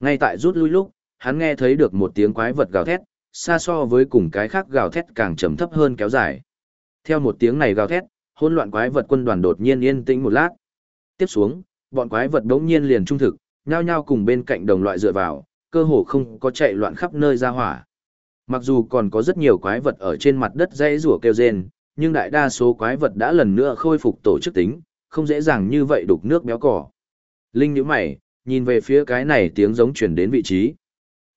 Ngay tại rút lui lúc, hắn nghe thấy được một tiếng quái vật gào thét, xa so với cùng cái khác gào thét càng trầm thấp hơn kéo dài. Theo một tiếng này gào thét, hỗn loạn quái vật quân đoàn đột nhiên yên tĩnh một lát. Tiếp xuống, bọn quái vật đống nhiên liền trung thực, nhao nhao cùng bên cạnh đồng loại dựa vào, cơ hồ không có chạy loạn khắp nơi ra hỏa. Mặc dù còn có rất nhiều quái vật ở trên mặt đất dãy rủa kêu rên, nhưng đại đa số quái vật đã lần nữa khôi phục tổ chức tính, không dễ dàng như vậy đục nước béo cỏ. Linh nhíu mày, nhìn về phía cái này tiếng giống chuyển đến vị trí.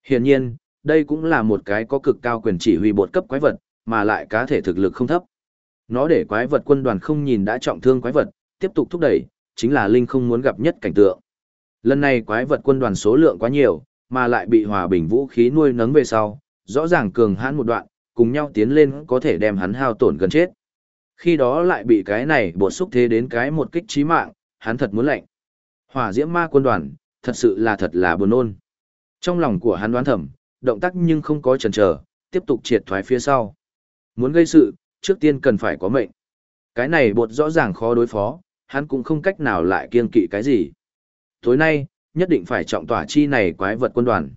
Hiển nhiên, đây cũng là một cái có cực cao quyền chỉ huy bột cấp quái vật, mà lại cá thể thực lực không thấp. Nó để quái vật quân đoàn không nhìn đã trọng thương quái vật, tiếp tục thúc đẩy, chính là Linh không muốn gặp nhất cảnh tượng. Lần này quái vật quân đoàn số lượng quá nhiều, mà lại bị hòa bình vũ khí nuôi nấng về sau, rõ ràng cường hãn một đoạn, cùng nhau tiến lên có thể đem hắn hao tổn gần chết. Khi đó lại bị cái này bột xúc thế đến cái một kích chí mạng, hắn thật muốn lạnh. Hỏa diễm ma quân đoàn, thật sự là thật là buồn nôn. Trong lòng của hắn đoán thầm, động tác nhưng không có chần chờ, tiếp tục triệt thoái phía sau. Muốn gây sự, trước tiên cần phải có mệnh. Cái này bột rõ ràng khó đối phó, hắn cũng không cách nào lại kiêng kỵ cái gì. Tối nay, nhất định phải trọng tỏa chi này quái vật quân đoàn.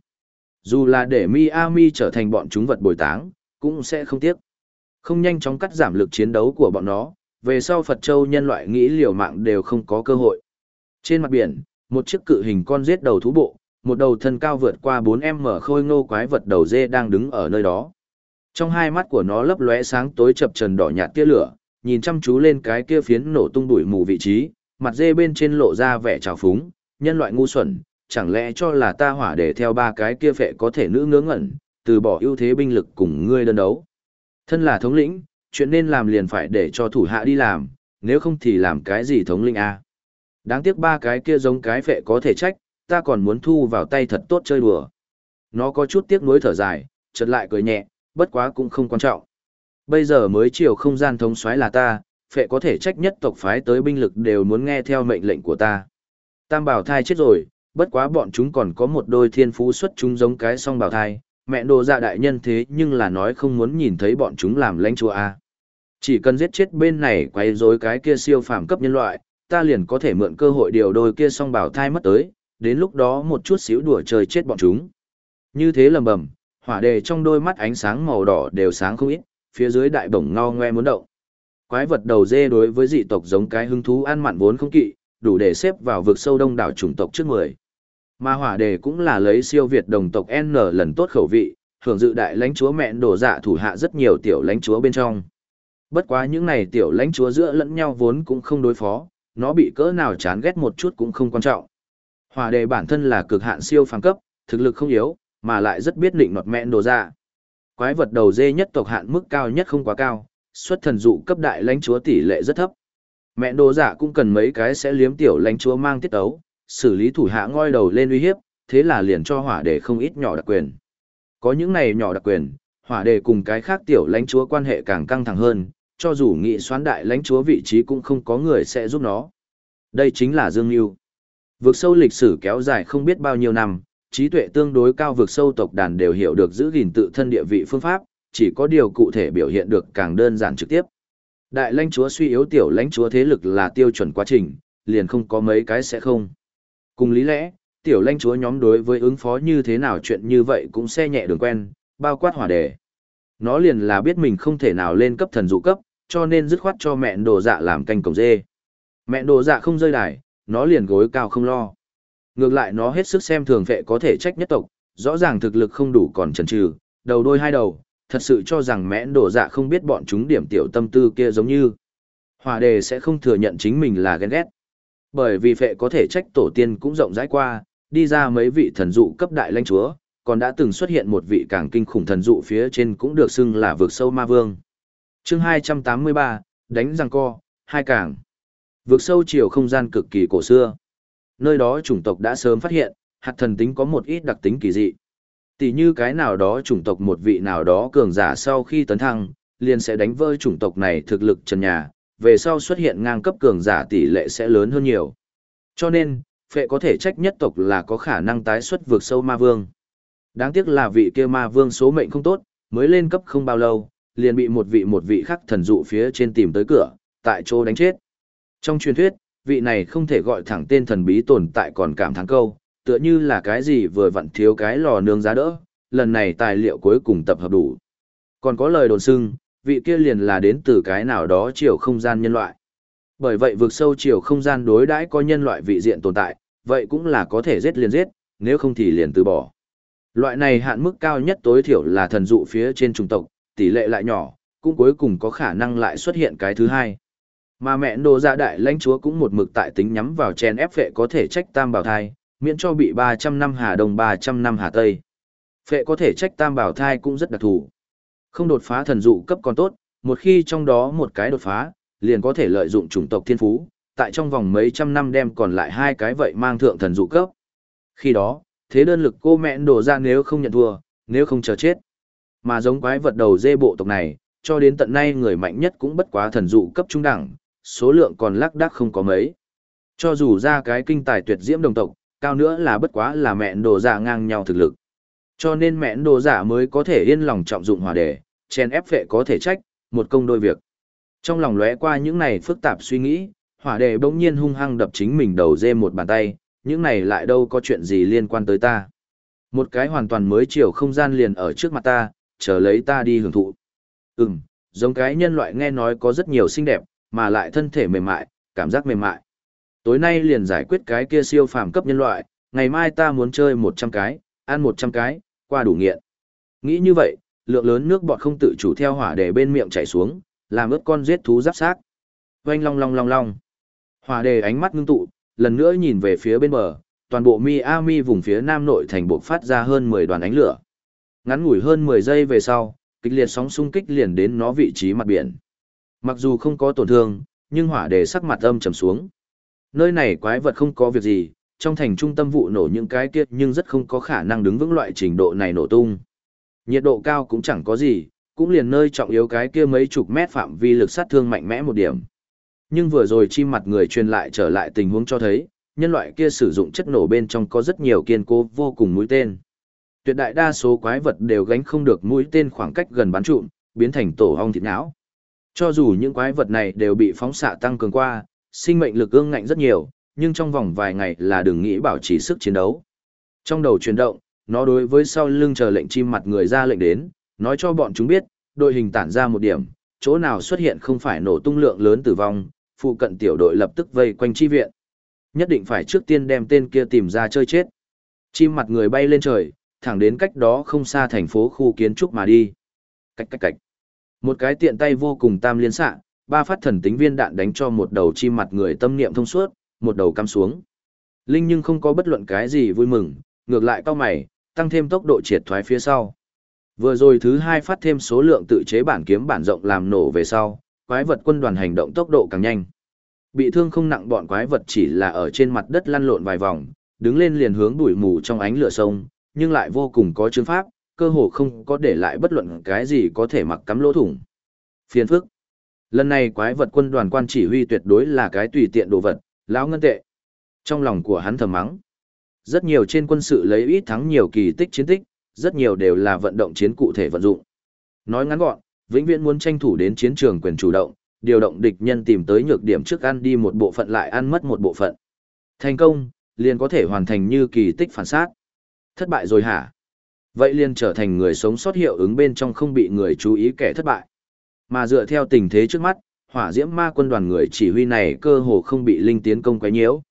Dù là để Miami trở thành bọn chúng vật bồi táng, cũng sẽ không tiếc. Không nhanh chóng cắt giảm lực chiến đấu của bọn nó, về sau Phật Châu nhân loại nghĩ liều mạng đều không có cơ hội. Trên mặt biển, một chiếc cự hình con giết đầu thú bộ, một đầu thân cao vượt qua 4m khôi ngô quái vật đầu dê đang đứng ở nơi đó. Trong hai mắt của nó lấp lóe sáng tối chập trần đỏ nhạt tia lửa, nhìn chăm chú lên cái kia phiến nổ tung đuổi mù vị trí, mặt dê bên trên lộ ra vẻ trào phúng, nhân loại ngu xuẩn, chẳng lẽ cho là ta hỏa để theo ba cái kia phệ có thể nữ ngớ ngẩn, từ bỏ ưu thế binh lực cùng ngươi đơn đấu. Thân là thống lĩnh, chuyện nên làm liền phải để cho thủ hạ đi làm, nếu không thì làm cái gì thống lĩnh a? Đáng tiếc ba cái kia giống cái phệ có thể trách, ta còn muốn thu vào tay thật tốt chơi đùa. Nó có chút tiếc nuối thở dài, chợt lại cười nhẹ, bất quá cũng không quan trọng. Bây giờ mới chiều không gian thống soái là ta, phệ có thể trách nhất tộc phái tới binh lực đều muốn nghe theo mệnh lệnh của ta. Tam bảo thai chết rồi, bất quá bọn chúng còn có một đôi thiên phú xuất chúng giống cái song bảo thai, mẹ đồ dạ đại nhân thế nhưng là nói không muốn nhìn thấy bọn chúng làm lãnh chúa A. Chỉ cần giết chết bên này quay rối cái kia siêu phàm cấp nhân loại, ta liền có thể mượn cơ hội điều đôi kia song bảo thai mất tới, đến lúc đó một chút xíu đùa chơi chết bọn chúng. Như thế lầm bầm, hỏa đề trong đôi mắt ánh sáng màu đỏ đều sáng không ít, phía dưới đại bổng ngao ngoe muốn động. Quái vật đầu dê đối với dị tộc giống cái hứng thú ăn mặn vốn không kỵ, đủ để xếp vào vực sâu đông đảo chủng tộc trước mười. Mà hỏa đề cũng là lấy siêu việt đồng tộc N lần tốt khẩu vị, hưởng dự đại lãnh chúa mẹn đổ dạ thủ hạ rất nhiều tiểu lãnh chúa bên trong. Bất quá những này tiểu lãnh chúa giữa lẫn nhau vốn cũng không đối phó, nó bị cỡ nào chán ghét một chút cũng không quan trọng. Hỏa đề bản thân là cực hạn siêu phàm cấp, thực lực không yếu, mà lại rất biết định nọt mẹn đồ ra. Quái vật đầu dê nhất tộc hạn mức cao nhất không quá cao, xuất thần dụ cấp đại lãnh chúa tỷ lệ rất thấp. Mẹ đồ giả cũng cần mấy cái sẽ liếm tiểu lãnh chúa mang tiết tấu, xử lý thủ hạ ngoi đầu lên uy hiếp, thế là liền cho hỏa đề không ít nhỏ đặc quyền. Có những này nhỏ đặc quyền, hỏa đề cùng cái khác tiểu lãnh chúa quan hệ càng căng thẳng hơn, cho dù nghị xoán đại lãnh chúa vị trí cũng không có người sẽ giúp nó. Đây chính là Dương Nhu. Vượt sâu lịch sử kéo dài không biết bao nhiêu năm, trí tuệ tương đối cao vượt sâu tộc đàn đều hiểu được giữ gìn tự thân địa vị phương pháp, chỉ có điều cụ thể biểu hiện được càng đơn giản trực tiếp. Đại lãnh chúa suy yếu tiểu lãnh chúa thế lực là tiêu chuẩn quá trình, liền không có mấy cái sẽ không. Cùng lý lẽ, tiểu lãnh chúa nhóm đối với ứng phó như thế nào chuyện như vậy cũng xe nhẹ đường quen, bao quát hỏa đề. Nó liền là biết mình không thể nào lên cấp thần dụ cấp, cho nên dứt khoát cho mẹ đồ dạ làm canh cổng dê. Mẹ đồ dạ không rơi đài, nó liền gối cao không lo. Ngược lại nó hết sức xem thường vệ có thể trách nhất tộc, rõ ràng thực lực không đủ còn chần chừ, đầu đôi hai đầu, thật sự cho rằng mẹ đồ dạ không biết bọn chúng điểm tiểu tâm tư kia giống như. Hòa đề sẽ không thừa nhận chính mình là ghen ghét. Bởi vì vệ có thể trách tổ tiên cũng rộng rãi qua, đi ra mấy vị thần dụ cấp đại lãnh chúa, còn đã từng xuất hiện một vị càng kinh khủng thần dụ phía trên cũng được xưng là vực sâu ma vương. chương 283, đánh răng co, hai càng. Vực sâu chiều không gian cực kỳ cổ xưa. Nơi đó chủng tộc đã sớm phát hiện, hạt thần tính có một ít đặc tính kỳ dị. Tỷ như cái nào đó chủng tộc một vị nào đó cường giả sau khi tấn thăng, liền sẽ đánh vơi chủng tộc này thực lực trần nhà, về sau xuất hiện ngang cấp cường giả tỷ lệ sẽ lớn hơn nhiều. Cho nên, phệ có thể trách nhất tộc là có khả năng tái xuất vượt sâu ma vương. Đáng tiếc là vị kia ma vương số mệnh không tốt, mới lên cấp không bao lâu, liền bị một vị một vị khắc thần dụ phía trên tìm tới cửa, tại chỗ đánh chết. Trong truyền thuyết, vị này không thể gọi thẳng tên thần bí tồn tại còn cảm thắng câu, tựa như là cái gì vừa vặn thiếu cái lò nướng giá đỡ, lần này tài liệu cuối cùng tập hợp đủ. Còn có lời đồn xưng, vị kia liền là đến từ cái nào đó chiều không gian nhân loại. Bởi vậy vượt sâu chiều không gian đối đãi có nhân loại vị diện tồn tại, vậy cũng là có thể giết liền giết, nếu không thì liền từ bỏ. Loại này hạn mức cao nhất tối thiểu là thần dụ phía trên trung tộc, tỷ lệ lại nhỏ, cũng cuối cùng có khả năng lại xuất hiện cái thứ hai. Mà mẹ đồ dạ đại lãnh chúa cũng một mực tại tính nhắm vào chen ép phệ có thể trách tam bảo thai, miễn cho bị 300 năm Hà Đông 300 năm Hà Tây. Phệ có thể trách tam bảo thai cũng rất đặc thù. Không đột phá thần dụ cấp còn tốt, một khi trong đó một cái đột phá, liền có thể lợi dụng chủng tộc thiên phú, tại trong vòng mấy trăm năm đem còn lại hai cái vậy mang thượng thần dụ cấp. Khi đó, thế đơn lực cô mẹn đổ ra nếu không nhận thua, nếu không chờ chết. Mà giống quái vật đầu dê bộ tộc này, cho đến tận nay người mạnh nhất cũng bất quá thần dụ cấp trung đẳng, số lượng còn lác đác không có mấy. Cho dù ra cái kinh tài tuyệt diễm đồng tộc, cao nữa là bất quá là mẹn đồ giả dạ ngang nhau thực lực. Cho nên mẹn đồ giả dạ mới có thể yên lòng trọng dụng hòa đề, chen ép vệ có thể trách, một công đôi việc. Trong lòng lóe qua những này phức tạp suy nghĩ, hỏa đề bỗng nhiên hung hăng đập chính mình đầu dê một bàn tay, những này lại đâu có chuyện gì liên quan tới ta. Một cái hoàn toàn mới chiều không gian liền ở trước mặt ta, chờ lấy ta đi hưởng thụ. Ừm, giống cái nhân loại nghe nói có rất nhiều xinh đẹp, mà lại thân thể mềm mại, cảm giác mềm mại. Tối nay liền giải quyết cái kia siêu phàm cấp nhân loại, ngày mai ta muốn chơi 100 cái, ăn 100 cái, qua đủ nghiện. Nghĩ như vậy, lượng lớn nước bọt không tự chủ theo hỏa để bên miệng chảy xuống, làm ướt con giết thú giáp xác. Oanh long long long long. Hỏa đề ánh mắt ngưng tụ, lần nữa nhìn về phía bên bờ, toàn bộ Miami vùng phía nam nội thành buộc phát ra hơn 10 đoàn ánh lửa. Ngắn ngủi hơn 10 giây về sau, kịch liệt sóng xung kích liền đến nó vị trí mặt biển. Mặc dù không có tổn thương, nhưng hỏa đề sắc mặt âm trầm xuống. Nơi này quái vật không có việc gì, trong thành trung tâm vụ nổ những cái kia nhưng rất không có khả năng đứng vững loại trình độ này nổ tung. Nhiệt độ cao cũng chẳng có gì, cũng liền nơi trọng yếu cái kia mấy chục mét phạm vi lực sát thương mạnh mẽ một điểm. Nhưng vừa rồi chim mặt người truyền lại trở lại tình huống cho thấy, nhân loại kia sử dụng chất nổ bên trong có rất nhiều kiên cố vô cùng mũi tên. Tuyệt đại đa số quái vật đều gánh không được mũi tên khoảng cách gần bắn trụm, biến thành tổ ong thịt não. Cho dù những quái vật này đều bị phóng xạ tăng cường qua, sinh mệnh lực ương ngạnh rất nhiều, nhưng trong vòng vài ngày là đừng nghĩ bảo trì sức chiến đấu. Trong đầu chuyển động, nó đối với sau lưng chờ lệnh chim mặt người ra lệnh đến, nói cho bọn chúng biết, đội hình tản ra một điểm, chỗ nào xuất hiện không phải nổ tung lượng lớn tử vong, phụ cận tiểu đội lập tức vây quanh chi viện. Nhất định phải trước tiên đem tên kia tìm ra chơi chết. Chim mặt người bay lên trời, thẳng đến cách đó không xa thành phố khu kiến trúc mà đi. Cách cách cách. Một cái tiện tay vô cùng tam liên xạ, ba phát thần tính viên đạn đánh cho một đầu chim mặt người tâm niệm thông suốt, một đầu cắm xuống. Linh nhưng không có bất luận cái gì vui mừng, ngược lại cao mày, tăng thêm tốc độ triệt thoái phía sau. Vừa rồi thứ hai phát thêm số lượng tự chế bản kiếm bản rộng làm nổ về sau, quái vật quân đoàn hành động tốc độ càng nhanh. Bị thương không nặng bọn quái vật chỉ là ở trên mặt đất lăn lộn vài vòng, đứng lên liền hướng đuổi mù trong ánh lửa sông, nhưng lại vô cùng có chứng pháp, cơ hồ không có để lại bất luận cái gì có thể mặc cắm lỗ thủng. Phiền phức. Lần này quái vật quân đoàn quan chỉ huy tuyệt đối là cái tùy tiện đồ vật, lão ngân tệ. Trong lòng của hắn thầm mắng. Rất nhiều trên quân sự lấy ít thắng nhiều kỳ tích chiến tích, rất nhiều đều là vận động chiến cụ thể vận dụng. Nói ngắn gọn, vĩnh viễn muốn tranh thủ đến chiến trường quyền chủ động, điều động địch nhân tìm tới nhược điểm trước ăn đi một bộ phận lại ăn mất một bộ phận. Thành công, liền có thể hoàn thành như kỳ tích phản sát. Thất bại rồi hả? Vậy liền trở thành người sống sót hiệu ứng bên trong không bị người chú ý kẻ thất bại. Mà dựa theo tình thế trước mắt, hỏa diễm ma quân đoàn người chỉ huy này cơ hồ không bị linh tiến công quấy nhiễu.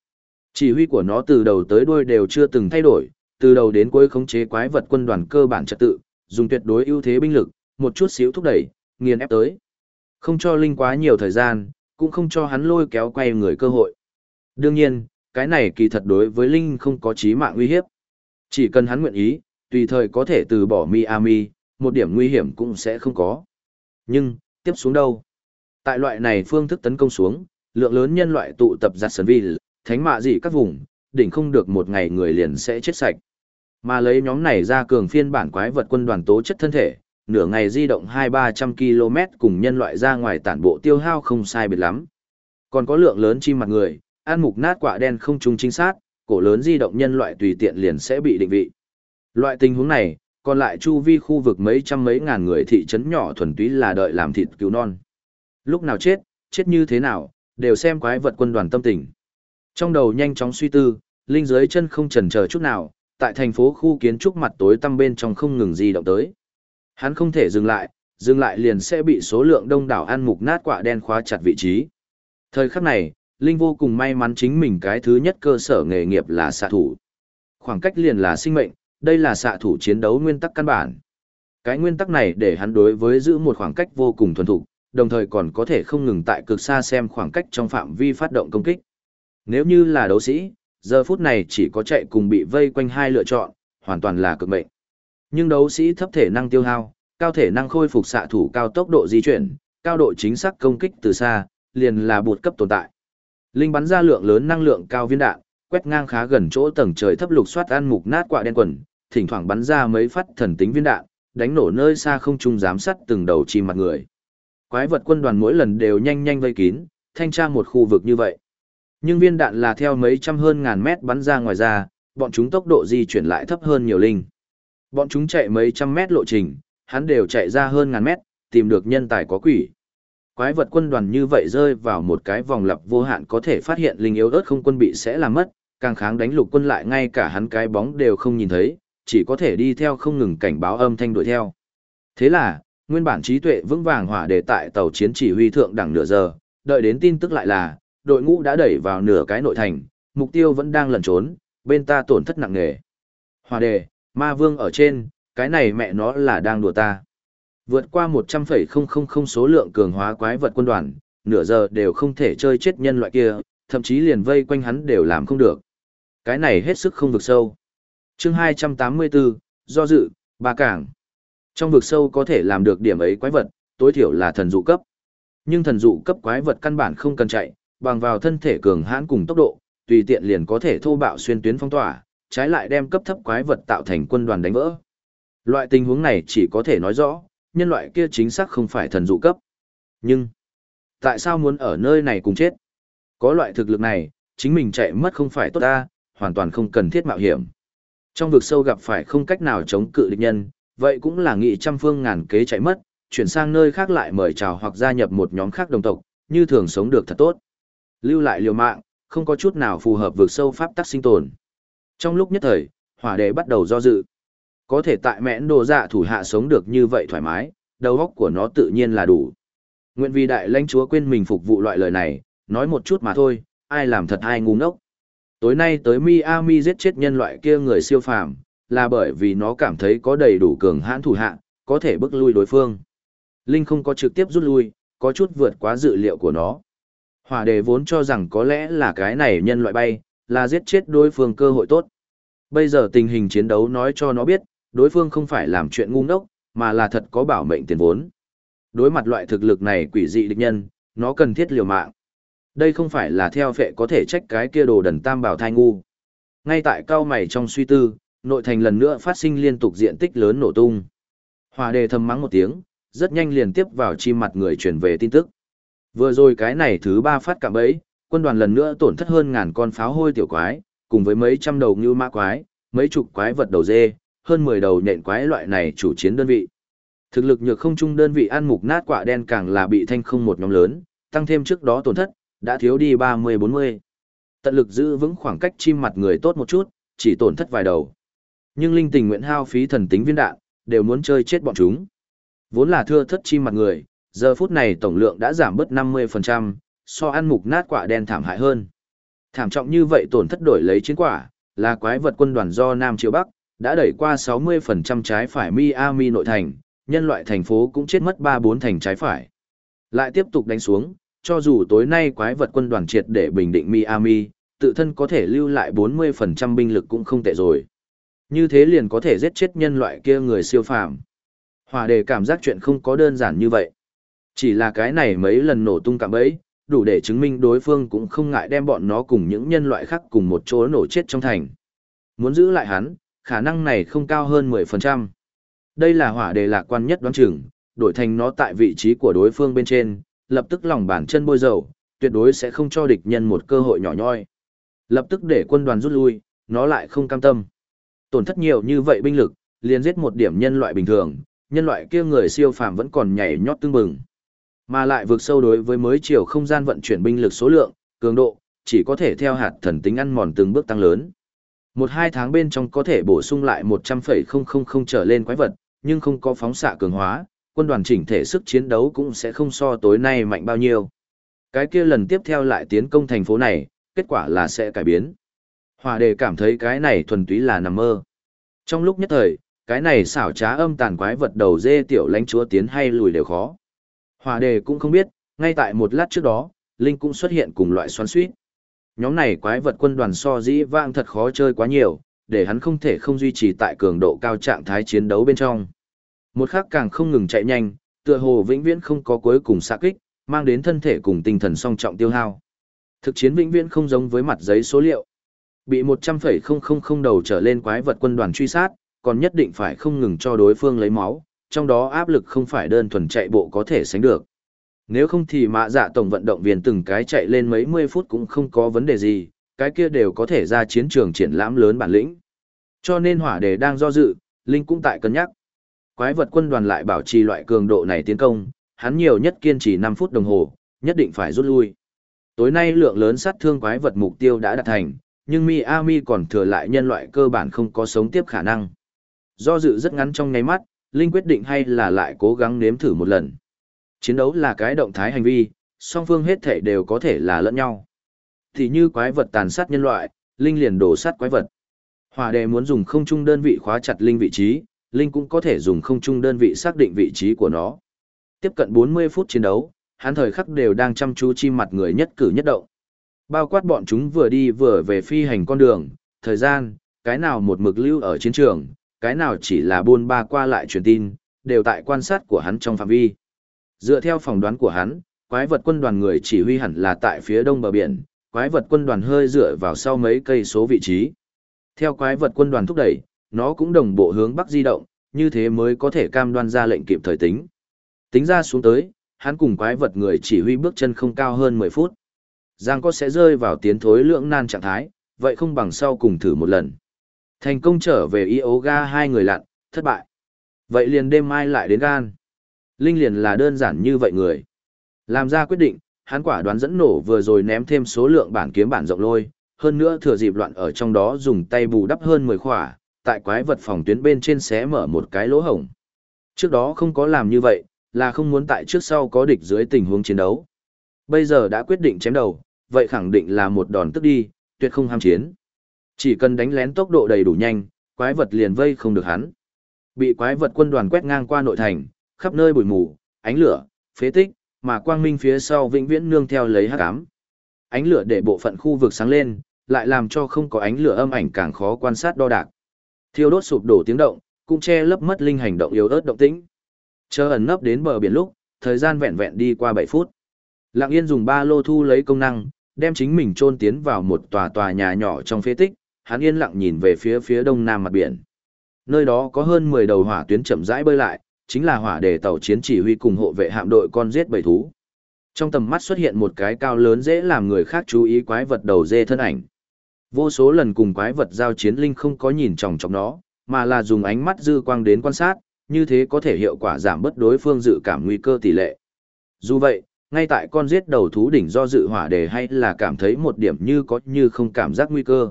Chỉ huy của nó từ đầu tới đuôi đều chưa từng thay đổi, từ đầu đến cuối khống chế quái vật quân đoàn cơ bản trật tự, dùng tuyệt đối ưu thế binh lực, một chút xíu thúc đẩy, nghiền ép tới. Không cho Linh quá nhiều thời gian, cũng không cho hắn lôi kéo quay người cơ hội. Đương nhiên, cái này kỳ thật đối với Linh không có chí mạng nguy hiếp. Chỉ cần hắn nguyện ý, tùy thời có thể từ bỏ Miami, một điểm nguy hiểm cũng sẽ không có. Nhưng, tiếp xuống đâu? Tại loại này phương thức tấn công xuống, lượng lớn nhân loại tụ tập giặt sân vi, thánh mạ gì các vùng, đỉnh không được một ngày người liền sẽ chết sạch. Mà lấy nhóm này ra cường phiên bản quái vật quân đoàn tố chất thân thể, nửa ngày di động 2-300 km cùng nhân loại ra ngoài tản bộ tiêu hao không sai biệt lắm. Còn có lượng lớn chim mặt người, ăn mục nát quả đen không trùng chính xác, cổ lớn di động nhân loại tùy tiện liền sẽ bị định vị. Loại tình huống này, còn lại chu vi khu vực mấy trăm mấy ngàn người thị trấn nhỏ thuần túy là đợi làm thịt cứu non. Lúc nào chết, chết như thế nào, đều xem quái vật quân đoàn tâm tình. Trong đầu nhanh chóng suy tư, Linh dưới chân không chần chờ chút nào, tại thành phố khu kiến trúc mặt tối tăm bên trong không ngừng di động tới. Hắn không thể dừng lại, dừng lại liền sẽ bị số lượng đông đảo ăn mục nát quả đen khóa chặt vị trí. Thời khắc này, Linh vô cùng may mắn chính mình cái thứ nhất cơ sở nghề nghiệp là xạ thủ. Khoảng cách liền là sinh mệnh, đây là xạ thủ chiến đấu nguyên tắc căn bản. Cái nguyên tắc này để hắn đối với giữ một khoảng cách vô cùng thuần thục, đồng thời còn có thể không ngừng tại cực xa xem khoảng cách trong phạm vi phát động công kích. Nếu như là đấu sĩ, giờ phút này chỉ có chạy cùng bị vây quanh hai lựa chọn, hoàn toàn là cực mệnh. Nhưng đấu sĩ thấp thể năng tiêu hao, cao thể năng khôi phục xạ thủ cao tốc độ di chuyển, cao độ chính xác công kích từ xa, liền là bột cấp tồn tại. Linh bắn ra lượng lớn năng lượng cao viên đạn, quét ngang khá gần chỗ tầng trời thấp lục soát ăn mục nát quạ đen quần, thỉnh thoảng bắn ra mấy phát thần tính viên đạn, đánh nổ nơi xa không trung giám sát từng đầu chim mặt người. Quái vật quân đoàn mỗi lần đều nhanh nhanh vây kín, thanh tra một khu vực như vậy. Nhưng viên đạn là theo mấy trăm hơn ngàn mét bắn ra ngoài ra, bọn chúng tốc độ di chuyển lại thấp hơn nhiều linh. Bọn chúng chạy mấy trăm mét lộ trình, hắn đều chạy ra hơn ngàn mét, tìm được nhân tài có quỷ. Quái vật quân đoàn như vậy rơi vào một cái vòng lặp vô hạn có thể phát hiện linh yếu ớt không quân bị sẽ làm mất, càng kháng đánh lục quân lại ngay cả hắn cái bóng đều không nhìn thấy, chỉ có thể đi theo không ngừng cảnh báo âm thanh đuổi theo. Thế là, nguyên bản trí tuệ vững vàng hỏa đề tại tàu chiến chỉ huy thượng đẳng nửa giờ, đợi đến tin tức lại là, đội ngũ đã đẩy vào nửa cái nội thành, mục tiêu vẫn đang lẩn trốn, bên ta tổn thất nặng nề. Hỏa đề, ma vương ở trên, cái này mẹ nó là đang đùa ta. Vượt qua 100,000 số lượng cường hóa quái vật quân đoàn, nửa giờ đều không thể chơi chết nhân loại kia, thậm chí liền vây quanh hắn đều làm không được. Cái này hết sức không vực sâu. chương 284, do dự, ba cảng. Trong vực sâu có thể làm được điểm ấy quái vật, tối thiểu là thần dụ cấp. Nhưng thần dụ cấp quái vật căn bản không cần chạy, bằng vào thân thể cường hãn cùng tốc độ, tùy tiện liền có thể thô bạo xuyên tuyến phong tỏa, trái lại đem cấp thấp quái vật tạo thành quân đoàn đánh vỡ. Loại tình huống này chỉ có thể nói rõ, nhân loại kia chính xác không phải thần dụ cấp. Nhưng, tại sao muốn ở nơi này cùng chết? Có loại thực lực này, chính mình chạy mất không phải tốt ta, hoàn toàn không cần thiết mạo hiểm. Trong vực sâu gặp phải không cách nào chống cự địch nhân, vậy cũng là nghị trăm phương ngàn kế chạy mất, chuyển sang nơi khác lại mời chào hoặc gia nhập một nhóm khác đồng tộc, như thường sống được thật tốt. Lưu lại liều mạng, không có chút nào phù hợp vực sâu pháp tắc sinh tồn. Trong lúc nhất thời, hỏa đế bắt đầu do dự. Có thể tại mẽn đồ dạ thủ hạ sống được như vậy thoải mái, đầu óc của nó tự nhiên là đủ. Nguyện vì đại lãnh chúa quên mình phục vụ loại lời này, nói một chút mà thôi, ai làm thật ai ngu ngốc. Tối nay tới Miami giết chết nhân loại kia người siêu phàm, là bởi vì nó cảm thấy có đầy đủ cường hãn thủ hạ, có thể bức lui đối phương. Linh không có trực tiếp rút lui, có chút vượt quá dự liệu của nó. Hỏa đề vốn cho rằng có lẽ là cái này nhân loại bay, là giết chết đối phương cơ hội tốt. Bây giờ tình hình chiến đấu nói cho nó biết, đối phương không phải làm chuyện ngu ngốc, mà là thật có bảo mệnh tiền vốn. Đối mặt loại thực lực này quỷ dị địch nhân, nó cần thiết liều mạng. Đây không phải là theo phệ có thể trách cái kia đồ đần tam bảo thai ngu. Ngay tại cao mày trong suy tư, nội thành lần nữa phát sinh liên tục diện tích lớn nổ tung. Hòa đề thầm mắng một tiếng, rất nhanh liền tiếp vào chi mặt người truyền về tin tức. Vừa rồi cái này thứ ba phát cạm bẫy, quân đoàn lần nữa tổn thất hơn ngàn con pháo hôi tiểu quái, cùng với mấy trăm đầu ngưu mã quái, mấy chục quái vật đầu dê, hơn 10 đầu nện quái loại này chủ chiến đơn vị. Thực lực nhược không trung đơn vị ăn mục nát quả đen càng là bị thanh không một nhóm lớn, tăng thêm trước đó tổn thất, đã thiếu đi 30-40. Tận lực giữ vững khoảng cách chim mặt người tốt một chút, chỉ tổn thất vài đầu. Nhưng linh tình nguyện hao phí thần tính viên đạn, đều muốn chơi chết bọn chúng. Vốn là thưa thất chim mặt người, giờ phút này tổng lượng đã giảm bớt 50%, so ăn mục nát quả đen thảm hại hơn. Thảm trọng như vậy tổn thất đổi lấy chiến quả, là quái vật quân đoàn do Nam Triều Bắc, đã đẩy qua 60% trái phải Miami nội thành, nhân loại thành phố cũng chết mất 3-4 thành trái phải. Lại tiếp tục đánh xuống, cho dù tối nay quái vật quân đoàn triệt để bình định Miami, tự thân có thể lưu lại 40% binh lực cũng không tệ rồi. Như thế liền có thể giết chết nhân loại kia người siêu phàm. Hòa đề cảm giác chuyện không có đơn giản như vậy. Chỉ là cái này mấy lần nổ tung cạm bẫy, đủ để chứng minh đối phương cũng không ngại đem bọn nó cùng những nhân loại khác cùng một chỗ nổ chết trong thành. Muốn giữ lại hắn, khả năng này không cao hơn 10%. Đây là hỏa đề lạc quan nhất đoán chừng, đổi thành nó tại vị trí của đối phương bên trên, lập tức lòng bàn chân bôi dầu, tuyệt đối sẽ không cho địch nhân một cơ hội nhỏ nhoi. Lập tức để quân đoàn rút lui, nó lại không cam tâm. Tổn thất nhiều như vậy binh lực, liền giết một điểm nhân loại bình thường, nhân loại kia người siêu phàm vẫn còn nhảy nhót tương bừng. Mà lại vượt sâu đối với mới chiều không gian vận chuyển binh lực số lượng, cường độ, chỉ có thể theo hạt thần tính ăn mòn từng bước tăng lớn. Một hai tháng bên trong có thể bổ sung lại 100,000 trở lên quái vật, nhưng không có phóng xạ cường hóa, quân đoàn chỉnh thể sức chiến đấu cũng sẽ không so tối nay mạnh bao nhiêu. Cái kia lần tiếp theo lại tiến công thành phố này, kết quả là sẽ cải biến. Hòa đề cảm thấy cái này thuần túy là nằm mơ. Trong lúc nhất thời, cái này xảo trá âm tàn quái vật đầu dê tiểu lãnh chúa tiến hay lùi đều khó. Hòa đề cũng không biết, ngay tại một lát trước đó, Linh cũng xuất hiện cùng loại xoắn suýt. Nhóm này quái vật quân đoàn so dĩ vang thật khó chơi quá nhiều, để hắn không thể không duy trì tại cường độ cao trạng thái chiến đấu bên trong. Một khắc càng không ngừng chạy nhanh, tựa hồ vĩnh viễn không có cuối cùng xạ kích, mang đến thân thể cùng tinh thần song trọng tiêu hao. Thực chiến vĩnh viễn không giống với mặt giấy số liệu. Bị 100,000 đầu trở lên quái vật quân đoàn truy sát, còn nhất định phải không ngừng cho đối phương lấy máu, trong đó áp lực không phải đơn thuần chạy bộ có thể sánh được. Nếu không thì mạ dạ tổng vận động viên từng cái chạy lên mấy mươi phút cũng không có vấn đề gì, cái kia đều có thể ra chiến trường triển lãm lớn bản lĩnh. Cho nên hỏa đề đang do dự, Linh cũng tại cân nhắc. Quái vật quân đoàn lại bảo trì loại cường độ này tiến công, hắn nhiều nhất kiên trì 5 phút đồng hồ, nhất định phải rút lui. Tối nay lượng lớn sát thương quái vật mục tiêu đã đạt thành, nhưng Miami còn thừa lại nhân loại cơ bản không có sống tiếp khả năng. Do dự rất ngắn trong nháy mắt, Linh quyết định hay là lại cố gắng nếm thử một lần. Chiến đấu là cái động thái hành vi, song phương hết thể đều có thể là lẫn nhau. Thì như quái vật tàn sát nhân loại, Linh liền đổ sát quái vật. Hỏa đề muốn dùng không trung đơn vị khóa chặt Linh vị trí, Linh cũng có thể dùng không trung đơn vị xác định vị trí của nó. Tiếp cận 40 phút chiến đấu, hắn thời khắc đều đang chăm chú chi mặt người nhất cử nhất động. Bao quát bọn chúng vừa đi vừa về phi hành con đường, thời gian, cái nào một mực lưu ở chiến trường, cái nào chỉ là buôn ba qua lại truyền tin, đều tại quan sát của hắn trong phạm vi. Dựa theo phỏng đoán của hắn, quái vật quân đoàn người chỉ huy hẳn là tại phía đông bờ biển, quái vật quân đoàn hơi dựa vào sau mấy cây số vị trí. Theo quái vật quân đoàn thúc đẩy, nó cũng đồng bộ hướng bắc di động, như thế mới có thể cam đoan ra lệnh kịp thời tính. Tính ra xuống tới, hắn cùng quái vật người chỉ huy bước chân không cao hơn 10 phút. Giang có sẽ rơi vào tiến thối lưỡng nan trạng thái, vậy không bằng sau cùng thử một lần. Thành công trở về yoga hai người lặn, thất bại. Vậy liền đêm mai lại đến gan. Linh liền là đơn giản như vậy người. Làm ra quyết định, hắn quả đoán dẫn nổ vừa rồi ném thêm số lượng bản kiếm bản rộng lôi, hơn nữa thừa dịp loạn ở trong đó dùng tay bù đắp hơn 10 khỏa, tại quái vật phòng tuyến bên trên xé mở một cái lỗ hổng. Trước đó không có làm như vậy, là không muốn tại trước sau có địch dưới tình huống chiến đấu. Bây giờ đã quyết định chém đầu, vậy khẳng định là một đòn tức đi, tuyệt không ham chiến. Chỉ cần đánh lén tốc độ đầy đủ nhanh, quái vật liền vây không được hắn. Bị quái vật quân đoàn quét ngang qua nội thành, khắp nơi bụi mù, ánh lửa, phế tích, mà quang minh phía sau vĩnh viễn nương theo lấy hắc ám. Ánh lửa để bộ phận khu vực sáng lên, lại làm cho không có ánh lửa âm ảnh càng khó quan sát đo đạc. Thiêu đốt sụp đổ tiếng động, cũng che lấp mất linh hành động yếu ớt động tĩnh. Chờ ẩn nấp đến bờ biển lúc, thời gian vẹn vẹn đi qua 7 phút. Lặng Yên dùng ba lô thu lấy công năng, đem chính mình chôn tiến vào một tòa tòa nhà nhỏ trong phế tích, hắn yên lặng nhìn về phía phía đông nam mặt biển. Nơi đó có hơn 10 đầu hỏa tuyến chậm rãi bơi lại, chính là hỏa đề tàu chiến chỉ huy cùng hộ vệ hạm đội con giết bầy thú. Trong tầm mắt xuất hiện một cái cao lớn dễ làm người khác chú ý quái vật đầu dê thân ảnh. Vô số lần cùng quái vật giao chiến linh không có nhìn chòng chọc nó, mà là dùng ánh mắt dư quang đến quan sát, như thế có thể hiệu quả giảm bất đối phương dự cảm nguy cơ tỷ lệ. Dù vậy, ngay tại con giết đầu thú đỉnh do dự hỏa đề hay là cảm thấy một điểm như có như không cảm giác nguy cơ.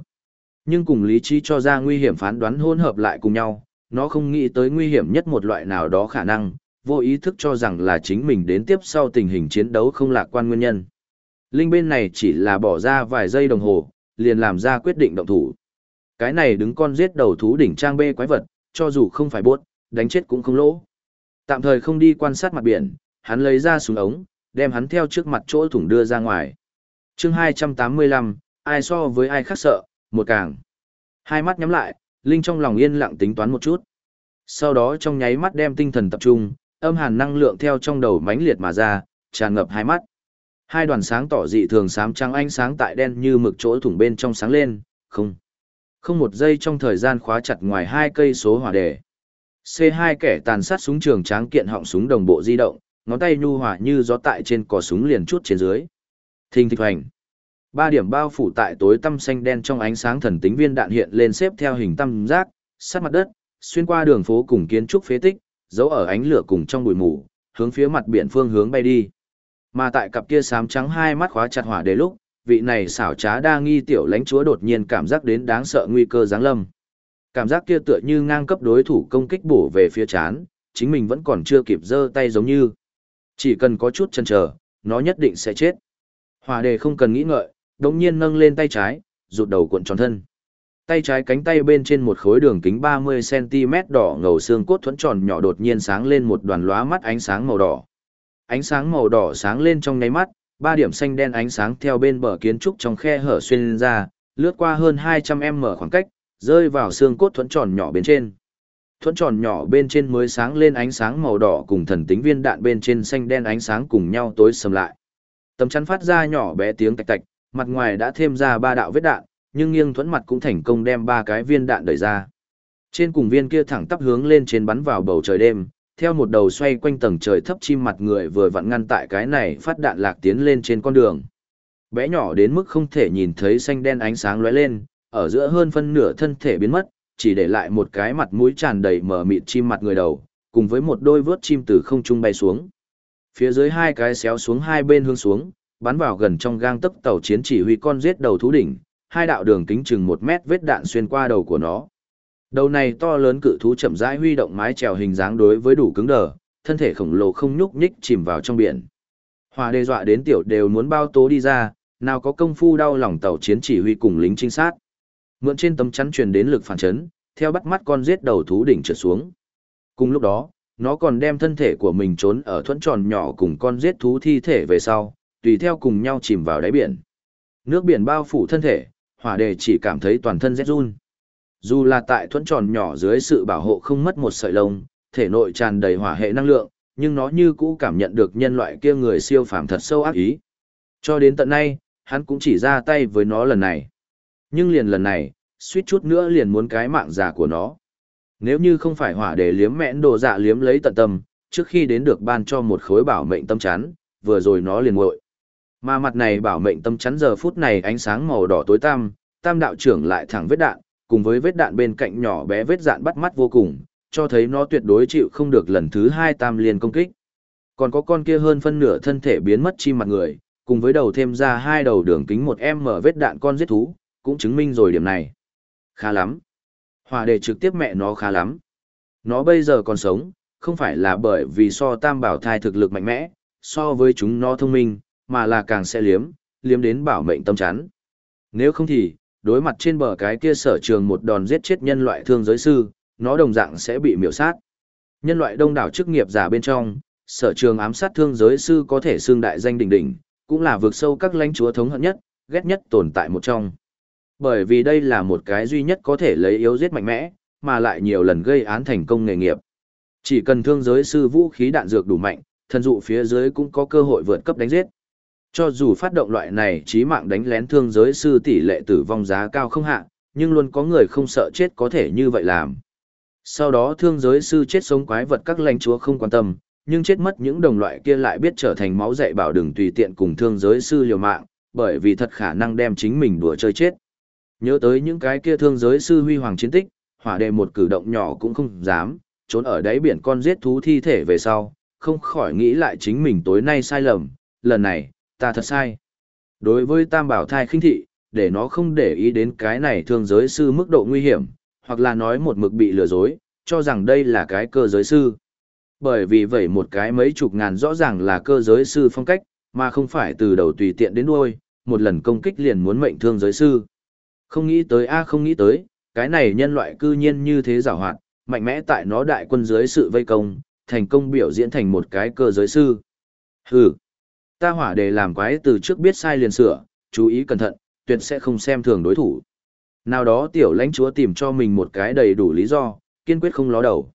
Nhưng cùng lý trí cho ra nguy hiểm phán đoán hỗn hợp lại cùng nhau, nó không nghĩ tới nguy hiểm nhất một loại nào đó khả năng, vô ý thức cho rằng là chính mình đến tiếp sau tình hình chiến đấu không lạc quan nguyên nhân. Linh bên này chỉ là bỏ ra vài giây đồng hồ, liền làm ra quyết định động thủ. Cái này đứng con giết đầu thú đỉnh trang bê quái vật, cho dù không phải buốt, đánh chết cũng không lỗ. Tạm thời không đi quan sát mặt biển, hắn lấy ra súng ống, đem hắn theo trước mặt chỗ thủng đưa ra ngoài. chương 285, ai so với ai khác sợ, một càng. Hai mắt nhắm lại, Linh trong lòng yên lặng tính toán một chút. Sau đó trong nháy mắt đem tinh thần tập trung, âm hàn năng lượng theo trong đầu mãnh liệt mà ra, tràn ngập hai mắt. Hai đoàn sáng tỏ dị thường sám trắng ánh sáng tại đen như mực chỗ thủng bên trong sáng lên, không. Không một giây trong thời gian khóa chặt ngoài hai cây số hỏa đề. C2 kẻ tàn sát súng trường tráng kiện họng súng đồng bộ di động, ngón tay nhu hòa như gió tại trên cò súng liền chút trên dưới. Thình thịch hoành. Ba điểm bao phủ tại tối tăm xanh đen trong ánh sáng thần tính viên đạn hiện lên xếp theo hình tam giác, sát mặt đất, xuyên qua đường phố cùng kiến trúc phế tích, giấu ở ánh lửa cùng trong bụi mù, hướng phía mặt biển phương hướng bay đi. Mà tại cặp kia sám trắng hai mắt khóa chặt hỏa đề lúc, vị này xảo trá đa nghi tiểu lãnh chúa đột nhiên cảm giác đến đáng sợ nguy cơ giáng lâm. Cảm giác kia tựa như ngang cấp đối thủ công kích bổ về phía chán, chính mình vẫn còn chưa kịp giơ tay giống như. Chỉ cần có chút chần chờ, nó nhất định sẽ chết. Hỏa đề không cần nghĩ ngợi, đống nhiên nâng lên tay trái, rụt đầu cuộn tròn thân. Tay trái cánh tay bên trên một khối đường kính 30cm đỏ ngầu xương cốt thuẫn tròn nhỏ đột nhiên sáng lên một đoàn lóa mắt ánh sáng màu đỏ. Ánh sáng màu đỏ sáng lên trong nháy mắt, ba điểm xanh đen ánh sáng theo bên bờ kiến trúc trong khe hở xuyên ra, lướt qua hơn 200m khoảng cách, rơi vào xương cốt thuẫn tròn nhỏ bên trên. Thuẫn tròn nhỏ bên trên mới sáng lên ánh sáng màu đỏ cùng thần tính viên đạn bên trên xanh đen ánh sáng cùng nhau tối sầm lại. Tấm chắn phát ra nhỏ bé tiếng tạch tạch, mặt ngoài đã thêm ra ba đạo vết đạn, nhưng nghiêng thuẫn mặt cũng thành công đem ba cái viên đạn đẩy ra. Trên cùng viên kia thẳng tắp hướng lên trên bắn vào bầu trời đêm, theo một đầu xoay quanh tầng trời thấp chim mặt người vừa vặn ngăn tại cái này phát đạn lạc tiến lên trên con đường. Bé nhỏ đến mức không thể nhìn thấy xanh đen ánh sáng lóe lên, ở giữa hơn phân nửa thân thể biến mất, chỉ để lại một cái mặt mũi tràn đầy mờ mịt chim mặt người đầu, cùng với một đôi vớt chim từ không trung bay xuống. Phía dưới hai cái xéo xuống hai bên hướng xuống, bắn vào gần trong gang tấc tàu chiến chỉ huy con giết đầu thú đỉnh, hai đạo đường kính chừng một mét vết đạn xuyên qua đầu của nó. Đầu này to lớn cự thú chậm rãi huy động mái chèo hình dáng đối với đủ cứng đờ, thân thể khổng lồ không nhúc nhích chìm vào trong biển. Hòa đe dọa đến tiểu đều muốn bao tố đi ra, nào có công phu đau lòng tàu chiến chỉ huy cùng lính trinh sát. Mượn trên tấm chắn truyền đến lực phản chấn, theo bắt mắt con giết đầu thú đỉnh trượt xuống. Cùng lúc đó, nó còn đem thân thể của mình trốn ở thuẫn tròn nhỏ cùng con giết thú thi thể về sau, tùy theo cùng nhau chìm vào đáy biển. Nước biển bao phủ thân thể, hỏa đề chỉ cảm thấy toàn thân rét run. Dù là tại thuẫn tròn nhỏ dưới sự bảo hộ không mất một sợi lông, thể nội tràn đầy hỏa hệ năng lượng, nhưng nó như cũ cảm nhận được nhân loại kia người siêu phàm thật sâu ác ý. Cho đến tận nay, hắn cũng chỉ ra tay với nó lần này. Nhưng liền lần này, suýt chút nữa liền muốn cái mạng già của nó. Nếu như không phải hỏa để liếm mẽn đồ dạ liếm lấy tận tâm, trước khi đến được ban cho một khối bảo mệnh tâm chán, vừa rồi nó liền ngội. Mà mặt này bảo mệnh tâm chắn giờ phút này ánh sáng màu đỏ tối tăm, tam đạo trưởng lại thẳng vết đạn, cùng với vết đạn bên cạnh nhỏ bé vết dạn bắt mắt vô cùng, cho thấy nó tuyệt đối chịu không được lần thứ hai tam liên công kích. Còn có con kia hơn phân nửa thân thể biến mất chi mặt người, cùng với đầu thêm ra hai đầu đường kính một em mở vết đạn con giết thú, cũng chứng minh rồi điểm này. Khá lắm. Hòa đề trực tiếp mẹ nó khá lắm. Nó bây giờ còn sống, không phải là bởi vì so tam bảo thai thực lực mạnh mẽ, so với chúng nó thông minh, mà là càng sẽ liếm, liếm đến bảo mệnh tâm chán. Nếu không thì, đối mặt trên bờ cái kia sở trường một đòn giết chết nhân loại thương giới sư, nó đồng dạng sẽ bị miểu sát. Nhân loại đông đảo chức nghiệp giả bên trong, sở trường ám sát thương giới sư có thể xương đại danh đỉnh đỉnh, cũng là vượt sâu các lãnh chúa thống hận nhất, ghét nhất tồn tại một trong. Bởi vì đây là một cái duy nhất có thể lấy yếu giết mạnh mẽ, mà lại nhiều lần gây án thành công nghề nghiệp. Chỉ cần thương giới sư vũ khí đạn dược đủ mạnh, thần dụ phía dưới cũng có cơ hội vượt cấp đánh giết. Cho dù phát động loại này trí mạng đánh lén thương giới sư tỷ lệ tử vong giá cao không hạ, nhưng luôn có người không sợ chết có thể như vậy làm. Sau đó thương giới sư chết sống quái vật các lãnh chúa không quan tâm, nhưng chết mất những đồng loại kia lại biết trở thành máu dạy bảo đừng tùy tiện cùng thương giới sư liều mạng, bởi vì thật khả năng đem chính mình đùa chơi chết. Nhớ tới những cái kia thương giới sư huy hoàng chiến tích, hỏa đề một cử động nhỏ cũng không dám, trốn ở đáy biển con giết thú thi thể về sau, không khỏi nghĩ lại chính mình tối nay sai lầm, lần này, ta thật sai. Đối với tam bảo thai khinh thị, để nó không để ý đến cái này thương giới sư mức độ nguy hiểm, hoặc là nói một mực bị lừa dối, cho rằng đây là cái cơ giới sư. Bởi vì vậy một cái mấy chục ngàn rõ ràng là cơ giới sư phong cách, mà không phải từ đầu tùy tiện đến đuôi, một lần công kích liền muốn mệnh thương giới sư. Không nghĩ tới a không nghĩ tới, cái này nhân loại cư nhiên như thế giảo hoạt, mạnh mẽ tại nó đại quân dưới sự vây công, thành công biểu diễn thành một cái cơ giới sư. Hừ, ta hỏa đề làm quái từ trước biết sai liền sửa, chú ý cẩn thận, tuyệt sẽ không xem thường đối thủ. Nào đó tiểu lãnh chúa tìm cho mình một cái đầy đủ lý do, kiên quyết không ló đầu.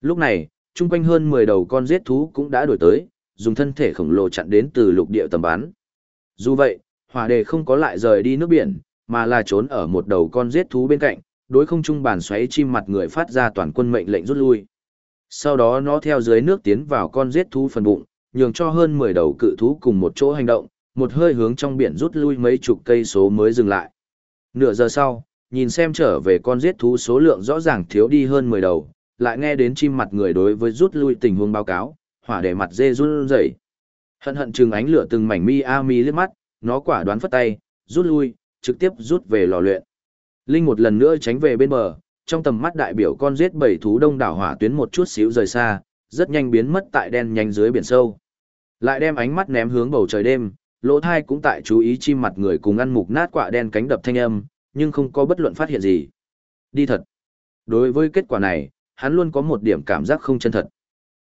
Lúc này, chung quanh hơn 10 đầu con giết thú cũng đã đổi tới, dùng thân thể khổng lồ chặn đến từ lục địa tầm bắn. Dù vậy, hỏa đề không có lại rời đi nước biển, mà là trốn ở một đầu con giết thú bên cạnh, đối không trung bàn xoáy chim mặt người phát ra toàn quân mệnh lệnh rút lui. Sau đó nó theo dưới nước tiến vào con giết thú phần bụng, nhường cho hơn 10 đầu cự thú cùng một chỗ hành động, một hơi hướng trong biển rút lui mấy chục cây số mới dừng lại. Nửa giờ sau, nhìn xem trở về con giết thú số lượng rõ ràng thiếu đi hơn 10 đầu, lại nghe đến chim mặt người đối với rút lui tình huống báo cáo, hỏa để mặt dê run rẩy. Hận hận trừng ánh lửa từng mảnh mi a mi liếc mắt, nó quả đoán phất tay, rút lui, trực tiếp rút về lò luyện. Linh một lần nữa tránh về bên bờ, trong tầm mắt đại biểu con giết bảy thú đông đảo hỏa tuyến một chút xíu rời xa, rất nhanh biến mất tại đen nhanh dưới biển sâu. Lại đem ánh mắt ném hướng bầu trời đêm, lỗ thai cũng tại chú ý chim mặt người cùng ăn mục nát quả đen cánh đập thanh âm, nhưng không có bất luận phát hiện gì. Đi thật. Đối với kết quả này, hắn luôn có một điểm cảm giác không chân thật.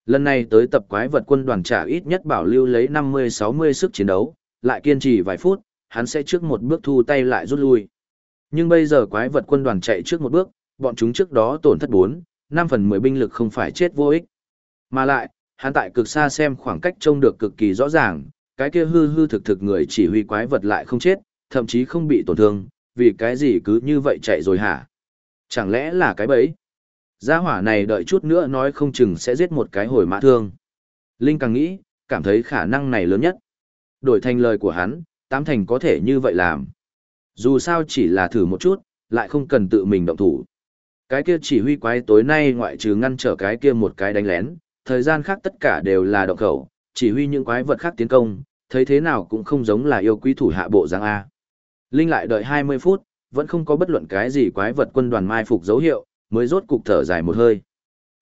Lần này tới tập quái vật quân đoàn trả ít nhất bảo lưu lấy 50-60 sức chiến đấu, lại kiên trì vài phút, hắn sẽ trước một bước thu tay lại rút lui. Nhưng bây giờ quái vật quân đoàn chạy trước một bước, bọn chúng trước đó tổn thất 4, 5 phần 10 binh lực không phải chết vô ích. Mà lại, hắn tại cực xa xem khoảng cách trông được cực kỳ rõ ràng, cái kia hư hư thực thực người chỉ huy quái vật lại không chết, thậm chí không bị tổn thương, vì cái gì cứ như vậy chạy rồi hả? Chẳng lẽ là cái bẫy? Gia hỏa này đợi chút nữa nói không chừng sẽ giết một cái hồi mã thương. Linh càng nghĩ, cảm thấy khả năng này lớn nhất. Đổi thành lời của hắn, tám thành có thể như vậy làm. Dù sao chỉ là thử một chút, lại không cần tự mình động thủ. Cái kia chỉ huy quái tối nay ngoại trừ ngăn trở cái kia một cái đánh lén, thời gian khác tất cả đều là động khẩu, chỉ huy những quái vật khác tiến công, thấy thế nào cũng không giống là yêu quý thủ hạ bộ giang A. Linh lại đợi 20 phút, vẫn không có bất luận cái gì quái vật quân đoàn mai phục dấu hiệu, mới rốt cục thở dài một hơi.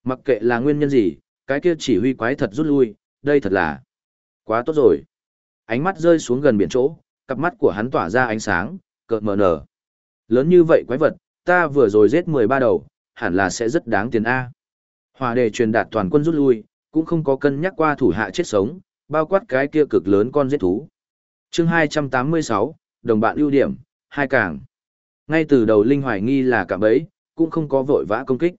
Mặc kệ là nguyên nhân gì, cái kia chỉ huy quái thật rút lui, đây thật là quá tốt rồi. Ánh mắt rơi xuống gần biển chỗ, cặp mắt của hắn tỏa ra ánh sáng, cợt mờ nở. Lớn như vậy quái vật, ta vừa rồi giết 13 đầu, hẳn là sẽ rất đáng tiền A. Hòa đề truyền đạt toàn quân rút lui, cũng không có cân nhắc qua thủ hạ chết sống, bao quát cái kia cực lớn con giết thú. chương 286, đồng bạn ưu điểm, hai càng. Ngay từ đầu Linh hoài nghi là cả bấy, cũng không có vội vã công kích.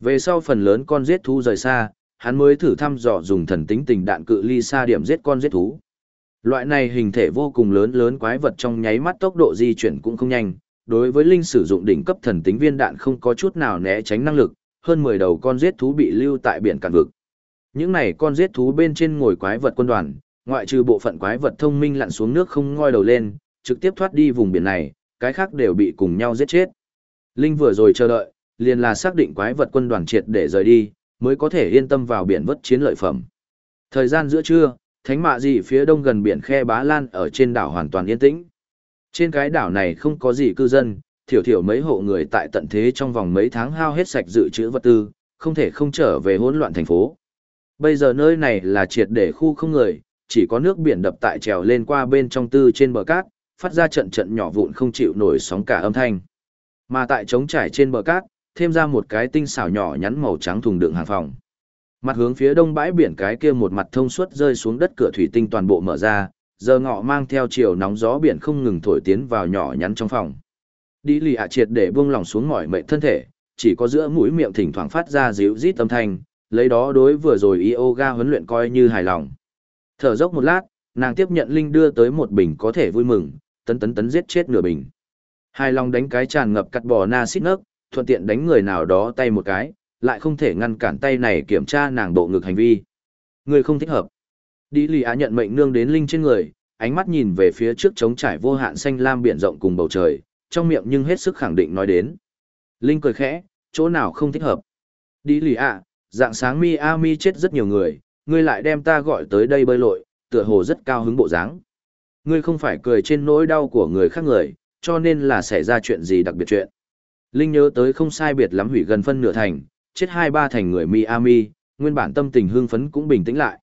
Về sau phần lớn con giết thú rời xa, hắn mới thử thăm dò dùng thần tính tình đạn cự ly xa điểm giết con giết thú. Loại này hình thể vô cùng lớn lớn quái vật trong nháy mắt tốc độ di chuyển cũng không nhanh, đối với linh sử dụng đỉnh cấp thần tính viên đạn không có chút nào né tránh năng lực, hơn 10 đầu con giết thú bị lưu tại biển cạn vực. Những này con giết thú bên trên ngồi quái vật quân đoàn, ngoại trừ bộ phận quái vật thông minh lặn xuống nước không ngoi đầu lên, trực tiếp thoát đi vùng biển này, cái khác đều bị cùng nhau giết chết. Linh vừa rồi chờ đợi, liền là xác định quái vật quân đoàn triệt để rời đi, mới có thể yên tâm vào biển vất chiến lợi phẩm. Thời gian giữa trưa, thánh mạ gì phía đông gần biển khe bá lan ở trên đảo hoàn toàn yên tĩnh. Trên cái đảo này không có gì cư dân, thiểu thiểu mấy hộ người tại tận thế trong vòng mấy tháng hao hết sạch dự trữ vật tư, không thể không trở về hỗn loạn thành phố. Bây giờ nơi này là triệt để khu không người, chỉ có nước biển đập tại trèo lên qua bên trong tư trên bờ cát, phát ra trận trận nhỏ vụn không chịu nổi sóng cả âm thanh. Mà tại trống trải trên bờ cát, thêm ra một cái tinh xảo nhỏ nhắn màu trắng thùng đựng hàng phòng. Mặt hướng phía đông bãi biển cái kia một mặt thông suốt rơi xuống đất cửa thủy tinh toàn bộ mở ra, giờ ngọ mang theo chiều nóng gió biển không ngừng thổi tiến vào nhỏ nhắn trong phòng. Đi lì hạ triệt để buông lỏng xuống mỏi mệt thân thể, chỉ có giữa mũi miệng thỉnh thoảng phát ra ríu rít âm thanh, lấy đó đối vừa rồi yoga huấn luyện coi như hài lòng. Thở dốc một lát, nàng tiếp nhận Linh đưa tới một bình có thể vui mừng, tấn tấn tấn giết chết nửa bình. Hài lòng đánh cái tràn ngập cắt bò na xít nấc, thuận tiện đánh người nào đó tay một cái, lại không thể ngăn cản tay này kiểm tra nàng bộ ngực hành vi. Người không thích hợp. Đi lì á nhận mệnh nương đến Linh trên người, ánh mắt nhìn về phía trước trống trải vô hạn xanh lam biển rộng cùng bầu trời, trong miệng nhưng hết sức khẳng định nói đến. Linh cười khẽ, chỗ nào không thích hợp. Đi lì ạ, dạng sáng Miami chết rất nhiều người, ngươi lại đem ta gọi tới đây bơi lội, tựa hồ rất cao hứng bộ dáng. Ngươi không phải cười trên nỗi đau của người khác người, cho nên là xảy ra chuyện gì đặc biệt chuyện. Linh nhớ tới không sai biệt lắm hủy gần phân nửa thành, chết hai ba thành người Miami, nguyên bản tâm tình hưng phấn cũng bình tĩnh lại.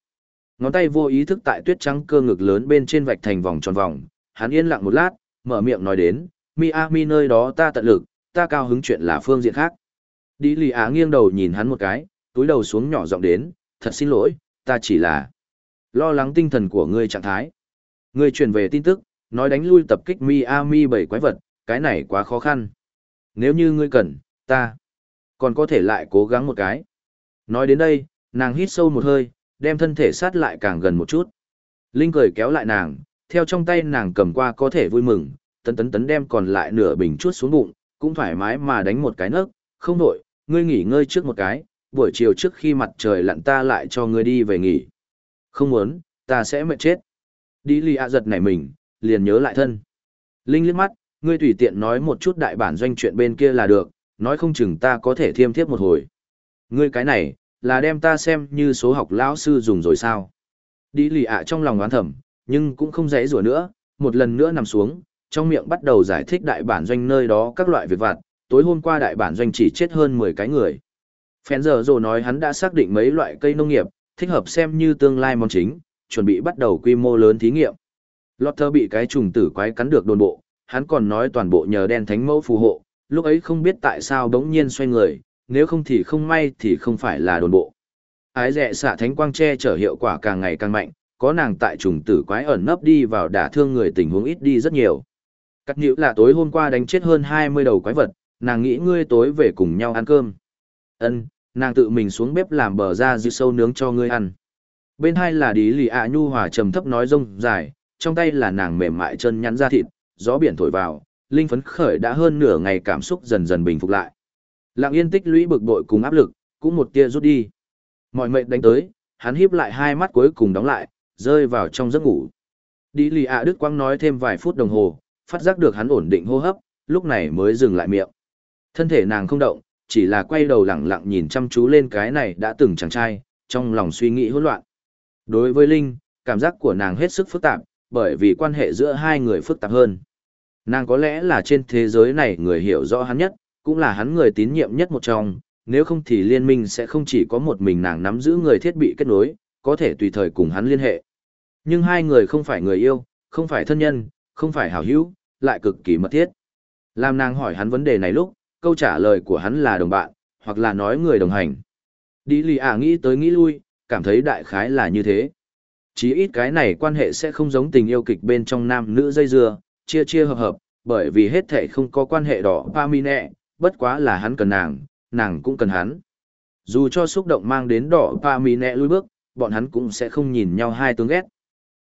Ngón tay vô ý thức tại tuyết trắng cơ ngực lớn bên trên vạch thành vòng tròn vòng, hắn yên lặng một lát, mở miệng nói đến, Miami nơi đó ta tận lực, ta cao hứng chuyện là phương diện khác. Đi lì á nghiêng đầu nhìn hắn một cái, túi đầu xuống nhỏ giọng đến, thật xin lỗi, ta chỉ là lo lắng tinh thần của ngươi trạng thái. Ngươi truyền về tin tức, nói đánh lui tập kích Miami bảy quái vật, cái này quá khó khăn. Nếu như ngươi cần, ta còn có thể lại cố gắng một cái. Nói đến đây, nàng hít sâu một hơi, đem thân thể sát lại càng gần một chút. Linh cười kéo lại nàng, theo trong tay nàng cầm qua có thể vui mừng, tấn tấn tấn đem còn lại nửa bình chuốt xuống bụng, cũng thoải mái mà đánh một cái nấc, không nổi, ngươi nghỉ ngơi trước một cái, buổi chiều trước khi mặt trời lặn ta lại cho ngươi đi về nghỉ. Không muốn, ta sẽ mệt chết. Đi lì ạ giật nảy mình, liền nhớ lại thân. Linh liếc mắt, ngươi tùy tiện nói một chút đại bản doanh chuyện bên kia là được, nói không chừng ta có thể thiêm thiếp một hồi. Ngươi cái này, là đem ta xem như số học lão sư dùng rồi sao? Đi lì ạ trong lòng oán thầm, nhưng cũng không dễ rủa nữa, một lần nữa nằm xuống, trong miệng bắt đầu giải thích đại bản doanh nơi đó các loại việc vặt, tối hôm qua đại bản doanh chỉ chết hơn 10 cái người. Phèn giờ rồi nói hắn đã xác định mấy loại cây nông nghiệp, thích hợp xem như tương lai món chính, chuẩn bị bắt đầu quy mô lớn thí nghiệm. Lotter bị cái trùng tử quái cắn được đồn bộ, hắn còn nói toàn bộ nhờ đen thánh mẫu phù hộ, lúc ấy không biết tại sao bỗng nhiên xoay người, nếu không thì không may thì không phải là đồn bộ. Ái rẻ xạ thánh quang che chở hiệu quả càng ngày càng mạnh, có nàng tại trùng tử quái ẩn nấp đi vào đả thương người tình huống ít đi rất nhiều. Cắt nhữ là tối hôm qua đánh chết hơn 20 đầu quái vật, nàng nghĩ ngươi tối về cùng nhau ăn cơm. Ân, nàng tự mình xuống bếp làm bờ ra dư sâu nướng cho ngươi ăn. Bên hai là đi lì ạ nhu hòa trầm thấp nói rông dài, trong tay là nàng mềm mại chân nhắn ra thịt, gió biển thổi vào, linh phấn khởi đã hơn nửa ngày cảm xúc dần dần bình phục lại. Lặng yên tích lũy bực bội cùng áp lực, cũng một tia rút đi. Mọi mệnh đánh tới, hắn híp lại hai mắt cuối cùng đóng lại, rơi vào trong giấc ngủ. Đi lì ạ Đức Quang nói thêm vài phút đồng hồ, phát giác được hắn ổn định hô hấp, lúc này mới dừng lại miệng. Thân thể nàng không động, chỉ là quay đầu lẳng lặng nhìn chăm chú lên cái này đã từng chàng trai, trong lòng suy nghĩ hỗn loạn. Đối với Linh, cảm giác của nàng hết sức phức tạp, bởi vì quan hệ giữa hai người phức tạp hơn. Nàng có lẽ là trên thế giới này người hiểu rõ hắn nhất, cũng là hắn người tín nhiệm nhất một trong, nếu không thì liên minh sẽ không chỉ có một mình nàng nắm giữ người thiết bị kết nối, có thể tùy thời cùng hắn liên hệ. Nhưng hai người không phải người yêu, không phải thân nhân, không phải hảo hữu, lại cực kỳ mật thiết. Làm nàng hỏi hắn vấn đề này lúc, câu trả lời của hắn là đồng bạn, hoặc là nói người đồng hành. Đi lì ả nghĩ tới nghĩ lui, cảm thấy đại khái là như thế. Chí ít cái này quan hệ sẽ không giống tình yêu kịch bên trong nam nữ dây dưa, chia chia hợp hợp, bởi vì hết thể không có quan hệ đỏ pa mi nẹ, bất quá là hắn cần nàng, nàng cũng cần hắn. Dù cho xúc động mang đến đỏ pa mi nẹ lui bước, bọn hắn cũng sẽ không nhìn nhau hai tướng ghét.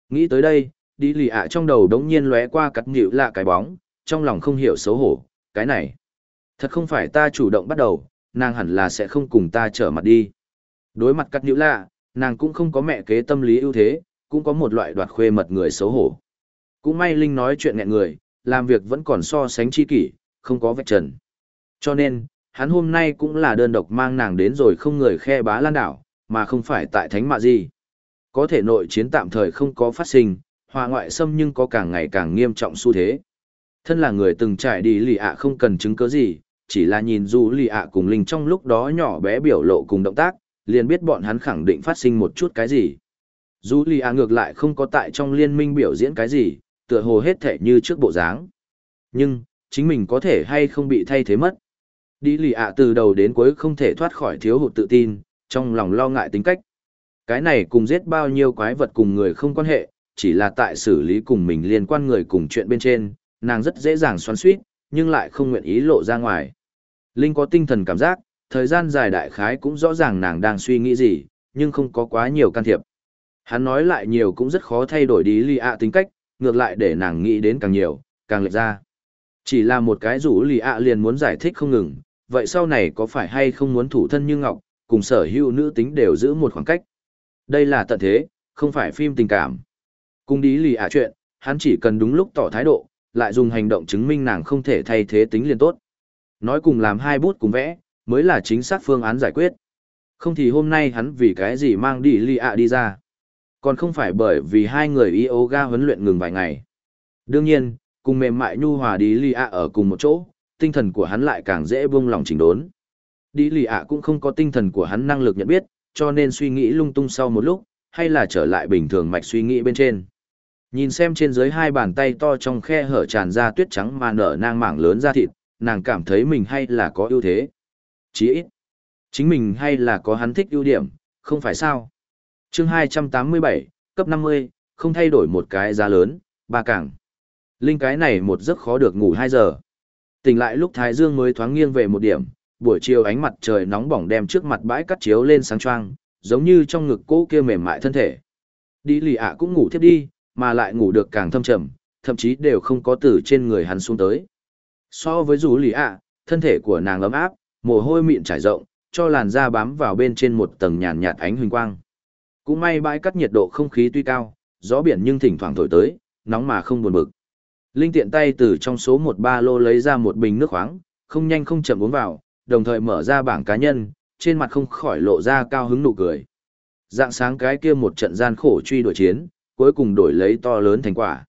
Nghĩ tới đây, đi lì ạ trong đầu đống nhiên lóe qua cắt nhịu lạ cái bóng, trong lòng không hiểu xấu hổ, cái này. Thật không phải ta chủ động bắt đầu, nàng hẳn là sẽ không cùng ta trở mặt đi. Đối mặt cắt nhịu lạ, nàng cũng không có mẹ kế tâm lý ưu thế, cũng có một loại đoạt khuê mật người xấu hổ. Cũng may Linh nói chuyện nghẹn người, làm việc vẫn còn so sánh chi kỷ, không có vạch trần. Cho nên, hắn hôm nay cũng là đơn độc mang nàng đến rồi không người khe bá lan đảo, mà không phải tại thánh mạ gì. Có thể nội chiến tạm thời không có phát sinh, hòa ngoại xâm nhưng có càng ngày càng nghiêm trọng xu thế. Thân là người từng trải đi lì ạ không cần chứng cứ gì, chỉ là nhìn dù lì ạ cùng Linh trong lúc đó nhỏ bé biểu lộ cùng động tác, liền biết bọn hắn khẳng định phát sinh một chút cái gì. Dù lì ạ ngược lại không có tại trong liên minh biểu diễn cái gì, tựa hồ hết thể như trước bộ dáng. Nhưng, chính mình có thể hay không bị thay thế mất. Đi lì ạ từ đầu đến cuối không thể thoát khỏi thiếu hụt tự tin, trong lòng lo ngại tính cách. Cái này cùng giết bao nhiêu quái vật cùng người không quan hệ, chỉ là tại xử lý cùng mình liên quan người cùng chuyện bên trên, nàng rất dễ dàng xoắn suýt, nhưng lại không nguyện ý lộ ra ngoài. Linh có tinh thần cảm giác, thời gian dài đại khái cũng rõ ràng nàng đang suy nghĩ gì, nhưng không có quá nhiều can thiệp. Hắn nói lại nhiều cũng rất khó thay đổi đi lì ạ tính cách, ngược lại để nàng nghĩ đến càng nhiều, càng lệch ra. Chỉ là một cái rủ lì ạ liền muốn giải thích không ngừng, vậy sau này có phải hay không muốn thủ thân như ngọc, cùng sở hữu nữ tính đều giữ một khoảng cách. Đây là tận thế, không phải phim tình cảm. Cùng đi lì ạ chuyện, hắn chỉ cần đúng lúc tỏ thái độ, lại dùng hành động chứng minh nàng không thể thay thế tính liền tốt. Nói cùng làm hai bút cùng vẽ, mới là chính xác phương án giải quyết. Không thì hôm nay hắn vì cái gì mang đi lì ạ đi ra. Còn không phải bởi vì hai người yoga huấn luyện ngừng vài ngày. Đương nhiên, cùng mềm mại nhu hòa đi lì ạ ở cùng một chỗ, tinh thần của hắn lại càng dễ buông lòng chỉnh đốn. Đi lì ạ cũng không có tinh thần của hắn năng lực nhận biết, cho nên suy nghĩ lung tung sau một lúc, hay là trở lại bình thường mạch suy nghĩ bên trên. Nhìn xem trên dưới hai bàn tay to trong khe hở tràn ra tuyết trắng mà nở nang mảng lớn ra thịt, nàng cảm thấy mình hay là có ưu thế. Chỉ ít, chính mình hay là có hắn thích ưu điểm, không phải sao. chương 287, cấp 50, không thay đổi một cái giá lớn, ba càng. Linh cái này một giấc khó được ngủ 2 giờ. Tỉnh lại lúc Thái Dương mới thoáng nghiêng về một điểm, buổi chiều ánh mặt trời nóng bỏng đem trước mặt bãi cắt chiếu lên sáng choang, giống như trong ngực cô kia mềm mại thân thể. Đi lì ạ cũng ngủ thiếp đi, mà lại ngủ được càng thâm trầm, thậm chí đều không có từ trên người hắn xuống tới. So với rủ lì ạ, thân thể của nàng ấm áp, mồ hôi mịn trải rộng, cho làn da bám vào bên trên một tầng nhàn nhạt ánh huỳnh quang. Cũng may bãi cắt nhiệt độ không khí tuy cao, gió biển nhưng thỉnh thoảng thổi tới, nóng mà không buồn bực. Linh tiện tay từ trong số một ba lô lấy ra một bình nước khoáng, không nhanh không chậm uống vào, đồng thời mở ra bảng cá nhân, trên mặt không khỏi lộ ra cao hứng nụ cười. Dạng sáng cái kia một trận gian khổ truy đuổi chiến, cuối cùng đổi lấy to lớn thành quả.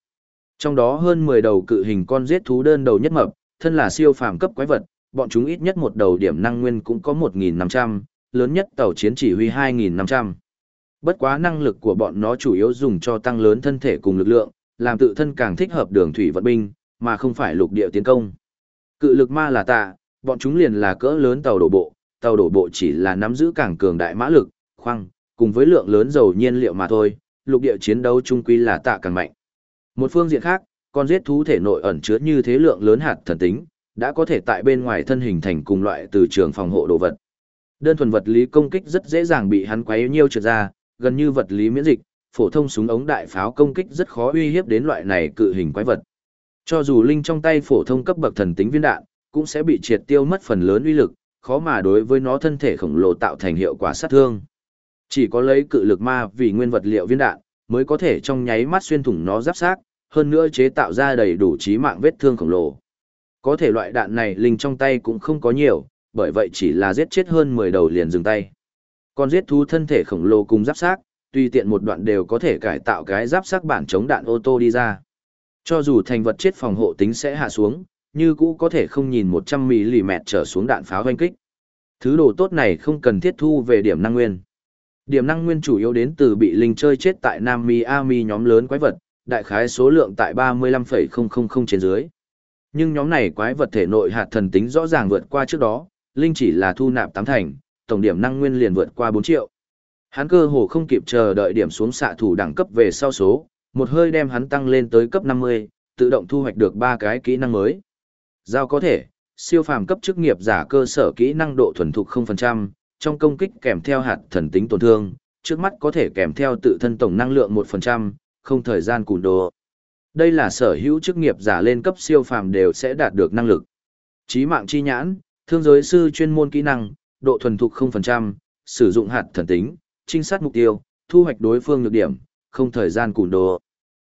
Trong đó hơn 10 đầu cự hình con giết thú đơn đầu nhất mập, thân là siêu phàm cấp quái vật, bọn chúng ít nhất một đầu điểm năng nguyên cũng có 1.500, lớn nhất tàu chiến chỉ huy 2.500. Bất quá năng lực của bọn nó chủ yếu dùng cho tăng lớn thân thể cùng lực lượng, làm tự thân càng thích hợp đường thủy vận binh, mà không phải lục địa tiến công. Cự lực ma là tạ, bọn chúng liền là cỡ lớn tàu đổ bộ, tàu đổ bộ chỉ là nắm giữ càng cường đại mã lực, khoang, cùng với lượng lớn dầu nhiên liệu mà thôi, lục địa chiến đấu trung quy là tạ càng mạnh. Một phương diện khác, con giết thú thể nội ẩn chứa như thế lượng lớn hạt thần tính, đã có thể tại bên ngoài thân hình thành cùng loại từ trường phòng hộ đồ vật. Đơn thuần vật lý công kích rất dễ dàng bị hắn quấy nhiêu trượt ra, gần như vật lý miễn dịch, phổ thông súng ống đại pháo công kích rất khó uy hiếp đến loại này cự hình quái vật. Cho dù linh trong tay phổ thông cấp bậc thần tính viên đạn, cũng sẽ bị triệt tiêu mất phần lớn uy lực, khó mà đối với nó thân thể khổng lồ tạo thành hiệu quả sát thương. Chỉ có lấy cự lực ma vì nguyên vật liệu viên đạn, mới có thể trong nháy mắt xuyên thủng nó giáp xác, hơn nữa chế tạo ra đầy đủ trí mạng vết thương khổng lồ. Có thể loại đạn này linh trong tay cũng không có nhiều, bởi vậy chỉ là giết chết hơn 10 đầu liền dừng tay. Còn giết thú thân thể khổng lồ cùng giáp xác, tùy tiện một đoạn đều có thể cải tạo cái giáp xác bản chống đạn ô tô đi ra. Cho dù thành vật chết phòng hộ tính sẽ hạ xuống, như cũ có thể không nhìn 100mm trở xuống đạn pháo hoanh kích. Thứ đồ tốt này không cần thiết thu về điểm năng nguyên. Điểm năng nguyên chủ yếu đến từ bị linh chơi chết tại Nam Miami nhóm lớn quái vật, đại khái số lượng tại 35,000 trên dưới. Nhưng nhóm này quái vật thể nội hạt thần tính rõ ràng vượt qua trước đó, linh chỉ là thu nạp tám thành, tổng điểm năng nguyên liền vượt qua 4 triệu. Hắn cơ hồ không kịp chờ đợi điểm xuống xạ thủ đẳng cấp về sau số, một hơi đem hắn tăng lên tới cấp 50, tự động thu hoạch được ba cái kỹ năng mới. Giao có thể, siêu phàm cấp chức nghiệp giả cơ sở kỹ năng độ thuần thục 0%, trong công kích kèm theo hạt thần tính tổn thương, trước mắt có thể kèm theo tự thân tổng năng lượng 1%, không thời gian cùn đồ. Đây là sở hữu chức nghiệp giả lên cấp siêu phàm đều sẽ đạt được năng lực. Chí mạng chi nhãn, thương giới sư chuyên môn kỹ năng, độ thuần thục 0%, sử dụng hạt thần tính, trinh sát mục tiêu, thu hoạch đối phương nhược điểm, không thời gian cùn đồ.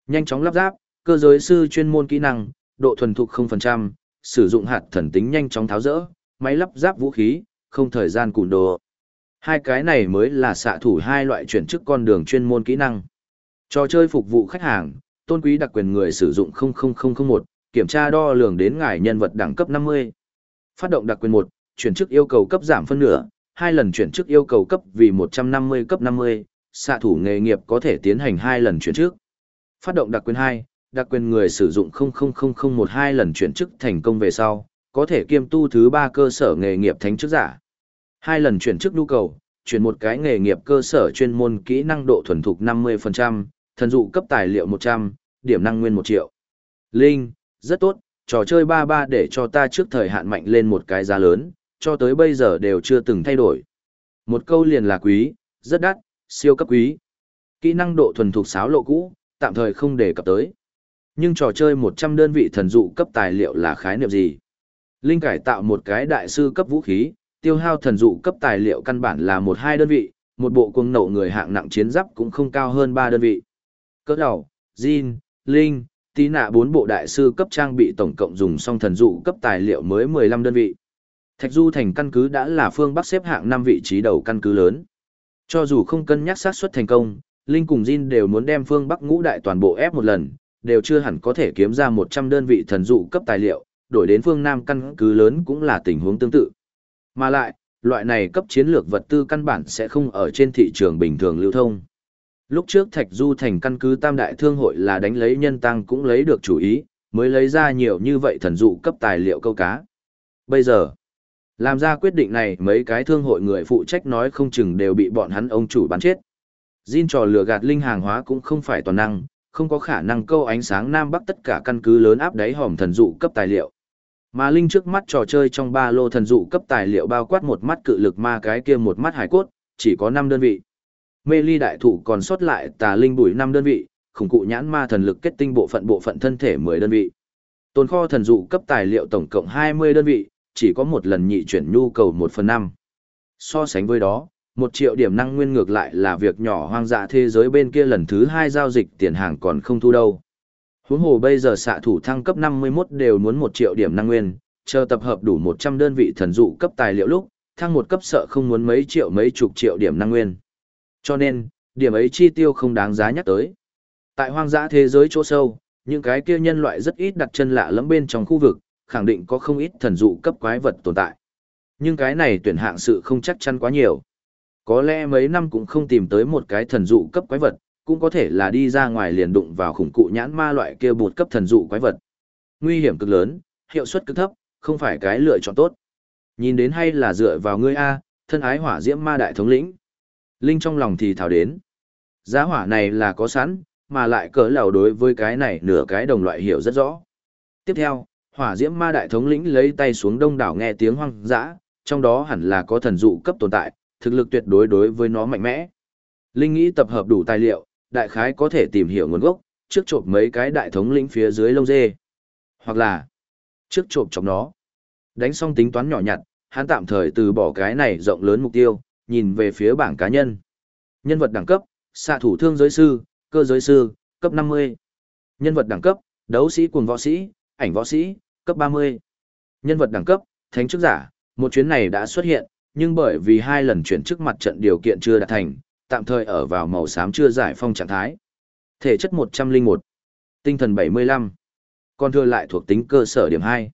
Nhanh chóng lắp ráp, cơ giới sư chuyên môn kỹ năng, độ thuần thục 0%, sử dụng hạt thần tính nhanh chóng tháo rỡ, máy lắp ráp vũ khí, không thời gian cùn đồ. Hai cái này mới là xạ thủ hai loại chuyển chức con đường chuyên môn kỹ năng. Trò chơi phục vụ khách hàng, tôn quý đặc quyền người sử dụng 00001, kiểm tra đo lường đến ngài nhân vật đẳng cấp 50. Phát động đặc quyền 1, chuyển chức yêu cầu cấp giảm phân nửa, hai lần chuyển chức yêu cầu cấp vì 150 cấp 50, xạ thủ nghề nghiệp có thể tiến hành hai lần chuyển chức. Phát động đặc quyền 2, đặc quyền người sử dụng 00001 hai lần chuyển chức thành công về sau, có thể kiêm tu thứ ba cơ sở nghề nghiệp thánh chức giả. Hai lần chuyển chức nhu cầu, chuyển một cái nghề nghiệp cơ sở chuyên môn kỹ năng độ thuần thục 50%, thần dụ cấp tài liệu 100, điểm năng nguyên 1 triệu. Linh, rất tốt, trò chơi 33 để cho ta trước thời hạn mạnh lên một cái giá lớn, cho tới bây giờ đều chưa từng thay đổi. Một câu liền là quý, rất đắt, siêu cấp quý. Kỹ năng độ thuần thục sáo lộ cũ, tạm thời không đề cập tới. Nhưng trò chơi 100 đơn vị thần dụ cấp tài liệu là khái niệm gì? Linh cải tạo một cái đại sư cấp vũ khí, tiêu hao thần dụ cấp tài liệu căn bản là một hai đơn vị, một bộ cuồng nộ người hạng nặng chiến giáp cũng không cao hơn ba đơn vị. Cỡ đầu, Jin, Linh, tí nạ bốn bộ đại sư cấp trang bị tổng cộng dùng xong thần dụ cấp tài liệu mới 15 đơn vị. Thạch Du thành căn cứ đã là phương Bắc xếp hạng 5 vị trí đầu căn cứ lớn. Cho dù không cân nhắc xác suất thành công, Linh cùng Jin đều muốn đem phương Bắc ngũ đại toàn bộ ép một lần, đều chưa hẳn có thể kiếm ra 100 đơn vị thần dụ cấp tài liệu, đổi đến phương Nam căn cứ lớn cũng là tình huống tương tự. Mà lại, loại này cấp chiến lược vật tư căn bản sẽ không ở trên thị trường bình thường lưu thông. Lúc trước Thạch Du thành căn cứ tam đại thương hội là đánh lấy nhân tăng cũng lấy được chủ ý, mới lấy ra nhiều như vậy thần dụ cấp tài liệu câu cá. Bây giờ, làm ra quyết định này mấy cái thương hội người phụ trách nói không chừng đều bị bọn hắn ông chủ bắn chết. Jin trò lừa gạt linh hàng hóa cũng không phải toàn năng, không có khả năng câu ánh sáng Nam Bắc tất cả căn cứ lớn áp đáy hòm thần dụ cấp tài liệu. Mà Linh trước mắt trò chơi trong ba lô thần dụ cấp tài liệu bao quát một mắt cự lực ma cái kia một mắt hải cốt, chỉ có 5 đơn vị. Mê ly đại thủ còn sót lại tà linh bùi 5 đơn vị, khủng cụ nhãn ma thần lực kết tinh bộ phận bộ phận thân thể 10 đơn vị. Tồn kho thần dụ cấp tài liệu tổng cộng 20 đơn vị, chỉ có một lần nhị chuyển nhu cầu 1 phần 5. So sánh với đó, một triệu điểm năng nguyên ngược lại là việc nhỏ hoang dã thế giới bên kia lần thứ hai giao dịch tiền hàng còn không thu đâu. Huống hồ bây giờ xạ thủ thăng cấp 51 đều muốn một triệu điểm năng nguyên, chờ tập hợp đủ 100 đơn vị thần dụ cấp tài liệu lúc, thăng một cấp sợ không muốn mấy triệu mấy chục triệu điểm năng nguyên. Cho nên, điểm ấy chi tiêu không đáng giá nhắc tới. Tại hoang dã thế giới chỗ sâu, những cái kia nhân loại rất ít đặt chân lạ lẫm bên trong khu vực, khẳng định có không ít thần dụ cấp quái vật tồn tại. Nhưng cái này tuyển hạng sự không chắc chắn quá nhiều. Có lẽ mấy năm cũng không tìm tới một cái thần dụ cấp quái vật, cũng có thể là đi ra ngoài liền đụng vào khủng cụ nhãn ma loại kia bột cấp thần dụ quái vật. Nguy hiểm cực lớn, hiệu suất cực thấp, không phải cái lựa chọn tốt. Nhìn đến hay là dựa vào ngươi A, thân ái hỏa diễm ma đại thống lĩnh. Linh trong lòng thì thảo đến. Giá hỏa này là có sẵn, mà lại cỡ lầu đối với cái này nửa cái đồng loại hiểu rất rõ. Tiếp theo, hỏa diễm ma đại thống lĩnh lấy tay xuống đông đảo nghe tiếng hoang dã, trong đó hẳn là có thần dụ cấp tồn tại, thực lực tuyệt đối đối với nó mạnh mẽ. Linh nghĩ tập hợp đủ tài liệu, đại khái có thể tìm hiểu nguồn gốc, trước chộp mấy cái đại thống lĩnh phía dưới lông dê. Hoặc là, trước chộp trong nó. Đánh xong tính toán nhỏ nhặt, hắn tạm thời từ bỏ cái này rộng lớn mục tiêu, nhìn về phía bảng cá nhân. Nhân vật đẳng cấp, xạ thủ thương giới sư, cơ giới sư, cấp 50. Nhân vật đẳng cấp, đấu sĩ cuồng võ sĩ, ảnh võ sĩ, cấp 30. Nhân vật đẳng cấp, thánh chức giả, một chuyến này đã xuất hiện, nhưng bởi vì hai lần chuyển chức mặt trận điều kiện chưa đạt thành, tạm thời ở vào màu xám chưa giải phong trạng thái. Thể chất 101, tinh thần 75, còn thừa lại thuộc tính cơ sở điểm 2.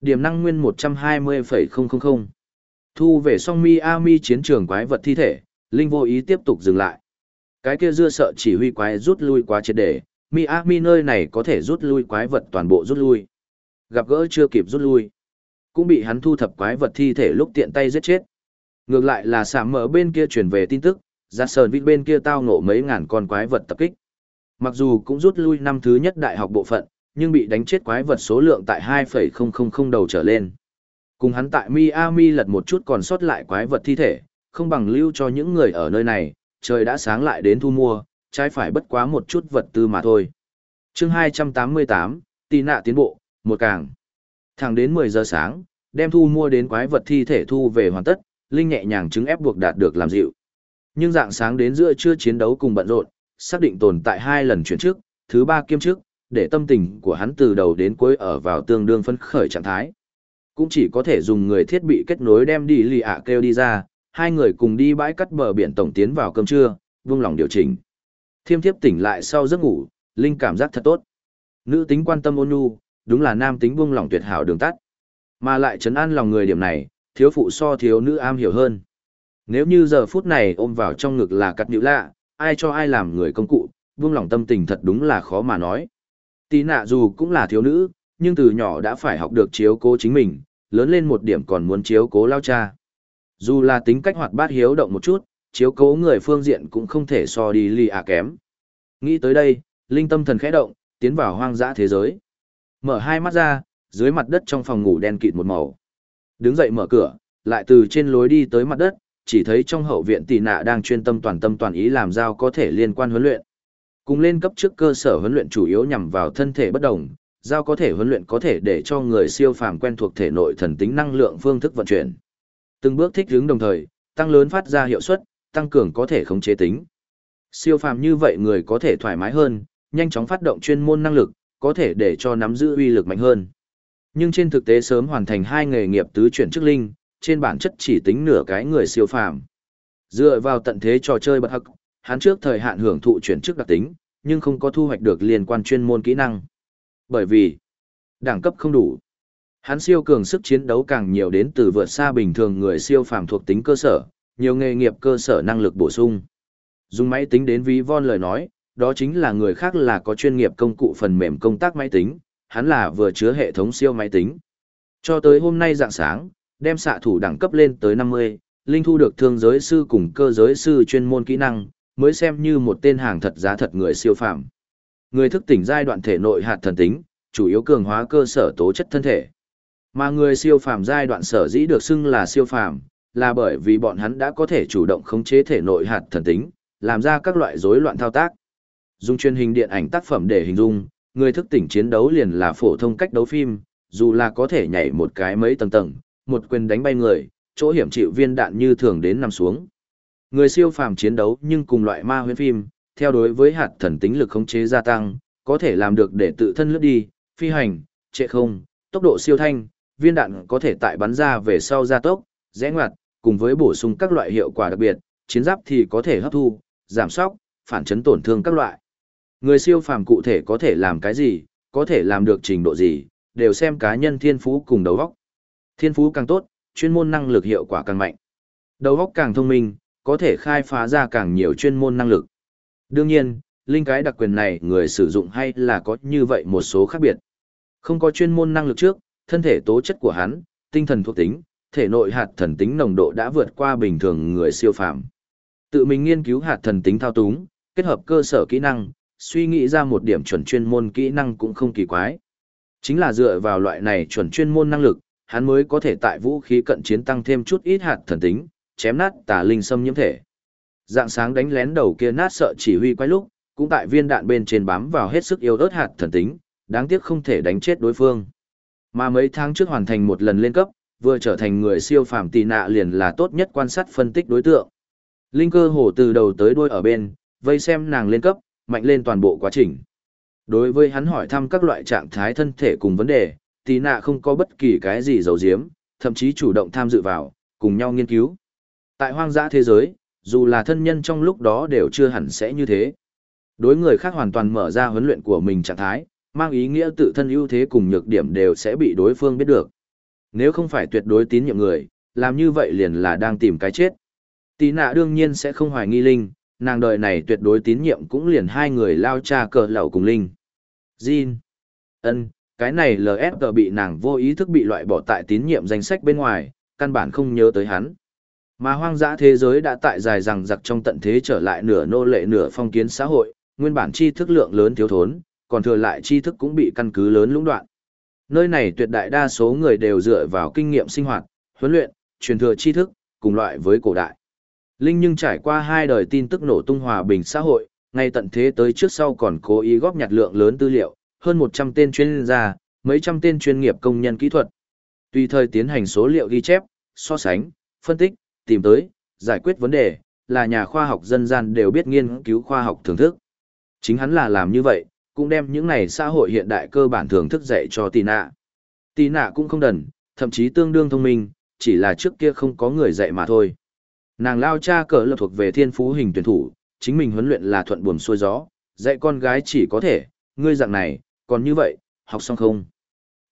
Điểm năng nguyên 120,000. Thu về song Miami chiến trường quái vật thi thể, Linh vô ý tiếp tục dừng lại. Cái kia dưa sợ chỉ huy quái rút lui quá triệt để, Miami nơi này có thể rút lui quái vật toàn bộ rút lui. Gặp gỡ chưa kịp rút lui. Cũng bị hắn thu thập quái vật thi thể lúc tiện tay giết chết. Ngược lại là sảm mở bên kia truyền về tin tức, ra sờn vít bên kia tao ngộ mấy ngàn con quái vật tập kích. Mặc dù cũng rút lui năm thứ nhất đại học bộ phận, nhưng bị đánh chết quái vật số lượng tại 2,000 đầu trở lên. Cùng hắn tại Miami lật một chút còn sót lại quái vật thi thể, không bằng lưu cho những người ở nơi này, trời đã sáng lại đến thu mua, trái phải bất quá một chút vật tư mà thôi. chương 288, tì nạ tiến bộ, một càng. Thẳng đến 10 giờ sáng, đem thu mua đến quái vật thi thể thu về hoàn tất, Linh nhẹ nhàng chứng ép buộc đạt được làm dịu. Nhưng dạng sáng đến giữa trưa chiến đấu cùng bận rộn, xác định tồn tại hai lần chuyển trước, thứ ba kiêm trước, để tâm tình của hắn từ đầu đến cuối ở vào tương đương phấn khởi trạng thái. Cũng chỉ có thể dùng người thiết bị kết nối đem đi lì ạ kêu đi ra, hai người cùng đi bãi cắt bờ biển tổng tiến vào cơm trưa, vung lòng điều chỉnh. Thiêm thiếp tỉnh lại sau giấc ngủ, Linh cảm giác thật tốt. Nữ tính quan tâm ôn nhu, đúng là nam tính vung lòng tuyệt hảo đường tắt. Mà lại chấn an lòng người điểm này, thiếu phụ so thiếu nữ am hiểu hơn. Nếu như giờ phút này ôm vào trong ngực là cắt nhữ lạ, ai cho ai làm người công cụ, vương lòng tâm tình thật đúng là khó mà nói. Tí nạ dù cũng là thiếu nữ, nhưng từ nhỏ đã phải học được chiếu cố chính mình, lớn lên một điểm còn muốn chiếu cố lao cha. Dù là tính cách hoạt bát hiếu động một chút, chiếu cố người phương diện cũng không thể so đi lì à kém. Nghĩ tới đây, linh tâm thần khẽ động, tiến vào hoang dã thế giới. Mở hai mắt ra, dưới mặt đất trong phòng ngủ đen kịt một màu. Đứng dậy mở cửa, lại từ trên lối đi tới mặt đất, chỉ thấy trong hậu viện tỷ nạ đang chuyên tâm toàn tâm toàn ý làm giao có thể liên quan huấn luyện. Cùng lên cấp trước cơ sở huấn luyện chủ yếu nhằm vào thân thể bất đồng, giao có thể huấn luyện có thể để cho người siêu phàm quen thuộc thể nội thần tính năng lượng phương thức vận chuyển. Từng bước thích ứng đồng thời, tăng lớn phát ra hiệu suất, tăng cường có thể khống chế tính. Siêu phàm như vậy người có thể thoải mái hơn, nhanh chóng phát động chuyên môn năng lực, có thể để cho nắm giữ uy lực mạnh hơn. Nhưng trên thực tế sớm hoàn thành hai nghề nghiệp tứ chuyển chức linh, trên bản chất chỉ tính nửa cái người siêu phàm. Dựa vào tận thế trò chơi bật hắc, hắn trước thời hạn hưởng thụ chuyển chức đặc tính, nhưng không có thu hoạch được liên quan chuyên môn kỹ năng. Bởi vì, đẳng cấp không đủ. Hắn siêu cường sức chiến đấu càng nhiều đến từ vượt xa bình thường người siêu phàm thuộc tính cơ sở, nhiều nghề nghiệp cơ sở năng lực bổ sung. Dùng máy tính đến ví von lời nói, đó chính là người khác là có chuyên nghiệp công cụ phần mềm công tác máy tính, hắn là vừa chứa hệ thống siêu máy tính. Cho tới hôm nay dạng sáng, đem xạ thủ đẳng cấp lên tới 50, Linh thu được thương giới sư cùng cơ giới sư chuyên môn kỹ năng, mới xem như một tên hàng thật giá thật người siêu phàm. Người thức tỉnh giai đoạn thể nội hạt thần tính, chủ yếu cường hóa cơ sở tố chất thân thể. Mà người siêu phàm giai đoạn sở dĩ được xưng là siêu phàm, là bởi vì bọn hắn đã có thể chủ động khống chế thể nội hạt thần tính, làm ra các loại rối loạn thao tác. Dùng truyền hình điện ảnh tác phẩm để hình dung, người thức tỉnh chiến đấu liền là phổ thông cách đấu phim, dù là có thể nhảy một cái mấy tầng tầng, một quyền đánh bay người, chỗ hiểm chịu viên đạn như thường đến nằm xuống. Người siêu phàm chiến đấu nhưng cùng loại ma huyễn phim, theo đối với hạt thần tính lực khống chế gia tăng, có thể làm được để tự thân lướt đi, phi hành, trệ không, tốc độ siêu thanh, viên đạn có thể tại bắn ra về sau gia tốc, rẽ ngoặt, cùng với bổ sung các loại hiệu quả đặc biệt, chiến giáp thì có thể hấp thu, giảm sóc, phản chấn tổn thương các loại. Người siêu phàm cụ thể có thể làm cái gì, có thể làm được trình độ gì, đều xem cá nhân thiên phú cùng đầu óc. Thiên phú càng tốt, chuyên môn năng lực hiệu quả càng mạnh. Đầu óc càng thông minh, có thể khai phá ra càng nhiều chuyên môn năng lực. Đương nhiên, linh cái đặc quyền này người sử dụng hay là có như vậy một số khác biệt. Không có chuyên môn năng lực trước, thân thể tố chất của hắn, tinh thần thuộc tính, thể nội hạt thần tính nồng độ đã vượt qua bình thường người siêu phàm. Tự mình nghiên cứu hạt thần tính thao túng, kết hợp cơ sở kỹ năng, suy nghĩ ra một điểm chuẩn chuyên môn kỹ năng cũng không kỳ quái. Chính là dựa vào loại này chuẩn chuyên môn năng lực, hắn mới có thể tại vũ khí cận chiến tăng thêm chút ít hạt thần tính, chém nát tà linh xâm nhiễm thể. Dạng sáng đánh lén đầu kia nát sợ chỉ huy quay lúc, cũng tại viên đạn bên trên bám vào hết sức yêu ớt hạt thần tính, đáng tiếc không thể đánh chết đối phương. Mà mấy tháng trước hoàn thành một lần lên cấp, vừa trở thành người siêu phàm tì nạ liền là tốt nhất quan sát phân tích đối tượng. Linh cơ hồ từ đầu tới đuôi ở bên, vây xem nàng lên cấp, mạnh lên toàn bộ quá trình. Đối với hắn hỏi thăm các loại trạng thái thân thể cùng vấn đề, tì nạ không có bất kỳ cái gì giấu giếm, thậm chí chủ động tham dự vào, cùng nhau nghiên cứu. Tại hoang dã thế giới, dù là thân nhân trong lúc đó đều chưa hẳn sẽ như thế. Đối người khác hoàn toàn mở ra huấn luyện của mình trạng thái, mang ý nghĩa tự thân ưu thế cùng nhược điểm đều sẽ bị đối phương biết được. Nếu không phải tuyệt đối tín nhiệm người, làm như vậy liền là đang tìm cái chết. Tí nạ đương nhiên sẽ không hoài nghi Linh, nàng đời này tuyệt đối tín nhiệm cũng liền hai người lao cha cờ lậu cùng Linh. Jin. ân cái này LFG bị nàng vô ý thức bị loại bỏ tại tín nhiệm danh sách bên ngoài, căn bản không nhớ tới hắn. Mà hoang dã thế giới đã tại dài rằng giặc trong tận thế trở lại nửa nô lệ nửa phong kiến xã hội, nguyên bản tri thức lượng lớn thiếu thốn, còn thừa lại tri thức cũng bị căn cứ lớn lũng đoạn. Nơi này tuyệt đại đa số người đều dựa vào kinh nghiệm sinh hoạt, huấn luyện, truyền thừa tri thức, cùng loại với cổ đại. Linh nhưng trải qua hai đời tin tức nổ tung hòa bình xã hội, ngay tận thế tới trước sau còn cố ý góp nhặt lượng lớn tư liệu, hơn 100 tên chuyên gia, mấy trăm tên chuyên nghiệp công nhân kỹ thuật. Tùy thời tiến hành số liệu ghi chép, so sánh, phân tích, tìm tới, giải quyết vấn đề, là nhà khoa học dân gian đều biết nghiên cứu khoa học thưởng thức. Chính hắn là làm như vậy, cũng đem những này xã hội hiện đại cơ bản thưởng thức dạy cho tì nạ. Tì nạ cũng không đần, thậm chí tương đương thông minh, chỉ là trước kia không có người dạy mà thôi. Nàng lao cha cờ lập thuộc về thiên phú hình tuyển thủ, chính mình huấn luyện là thuận buồm xuôi gió, dạy con gái chỉ có thể, ngươi dạng này, còn như vậy, học xong không?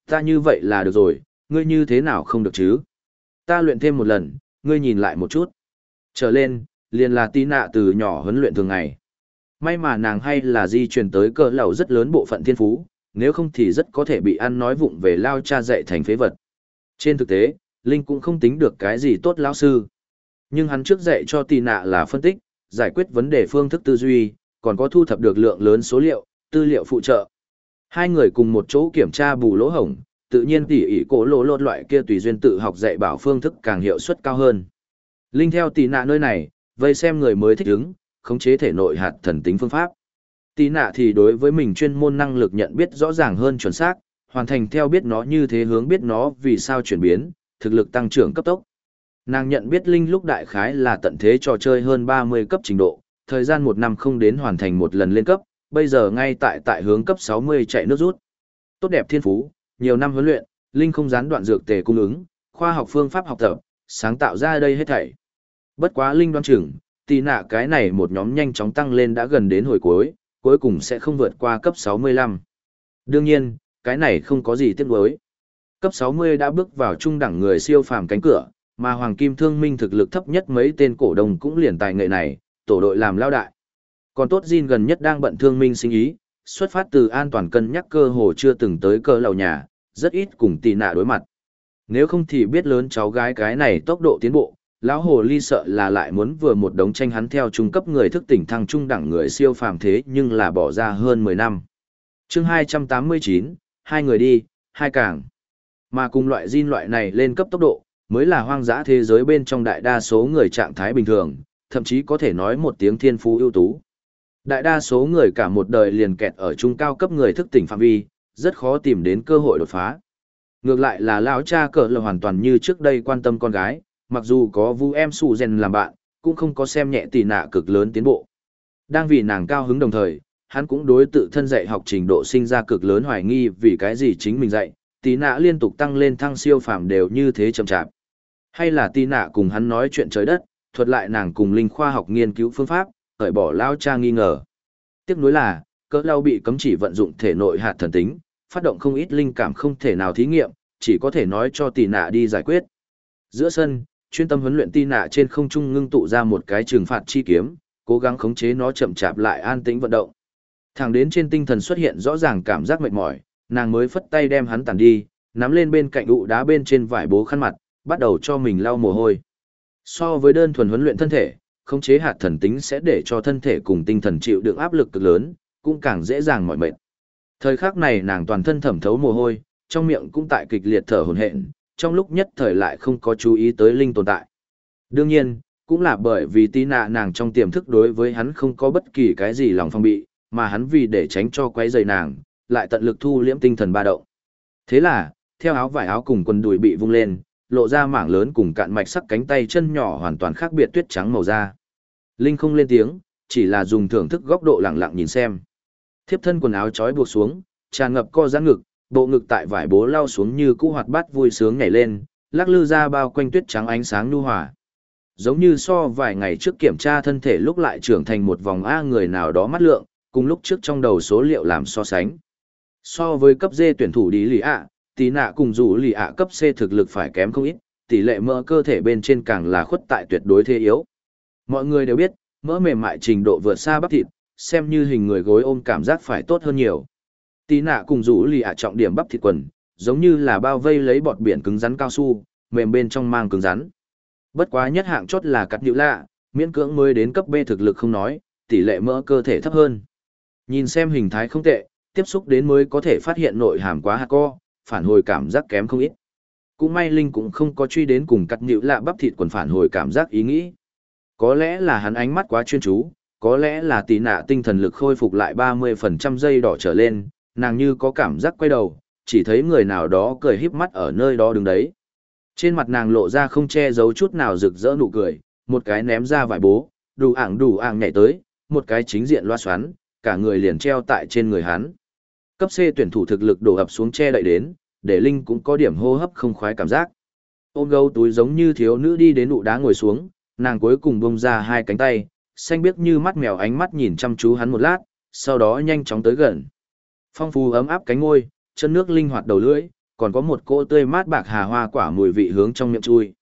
Ta như vậy là được rồi, ngươi như thế nào không được chứ? Ta luyện thêm một lần, ngươi nhìn lại một chút. Trở lên, liền là tí nạ từ nhỏ huấn luyện thường ngày. May mà nàng hay là di truyền tới cỡ lầu rất lớn bộ phận thiên phú, nếu không thì rất có thể bị ăn nói vụng về lao cha dạy thành phế vật. Trên thực tế, Linh cũng không tính được cái gì tốt lão sư. Nhưng hắn trước dạy cho tì nạ là phân tích, giải quyết vấn đề phương thức tư duy, còn có thu thập được lượng lớn số liệu, tư liệu phụ trợ. Hai người cùng một chỗ kiểm tra bù lỗ hổng, tự nhiên tỉ ỉ cổ lỗ lột loại kia tùy duyên tự học dạy bảo phương thức càng hiệu suất cao hơn. Linh theo tì nạ nơi này, vây xem người mới thích ứng, khống chế thể nội hạt thần tính phương pháp. Tì nạ thì đối với mình chuyên môn năng lực nhận biết rõ ràng hơn chuẩn xác, hoàn thành theo biết nó như thế hướng biết nó vì sao chuyển biến, thực lực tăng trưởng cấp tốc. Nàng nhận biết Linh lúc đại khái là tận thế trò chơi hơn 30 cấp trình độ, thời gian một năm không đến hoàn thành một lần lên cấp, bây giờ ngay tại tại hướng cấp 60 chạy nước rút. Tốt đẹp thiên phú, nhiều năm huấn luyện, Linh không gián đoạn dược tề cung ứng, khoa học phương pháp học tập, sáng tạo ra đây hết thảy. Bất quá Linh đoan chừng, tì nạ cái này một nhóm nhanh chóng tăng lên đã gần đến hồi cuối, cuối cùng sẽ không vượt qua cấp 65. Đương nhiên, cái này không có gì tiếc nuối. Cấp 60 đã bước vào trung đẳng người siêu phàm cánh cửa, mà Hoàng Kim Thương Minh thực lực thấp nhất mấy tên cổ đông cũng liền tài nghệ này, tổ đội làm lao đại. Còn tốt Jin gần nhất đang bận thương minh sinh ý, xuất phát từ an toàn cân nhắc cơ hồ chưa từng tới cơ lầu nhà, rất ít cùng tì nạ đối mặt. Nếu không thì biết lớn cháu gái cái này tốc độ tiến bộ, lão hồ ly sợ là lại muốn vừa một đống tranh hắn theo trung cấp người thức tỉnh thăng trung đẳng người siêu phàm thế nhưng là bỏ ra hơn 10 năm. chương 289, hai người đi, hai càng. Mà cùng loại Jin loại này lên cấp tốc độ, mới là hoang dã thế giới bên trong đại đa số người trạng thái bình thường, thậm chí có thể nói một tiếng thiên phú ưu tú. Đại đa số người cả một đời liền kẹt ở trung cao cấp người thức tỉnh phạm vi, rất khó tìm đến cơ hội đột phá. Ngược lại là lão cha cỡ là hoàn toàn như trước đây quan tâm con gái, mặc dù có vu em sụ rèn làm bạn, cũng không có xem nhẹ tỷ nạ cực lớn tiến bộ. Đang vì nàng cao hứng đồng thời, hắn cũng đối tự thân dạy học trình độ sinh ra cực lớn hoài nghi vì cái gì chính mình dạy, tỷ nạ liên tục tăng lên thăng siêu phàm đều như thế chậm chạp. Hay là tỷ nạ cùng hắn nói chuyện trời đất, thuật lại nàng cùng linh khoa học nghiên cứu phương pháp, khởi bỏ lao cha nghi ngờ. Tiếc nuối là, cỡ lao bị cấm chỉ vận dụng thể nội hạt thần tính, phát động không ít linh cảm không thể nào thí nghiệm, chỉ có thể nói cho tỷ nạ đi giải quyết. Giữa sân, chuyên tâm huấn luyện tỷ nạ trên không trung ngưng tụ ra một cái trừng phạt chi kiếm, cố gắng khống chế nó chậm chạp lại an tĩnh vận động. Thẳng đến trên tinh thần xuất hiện rõ ràng cảm giác mệt mỏi, nàng mới phất tay đem hắn tản đi, nắm lên bên cạnh ụ đá bên trên vải bố khăn mặt, bắt đầu cho mình lau mồ hôi. So với đơn thuần huấn luyện thân thể, khống chế hạt thần tính sẽ để cho thân thể cùng tinh thần chịu được áp lực cực lớn, cũng càng dễ dàng mỏi mệt. Thời khắc này nàng toàn thân thẩm thấu mồ hôi, trong miệng cũng tại kịch liệt thở hổn hển, trong lúc nhất thời lại không có chú ý tới linh tồn tại. Đương nhiên, cũng là bởi vì tí nạ nàng trong tiềm thức đối với hắn không có bất kỳ cái gì lòng phong bị, mà hắn vì để tránh cho quấy rầy nàng, lại tận lực thu liễm tinh thần ba động. Thế là, theo áo vải áo cùng quần đùi bị vung lên, lộ ra mảng lớn cùng cạn mạch sắc cánh tay chân nhỏ hoàn toàn khác biệt tuyết trắng màu da. Linh không lên tiếng, chỉ là dùng thưởng thức góc độ lẳng lặng nhìn xem. Thiếp thân quần áo trói buộc xuống, tràn ngập co giãn ngực, bộ ngực tại vải bố lao xuống như cũ hoạt bát vui sướng nhảy lên, lắc lư ra bao quanh tuyết trắng ánh sáng nhu hòa. Giống như so vài ngày trước kiểm tra thân thể lúc lại trưởng thành một vòng A người nào đó mắt lượng, cùng lúc trước trong đầu số liệu làm so sánh. So với cấp D tuyển thủ đi lì ạ, tỷ nạ cùng dù lì ạ cấp C thực lực phải kém không ít, tỷ lệ mỡ cơ thể bên trên càng là khuất tại tuyệt đối thế yếu. Mọi người đều biết, mỡ mềm mại trình độ vượt xa bắp thịt, xem như hình người gối ôm cảm giác phải tốt hơn nhiều. Tỷ nạ cùng rủ lì ạ trọng điểm bắp thịt quần, giống như là bao vây lấy bọt biển cứng rắn cao su, mềm bên trong mang cứng rắn. Bất quá nhất hạng chốt là cắt nhữ lạ, miễn cưỡng mới đến cấp B thực lực không nói, tỷ lệ mỡ cơ thể thấp hơn. Nhìn xem hình thái không tệ, tiếp xúc đến mới có thể phát hiện nội hàm quá hạt co, phản hồi cảm giác kém không ít. Cũng may Linh cũng không có truy đến cùng cắt nhữ lạ bắp thịt quần phản hồi cảm giác ý nghĩ. Có lẽ là hắn ánh mắt quá chuyên chú, có lẽ là tỷ nạ tinh thần lực khôi phục lại 30% dây đỏ trở lên, nàng như có cảm giác quay đầu, chỉ thấy người nào đó cười híp mắt ở nơi đó đứng đấy. Trên mặt nàng lộ ra không che giấu chút nào rực rỡ nụ cười, một cái ném ra vải bố, đủ ảng đủ ảng nhảy tới, một cái chính diện loa xoắn, cả người liền treo tại trên người hắn. Cấp C tuyển thủ thực lực đổ ập xuống che đậy đến, để Linh cũng có điểm hô hấp không khoái cảm giác. Ôm gấu túi giống như thiếu nữ đi đến nụ đá ngồi xuống, nàng cuối cùng bông ra hai cánh tay, xanh biếc như mắt mèo ánh mắt nhìn chăm chú hắn một lát, sau đó nhanh chóng tới gần. Phong phú ấm áp cánh ngôi, chân nước linh hoạt đầu lưỡi, còn có một cỗ tươi mát bạc hà hoa quả mùi vị hướng trong miệng chui.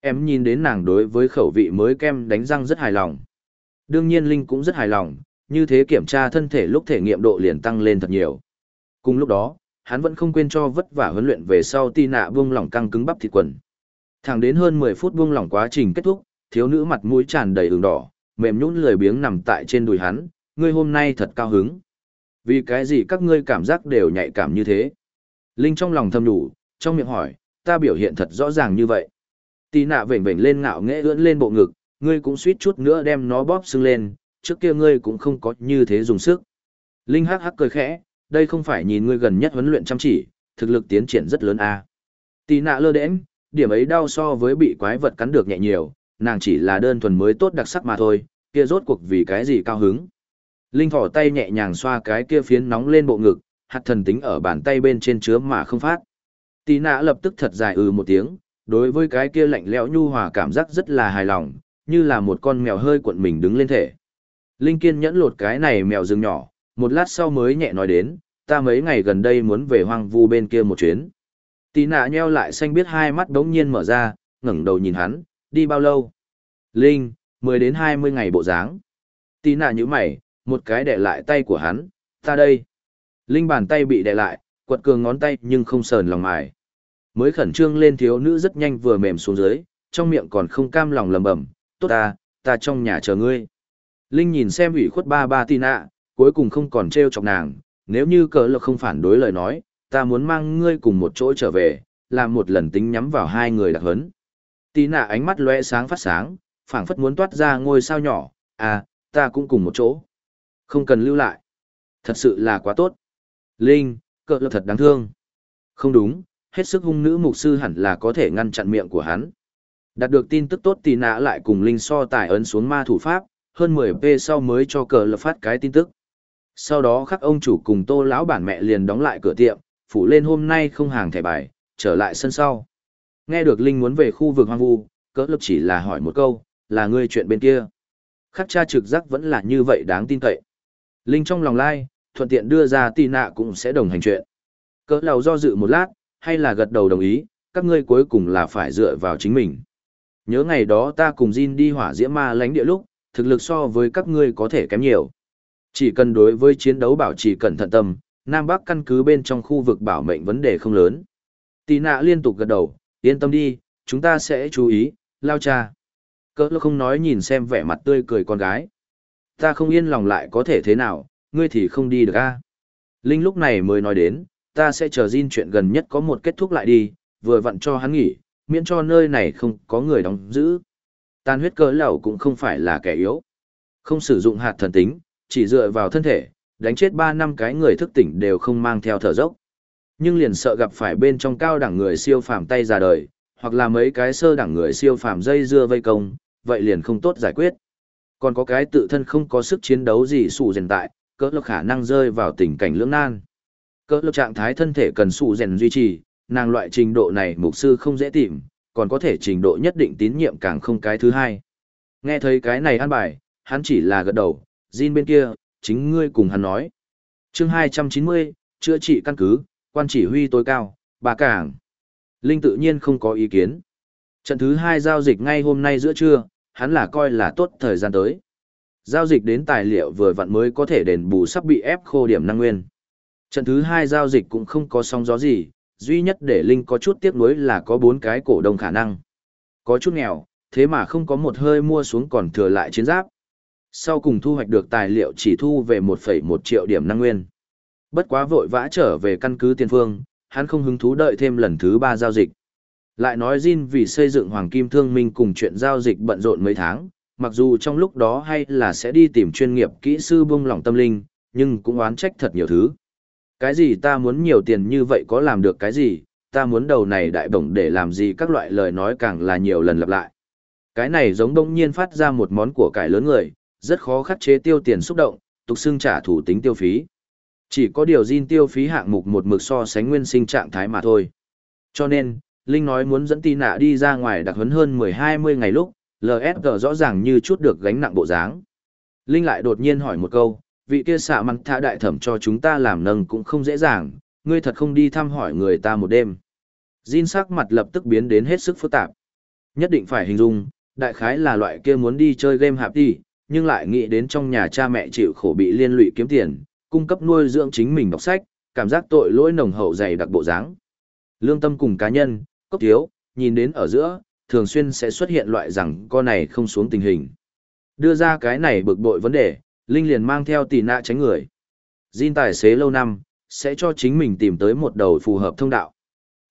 Em nhìn đến nàng đối với khẩu vị mới kem đánh răng rất hài lòng. Đương nhiên Linh cũng rất hài lòng, như thế kiểm tra thân thể lúc thể nghiệm độ liền tăng lên thật nhiều. Cùng lúc đó, hắn vẫn không quên cho vất vả huấn luyện về sau ti nạ buông lỏng căng cứng bắp thịt quần. Thẳng đến hơn 10 phút buông lỏng quá trình kết thúc, thiếu nữ mặt mũi tràn đầy ửng đỏ, mềm nhũn lười biếng nằm tại trên đùi hắn, ngươi hôm nay thật cao hứng. Vì cái gì các ngươi cảm giác đều nhạy cảm như thế? Linh trong lòng thầm đủ, trong miệng hỏi, ta biểu hiện thật rõ ràng như vậy. Tì nạ vểnh vểnh lên ngạo nghễ ưỡn lên bộ ngực, ngươi cũng suýt chút nữa đem nó bóp sưng lên, trước kia ngươi cũng không có như thế dùng sức. Linh hắc hắc cười khẽ, đây không phải nhìn ngươi gần nhất huấn luyện chăm chỉ, thực lực tiến triển rất lớn a. À. Tì nạ lơ đễnh, điểm ấy đau so với bị quái vật cắn được nhẹ nhiều, nàng chỉ là đơn thuần mới tốt đặc sắc mà thôi, kia rốt cuộc vì cái gì cao hứng. Linh thỏ tay nhẹ nhàng xoa cái kia phiến nóng lên bộ ngực, hạt thần tính ở bàn tay bên trên chứa mà không phát. Tì nạ lập tức thật dài ừ một tiếng, đối với cái kia lạnh lẽo nhu hòa cảm giác rất là hài lòng, như là một con mèo hơi cuộn mình đứng lên thể. Linh kiên nhẫn lột cái này mèo rừng nhỏ, một lát sau mới nhẹ nói đến, ta mấy ngày gần đây muốn về hoang vu bên kia một chuyến. Tì nạ nheo lại xanh biết hai mắt đống nhiên mở ra, ngẩng đầu nhìn hắn, đi bao lâu? Linh, 10 đến 20 ngày bộ dáng. Tì nạ như mày, một cái đè lại tay của hắn, ta đây. Linh bàn tay bị đè lại, quật cường ngón tay nhưng không sờn lòng mài. Mới khẩn trương lên thiếu nữ rất nhanh vừa mềm xuống dưới, trong miệng còn không cam lòng lầm bẩm, tốt ta, ta trong nhà chờ ngươi. Linh nhìn xem ủy khuất ba ba tì nạ, cuối cùng không còn treo chọc nàng, nếu như cờ lực không phản đối lời nói, ta muốn mang ngươi cùng một chỗ trở về, làm một lần tính nhắm vào hai người đặc hấn. Tì nạ ánh mắt lóe sáng phát sáng, phảng phất muốn toát ra ngôi sao nhỏ, à, ta cũng cùng một chỗ. Không cần lưu lại. Thật sự là quá tốt. Linh, cỡ lập thật đáng thương. Không đúng, hết sức hung nữ mục sư hẳn là có thể ngăn chặn miệng của hắn. Đạt được tin tức tốt tì nã lại cùng Linh so tài ấn xuống ma thủ pháp, hơn 10p sau mới cho cờ lập phát cái tin tức. Sau đó khắc ông chủ cùng tô lão bản mẹ liền đóng lại cửa tiệm, phủ lên hôm nay không hàng thẻ bài, trở lại sân sau. Nghe được Linh muốn về khu vực hoang vu, cỡ lập chỉ là hỏi một câu, là ngươi chuyện bên kia. Khắc cha trực giác vẫn là như vậy đáng tin cậy. Linh trong lòng lai, thuận tiện đưa ra tì nạ cũng sẽ đồng hành chuyện. Cỡ lầu do dự một lát, hay là gật đầu đồng ý, các ngươi cuối cùng là phải dựa vào chính mình. Nhớ ngày đó ta cùng Jin đi hỏa diễm ma lánh địa lúc, thực lực so với các ngươi có thể kém nhiều. Chỉ cần đối với chiến đấu bảo trì cẩn thận tâm, Nam Bắc căn cứ bên trong khu vực bảo mệnh vấn đề không lớn. Tì nạ liên tục gật đầu, yên tâm đi, chúng ta sẽ chú ý, lao cha. Cỡ không nói nhìn xem vẻ mặt tươi cười con gái. Ta không yên lòng lại có thể thế nào, ngươi thì không đi được a. Linh lúc này mới nói đến, ta sẽ chờ Jin chuyện gần nhất có một kết thúc lại đi, vừa vặn cho hắn nghỉ, miễn cho nơi này không có người đóng giữ. Tan huyết cỡ lẩu cũng không phải là kẻ yếu. Không sử dụng hạt thần tính, chỉ dựa vào thân thể, đánh chết 3 năm cái người thức tỉnh đều không mang theo thở dốc. Nhưng liền sợ gặp phải bên trong cao đẳng người siêu phàm tay ra đời, hoặc là mấy cái sơ đẳng người siêu phàm dây dưa vây công, vậy liền không tốt giải quyết. Còn có cái tự thân không có sức chiến đấu gì sụ rèn tại, cỡ lực khả năng rơi vào tình cảnh lưỡng nan. Cỡ lực trạng thái thân thể cần sụ rèn duy trì, nàng loại trình độ này mục sư không dễ tìm, còn có thể trình độ nhất định tín nhiệm càng không cái thứ hai. Nghe thấy cái này ăn bài, hắn chỉ là gật đầu, Jin bên kia, chính ngươi cùng hắn nói. chương 290, chữa trị căn cứ, quan chỉ huy tối cao, bà cảng. Linh tự nhiên không có ý kiến. Trận thứ hai giao dịch ngay hôm nay giữa trưa, hắn là coi là tốt thời gian tới. Giao dịch đến tài liệu vừa vặn mới có thể đền bù sắp bị ép khô điểm năng nguyên. Trận thứ hai giao dịch cũng không có sóng gió gì, duy nhất để Linh có chút tiếc nuối là có bốn cái cổ đông khả năng. Có chút nghèo, thế mà không có một hơi mua xuống còn thừa lại chiến giáp. Sau cùng thu hoạch được tài liệu chỉ thu về 1,1 triệu điểm năng nguyên. Bất quá vội vã trở về căn cứ tiên phương, hắn không hứng thú đợi thêm lần thứ ba giao dịch. Lại nói Jin vì xây dựng Hoàng Kim Thương Minh cùng chuyện giao dịch bận rộn mấy tháng, mặc dù trong lúc đó hay là sẽ đi tìm chuyên nghiệp kỹ sư bông lỏng tâm linh, nhưng cũng oán trách thật nhiều thứ. Cái gì ta muốn nhiều tiền như vậy có làm được cái gì, ta muốn đầu này đại bổng để làm gì các loại lời nói càng là nhiều lần lặp lại. Cái này giống đông nhiên phát ra một món của cải lớn người, rất khó khắc chế tiêu tiền xúc động, tục xưng trả thủ tính tiêu phí. Chỉ có điều Jin tiêu phí hạng mục một mực so sánh nguyên sinh trạng thái mà thôi. Cho nên, Linh nói muốn dẫn tì nạ đi ra ngoài đặc huấn hơn 10-20 ngày lúc, LSG rõ ràng như chút được gánh nặng bộ dáng. Linh lại đột nhiên hỏi một câu, vị kia xạ măng thả đại thẩm cho chúng ta làm nâng cũng không dễ dàng, ngươi thật không đi thăm hỏi người ta một đêm. Jin sắc mặt lập tức biến đến hết sức phức tạp. Nhất định phải hình dung, đại khái là loại kia muốn đi chơi game hạp đi, nhưng lại nghĩ đến trong nhà cha mẹ chịu khổ bị liên lụy kiếm tiền, cung cấp nuôi dưỡng chính mình đọc sách, cảm giác tội lỗi nồng hậu dày đặc bộ dáng. Lương tâm cùng cá nhân, cốc thiếu, nhìn đến ở giữa, thường xuyên sẽ xuất hiện loại rằng con này không xuống tình hình. Đưa ra cái này bực bội vấn đề, Linh liền mang theo tỷ nạ tránh người. Jin tài xế lâu năm, sẽ cho chính mình tìm tới một đầu phù hợp thông đạo.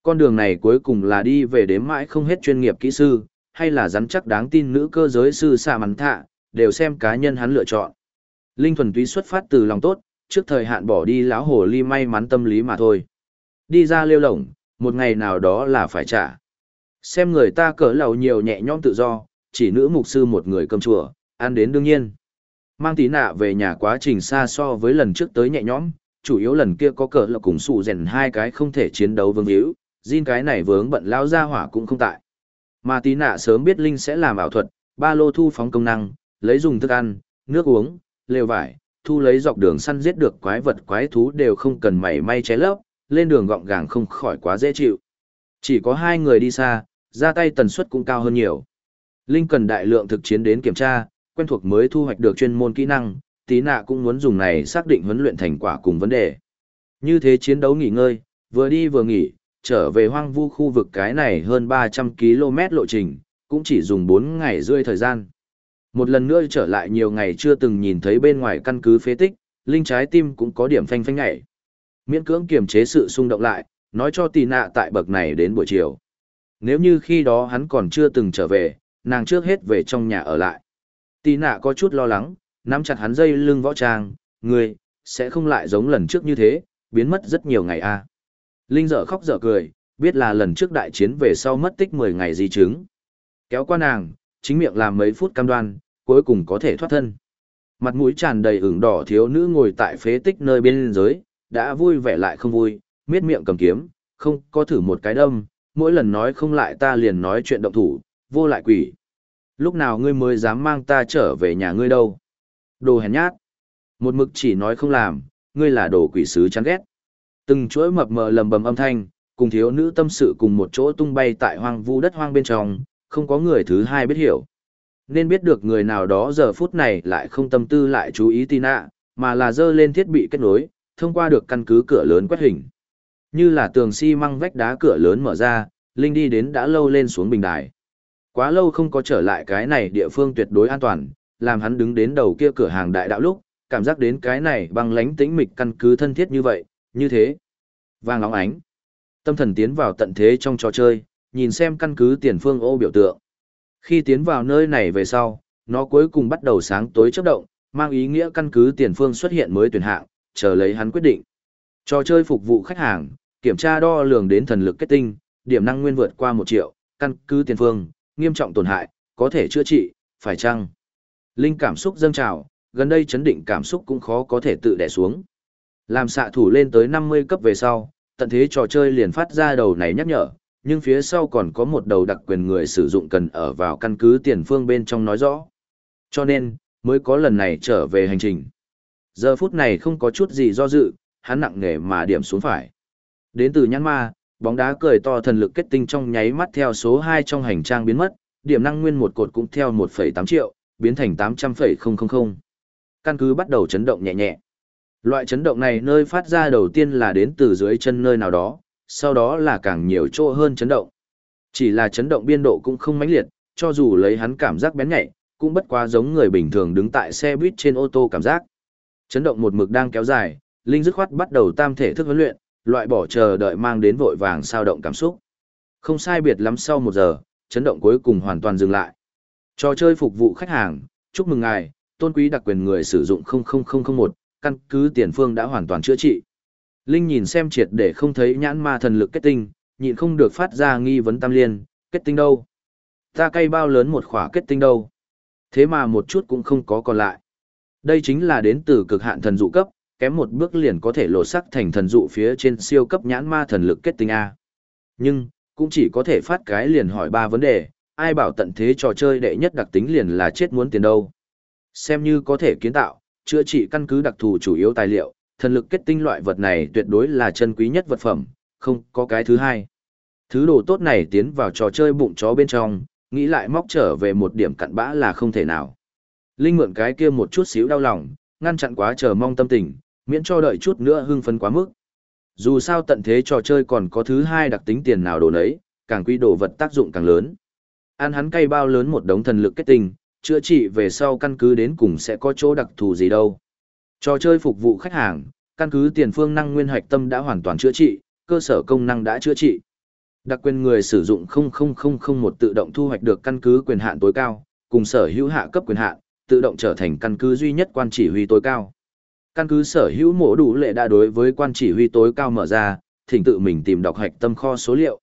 Con đường này cuối cùng là đi về đếm mãi không hết chuyên nghiệp kỹ sư, hay là rắn chắc đáng tin nữ cơ giới sư xà mắn thạ, đều xem cá nhân hắn lựa chọn. Linh thuần túy xuất phát từ lòng tốt, trước thời hạn bỏ đi lão hồ ly may mắn tâm lý mà thôi. Đi ra lêu lổng, một ngày nào đó là phải trả. Xem người ta cỡ lầu nhiều nhẹ nhõm tự do, chỉ nữ mục sư một người cơm chùa, ăn đến đương nhiên. Mang tí nạ về nhà quá trình xa so với lần trước tới nhẹ nhõm, chủ yếu lần kia có cỡ lầu cùng sụ rèn hai cái không thể chiến đấu vương hữu, Jin cái này vướng bận lao ra hỏa cũng không tại. Mà tí nạ sớm biết Linh sẽ làm ảo thuật, ba lô thu phóng công năng, lấy dùng thức ăn, nước uống, lều vải, thu lấy dọc đường săn giết được quái vật quái thú đều không cần mảy may ché lấp, lên đường gọn gàng không khỏi quá dễ chịu. Chỉ có hai người đi xa, ra tay tần suất cũng cao hơn nhiều. Linh cần đại lượng thực chiến đến kiểm tra, quen thuộc mới thu hoạch được chuyên môn kỹ năng, tí nạ cũng muốn dùng này xác định huấn luyện thành quả cùng vấn đề. Như thế chiến đấu nghỉ ngơi, vừa đi vừa nghỉ, trở về hoang vu khu vực cái này hơn 300 km lộ trình, cũng chỉ dùng 4 ngày rưỡi thời gian. Một lần nữa trở lại nhiều ngày chưa từng nhìn thấy bên ngoài căn cứ phế tích, Linh trái tim cũng có điểm phanh phanh ngảy. Miễn cưỡng kiềm chế sự xung động lại, nói cho tì nạ tại bậc này đến buổi chiều. Nếu như khi đó hắn còn chưa từng trở về, nàng trước hết về trong nhà ở lại. Tì nạ có chút lo lắng, nắm chặt hắn dây lưng võ trang, người, sẽ không lại giống lần trước như thế, biến mất rất nhiều ngày a. À. Linh dở khóc dở cười, biết là lần trước đại chiến về sau mất tích 10 ngày di chứng. Kéo qua nàng, chính miệng làm mấy phút cam đoan, cuối cùng có thể thoát thân. Mặt mũi tràn đầy ửng đỏ thiếu nữ ngồi tại phế tích nơi bên dưới, đã vui vẻ lại không vui, miết miệng cầm kiếm, không có thử một cái đâm, mỗi lần nói không lại ta liền nói chuyện động thủ, vô lại quỷ. Lúc nào ngươi mới dám mang ta trở về nhà ngươi đâu? Đồ hèn nhát. Một mực chỉ nói không làm, ngươi là đồ quỷ sứ chán ghét. Từng chuỗi mập mờ lầm bầm âm thanh, cùng thiếu nữ tâm sự cùng một chỗ tung bay tại hoang vu đất hoang bên trong, không có người thứ hai biết hiểu. Nên biết được người nào đó giờ phút này lại không tâm tư lại chú ý Tina, mà là dơ lên thiết bị kết nối, thông qua được căn cứ cửa lớn quét hình. Như là tường xi măng vách đá cửa lớn mở ra, Linh đi đến đã lâu lên xuống bình đài. Quá lâu không có trở lại cái này địa phương tuyệt đối an toàn, làm hắn đứng đến đầu kia cửa hàng đại đạo lúc, cảm giác đến cái này băng lánh tĩnh mịch căn cứ thân thiết như vậy, như thế. Vàng óng ánh. Tâm thần tiến vào tận thế trong trò chơi, nhìn xem căn cứ tiền phương ô biểu tượng. Khi tiến vào nơi này về sau, nó cuối cùng bắt đầu sáng tối chấp động, mang ý nghĩa căn cứ tiền phương xuất hiện mới tuyển hạng, chờ lấy hắn quyết định. Trò chơi phục vụ khách hàng, kiểm tra đo lường đến thần lực kết tinh, điểm năng nguyên vượt qua 1 triệu, căn cứ tiền phương, nghiêm trọng tổn hại, có thể chữa trị, phải chăng? Linh cảm xúc dâng trào, gần đây chấn định cảm xúc cũng khó có thể tự đè xuống. Làm xạ thủ lên tới 50 cấp về sau, tận thế trò chơi liền phát ra đầu này nhắc nhở, nhưng phía sau còn có một đầu đặc quyền người sử dụng cần ở vào căn cứ tiền phương bên trong nói rõ. Cho nên, mới có lần này trở về hành trình. Giờ phút này không có chút gì do dự, hắn nặng nề mà điểm xuống phải. Đến từ nhãn ma, bóng đá cười to thần lực kết tinh trong nháy mắt theo số 2 trong hành trang biến mất, điểm năng nguyên một cột cũng theo 1,8 triệu, biến thành 800,000. Căn cứ bắt đầu chấn động nhẹ nhẹ. Loại chấn động này nơi phát ra đầu tiên là đến từ dưới chân nơi nào đó, sau đó là càng nhiều chỗ hơn chấn động. Chỉ là chấn động biên độ cũng không mãnh liệt, cho dù lấy hắn cảm giác bén nhạy, cũng bất quá giống người bình thường đứng tại xe buýt trên ô tô cảm giác. Chấn động một mực đang kéo dài, Linh dứt khoát bắt đầu tam thể thức huấn luyện, loại bỏ chờ đợi mang đến vội vàng sao động cảm xúc. Không sai biệt lắm sau một giờ, chấn động cuối cùng hoàn toàn dừng lại. Trò chơi phục vụ khách hàng, chúc mừng ngài, tôn quý đặc quyền người sử dụng 00001, căn cứ tiền phương đã hoàn toàn chữa trị. Linh nhìn xem triệt để không thấy nhãn ma thần lực kết tinh, nhịn không được phát ra nghi vấn tam liên, kết tinh đâu? Ta cây bao lớn một khỏa kết tinh đâu? Thế mà một chút cũng không có còn lại. Đây chính là đến từ cực hạn thần dụ cấp, kém một bước liền có thể lột sắc thành thần dụ phía trên siêu cấp nhãn ma thần lực kết tinh A. Nhưng, cũng chỉ có thể phát cái liền hỏi ba vấn đề, ai bảo tận thế trò chơi đệ nhất đặc tính liền là chết muốn tiền đâu. Xem như có thể kiến tạo, chữa trị căn cứ đặc thù chủ yếu tài liệu, thần lực kết tinh loại vật này tuyệt đối là chân quý nhất vật phẩm, không có cái thứ hai. Thứ đồ tốt này tiến vào trò chơi bụng chó bên trong, nghĩ lại móc trở về một điểm cặn bã là không thể nào. Linh mượn cái kia một chút xíu đau lòng, ngăn chặn quá chờ mong tâm tình, miễn cho đợi chút nữa hưng phấn quá mức. Dù sao tận thế trò chơi còn có thứ hai đặc tính tiền nào đồ nấy, càng quý đồ vật tác dụng càng lớn. Ăn hắn cay bao lớn một đống thần lực kết tinh, chữa trị về sau căn cứ đến cùng sẽ có chỗ đặc thù gì đâu. Trò chơi phục vụ khách hàng, căn cứ tiền phương năng nguyên hoạch tâm đã hoàn toàn chữa trị, cơ sở công năng đã chữa trị. Đặc quyền người sử dụng 00001 tự động thu hoạch được căn cứ quyền hạn tối cao, cùng sở hữu hạ cấp quyền hạn, tự động trở thành căn cứ duy nhất quan chỉ huy tối cao. Căn cứ sở hữu mổ đủ lệ đã đối với quan chỉ huy tối cao mở ra, thỉnh tự mình tìm đọc hạch tâm kho số liệu.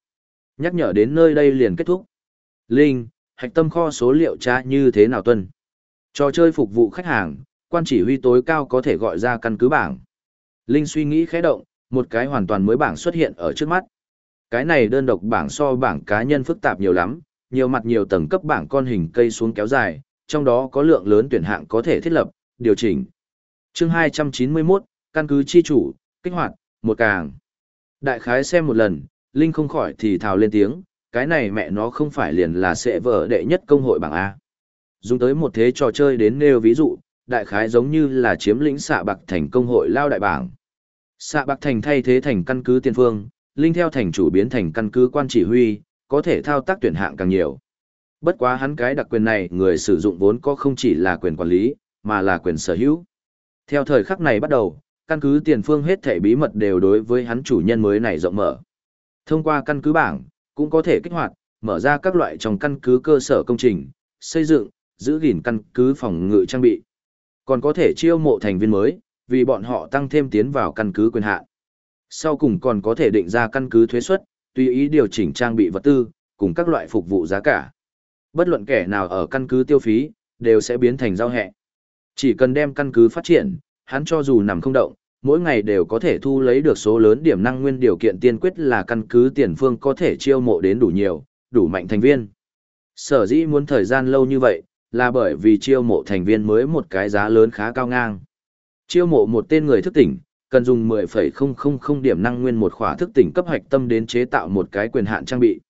Nhắc nhở đến nơi đây liền kết thúc. Linh, hạch tâm kho số liệu tra như thế nào tuân? Trò chơi phục vụ khách hàng, quan chỉ huy tối cao có thể gọi ra căn cứ bảng. Linh suy nghĩ khẽ động, một cái hoàn toàn mới bảng xuất hiện ở trước mắt. Cái này đơn độc bảng so bảng cá nhân phức tạp nhiều lắm, nhiều mặt nhiều tầng cấp bảng con hình cây xuống kéo dài, trong đó có lượng lớn tuyển hạng có thể thiết lập, điều chỉnh. Chương 291, căn cứ chi chủ, kích hoạt, một càng. Đại khái xem một lần, Linh không khỏi thì thào lên tiếng, cái này mẹ nó không phải liền là sẽ vở đệ nhất công hội bảng A. Dùng tới một thế trò chơi đến nêu ví dụ, đại khái giống như là chiếm lĩnh xạ bạc thành công hội lao đại bảng. Xạ bạc thành thay thế thành căn cứ tiên phương, Linh theo thành chủ biến thành căn cứ quan chỉ huy, có thể thao tác tuyển hạng càng nhiều. Bất quá hắn cái đặc quyền này người sử dụng vốn có không chỉ là quyền quản lý, mà là quyền sở hữu. Theo thời khắc này bắt đầu, căn cứ tiền phương hết thể bí mật đều đối với hắn chủ nhân mới này rộng mở. Thông qua căn cứ bảng, cũng có thể kích hoạt, mở ra các loại trong căn cứ cơ sở công trình, xây dựng, giữ gìn căn cứ phòng ngự trang bị. Còn có thể chiêu mộ thành viên mới, vì bọn họ tăng thêm tiến vào căn cứ quyền hạn. Sau cùng còn có thể định ra căn cứ thuế suất, tùy ý điều chỉnh trang bị vật tư, cùng các loại phục vụ giá cả. Bất luận kẻ nào ở căn cứ tiêu phí, đều sẽ biến thành giao hẹ. Chỉ cần đem căn cứ phát triển, hắn cho dù nằm không động, mỗi ngày đều có thể thu lấy được số lớn điểm năng nguyên điều kiện tiên quyết là căn cứ tiền phương có thể chiêu mộ đến đủ nhiều, đủ mạnh thành viên. Sở dĩ muốn thời gian lâu như vậy, là bởi vì chiêu mộ thành viên mới một cái giá lớn khá cao ngang. Chiêu mộ một tên người thức tỉnh, cần dùng 10,000 điểm năng nguyên một khóa thức tỉnh cấp hạch tâm đến chế tạo một cái quyền hạn trang bị.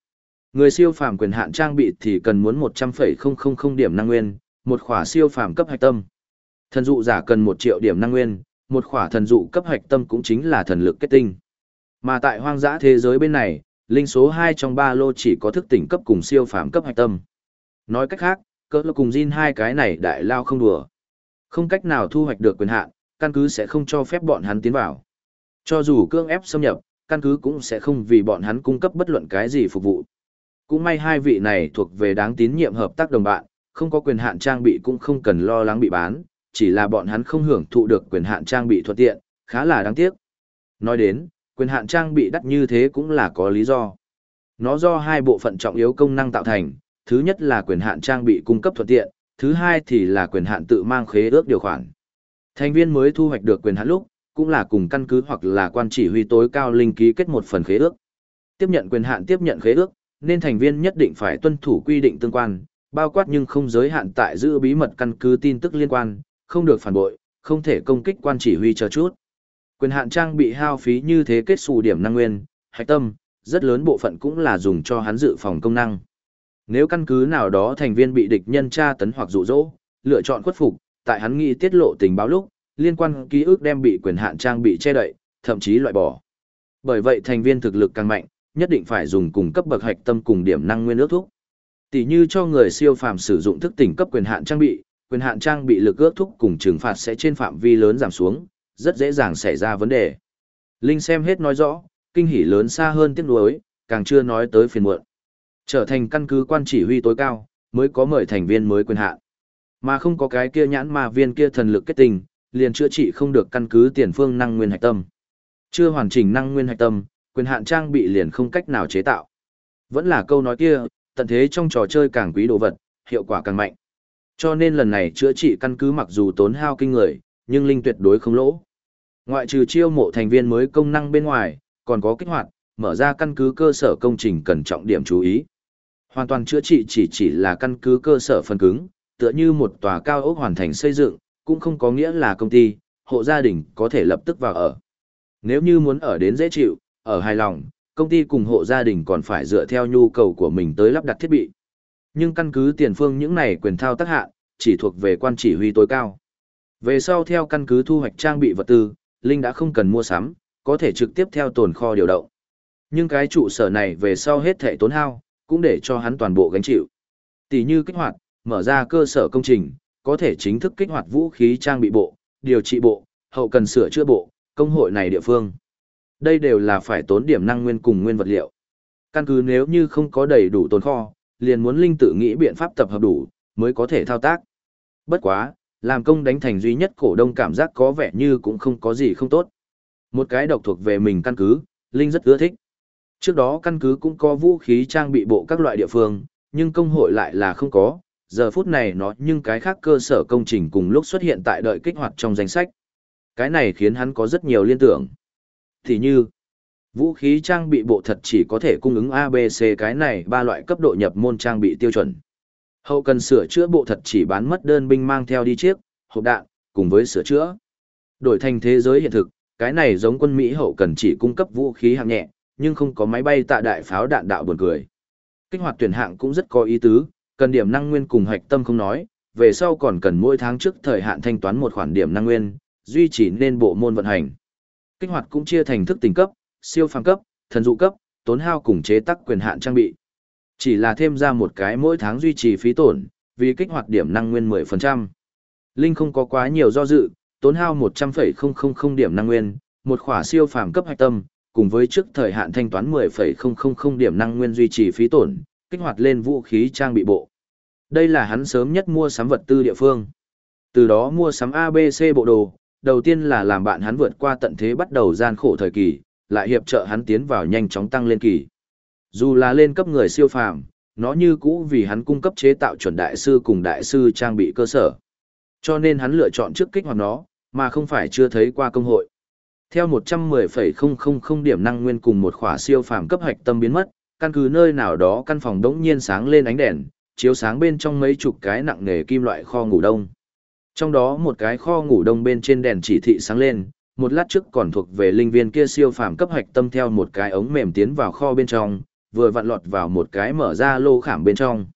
Người siêu phàm quyền hạn trang bị thì cần muốn 100,000 điểm năng nguyên, một khỏa siêu phàm cấp hạch tâm. Thần dụ giả cần 1 triệu điểm năng nguyên, một khỏa thần dụ cấp hạch tâm cũng chính là thần lực kết tinh. Mà tại hoang dã thế giới bên này, linh số 2 trong ba lô chỉ có thức tỉnh cấp cùng siêu phàm cấp hạch tâm. Nói cách khác, cỡ lô cùng Jin hai cái này đại lao không đùa. Không cách nào thu hoạch được quyền hạn, căn cứ sẽ không cho phép bọn hắn tiến vào. Cho dù cương ép xâm nhập, căn cứ cũng sẽ không vì bọn hắn cung cấp bất luận cái gì phục vụ. Cũng may hai vị này thuộc về đáng tín nhiệm hợp tác đồng bạn, không có quyền hạn trang bị cũng không cần lo lắng bị bán, chỉ là bọn hắn không hưởng thụ được quyền hạn trang bị thuận tiện, khá là đáng tiếc. Nói đến, quyền hạn trang bị đắt như thế cũng là có lý do. Nó do hai bộ phận trọng yếu công năng tạo thành, thứ nhất là quyền hạn trang bị cung cấp thuận tiện, thứ hai thì là quyền hạn tự mang khế ước điều khoản. Thành viên mới thu hoạch được quyền hạn lúc, cũng là cùng căn cứ hoặc là quan chỉ huy tối cao linh ký kết một phần khế ước. Tiếp nhận quyền hạn tiếp nhận khế ước, nên thành viên nhất định phải tuân thủ quy định tương quan, bao quát nhưng không giới hạn tại giữ bí mật căn cứ tin tức liên quan, không được phản bội, không thể công kích quan chỉ huy chờ chút. Quyền hạn trang bị hao phí như thế kết xù điểm năng nguyên, hạch tâm, rất lớn bộ phận cũng là dùng cho hắn dự phòng công năng. Nếu căn cứ nào đó thành viên bị địch nhân tra tấn hoặc dụ dỗ, lựa chọn khuất phục, tại hắn nghĩ tiết lộ tình báo lúc, liên quan ký ức đem bị quyền hạn trang bị che đậy, thậm chí loại bỏ. Bởi vậy thành viên thực lực càng mạnh, nhất định phải dùng cùng cấp bậc hạch tâm cùng điểm năng nguyên ước thúc. Tỷ như cho người siêu phàm sử dụng thức tỉnh cấp quyền hạn trang bị, quyền hạn trang bị lực ước thúc cùng trừng phạt sẽ trên phạm vi lớn giảm xuống, rất dễ dàng xảy ra vấn đề. Linh xem hết nói rõ, kinh hỉ lớn xa hơn tiếc nuối, càng chưa nói tới phiền muộn. Trở thành căn cứ quan chỉ huy tối cao, mới có mời thành viên mới quyền hạn. Mà không có cái kia nhãn mà viên kia thần lực kết tình, liền chữa trị không được căn cứ tiền phương năng nguyên hạch tâm. Chưa hoàn chỉnh năng nguyên hạch tâm, quyền hạn trang bị liền không cách nào chế tạo. Vẫn là câu nói kia, tận thế trong trò chơi càng quý đồ vật, hiệu quả càng mạnh. Cho nên lần này chữa trị căn cứ mặc dù tốn hao kinh người, nhưng linh tuyệt đối không lỗ. Ngoại trừ chiêu mộ thành viên mới công năng bên ngoài, còn có kích hoạt, mở ra căn cứ cơ sở công trình cần trọng điểm chú ý. Hoàn toàn chữa trị chỉ chỉ là căn cứ cơ sở phần cứng, tựa như một tòa cao ốc hoàn thành xây dựng, cũng không có nghĩa là công ty, hộ gia đình có thể lập tức vào ở. Nếu như muốn ở đến dễ chịu, ở hài lòng, công ty cùng hộ gia đình còn phải dựa theo nhu cầu của mình tới lắp đặt thiết bị. Nhưng căn cứ tiền phương những này quyền thao tác hạ, chỉ thuộc về quan chỉ huy tối cao. Về sau theo căn cứ thu hoạch trang bị vật tư, Linh đã không cần mua sắm, có thể trực tiếp theo tồn kho điều động. Nhưng cái trụ sở này về sau hết thể tốn hao, cũng để cho hắn toàn bộ gánh chịu. Tỷ như kích hoạt, mở ra cơ sở công trình, có thể chính thức kích hoạt vũ khí trang bị bộ, điều trị bộ, hậu cần sửa chữa bộ, công hội này địa phương. Đây đều là phải tốn điểm năng nguyên cùng nguyên vật liệu. Căn cứ nếu như không có đầy đủ tồn kho, liền muốn linh tự nghĩ biện pháp tập hợp đủ, mới có thể thao tác. Bất quá, làm công đánh thành duy nhất cổ đông cảm giác có vẻ như cũng không có gì không tốt. Một cái độc thuộc về mình căn cứ, Linh rất ưa thích. Trước đó căn cứ cũng có vũ khí trang bị bộ các loại địa phương, nhưng công hội lại là không có, giờ phút này nó nhưng cái khác cơ sở công trình cùng lúc xuất hiện tại đợi kích hoạt trong danh sách. Cái này khiến hắn có rất nhiều liên tưởng. Thì như, vũ khí trang bị bộ thật chỉ có thể cung ứng ABC cái này ba loại cấp độ nhập môn trang bị tiêu chuẩn. Hậu cần sửa chữa bộ thật chỉ bán mất đơn binh mang theo đi chiếc, hộp đạn, cùng với sửa chữa. Đổi thành thế giới hiện thực, cái này giống quân Mỹ hậu cần chỉ cung cấp vũ khí hạng nhẹ, nhưng không có máy bay tạ đại pháo đạn đạo buồn cười. Kích hoạt tuyển hạng cũng rất có ý tứ, cần điểm năng nguyên cùng hạch tâm không nói, về sau còn cần mỗi tháng trước thời hạn thanh toán một khoản điểm năng nguyên, duy trì nên bộ môn vận hành. Kích hoạt cũng chia thành thức tỉnh cấp, siêu phàm cấp, thần dụ cấp, tốn hao cùng chế tác quyền hạn trang bị. Chỉ là thêm ra một cái mỗi tháng duy trì phí tổn, vì kích hoạt điểm năng nguyên 10%. Linh không có quá nhiều do dự, tốn hao 100,000 điểm năng nguyên, một khỏa siêu phàm cấp hạch tâm, cùng với trước thời hạn thanh toán 10,000 điểm năng nguyên duy trì phí tổn, kích hoạt lên vũ khí trang bị bộ. Đây là hắn sớm nhất mua sắm vật tư địa phương. Từ đó mua sắm ABC bộ đồ, đầu tiên là làm bạn hắn vượt qua tận thế bắt đầu gian khổ thời kỳ, lại hiệp trợ hắn tiến vào nhanh chóng tăng lên kỳ. Dù là lên cấp người siêu phàm, nó như cũ vì hắn cung cấp chế tạo chuẩn đại sư cùng đại sư trang bị cơ sở. Cho nên hắn lựa chọn trước kích hoạt nó, mà không phải chưa thấy qua công hội. Theo 110,000 điểm năng nguyên cùng một khỏa siêu phàm cấp hạch tâm biến mất, căn cứ nơi nào đó căn phòng đống nhiên sáng lên ánh đèn, chiếu sáng bên trong mấy chục cái nặng nề kim loại kho ngủ đông. Trong đó một cái kho ngủ đông bên trên đèn chỉ thị sáng lên, một lát trước còn thuộc về linh viên kia siêu phàm cấp hạch tâm theo một cái ống mềm tiến vào kho bên trong, vừa vặn lọt vào một cái mở ra lô khảm bên trong.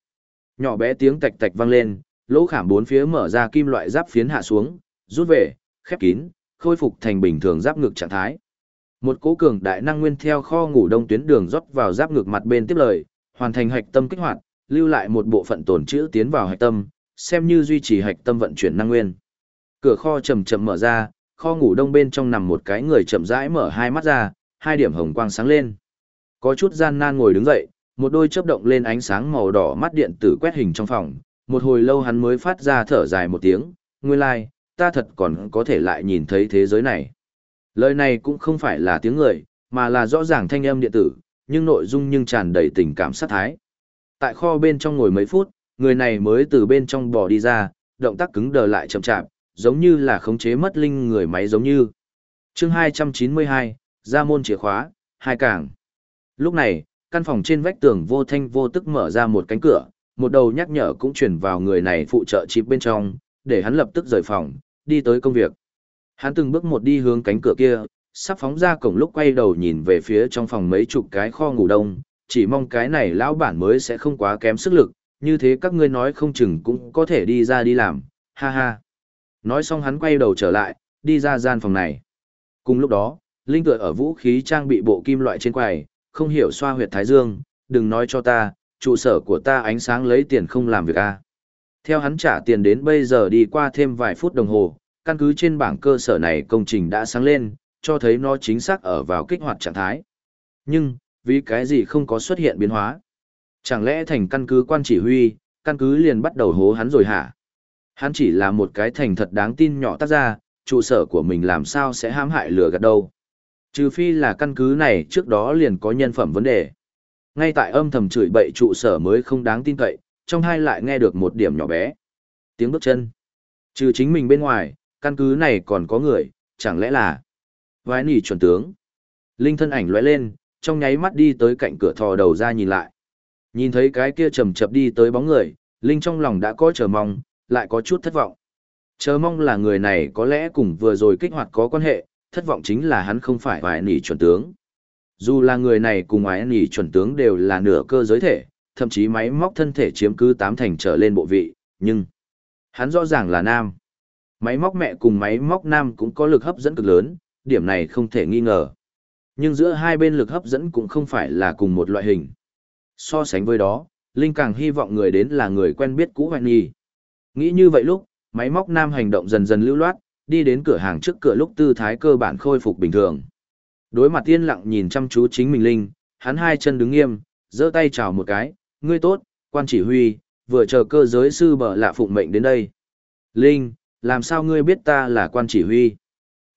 Nhỏ bé tiếng tạch tạch vang lên, lỗ khảm bốn phía mở ra kim loại giáp phiến hạ xuống, rút về, khép kín, khôi phục thành bình thường giáp ngực trạng thái. Một cố cường đại năng nguyên theo kho ngủ đông tuyến đường rót vào giáp ngực mặt bên tiếp lời, hoàn thành hạch tâm kích hoạt, lưu lại một bộ phận tổn trữ tiến vào hạch tâm, xem như duy trì hạch tâm vận chuyển năng nguyên. Cửa kho chậm chậm mở ra, kho ngủ đông bên trong nằm một cái người chậm rãi mở hai mắt ra, hai điểm hồng quang sáng lên. Có chút gian nan ngồi đứng dậy, một đôi chớp động lên ánh sáng màu đỏ mắt điện tử quét hình trong phòng, một hồi lâu hắn mới phát ra thở dài một tiếng, nguyên lai, like, ta thật còn có thể lại nhìn thấy thế giới này. Lời này cũng không phải là tiếng người, mà là rõ ràng thanh âm điện tử, nhưng nội dung nhưng tràn đầy tình cảm sát thái. Tại kho bên trong ngồi mấy phút, người này mới từ bên trong bò đi ra, động tác cứng đờ lại chậm chạp, giống như là khống chế mất linh người máy giống như. chương 292, ra môn chìa khóa, hai cảng Lúc này, căn phòng trên vách tường vô thanh vô tức mở ra một cánh cửa, một đầu nhắc nhở cũng chuyển vào người này phụ trợ chip bên trong, để hắn lập tức rời phòng, đi tới công việc. Hắn từng bước một đi hướng cánh cửa kia, sắp phóng ra cổng lúc quay đầu nhìn về phía trong phòng mấy chục cái kho ngủ đông, chỉ mong cái này lão bản mới sẽ không quá kém sức lực, như thế các ngươi nói không chừng cũng có thể đi ra đi làm, ha ha. Nói xong hắn quay đầu trở lại, đi ra gian phòng này. Cùng lúc đó, Linh tựa ở vũ khí trang bị bộ kim loại trên quầy, không hiểu xoa huyệt thái dương, đừng nói cho ta, trụ sở của ta ánh sáng lấy tiền không làm việc a. À. Theo hắn trả tiền đến bây giờ đi qua thêm vài phút đồng hồ, căn cứ trên bảng cơ sở này công trình đã sáng lên, cho thấy nó chính xác ở vào kích hoạt trạng thái. Nhưng, vì cái gì không có xuất hiện biến hóa? Chẳng lẽ thành căn cứ quan chỉ huy, căn cứ liền bắt đầu hố hắn rồi hả? Hắn chỉ là một cái thành thật đáng tin nhỏ tác ra, trụ sở của mình làm sao sẽ hãm hại lừa gạt đâu. Trừ phi là căn cứ này trước đó liền có nhân phẩm vấn đề. Ngay tại âm thầm chửi bậy trụ sở mới không đáng tin cậy, trong hai lại nghe được một điểm nhỏ bé. Tiếng bước chân. Trừ chính mình bên ngoài, căn cứ này còn có người, chẳng lẽ là... Vái nỉ chuẩn tướng. Linh thân ảnh lóe lên, trong nháy mắt đi tới cạnh cửa thò đầu ra nhìn lại. Nhìn thấy cái kia chầm chập đi tới bóng người, Linh trong lòng đã có chờ mong, lại có chút thất vọng. Chờ mong là người này có lẽ cùng vừa rồi kích hoạt có quan hệ, thất vọng chính là hắn không phải vài nỉ chuẩn tướng. Dù là người này cùng Ái nỉ chuẩn tướng đều là nửa cơ giới thể, thậm chí máy móc thân thể chiếm cứ tám thành trở lên bộ vị, nhưng hắn rõ ràng là nam. Máy móc mẹ cùng máy móc nam cũng có lực hấp dẫn cực lớn, điểm này không thể nghi ngờ. Nhưng giữa hai bên lực hấp dẫn cũng không phải là cùng một loại hình. So sánh với đó, Linh càng hy vọng người đến là người quen biết cũ hoài nhi. Nghĩ như vậy lúc, máy móc nam hành động dần dần lưu loát, đi đến cửa hàng trước cửa lúc tư thái cơ bản khôi phục bình thường. Đối mặt tiên lặng nhìn chăm chú chính mình Linh, hắn hai chân đứng nghiêm, giơ tay chào một cái, ngươi tốt, quan chỉ huy, vừa chờ cơ giới sư bờ lạ phụng mệnh đến đây. Linh, làm sao ngươi biết ta là quan chỉ huy?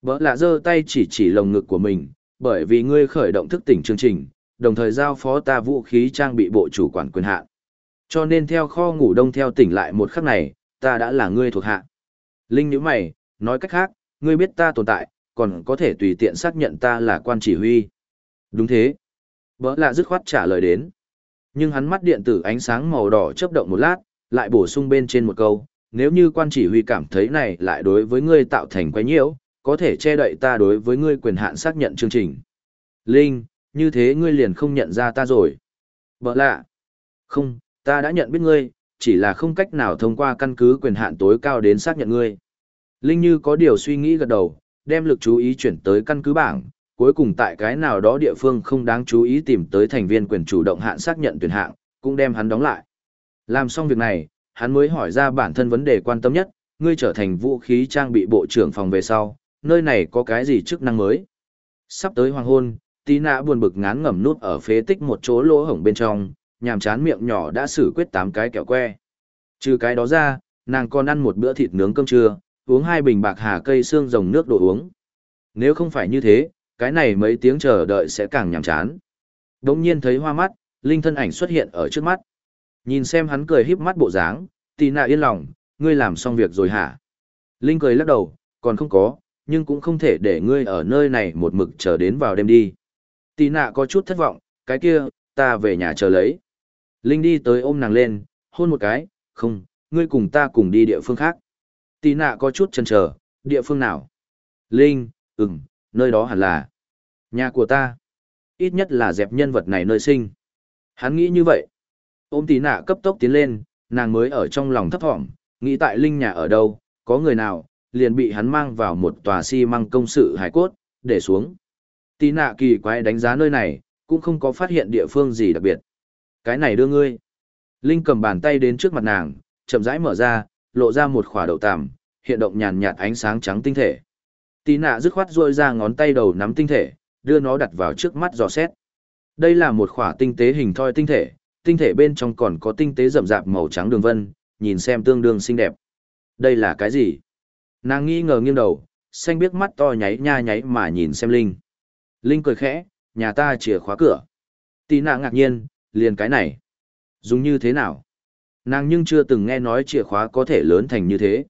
Bờ lạ giơ tay chỉ chỉ lồng ngực của mình, bởi vì ngươi khởi động thức tỉnh chương trình, đồng thời giao phó ta vũ khí trang bị bộ chủ quản quyền hạn. Cho nên theo kho ngủ đông theo tỉnh lại một khắc này, ta đã là ngươi thuộc hạ. Linh nhíu mày, nói cách khác, ngươi biết ta tồn tại, còn có thể tùy tiện xác nhận ta là quan chỉ huy. Đúng thế. Vỡ lạ dứt khoát trả lời đến. Nhưng hắn mắt điện tử ánh sáng màu đỏ chớp động một lát, lại bổ sung bên trên một câu, nếu như quan chỉ huy cảm thấy này lại đối với ngươi tạo thành quái nhiễu, có thể che đậy ta đối với ngươi quyền hạn xác nhận chương trình. Linh, như thế ngươi liền không nhận ra ta rồi. bợ lạ. Không, ta đã nhận biết ngươi, chỉ là không cách nào thông qua căn cứ quyền hạn tối cao đến xác nhận ngươi. Linh như có điều suy nghĩ gật đầu, đem lực chú ý chuyển tới căn cứ bảng, cuối cùng tại cái nào đó địa phương không đáng chú ý tìm tới thành viên quyền chủ động hạn xác nhận tuyển hạng, cũng đem hắn đóng lại. Làm xong việc này, hắn mới hỏi ra bản thân vấn đề quan tâm nhất, ngươi trở thành vũ khí trang bị bộ trưởng phòng về sau, nơi này có cái gì chức năng mới? Sắp tới hoàng hôn, tí nã buồn bực ngán ngẩm nút ở phế tích một chỗ lỗ hổng bên trong, nhàm chán miệng nhỏ đã xử quyết tám cái kẹo que. Trừ cái đó ra, nàng còn ăn một bữa thịt nướng cơm trưa, uống hai bình bạc hà cây xương rồng nước đồ uống. Nếu không phải như thế, cái này mấy tiếng chờ đợi sẽ càng nhàm chán. Đống nhiên thấy hoa mắt, Linh thân ảnh xuất hiện ở trước mắt. Nhìn xem hắn cười híp mắt bộ dáng, tì nạ yên lòng, ngươi làm xong việc rồi hả? Linh cười lắc đầu, còn không có, nhưng cũng không thể để ngươi ở nơi này một mực chờ đến vào đêm đi. Tì nạ có chút thất vọng, cái kia, ta về nhà chờ lấy. Linh đi tới ôm nàng lên, hôn một cái, không, ngươi cùng ta cùng đi địa phương khác. Tì nạ có chút chần chờ, địa phương nào? Linh, Ừm, nơi đó hẳn là nhà của ta. Ít nhất là dẹp nhân vật này nơi sinh. Hắn nghĩ như vậy. Ôm tí nạ cấp tốc tiến lên, nàng mới ở trong lòng thấp thỏm, nghĩ tại Linh nhà ở đâu, có người nào, liền bị hắn mang vào một tòa xi si măng công sự hải cốt, để xuống. Tí nạ kỳ quái đánh giá nơi này, cũng không có phát hiện địa phương gì đặc biệt. Cái này đưa ngươi. Linh cầm bàn tay đến trước mặt nàng, chậm rãi mở ra, lộ ra một khỏa đậu tằm, hiện động nhàn nhạt ánh sáng trắng tinh thể. Tí nạ dứt khoát ruôi ra ngón tay đầu nắm tinh thể, đưa nó đặt vào trước mắt dò xét. Đây là một khỏa tinh tế hình thoi tinh thể, tinh thể bên trong còn có tinh tế rậm rạp màu trắng đường vân, nhìn xem tương đương xinh đẹp. Đây là cái gì? Nàng nghi ngờ nghiêng đầu, xanh biếc mắt to nháy nha nháy mà nhìn xem Linh. Linh cười khẽ, nhà ta chìa khóa cửa. Tì nạ ngạc nhiên, liền cái này. Dùng như thế nào? Nàng nhưng chưa từng nghe nói chìa khóa có thể lớn thành như thế.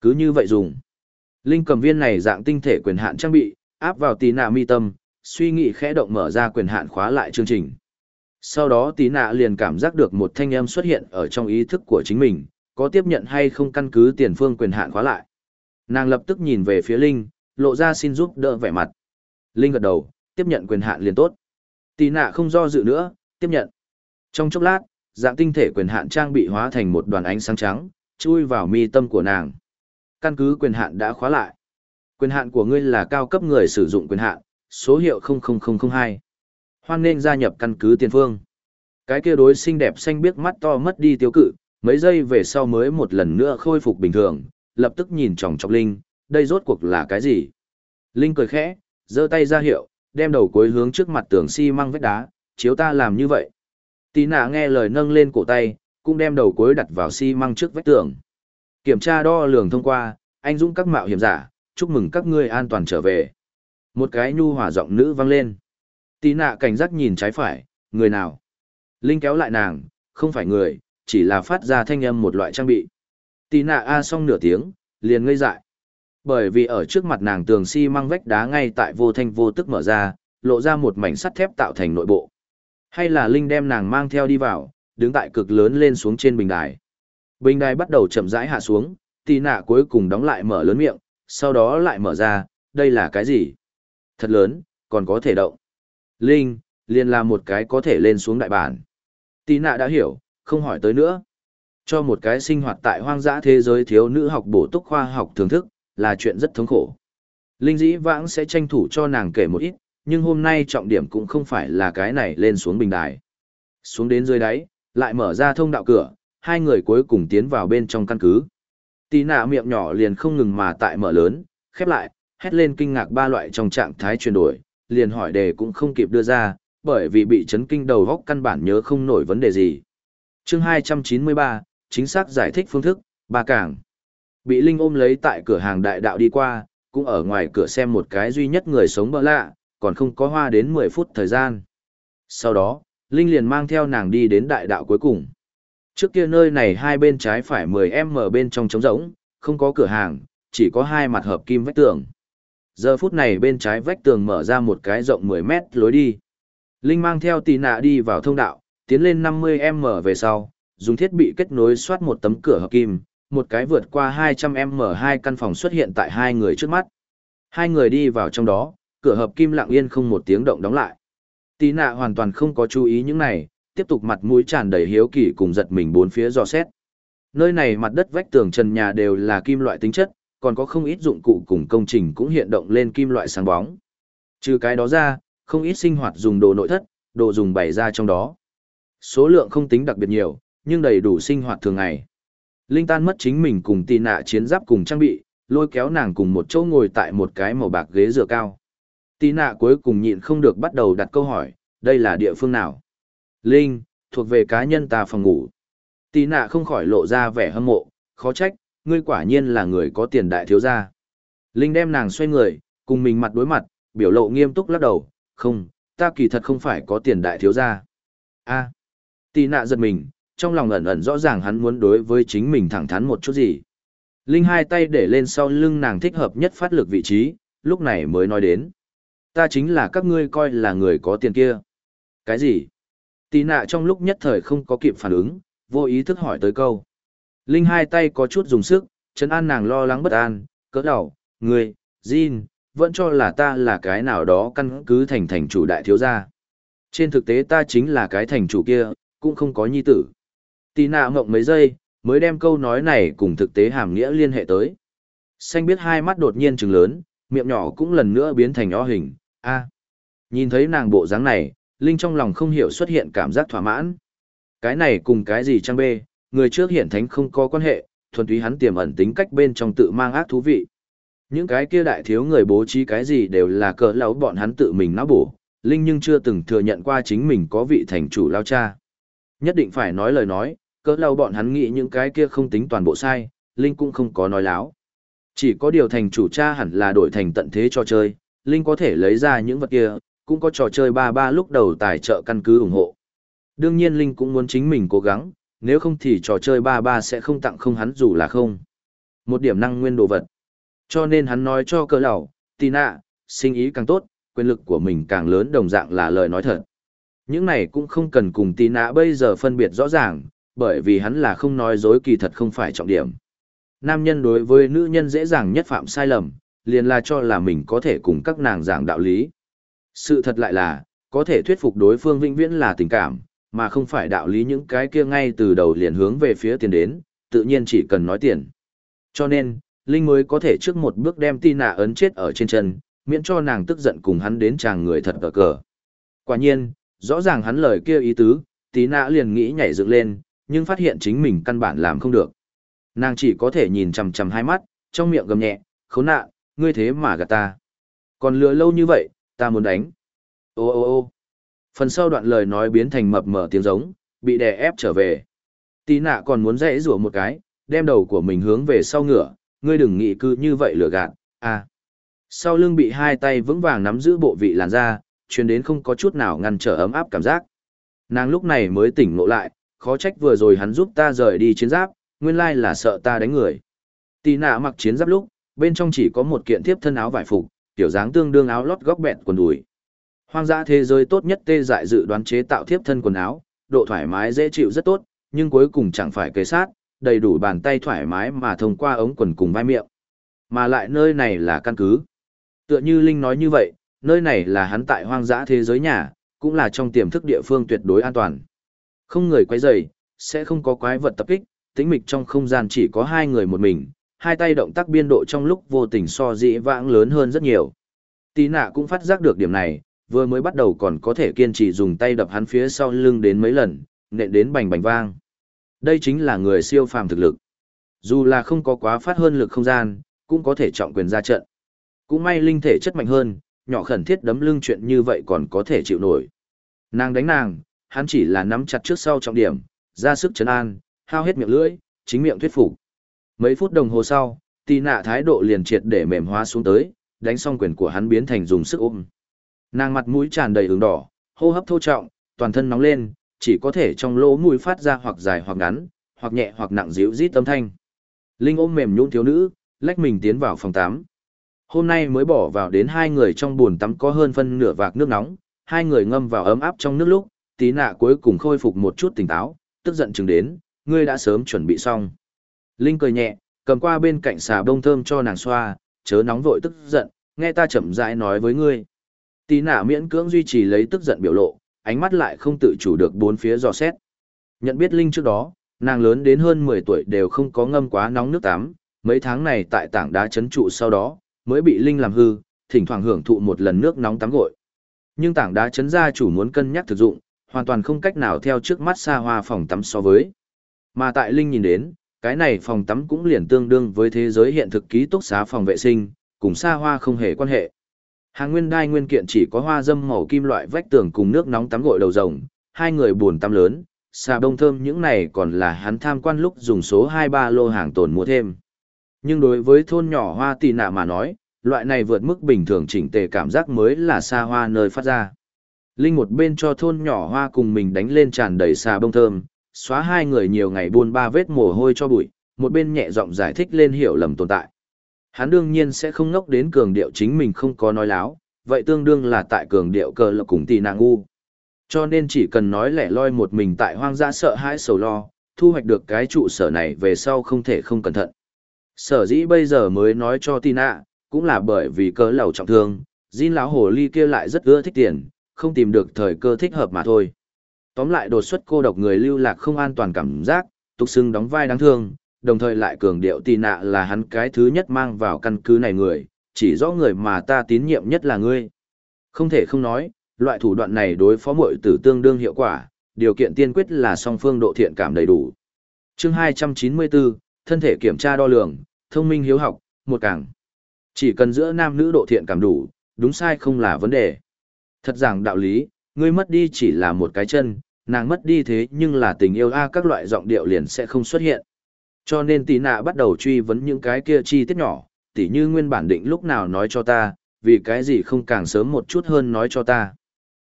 Cứ như vậy dùng. Linh cầm viên này dạng tinh thể quyền hạn trang bị, áp vào tì nạ mi tâm, suy nghĩ khẽ động mở ra quyền hạn khóa lại chương trình. Sau đó tí nạ liền cảm giác được một thanh âm xuất hiện ở trong ý thức của chính mình, có tiếp nhận hay không căn cứ tiền phương quyền hạn khóa lại. Nàng lập tức nhìn về phía Linh, lộ ra xin giúp đỡ vẻ mặt. Linh gật đầu, tiếp nhận quyền hạn liền tốt. Tì nạ không do dự nữa, tiếp nhận. Trong chốc lát, dạng tinh thể quyền hạn trang bị hóa thành một đoàn ánh sáng trắng, chui vào mi tâm của nàng. Căn cứ quyền hạn đã khóa lại. Quyền hạn của ngươi là cao cấp người sử dụng quyền hạn, số hiệu 00002. Hoan nên gia nhập căn cứ tiền phương. Cái kia đối xinh đẹp xanh biếc mắt to mất đi tiêu cự, mấy giây về sau mới một lần nữa khôi phục bình thường, lập tức nhìn chòng chọc Linh, đây rốt cuộc là cái gì? Linh cười khẽ, giơ tay ra hiệu, đem đầu cuối hướng trước mặt tường xi măng vách đá, chiếu ta làm như vậy. Tí nạ nghe lời nâng lên cổ tay, cũng đem đầu cuối đặt vào xi măng trước vách tường. Kiểm tra đo lường thông qua, anh dũng các mạo hiểm giả, chúc mừng các ngươi an toàn trở về. Một cái nhu hòa giọng nữ vang lên. Tí nạ cảnh giác nhìn trái phải, người nào? Linh kéo lại nàng, không phải người, chỉ là phát ra thanh âm một loại trang bị. Tí nạ a xong nửa tiếng, liền ngây dại. Bởi vì ở trước mặt nàng tường xi măng vách đá ngay tại vô thanh vô tức mở ra, lộ ra một mảnh sắt thép tạo thành nội bộ. Hay là Linh đem nàng mang theo đi vào, đứng tại cực lớn lên xuống trên bình đài. Bình đài bắt đầu chậm rãi hạ xuống, tì nạ cuối cùng đóng lại mở lớn miệng, sau đó lại mở ra, đây là cái gì? Thật lớn, còn có thể động. Linh, liền là một cái có thể lên xuống đại bản. Tì nạ đã hiểu, không hỏi tới nữa. Cho một cái sinh hoạt tại hoang dã thế giới thiếu nữ học bổ túc khoa học thưởng thức, là chuyện rất thống khổ. Linh dĩ vãng sẽ tranh thủ cho nàng kể một ít, nhưng hôm nay trọng điểm cũng không phải là cái này lên xuống bình đài. Xuống đến dưới đáy, lại mở ra thông đạo cửa, hai người cuối cùng tiến vào bên trong căn cứ. Tí nạ miệng nhỏ liền không ngừng mà tại mở lớn, khép lại, hét lên kinh ngạc ba loại trong trạng thái chuyển đổi, liền hỏi đề cũng không kịp đưa ra, bởi vì bị chấn kinh đầu góc căn bản nhớ không nổi vấn đề gì. chương 293, chính xác giải thích phương thức, ba càng. Bị Linh ôm lấy tại cửa hàng đại đạo đi qua, cũng ở ngoài cửa xem một cái duy nhất người sống bỡ lạ, còn không có hoa đến 10 phút thời gian. Sau đó, Linh liền mang theo nàng đi đến đại đạo cuối cùng. Trước kia nơi này hai bên trái phải 10m bên trong trống rỗng, không có cửa hàng, chỉ có hai mặt hợp kim vách tường. Giờ phút này bên trái vách tường mở ra một cái rộng 10 mét lối đi. Linh mang theo tì nạ đi vào thông đạo, tiến lên 50m về sau, dùng thiết bị kết nối soát một tấm cửa hợp kim, một cái vượt qua 200m hai căn phòng xuất hiện tại hai người trước mắt. Hai người đi vào trong đó, cửa hợp kim lặng yên không một tiếng động đóng lại. Tí nạ hoàn toàn không có chú ý những này, tiếp tục mặt mũi tràn đầy hiếu kỳ cùng giật mình bốn phía dò xét. Nơi này mặt đất vách tường trần nhà đều là kim loại tính chất, còn có không ít dụng cụ cùng công trình cũng hiện động lên kim loại sáng bóng. Trừ cái đó ra, không ít sinh hoạt dùng đồ nội thất, đồ dùng bày ra trong đó. Số lượng không tính đặc biệt nhiều, nhưng đầy đủ sinh hoạt thường ngày. Linh tan mất chính mình cùng tì nạ chiến giáp cùng trang bị, lôi kéo nàng cùng một chỗ ngồi tại một cái màu bạc ghế dựa cao. Tì nạ cuối cùng nhịn không được bắt đầu đặt câu hỏi, đây là địa phương nào? Linh, thuộc về cá nhân ta phòng ngủ. Tì nạ không khỏi lộ ra vẻ hâm mộ, khó trách, ngươi quả nhiên là người có tiền đại thiếu gia. Linh đem nàng xoay người, cùng mình mặt đối mặt, biểu lộ nghiêm túc lắc đầu, không, ta kỳ thật không phải có tiền đại thiếu gia. a tì nạ giật mình, trong lòng ẩn ẩn rõ ràng hắn muốn đối với chính mình thẳng thắn một chút gì. Linh hai tay để lên sau lưng nàng thích hợp nhất phát lực vị trí, lúc này mới nói đến. Ta chính là các ngươi coi là người có tiền kia. Cái gì? Tì nạ trong lúc nhất thời không có kịp phản ứng, vô ý thức hỏi tới câu. Linh hai tay có chút dùng sức, chấn an nàng lo lắng bất an, cỡ đầu, người, Jin, vẫn cho là ta là cái nào đó căn cứ thành thành chủ đại thiếu gia. Trên thực tế ta chính là cái thành chủ kia, cũng không có nhi tử. Tì nạ mộng mấy giây, mới đem câu nói này cùng thực tế hàm nghĩa liên hệ tới. Xanh biết hai mắt đột nhiên trừng lớn, miệng nhỏ cũng lần nữa biến thành o hình, a Nhìn thấy nàng bộ dáng này, Linh trong lòng không hiểu xuất hiện cảm giác thỏa mãn. Cái này cùng cái gì trang bê, người trước hiển thánh không có quan hệ, thuần túy hắn tiềm ẩn tính cách bên trong tự mang ác thú vị. Những cái kia đại thiếu người bố trí cái gì đều là cỡ lão bọn hắn tự mình náo bổ, Linh nhưng chưa từng thừa nhận qua chính mình có vị thành chủ lao cha. Nhất định phải nói lời nói, cỡ lão bọn hắn nghĩ những cái kia không tính toàn bộ sai, Linh cũng không có nói láo. Chỉ có điều thành chủ cha hẳn là đổi thành tận thế cho chơi, Linh có thể lấy ra những vật kia, cũng có trò chơi ba ba lúc đầu tài trợ căn cứ ủng hộ. Đương nhiên Linh cũng muốn chính mình cố gắng, nếu không thì trò chơi ba ba sẽ không tặng không hắn dù là không. Một điểm năng nguyên đồ vật. Cho nên hắn nói cho cỡ lão, Tina, sinh ý càng tốt, quyền lực của mình càng lớn đồng dạng là lời nói thật. Những này cũng không cần cùng Tina bây giờ phân biệt rõ ràng, bởi vì hắn là không nói dối kỳ thật không phải trọng điểm. Nam nhân đối với nữ nhân dễ dàng nhất phạm sai lầm, liền là cho là mình có thể cùng các nàng giảng đạo lý. Sự thật lại là, có thể thuyết phục đối phương vĩnh viễn là tình cảm, mà không phải đạo lý những cái kia ngay từ đầu liền hướng về phía tiền đến, tự nhiên chỉ cần nói tiền. Cho nên, Linh mới có thể trước một bước đem Tina ấn chết ở trên chân, miễn cho nàng tức giận cùng hắn đến chàng người thật cờ cờ. Quả nhiên, rõ ràng hắn lời kia ý tứ, Tina liền nghĩ nhảy dựng lên, nhưng phát hiện chính mình căn bản làm không được. Nàng chỉ có thể nhìn chằm chằm hai mắt, trong miệng gầm nhẹ, khốn nạn, ngươi thế mà gạt ta. Còn lừa lâu như vậy, ta muốn đánh. Ô ô ô phần sau đoạn lời nói biến thành mập mờ tiếng giống, bị đè ép trở về. Tí nạ còn muốn rẽ rủa một cái, đem đầu của mình hướng về sau ngửa ngươi đừng nghĩ cư như vậy lừa gạt, à. Sau lưng bị hai tay vững vàng nắm giữ bộ vị làn da, chuyến đến không có chút nào ngăn trở ấm áp cảm giác. Nàng lúc này mới tỉnh ngộ lại, khó trách vừa rồi hắn giúp ta rời đi chiến giáp, nguyên lai là sợ ta đánh người. Tì nạ mặc chiến giáp lúc, bên trong chỉ có một kiện thiếp thân áo vải phục, tiểu dáng tương đương áo lót góc bẹn quần đùi. Hoang dã thế giới tốt nhất tê dại dự đoán chế tạo thiếp thân quần áo, độ thoải mái dễ chịu rất tốt, nhưng cuối cùng chẳng phải kế sát, đầy đủ bàn tay thoải mái mà thông qua ống quần cùng vai miệng. Mà lại nơi này là căn cứ. Tựa như Linh nói như vậy, nơi này là hắn tại hoang dã thế giới nhà, cũng là trong tiềm thức địa phương tuyệt đối an toàn. Không người quấy rầy, sẽ không có quái vật tập kích, tĩnh mịch trong không gian chỉ có hai người một mình, hai tay động tác biên độ trong lúc vô tình so dĩ vãng lớn hơn rất nhiều. Tí nạ cũng phát giác được điểm này, vừa mới bắt đầu còn có thể kiên trì dùng tay đập hắn phía sau lưng đến mấy lần, nện đến bành bành vang. Đây chính là người siêu phàm thực lực. Dù là không có quá phát hơn lực không gian, cũng có thể trọng quyền ra trận. Cũng may linh thể chất mạnh hơn, nhỏ khẩn thiết đấm lưng chuyện như vậy còn có thể chịu nổi. Nàng đánh nàng, hắn chỉ là nắm chặt trước sau trọng điểm, ra sức chấn an, hao hết miệng lưỡi, chính miệng thuyết phục. Mấy phút đồng hồ sau, tì nạ thái độ liền triệt để mềm hóa xuống tới, đánh xong quyền của hắn biến thành dùng sức ôm. Nàng mặt mũi tràn đầy ửng đỏ, hô hấp thô trọng, toàn thân nóng lên, chỉ có thể trong lỗ mũi phát ra hoặc dài hoặc ngắn, hoặc nhẹ hoặc nặng dịu rít âm thanh. Linh ôm mềm nhũn thiếu nữ, lách mình tiến vào phòng tắm. Hôm nay mới bỏ vào đến hai người trong buồn tắm có hơn phân nửa vạc nước nóng, hai người ngâm vào ấm áp trong nước lúc, tí nạ cuối cùng khôi phục một chút tỉnh táo, tức giận chừng đến, ngươi đã sớm chuẩn bị xong. Linh cười nhẹ, cầm qua bên cạnh xà bông thơm cho nàng xoa, chớ nóng vội tức giận, nghe ta chậm rãi nói với ngươi. Tí nạ miễn cưỡng duy trì lấy tức giận biểu lộ, ánh mắt lại không tự chủ được bốn phía dò xét. Nhận biết Linh trước đó, nàng lớn đến hơn 10 tuổi đều không có ngâm quá nóng nước tắm, mấy tháng này tại tảng đá chấn trụ sau đó, mới bị Linh làm hư, thỉnh thoảng hưởng thụ một lần nước nóng tắm gội. Nhưng tảng đá chấn gia chủ muốn cân nhắc thực dụng, hoàn toàn không cách nào theo trước mắt xa hoa phòng tắm so với. Mà tại Linh nhìn đến, cái này phòng tắm cũng liền tương đương với thế giới hiện thực ký túc xá phòng vệ sinh, cùng xa hoa không hề quan hệ. Hàng nguyên đai nguyên kiện chỉ có hoa dâm màu kim loại vách tường cùng nước nóng tắm gội đầu rồng, hai người buồn tắm lớn, xà bông thơm những này còn là hắn tham quan lúc dùng số 23 lô hàng tồn mua thêm. Nhưng đối với thôn nhỏ hoa tì nạ mà nói, loại này vượt mức bình thường chỉnh tề cảm giác mới là xa hoa nơi phát ra. Linh một bên cho thôn nhỏ hoa cùng mình đánh lên tràn đầy xà bông thơm, xóa hai người nhiều ngày buôn ba vết mồ hôi cho bụi, một bên nhẹ giọng giải thích lên hiểu lầm tồn tại. Hắn đương nhiên sẽ không ngốc đến cường điệu chính mình không có nói láo, vậy tương đương là tại cường điệu cờ lộc cùng tì nàng ngu. Cho nên chỉ cần nói lẻ loi một mình tại hoang dã sợ hãi sầu lo, thu hoạch được cái trụ sở này về sau không thể không cẩn thận. Sở dĩ bây giờ mới nói cho Tina, cũng là bởi vì cớ lầu trọng thương, Jin lão hồ ly kia lại rất ưa thích tiền, không tìm được thời cơ thích hợp mà thôi. Tóm lại đột xuất cô độc người lưu lạc không an toàn cảm giác, tục xưng đóng vai đáng thương, đồng thời lại cường điệu tì nạ là hắn cái thứ nhất mang vào căn cứ này người, chỉ rõ người mà ta tín nhiệm nhất là ngươi. Không thể không nói, loại thủ đoạn này đối phó muội tử tương đương hiệu quả, điều kiện tiên quyết là song phương độ thiện cảm đầy đủ. Chương 294, thân thể kiểm tra đo lường, thông minh hiếu học, một càng. Chỉ cần giữa nam nữ độ thiện cảm đủ, đúng sai không là vấn đề. Thật rằng đạo lý, ngươi mất đi chỉ là một cái chân, nàng mất đi thế nhưng là tình yêu a các loại giọng điệu liền sẽ không xuất hiện. Cho nên tỷ nạ bắt đầu truy vấn những cái kia chi tiết nhỏ, tỉ như nguyên bản định lúc nào nói cho ta, vì cái gì không càng sớm một chút hơn nói cho ta.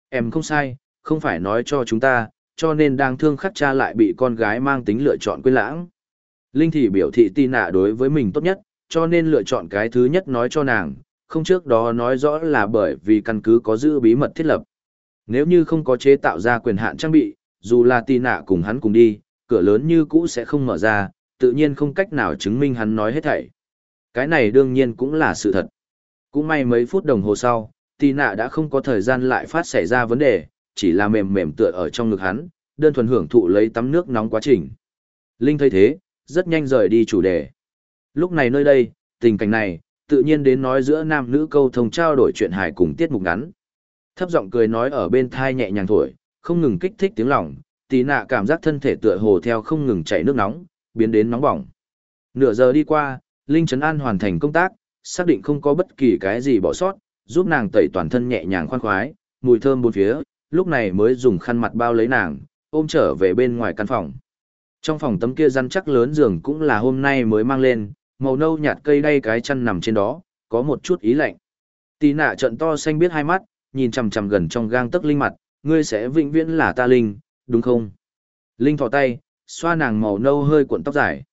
Em không sai, không phải nói cho chúng ta, cho nên đang thương khắc cha lại bị con gái mang tính lựa chọn quên lãng. Linh thì biểu thị tì nạ đối với mình tốt nhất, cho nên lựa chọn cái thứ nhất nói cho nàng, không trước đó nói rõ là bởi vì căn cứ có giữ bí mật thiết lập. Nếu như không có chế tạo ra quyền hạn trang bị, dù là tì nạ cùng hắn cùng đi, cửa lớn như cũ sẽ không mở ra, tự nhiên không cách nào chứng minh hắn nói hết thảy. Cái này đương nhiên cũng là sự thật. Cũng may mấy phút đồng hồ sau, tì nạ đã không có thời gian lại phát xảy ra vấn đề, chỉ là mềm mềm tựa ở trong ngực hắn, đơn thuần hưởng thụ lấy tắm nước nóng quá trình. Linh thấy thế, rất nhanh rời đi chủ đề. Lúc này nơi đây, tình cảnh này, tự nhiên đến nói giữa nam nữ câu thông trao đổi chuyện hài cùng tiết mục ngắn. Thấp giọng cười nói ở bên thai nhẹ nhàng thổi, không ngừng kích thích tiếng lòng, tí nạ cảm giác thân thể tựa hồ theo không ngừng chảy nước nóng, biến đến nóng bỏng. Nửa giờ đi qua, Linh Trấn An hoàn thành công tác, xác định không có bất kỳ cái gì bỏ sót, giúp nàng tẩy toàn thân nhẹ nhàng khoan khoái, mùi thơm bốn phía, lúc này mới dùng khăn mặt bao lấy nàng, ôm trở về bên ngoài căn phòng. Trong phòng tấm kia răn chắc lớn giường cũng là hôm nay mới mang lên, màu nâu nhạt cây đay cái chăn nằm trên đó, có một chút ý lạnh. Tì nạ trận to xanh biết hai mắt, nhìn chằm chằm gần trong gang tấc linh mặt, ngươi sẽ vĩnh viễn là ta linh, đúng không? Linh thò tay, xoa nàng màu nâu hơi cuộn tóc dài.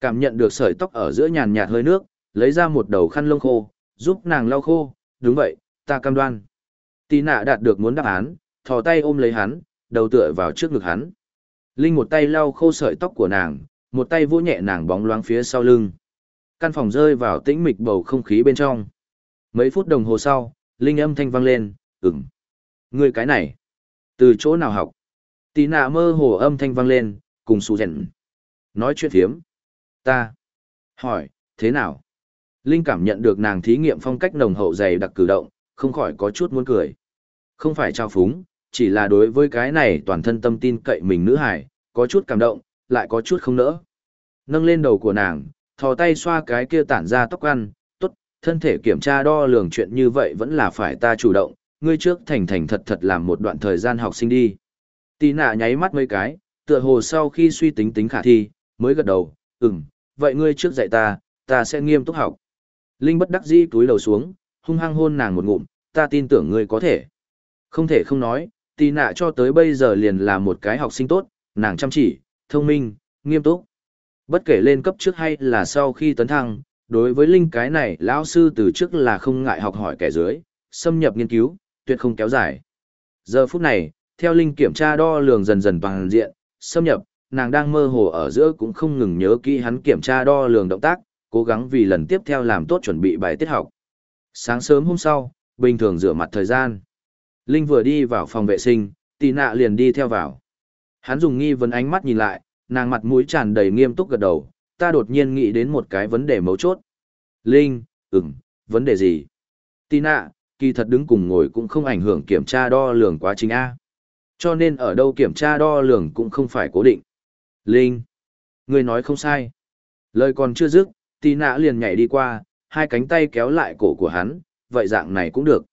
Cảm nhận được sợi tóc ở giữa nhàn nhạt hơi nước, lấy ra một đầu khăn lông khô, giúp nàng lau khô, đúng vậy, ta cam đoan. Tì nạ đạt được muốn đáp án, thò tay ôm lấy hắn, đầu tựa vào trước ngực hắn. Linh một tay lau khô sợi tóc của nàng, một tay vỗ nhẹ nàng bóng loáng phía sau lưng. Căn phòng rơi vào tĩnh mịch bầu không khí bên trong. Mấy phút đồng hồ sau, Linh âm thanh vang lên, ừm. Người cái này, từ chỗ nào học? Tí nạ mơ hồ âm thanh vang lên, cùng su rèn. Nói chuyện thiếm. Ta. Hỏi, thế nào? Linh cảm nhận được nàng thí nghiệm phong cách nồng hậu dày đặc cử động, không khỏi có chút muốn cười. Không phải trao phúng, chỉ là đối với cái này toàn thân tâm tin cậy mình nữ hải, có chút cảm động, lại có chút không nỡ. Nâng lên đầu của nàng, thò tay xoa cái kia tản ra tóc ăn, tốt, thân thể kiểm tra đo lường chuyện như vậy vẫn là phải ta chủ động, ngươi trước thành thành thật thật làm một đoạn thời gian học sinh đi. Tì nạ nháy mắt mấy cái, tựa hồ sau khi suy tính tính khả thi, mới gật đầu, ừm, vậy ngươi trước dạy ta, ta sẽ nghiêm túc học. Linh bất đắc dĩ túi đầu xuống, hung hăng hôn nàng một ngụm, ta tin tưởng ngươi có thể. Không thể không nói, tì nạ cho tới bây giờ liền là một cái học sinh tốt, nàng chăm chỉ, thông minh, nghiêm túc. Bất kể lên cấp trước hay là sau khi tấn thăng, đối với Linh cái này lão sư từ trước là không ngại học hỏi kẻ dưới, xâm nhập nghiên cứu, tuyệt không kéo dài. Giờ phút này, theo Linh kiểm tra đo lường dần dần toàn diện, xâm nhập, nàng đang mơ hồ ở giữa cũng không ngừng nhớ kỹ hắn kiểm tra đo lường động tác, cố gắng vì lần tiếp theo làm tốt chuẩn bị bài tiết học. Sáng sớm hôm sau, bình thường rửa mặt thời gian. Linh vừa đi vào phòng vệ sinh, tì nạ liền đi theo vào. Hắn dùng nghi vấn ánh mắt nhìn lại, nàng mặt mũi tràn đầy nghiêm túc gật đầu, ta đột nhiên nghĩ đến một cái vấn đề mấu chốt. Linh, ừm, vấn đề gì? Tina, kỳ thật đứng cùng ngồi cũng không ảnh hưởng kiểm tra đo lường quá trình A. Cho nên ở đâu kiểm tra đo lường cũng không phải cố định. Linh, người nói không sai. Lời còn chưa dứt, Tina liền nhảy đi qua, hai cánh tay kéo lại cổ của hắn, vậy dạng này cũng được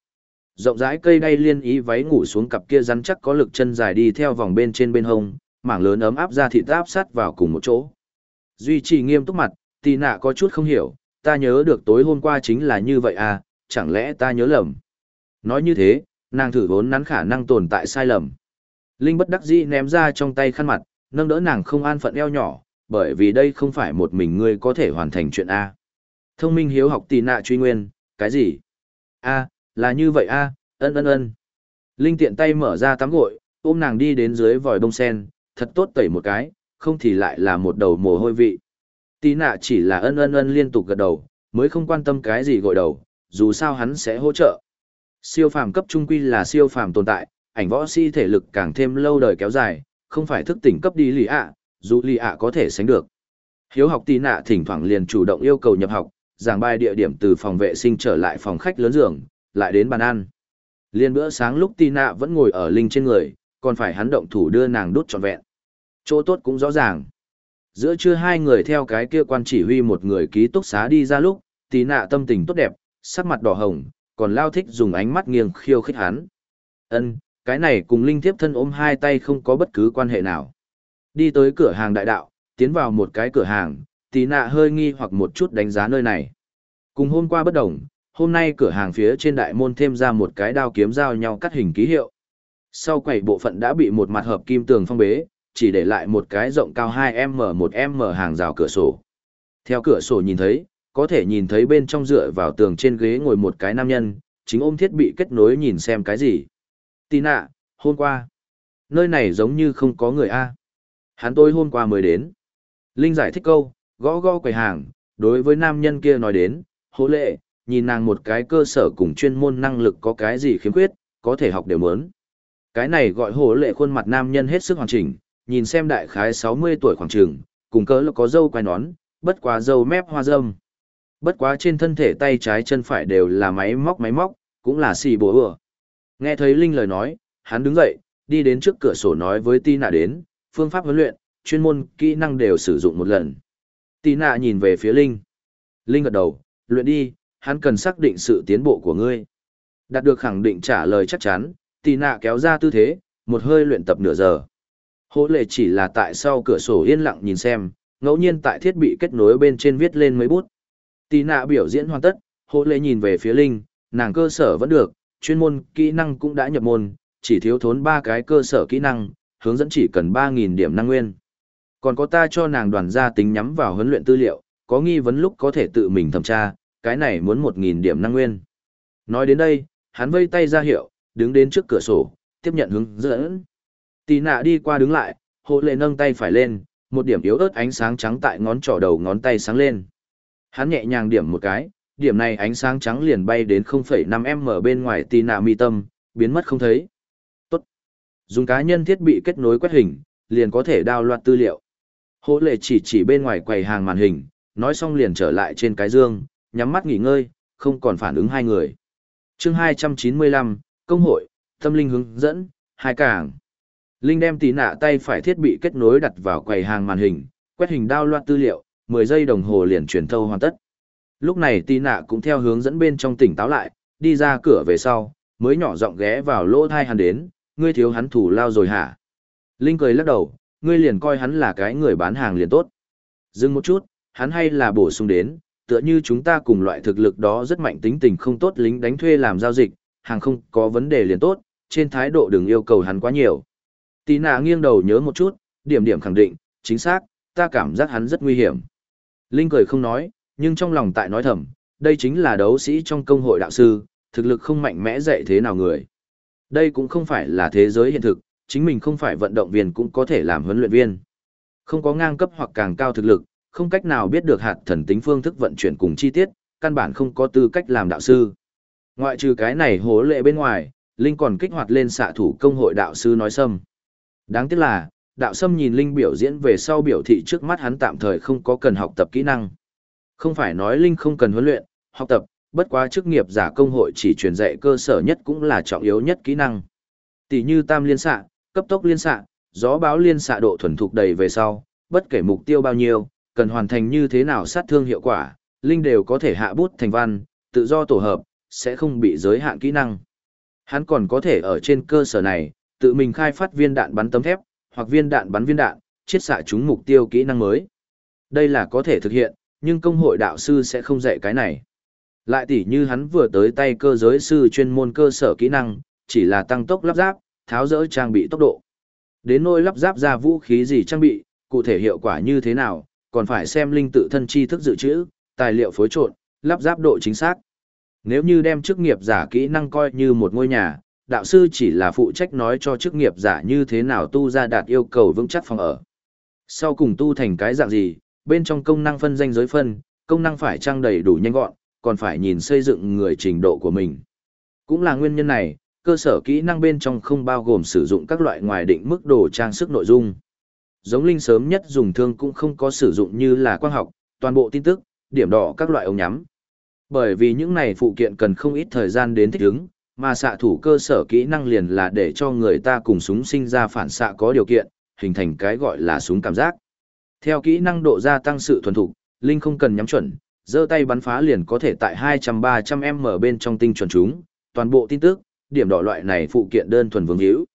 rộng rãi cây đay liên ý váy ngủ xuống cặp kia rắn chắc có lực chân dài đi theo vòng bên trên bên hông, mảng lớn ấm áp ra thịt áp sát vào cùng một chỗ. Duy trì nghiêm túc mặt, tì nạ có chút không hiểu, ta nhớ được tối hôm qua chính là như vậy à, chẳng lẽ ta nhớ lầm. Nói như thế, nàng thử vốn nắn khả năng tồn tại sai lầm. Linh bất đắc dĩ ném ra trong tay khăn mặt, nâng đỡ nàng không an phận eo nhỏ, bởi vì đây không phải một mình ngươi có thể hoàn thành chuyện A. Thông minh hiếu học tì nạ truy nguyên, cái gì? A, là như vậy a ân ân ân linh tiện tay mở ra tắm gội ôm nàng đi đến dưới vòi bông sen thật tốt tẩy một cái không thì lại là một đầu mồ hôi vị tí nạ chỉ là ân ân ân liên tục gật đầu Mới không quan tâm cái gì gội đầu, dù sao hắn sẽ hỗ trợ. Siêu phàm cấp trung quy là siêu phàm tồn tại, ảnh võ si thể lực càng thêm lâu đời kéo dài, không phải thức tỉnh cấp đi lì ạ, dù lì ạ có thể sánh được. Hiếu học tí nạ thỉnh thoảng liền chủ động yêu cầu nhập học, giảng bài địa điểm từ phòng vệ sinh trở lại phòng khách lớn giường, lại đến bàn ăn. Liên bữa sáng lúc tí nạ vẫn ngồi ở linh trên người, còn phải hắn động thủ đưa nàng đút trọn vẹn. Chỗ tốt cũng rõ ràng. Giữa trưa hai người theo cái kia quan chỉ huy một người ký túc xá đi ra lúc, tí nạ tâm tình tốt đẹp, sắc mặt đỏ hồng, còn lao thích dùng ánh mắt nghiêng khiêu khích hắn. Ân, cái này cùng linh thiếp thân ôm hai tay không có bất cứ quan hệ nào. Đi tới cửa hàng đại đạo, tiến vào một cái cửa hàng, tí nạ hơi nghi hoặc một chút đánh giá nơi này. Cùng hôm qua bất đồng, hôm nay cửa hàng phía trên đại môn thêm ra một cái đao kiếm giao nhau cắt hình ký hiệu. Sau quầy bộ phận đã bị một mặt hợp kim tường phong bế, chỉ để lại một cái rộng cao 2M 1M hàng rào cửa sổ. Theo cửa sổ nhìn thấy, có thể nhìn thấy bên trong dựa vào tường trên ghế ngồi một cái nam nhân, chính ôm thiết bị kết nối nhìn xem cái gì. Tina, hôm qua, nơi này giống như không có người A. Hắn tôi hôm qua mới đến. Linh giải thích câu, gõ gõ quầy hàng, đối với nam nhân kia nói đến, hố lệ, nhìn nàng một cái cơ sở cùng chuyên môn năng lực có cái gì khiếm khuyết, có thể học đều mớn. Cái này gọi hồ lệ khuôn mặt nam nhân hết sức hoàn chỉnh, nhìn xem đại khái 60 tuổi khoảng trường, cùng cỡ là có dâu quai nón, bất quá dâu mép hoa dâm. Bất quá trên thân thể tay trái chân phải đều là máy móc máy móc, cũng là xì bố ừa. Nghe thấy Linh lời nói, hắn đứng dậy, đi đến trước cửa sổ nói với Tina đến, phương pháp huấn luyện, chuyên môn, kỹ năng đều sử dụng một lần. Tina nhìn về phía Linh. Linh gật đầu, luyện đi, hắn cần xác định sự tiến bộ của ngươi. Đạt được khẳng định trả lời chắc chắn, Tì nạ kéo ra tư thế, một hơi luyện tập nửa giờ. Hỗ lệ chỉ là tại sau cửa sổ yên lặng nhìn xem, ngẫu nhiên tại thiết bị kết nối bên trên viết lên mấy bút. Tì nạ biểu diễn hoàn tất, hỗ lệ nhìn về phía Linh, nàng cơ sở vẫn được, chuyên môn kỹ năng cũng đã nhập môn, chỉ thiếu thốn ba cái cơ sở kỹ năng, hướng dẫn chỉ cần 3.000 điểm năng nguyên. Còn có ta cho nàng đoàn gia tính nhắm vào huấn luyện tư liệu, có nghi vấn lúc có thể tự mình thẩm tra, cái này muốn 1.000 điểm năng nguyên. Nói đến đây, hắn vây tay ra hiệu, đứng đến trước cửa sổ, tiếp nhận hướng dẫn. Tì nạ đi qua đứng lại, hộ lệ nâng tay phải lên, một điểm yếu ớt ánh sáng trắng tại ngón trỏ đầu ngón tay sáng lên. Hắn nhẹ nhàng điểm một cái, điểm này ánh sáng trắng liền bay đến 0,5m bên ngoài tì nạ mi tâm, biến mất không thấy. Tốt. Dùng cá nhân thiết bị kết nối quét hình, liền có thể đao loạt tư liệu. Hỗ lệ chỉ chỉ bên ngoài quầy hàng màn hình, nói xong liền trở lại trên cái dương, nhắm mắt nghỉ ngơi, không còn phản ứng hai người. chương 295, Công hội, Tâm linh hướng dẫn, hai cảng. Linh đem tí nạ tay phải thiết bị kết nối đặt vào quầy hàng màn hình, quét hình đao loạt tư liệu, 10 giây đồng hồ liền truyền thâu hoàn tất. Lúc này tí nạ cũng theo hướng dẫn bên trong tỉnh táo lại, đi ra cửa về sau, mới nhỏ giọng ghé vào lỗ thai hắn đến, ngươi thiếu hắn thủ lao rồi hả? Linh cười lắc đầu, ngươi liền coi hắn là cái người bán hàng liền tốt. Dừng một chút, hắn hay là bổ sung đến, tựa như chúng ta cùng loại thực lực đó rất mạnh tính tình không tốt lính đánh thuê làm giao dịch, hàng không có vấn đề liền tốt, trên thái độ đừng yêu cầu hắn quá nhiều. Tí nạ nghiêng đầu nhớ một chút, điểm điểm khẳng định, chính xác, ta cảm giác hắn rất nguy hiểm. Linh cười không nói, nhưng trong lòng tại nói thầm, đây chính là đấu sĩ trong công hội đạo sư, thực lực không mạnh mẽ dạy thế nào người. Đây cũng không phải là thế giới hiện thực, chính mình không phải vận động viên cũng có thể làm huấn luyện viên. Không có ngang cấp hoặc càng cao thực lực, không cách nào biết được hạt thần tính phương thức vận chuyển cùng chi tiết, căn bản không có tư cách làm đạo sư. Ngoại trừ cái này hố lệ bên ngoài, Linh còn kích hoạt lên xạ thủ công hội đạo sư nói sâm. Đáng tiếc là, đạo sâm nhìn Linh biểu diễn về sau biểu thị trước mắt hắn tạm thời không có cần học tập kỹ năng. Không phải nói Linh không cần huấn luyện, học tập, bất quá chức nghiệp giả công hội chỉ truyền dạy cơ sở nhất cũng là trọng yếu nhất kỹ năng. Tỷ như tam liên xạ, cấp tốc liên xạ, gió báo liên xạ độ thuần thục đầy về sau, bất kể mục tiêu bao nhiêu, cần hoàn thành như thế nào sát thương hiệu quả, Linh đều có thể hạ bút thành văn, tự do tổ hợp, sẽ không bị giới hạn kỹ năng. Hắn còn có thể ở trên cơ sở này, tự mình khai phát viên đạn bắn tấm thép, hoặc viên đạn bắn viên đạn, chiết xạ chúng mục tiêu kỹ năng mới. Đây là có thể thực hiện, nhưng công hội đạo sư sẽ không dạy cái này. Lại tỉ như hắn vừa tới tay cơ giới sư chuyên môn cơ sở kỹ năng, chỉ là tăng tốc lắp ráp, tháo rỡ trang bị tốc độ. Đến nỗi lắp ráp ra vũ khí gì trang bị, cụ thể hiệu quả như thế nào, còn phải xem linh tự thân chi thức dự trữ, tài liệu phối trộn, lắp ráp độ chính xác. Nếu như đem chức nghiệp giả kỹ năng coi như một ngôi nhà, đạo sư chỉ là phụ trách nói cho chức nghiệp giả như thế nào tu ra đạt yêu cầu vững chắc phòng ở. Sau cùng tu thành cái dạng gì, bên trong công năng phân danh giới phân, công năng phải trang đầy đủ nhanh gọn, còn phải nhìn xây dựng người trình độ của mình. Cũng là nguyên nhân này, cơ sở kỹ năng bên trong không bao gồm sử dụng các loại ngoài định mức đồ trang sức nội dung. Giống linh sớm nhất dùng thương cũng không có sử dụng như là quang học, toàn bộ tin tức, điểm đỏ các loại ống nhắm. Bởi vì những này phụ kiện cần không ít thời gian đến thích ứng, mà xạ thủ cơ sở kỹ năng liền là để cho người ta cùng súng sinh ra phản xạ có điều kiện, hình thành cái gọi là súng cảm giác. Theo kỹ năng độ gia tăng sự thuần thục, Linh không cần nhắm chuẩn, giơ tay bắn phá liền có thể tại 200-300m bên trong tinh chuẩn chúng, toàn bộ tin tức, điểm đỏ loại này phụ kiện đơn thuần vương hữu.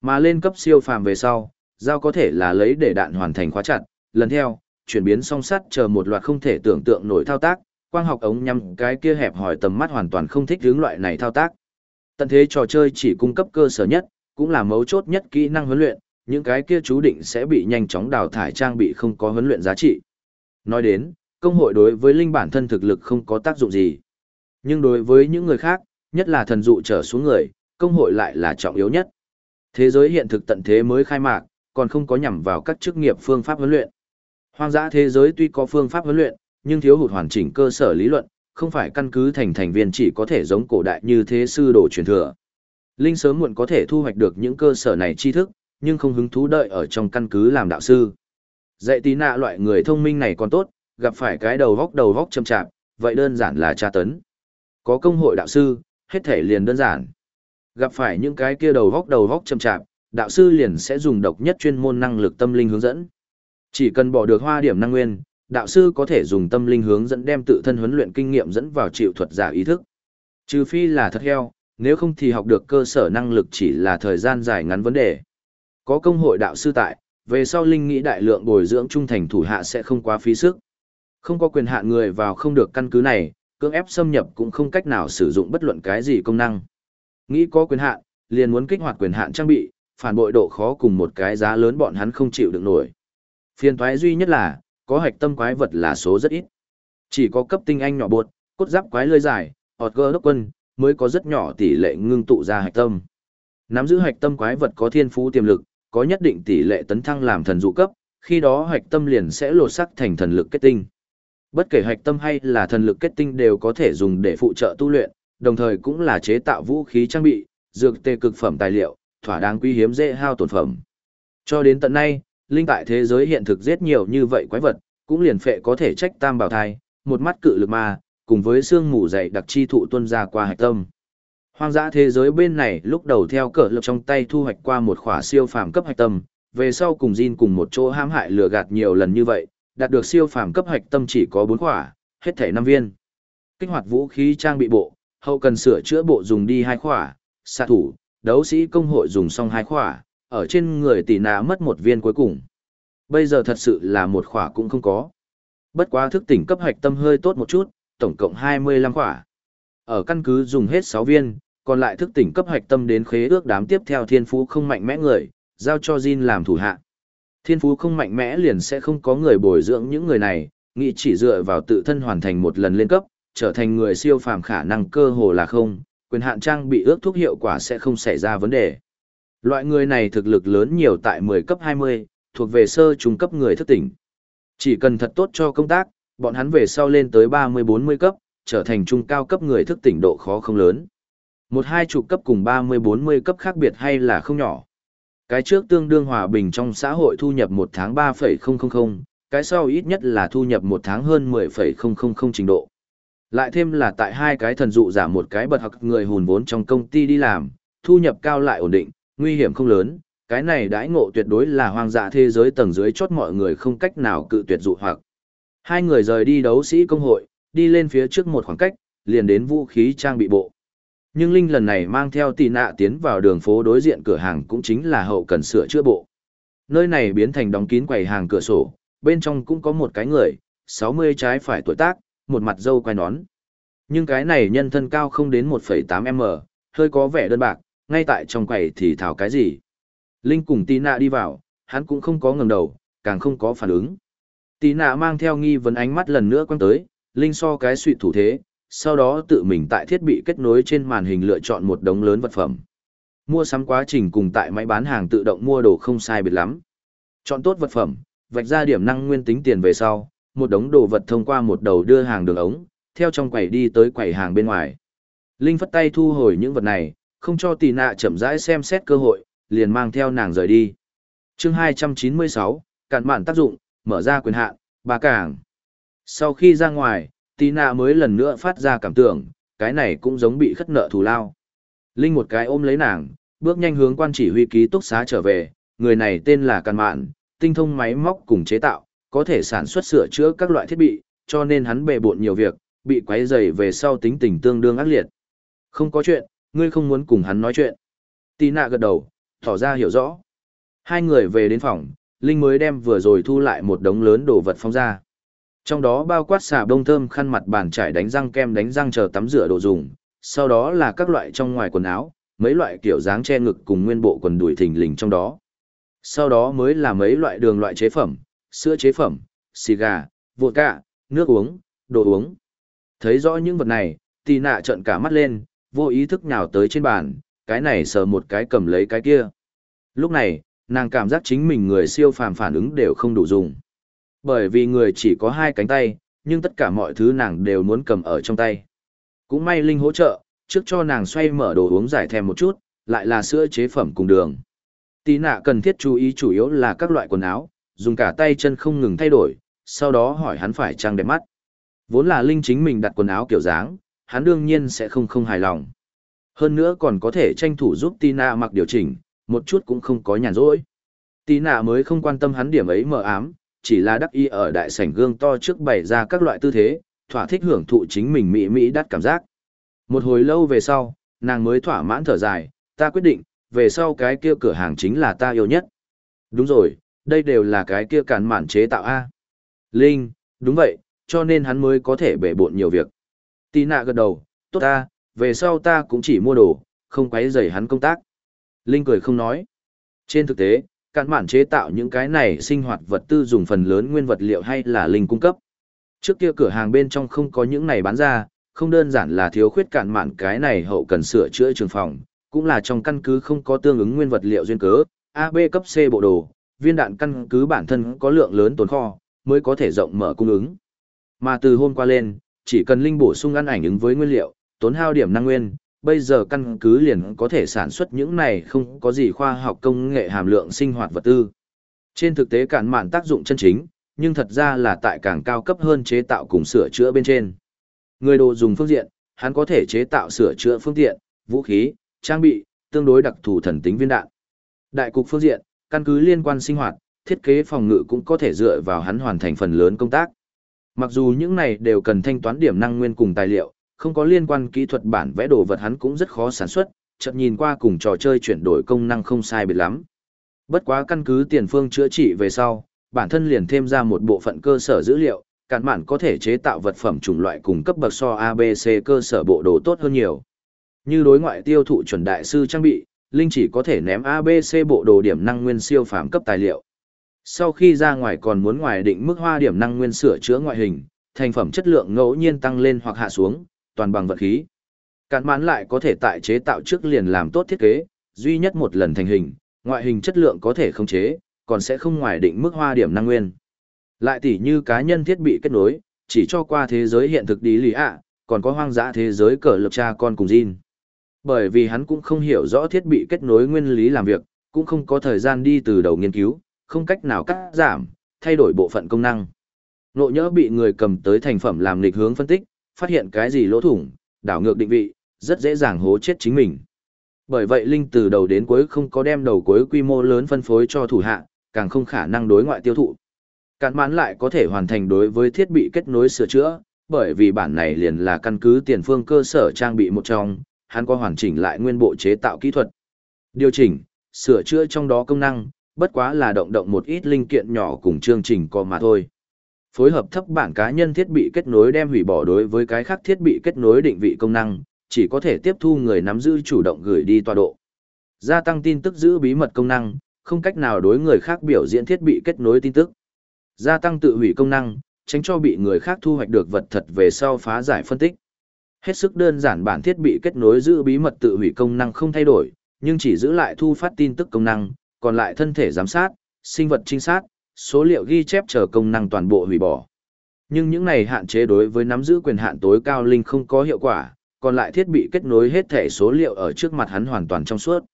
Mà lên cấp siêu phàm về sau, dao có thể là lấy để đạn hoàn thành khóa chặt, lần theo, chuyển biến song sắt chờ một loạt không thể tưởng tượng nổi thao tác, quang học ống nhắm cái kia hẹp hỏi tầm mắt hoàn toàn không thích hướng loại này thao tác. Tận thế trò chơi chỉ cung cấp cơ sở nhất, cũng là mấu chốt nhất kỹ năng huấn luyện, những cái kia chú định sẽ bị nhanh chóng đào thải trang bị không có huấn luyện giá trị. Nói đến, công hội đối với linh bản thân thực lực không có tác dụng gì. Nhưng đối với những người khác, nhất là thần dụ trở xuống người, công hội lại là trọng yếu nhất. Thế giới hiện thực tận thế mới khai mạc, còn không có nhằm vào các chức nghiệp phương pháp huấn luyện. Hoang dã thế giới tuy có phương pháp huấn luyện, nhưng thiếu hụt hoàn chỉnh cơ sở lý luận, không phải căn cứ thành thành viên chỉ có thể giống cổ đại như thế sư đồ truyền thừa. Linh sớm muộn có thể thu hoạch được những cơ sở này tri thức, nhưng không hứng thú đợi ở trong căn cứ làm đạo sư. Dạy tí nạ loại người thông minh này còn tốt, gặp phải cái đầu góc đầu góc châm chạp, vậy đơn giản là tra tấn. Có công hội đạo sư, hết thể liền đơn giản. Gặp phải những cái kia đầu góc đầu góc châm chạp, đạo sư liền sẽ dùng độc nhất chuyên môn năng lực tâm linh hướng dẫn. Chỉ cần bỏ được hoa điểm năng nguyên, đạo sư có thể dùng tâm linh hướng dẫn đem tự thân huấn luyện kinh nghiệm dẫn vào chịu thuật giả ý thức. Trừ phi là thật heo, nếu không thì học được cơ sở năng lực chỉ là thời gian dài ngắn vấn đề. Có công hội đạo sư tại, về sau linh nghĩ đại lượng bồi dưỡng trung thành thủ hạ sẽ không quá phí sức. Không có quyền hạn người vào không được căn cứ này, cưỡng ép xâm nhập cũng không cách nào sử dụng bất luận cái gì công năng. Nghĩ có quyền hạn, liền muốn kích hoạt quyền hạn trang bị, phản bội độ khó cùng một cái giá lớn bọn hắn không chịu được nổi. Phiền toái duy nhất là, có hạch tâm quái vật là số rất ít. Chỉ có cấp tinh anh nhỏ bột, cốt giáp quái lơi dài, họt gơ đốc quân, mới có rất nhỏ tỷ lệ ngưng tụ ra hạch tâm. Nắm giữ hạch tâm quái vật có thiên phú tiềm lực, có nhất định tỷ lệ tấn thăng làm thần dụ cấp, khi đó hạch tâm liền sẽ lột sắc thành thần lực kết tinh. Bất kể hạch tâm hay là thần lực kết tinh đều có thể dùng để phụ trợ tu luyện, đồng thời cũng là chế tạo vũ khí trang bị, dược tê cực phẩm tài liệu, thỏa đáng quý hiếm dễ hao tổn phẩm. Cho đến tận nay, linh tại thế giới hiện thực giết nhiều như vậy quái vật, cũng liền phệ có thể trách tam bảo thai, một mắt cự lực ma, cùng với xương mù dày đặc chi thụ tuân ra qua hạch tâm. Hoang dã thế giới bên này lúc đầu theo cỡ lực trong tay thu hoạch qua một khỏa siêu phàm cấp hạch tâm, về sau cùng Jin cùng một chỗ hãm hại lừa gạt nhiều lần như vậy, đạt được siêu phàm cấp hạch tâm chỉ có 4 khỏa, hết thể 5 viên. Kích hoạt vũ khí trang bị bộ, hậu cần sửa chữa bộ dùng đi 2 khỏa, xạ thủ, đấu sĩ công hội dùng xong 2 khỏa, ở trên người tỷ nạ mất một viên cuối cùng. Bây giờ thật sự là một khỏa cũng không có. Bất quá thức tỉnh cấp hạch tâm hơi tốt một chút, tổng cộng 25 khỏa. Ở căn cứ dùng hết 6 viên, còn lại thức tỉnh cấp hạch tâm đến khế ước đám tiếp theo thiên phú không mạnh mẽ người, giao cho Jin làm thủ hạ. Thiên phú không mạnh mẽ liền sẽ không có người bồi dưỡng những người này, nghĩ chỉ dựa vào tự thân hoàn thành một lần lên cấp, trở thành người siêu phàm khả năng cơ hồ là không, quyền hạn trang bị ước thuốc hiệu quả sẽ không xảy ra vấn đề. Loại người này thực lực lớn nhiều tại 10 cấp 20, thuộc về sơ trung cấp người thức tỉnh. Chỉ cần thật tốt cho công tác, bọn hắn về sau lên tới 30-40 cấp, trở thành trung cao cấp người thức tỉnh độ khó không lớn. Một hai chục cấp cùng 30-40 cấp khác biệt hay là không nhỏ. Cái trước tương đương hòa bình trong xã hội thu nhập một tháng 3,000, cái sau ít nhất là thu nhập một tháng hơn 10,000 trình độ. Lại thêm là tại hai cái thần dụ giảm một cái bật học người hùn vốn trong công ty đi làm, thu nhập cao lại ổn định, nguy hiểm không lớn, cái này đãi ngộ tuyệt đối là hoang dã thế giới tầng dưới chót mọi người không cách nào cự tuyệt dụ hoặc. Hai người rời đi đấu sĩ công hội, đi lên phía trước một khoảng cách, liền đến vũ khí trang bị bộ. Nhưng Linh lần này mang theo tì nạ tiến vào đường phố đối diện cửa hàng cũng chính là hậu cần sửa chữa bộ. Nơi này biến thành đóng kín quầy hàng cửa sổ, bên trong cũng có một cái người, 60 trái phải tuổi tác, một mặt dâu quai nón. Nhưng cái này nhân thân cao không đến 1,8m, hơi có vẻ đơn bạc, ngay tại trong quầy thì thảo cái gì. Linh cùng tì nạ đi vào, hắn cũng không có ngẩng đầu, càng không có phản ứng. Tì nạ mang theo nghi vấn ánh mắt lần nữa quăng tới, Linh so cái suy thủ thế, sau đó tự mình tại thiết bị kết nối trên màn hình lựa chọn một đống lớn vật phẩm. Mua sắm quá trình cùng tại máy bán hàng tự động mua đồ không sai biệt lắm. Chọn tốt vật phẩm, vạch ra điểm năng nguyên tính tiền về sau, một đống đồ vật thông qua một đầu đưa hàng đường ống, theo trong quầy đi tới quầy hàng bên ngoài. Linh phất tay thu hồi những vật này, không cho tì nạ chậm rãi xem xét cơ hội, liền mang theo nàng rời đi. chương 296, cạn mạn tác dụng, mở ra quyền hạn, ba cảng. Sau khi ra ngoài, tì nạ mới lần nữa phát ra cảm tưởng, cái này cũng giống bị khất nợ thù lao. Linh một cái ôm lấy nàng, bước nhanh hướng quan chỉ huy ký túc xá trở về, người này tên là Càn Mạn, tinh thông máy móc cùng chế tạo, có thể sản xuất sửa chữa các loại thiết bị, cho nên hắn bề bộn nhiều việc, bị quấy rầy về sau tính tình tương đương ác liệt. Không có chuyện, ngươi không muốn cùng hắn nói chuyện. Tì nạ gật đầu, tỏ ra hiểu rõ. Hai người về đến phòng, Linh mới đem vừa rồi thu lại một đống lớn đồ vật phong ra. Trong đó bao quát xà bông thơm khăn mặt bàn trải đánh răng kem đánh răng chờ tắm rửa đồ dùng, sau đó là các loại trong ngoài quần áo, mấy loại kiểu dáng che ngực cùng nguyên bộ quần đùi thình lình trong đó. Sau đó mới là mấy loại đường loại chế phẩm, sữa chế phẩm, xì gà, vodka, nước uống, đồ uống. Thấy rõ những vật này, tì nạ trợn cả mắt lên, vô ý thức nào tới trên bàn, cái này sờ một cái cầm lấy cái kia. Lúc này, nàng cảm giác chính mình người siêu phàm phản ứng đều không đủ dùng. Bởi vì người chỉ có hai cánh tay, nhưng tất cả mọi thứ nàng đều muốn cầm ở trong tay. Cũng may Linh hỗ trợ, trước cho nàng xoay mở đồ uống giải thèm một chút, lại là sữa chế phẩm cùng đường. Tí nạ cần thiết chú ý chủ yếu là các loại quần áo, dùng cả tay chân không ngừng thay đổi, sau đó hỏi hắn phải trang đẹp mắt. Vốn là Linh chính mình đặt quần áo kiểu dáng, hắn đương nhiên sẽ không không hài lòng. Hơn nữa còn có thể tranh thủ giúp Tina mặc điều chỉnh, một chút cũng không có nhàn rỗi. Tina mới không quan tâm hắn điểm ấy mờ ám, chỉ là đắc y ở đại sảnh gương to trước bày ra các loại tư thế, thỏa thích hưởng thụ chính mình mỹ mỹ đắt cảm giác. Một hồi lâu về sau, nàng mới thỏa mãn thở dài, ta quyết định, về sau cái kia cửa hàng chính là ta yêu nhất. Đúng rồi, đây đều là cái kia cản mạn chế tạo A. Linh, đúng vậy, cho nên hắn mới có thể bể bộn nhiều việc. Tì nạ gật đầu, tốt ta, về sau ta cũng chỉ mua đồ, không quấy rầy hắn công tác. Linh cười không nói. Trên thực tế, cạn mạn chế tạo những cái này sinh hoạt vật tư dùng phần lớn nguyên vật liệu hay là Linh cung cấp. Trước kia cửa hàng bên trong không có những này bán ra, không đơn giản là thiếu khuyết cạn mạn cái này hậu cần sửa chữa trường phòng, cũng là trong căn cứ không có tương ứng nguyên vật liệu duyên cớ, AB cấp C bộ đồ, viên đạn căn cứ bản thân có lượng lớn tồn kho, mới có thể rộng mở cung ứng. Mà từ hôm qua lên, chỉ cần linh bổ sung ăn ảnh ứng với nguyên liệu, tốn hao điểm năng nguyên, bây giờ căn cứ liền có thể sản xuất những này không có gì khoa học công nghệ hàm lượng sinh hoạt vật tư. Trên thực tế cản mạn tác dụng chân chính, nhưng thật ra là tại càng cao cấp hơn chế tạo cùng sửa chữa bên trên. Người đồ dùng phương diện, hắn có thể chế tạo sửa chữa phương tiện, vũ khí, trang bị, tương đối đặc thù thần tính viên đạn. Đại cục phương diện, căn cứ liên quan sinh hoạt, thiết kế phòng ngự cũng có thể dựa vào hắn hoàn thành phần lớn công tác. Mặc dù những này đều cần thanh toán điểm năng nguyên cùng tài liệu, không có liên quan kỹ thuật bản vẽ đồ vật hắn cũng rất khó sản xuất, chợt nhìn qua cùng trò chơi chuyển đổi công năng không sai biệt lắm. Bất quá căn cứ tiền phương chữa trị về sau, bản thân liền thêm ra một bộ phận cơ sở dữ liệu, cản mạn có thể chế tạo vật phẩm chủng loại cùng cấp bậc so ABC cơ sở bộ đồ tốt hơn nhiều. Như đối ngoại tiêu thụ chuẩn đại sư trang bị, Linh chỉ có thể ném ABC bộ đồ điểm năng nguyên siêu phàm cấp tài liệu. Sau khi ra ngoài còn muốn ngoài định mức hoa điểm năng nguyên sửa chữa ngoại hình, thành phẩm chất lượng ngẫu nhiên tăng lên hoặc hạ xuống, toàn bằng vật khí. Cản mãn lại có thể tại chế tạo trước liền làm tốt thiết kế, duy nhất một lần thành hình, ngoại hình chất lượng có thể không chế, còn sẽ không ngoài định mức hoa điểm năng nguyên. Lại tỉ như cá nhân thiết bị kết nối, chỉ cho qua thế giới hiện thực đi lý ạ, còn có hoang dã thế giới cờ lập cha con cùng Jin. Bởi vì hắn cũng không hiểu rõ thiết bị kết nối nguyên lý làm việc, cũng không có thời gian đi từ đầu nghiên cứu, không cách nào cắt giảm, thay đổi bộ phận công năng. Nộ nhỡ bị người cầm tới thành phẩm làm lịch hướng phân tích, phát hiện cái gì lỗ thủng, đảo ngược định vị, rất dễ dàng hố chết chính mình. Bởi vậy Linh từ đầu đến cuối không có đem đầu cuối quy mô lớn phân phối cho thủ hạ, càng không khả năng đối ngoại tiêu thụ. Cản mãn lại có thể hoàn thành đối với thiết bị kết nối sửa chữa, bởi vì bản này liền là căn cứ tiền phương cơ sở trang bị một trong, hắn có hoàn chỉnh lại nguyên bộ chế tạo kỹ thuật. Điều chỉnh, sửa chữa trong đó công năng, bất quá là động động một ít linh kiện nhỏ cùng chương trình co mà thôi. Phối hợp thấp bản cá nhân thiết bị kết nối đem hủy bỏ đối với cái khác thiết bị kết nối định vị công năng, chỉ có thể tiếp thu người nắm giữ chủ động gửi đi tọa độ. Gia tăng tin tức giữ bí mật công năng, không cách nào đối người khác biểu diễn thiết bị kết nối tin tức. Gia tăng tự hủy công năng, tránh cho bị người khác thu hoạch được vật thật về sau phá giải phân tích. Hết sức đơn giản bản thiết bị kết nối giữ bí mật tự hủy công năng không thay đổi, nhưng chỉ giữ lại thu phát tin tức công năng, còn lại thân thể giám sát, sinh vật trinh sát, số liệu ghi chép chờ công năng toàn bộ hủy bỏ. Nhưng những này hạn chế đối với nắm giữ quyền hạn tối cao linh không có hiệu quả, còn lại thiết bị kết nối hết thể số liệu ở trước mặt hắn hoàn toàn trong suốt.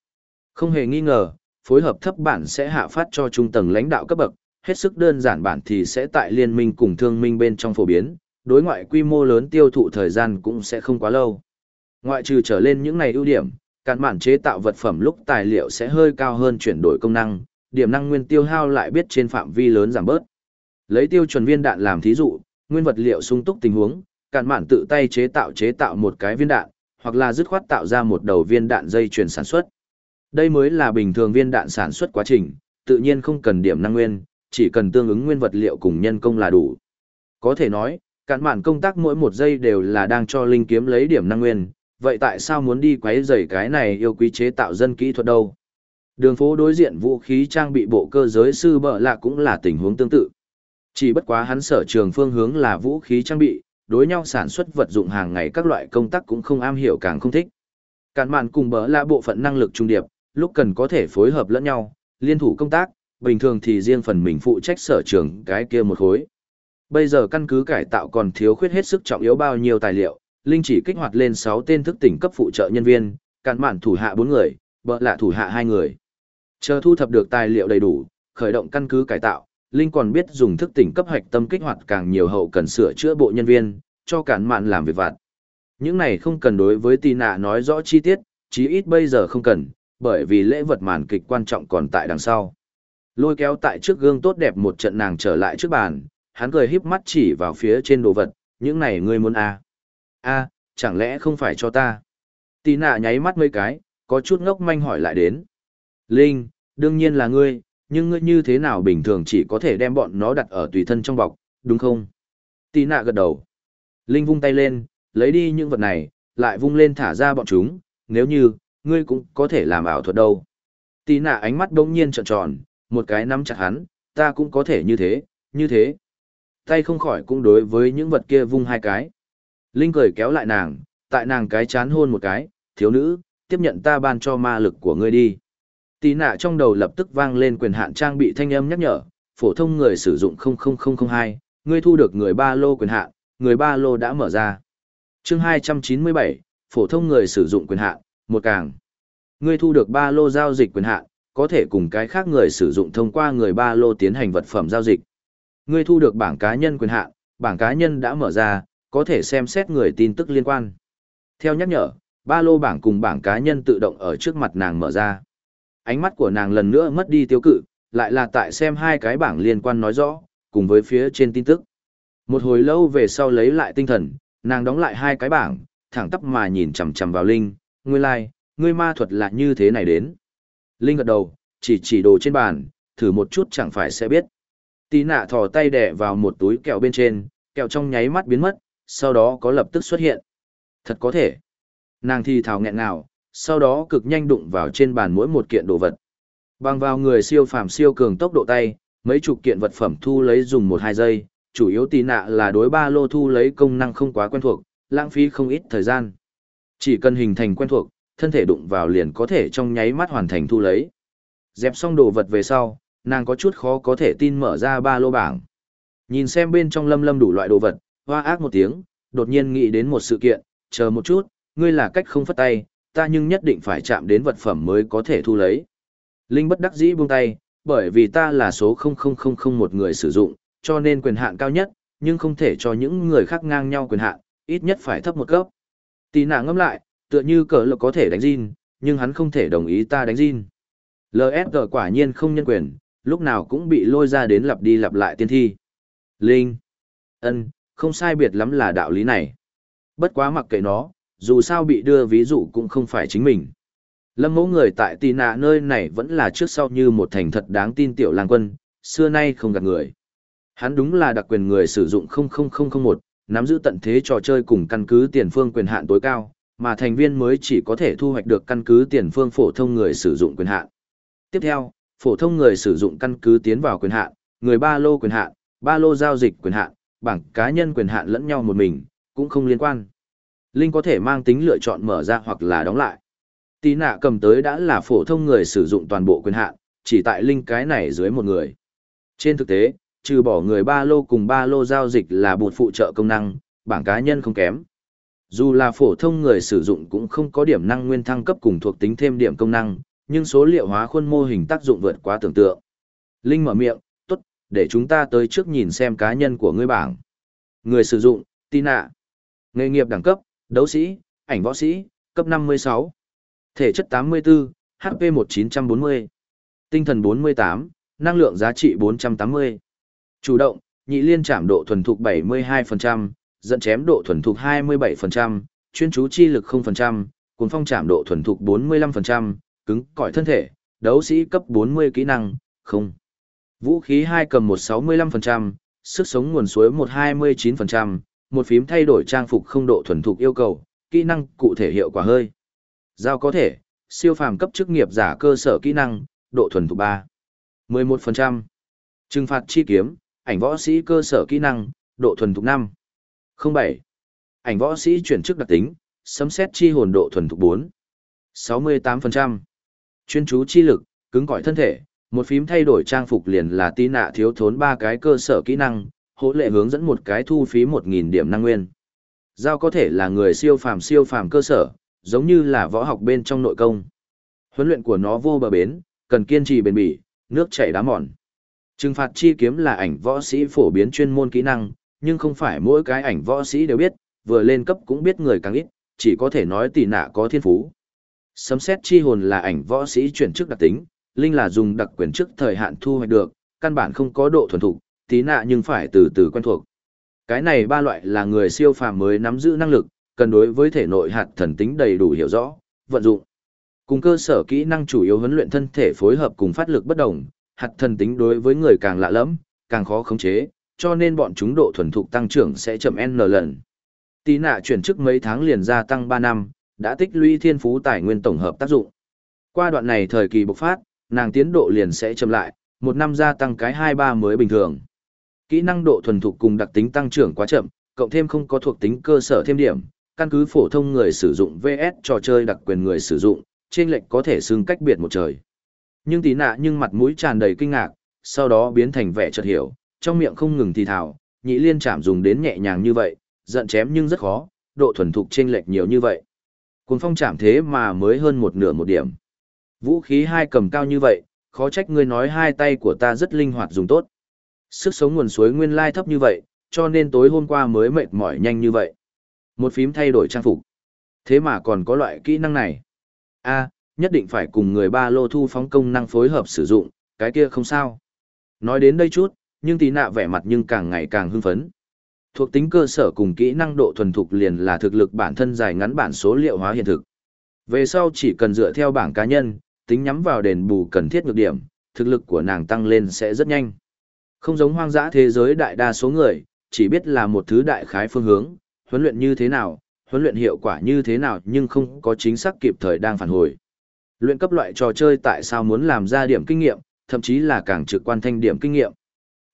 Không hề nghi ngờ, phối hợp thấp bản sẽ hạ phát cho trung tầng lãnh đạo cấp bậc, hết sức đơn giản bản thì sẽ tại liên minh cùng thương minh bên trong phổ biến, đối ngoại quy mô lớn tiêu thụ thời gian cũng sẽ không quá lâu. Ngoại trừ trở lên những này ưu điểm, Cạn bản chế tạo vật phẩm lúc tài liệu sẽ hơi cao hơn chuyển đổi công năng, điểm năng nguyên tiêu hao lại biết trên phạm vi lớn giảm bớt. Lấy tiêu chuẩn viên đạn làm thí dụ, nguyên vật liệu sung túc tình huống, cạn bản tự tay chế tạo chế tạo một cái viên đạn, hoặc là dứt khoát tạo ra một đầu viên đạn dây chuyển sản xuất. Đây mới là bình thường viên đạn sản xuất quá trình, tự nhiên không cần điểm năng nguyên, chỉ cần tương ứng nguyên vật liệu cùng nhân công là đủ. Có thể nói, cạn bản công tác mỗi một giây đều là đang cho linh kiếm lấy điểm năng nguyên, vậy tại sao muốn đi quấy rầy cái này yêu quý chế tạo dân kỹ thuật đâu? Đường phố đối diện vũ khí trang bị bộ cơ giới sư bợ lạ cũng là tình huống tương tự. Chỉ bất quá hắn sở trường phương hướng là vũ khí trang bị, đối nhau sản xuất vật dụng hàng ngày các loại công tác cũng không am hiểu càng không thích. Cản mạn cùng bỡ là bộ phận năng lực trung điệp, lúc cần có thể phối hợp lẫn nhau, liên thủ công tác, bình thường thì riêng phần mình phụ trách sở trường cái kia một khối. Bây giờ căn cứ cải tạo còn thiếu khuyết hết sức trọng yếu bao nhiêu tài liệu, Linh chỉ kích hoạt lên 6 tên thức tỉnh cấp phụ trợ nhân viên, cản mạn thủ hạ 4 người, bợ lạ thủ hạ 2 người. Chờ thu thập được tài liệu đầy đủ, khởi động căn cứ cải tạo, Linh còn biết dùng thức tỉnh cấp hạch tâm kích hoạt càng nhiều hậu cần sửa chữa bộ nhân viên, cho cản mạn làm việc vặt. Những này không cần đối với tì nạ nói rõ chi tiết, chí ít bây giờ không cần, bởi vì lễ vật màn kịch quan trọng còn tại đằng sau. Lôi kéo tại trước gương tốt đẹp một trận nàng trở lại trước bàn, hắn cười híp mắt chỉ vào phía trên đồ vật, những này ngươi muốn à? A chẳng lẽ không phải cho ta? Tì nạ nháy mắt mấy cái, có chút ngốc manh hỏi lại đến. Linh, đương nhiên là ngươi, nhưng ngươi như thế nào bình thường chỉ có thể đem bọn nó đặt ở tùy thân trong bọc, đúng không? Tì nạ gật đầu. Linh vung tay lên, lấy đi những vật này, lại vung lên thả ra bọn chúng, nếu như, ngươi cũng có thể làm ảo thuật đâu. Tì nạ ánh mắt đông nhiên trợn tròn, một cái nắm chặt hắn, ta cũng có thể như thế, như thế. Tay không khỏi cũng đối với những vật kia vung hai cái. Linh cười kéo lại nàng, tại nàng cái chán hôn một cái, thiếu nữ, tiếp nhận ta ban cho ma lực của ngươi đi. Tí nạ trong đầu lập tức vang lên quyền hạn trang bị thanh âm nhắc nhở, phổ thông người sử dụng 00002, ngươi thu được người ba lô quyền hạn, người ba lô đã mở ra. Chương 297, phổ thông người sử dụng quyền hạn, một càng. Ngươi thu được ba lô giao dịch quyền hạn, có thể cùng cái khác người sử dụng thông qua người ba lô tiến hành vật phẩm giao dịch. Ngươi thu được bảng cá nhân quyền hạn, bảng cá nhân đã mở ra, có thể xem xét người tin tức liên quan. Theo nhắc nhở, ba lô bảng cùng bảng cá nhân tự động ở trước mặt nàng mở ra. Ánh mắt của nàng lần nữa mất đi tiêu cự, lại là tại xem hai cái bảng liên quan nói rõ, cùng với phía trên tin tức. Một hồi lâu về sau lấy lại tinh thần, nàng đóng lại hai cái bảng, thẳng tắp mà nhìn chằm chằm vào Linh, ngươi lai, like, ngươi ma thuật là như thế này đến. Linh gật đầu, chỉ chỉ đồ trên bàn, thử một chút chẳng phải sẽ biết. Tí nạ thò tay đẻ vào một túi kẹo bên trên, kẹo trong nháy mắt biến mất, sau đó có lập tức xuất hiện. Thật có thể. Nàng thì thào nghẹn ngào, sau đó cực nhanh đụng vào trên bàn mỗi một kiện đồ vật. Bằng vào người siêu phàm siêu cường tốc độ tay, mấy chục kiện vật phẩm thu lấy dùng một hai giây, chủ yếu tì nạ là đối ba lô thu lấy công năng không quá quen thuộc, lãng phí không ít thời gian. Chỉ cần hình thành quen thuộc, thân thể đụng vào liền có thể trong nháy mắt hoàn thành thu lấy. Dẹp xong đồ vật về sau, nàng có chút khó có thể tin mở ra ba lô bảng. Nhìn xem bên trong lâm lâm đủ loại đồ vật, hoa ác một tiếng, đột nhiên nghĩ đến một sự kiện, chờ một chút, ngươi là cách không phất tay, ta nhưng nhất định phải chạm đến vật phẩm mới có thể thu lấy. Linh bất đắc dĩ buông tay, bởi vì ta là số 00001 người sử dụng, cho nên quyền hạn cao nhất, nhưng không thể cho những người khác ngang nhau quyền hạn, ít nhất phải thấp một cấp. Tì nạ ngâm lại, tựa như cờ lực có thể đánh Jin, nhưng hắn không thể đồng ý ta đánh Jin. LSG quả nhiên không nhân quyền, lúc nào cũng bị lôi ra đến lặp đi lặp lại tiên thi. Linh. ân, không sai biệt lắm là đạo lý này. Bất quá mặc kệ nó, dù sao bị đưa ví dụ cũng không phải chính mình. Lâm mẫu người tại tì nạ nơi này vẫn là trước sau như một thành thật đáng tin tiểu lang quân, xưa nay không gạt người. Hắn đúng là đặc quyền người sử dụng 00001, nắm giữ tận thế trò chơi cùng căn cứ tiền phương quyền hạn tối cao, mà thành viên mới chỉ có thể thu hoạch được căn cứ tiền phương phổ thông người sử dụng quyền hạn. Tiếp theo, phổ thông người sử dụng căn cứ tiến vào quyền hạn, người ba lô quyền hạn, ba lô giao dịch quyền hạn, bảng cá nhân quyền hạn lẫn nhau một mình, cũng không liên quan. Linh có thể mang tính lựa chọn mở ra hoặc là đóng lại. Tí nạ cầm tới đã là phổ thông người sử dụng toàn bộ quyền hạn, chỉ tại Linh cái này dưới một người. Trên thực tế, trừ bỏ người ba lô cùng ba lô giao dịch là bột phụ trợ công năng, bảng cá nhân không kém. Dù là phổ thông người sử dụng cũng không có điểm năng nguyên thăng cấp cùng thuộc tính thêm điểm công năng, nhưng số liệu hóa khuôn mô hình tác dụng vượt quá tưởng tượng. Linh mở miệng, để chúng ta tới trước nhìn xem cá nhân của ngươi bảng. Người sử dụng, Tina. Nghề nghiệp đẳng cấp, đấu sĩ, ảnh võ sĩ, cấp 56. Thể chất 84, HP 1940. Tinh thần 48, năng lượng giá trị 480. Chủ động, nhị liên chạm độ thuần thục 72%, dẫn chém độ thuần thục 27%, chuyên chú chi lực 0%, cuốn phong chạm độ thuần thục 45%, cứng cỏi thân thể, đấu sĩ cấp 40 kỹ năng, không. Vũ khí hai cầm 165%, sức sống nguồn suối 129%, một phím thay đổi trang phục không độ thuần thục yêu cầu, kỹ năng cụ thể hiệu quả hơi. Giao có thể, siêu phàm cấp chức nghiệp giả cơ sở kỹ năng, độ thuần thục 3. 11%. Trừng phạt chi kiếm, ảnh võ sĩ cơ sở kỹ năng, độ thuần thục 5. 07. Ảnh võ sĩ chuyển chức đặc tính, sấm xét chi hồn độ thuần thục 4. 68%. Chuyên chú chi lực, cứng cỏi thân thể, một phím thay đổi trang phục liền là tí nạ thiếu thốn ba cái cơ sở kỹ năng, hỗ lệ hướng dẫn một cái thu phí 1.000 điểm năng nguyên. Giao có thể là người siêu phàm siêu phàm cơ sở, giống như là võ học bên trong nội công. Huấn luyện của nó vô bờ bến, cần kiên trì bền bỉ, nước chảy đá mòn. Trừng phạt chi kiếm là ảnh võ sĩ phổ biến chuyên môn kỹ năng, nhưng không phải mỗi cái ảnh võ sĩ đều biết, vừa lên cấp cũng biết người càng ít, chỉ có thể nói tì nạ có thiên phú. Sấm xét chi hồn là ảnh võ sĩ chuyển chức đặc tính, linh là dùng đặc quyền trước thời hạn thu hoạch được, căn bản không có độ thuần thục, tí nạ nhưng phải từ từ quen thuộc. Cái này ba loại là người siêu phàm mới nắm giữ năng lực, cần đối với thể nội hạt thần tính đầy đủ hiểu rõ, vận dụng. Cùng cơ sở kỹ năng chủ yếu huấn luyện thân thể phối hợp cùng phát lực bất đồng, hạt thần tính đối với người càng lạ lẫm, càng khó khống chế, cho nên bọn chúng độ thuần thục tăng trưởng sẽ chậm n lần. Tí nạ chuyển chức mấy tháng liền gia tăng 3 năm, đã tích lũy thiên phú tài nguyên tổng hợp tác dụng. Qua đoạn này thời kỳ bộc phát, nàng tiến độ liền sẽ chậm lại, một năm gia tăng cái 2-3 mới bình thường. Kỹ năng độ thuần thục cùng đặc tính tăng trưởng quá chậm, cộng thêm không có thuộc tính cơ sở thêm điểm, căn cứ phổ thông người sử dụng VS trò chơi đặc quyền người sử dụng, trên lệnh có thể xưng cách biệt một trời. Nhưng tí nạ nhưng mặt mũi tràn đầy kinh ngạc, sau đó biến thành vẻ chợt hiểu, trong miệng không ngừng thì thào, nhị liên chạm dùng đến nhẹ nhàng như vậy, giận chém nhưng rất khó, độ thuần thục trên lệch nhiều như vậy. Cuốn phong chạm thế mà mới hơn một nửa một điểm. Vũ khí hai cầm cao như vậy, khó trách ngươi nói hai tay của ta rất linh hoạt dùng tốt. Sức sống nguồn suối nguyên lai thấp như vậy, cho nên tối hôm qua mới mệt mỏi nhanh như vậy. Một phím thay đổi trang phục. Thế mà còn có loại kỹ năng này. a nhất định phải cùng người ba lô thu phóng công năng phối hợp sử dụng, cái kia không sao. Nói đến đây chút, nhưng tí nạ vẻ mặt nhưng càng ngày càng hưng phấn. Thuộc tính cơ sở cùng kỹ năng độ thuần thục liền là thực lực bản thân dài ngắn bản số liệu hóa hiện thực. Về sau chỉ cần dựa theo bảng cá nhân, tính nhắm vào đền bù cần thiết nhược điểm, thực lực của nàng tăng lên sẽ rất nhanh. Không giống hoang dã thế giới đại đa số người, chỉ biết là một thứ đại khái phương hướng, huấn luyện như thế nào, huấn luyện hiệu quả như thế nào nhưng không có chính xác kịp thời đang phản hồi. Luyện cấp loại trò chơi tại sao muốn làm ra điểm kinh nghiệm, thậm chí là càng trực quan thanh điểm kinh nghiệm.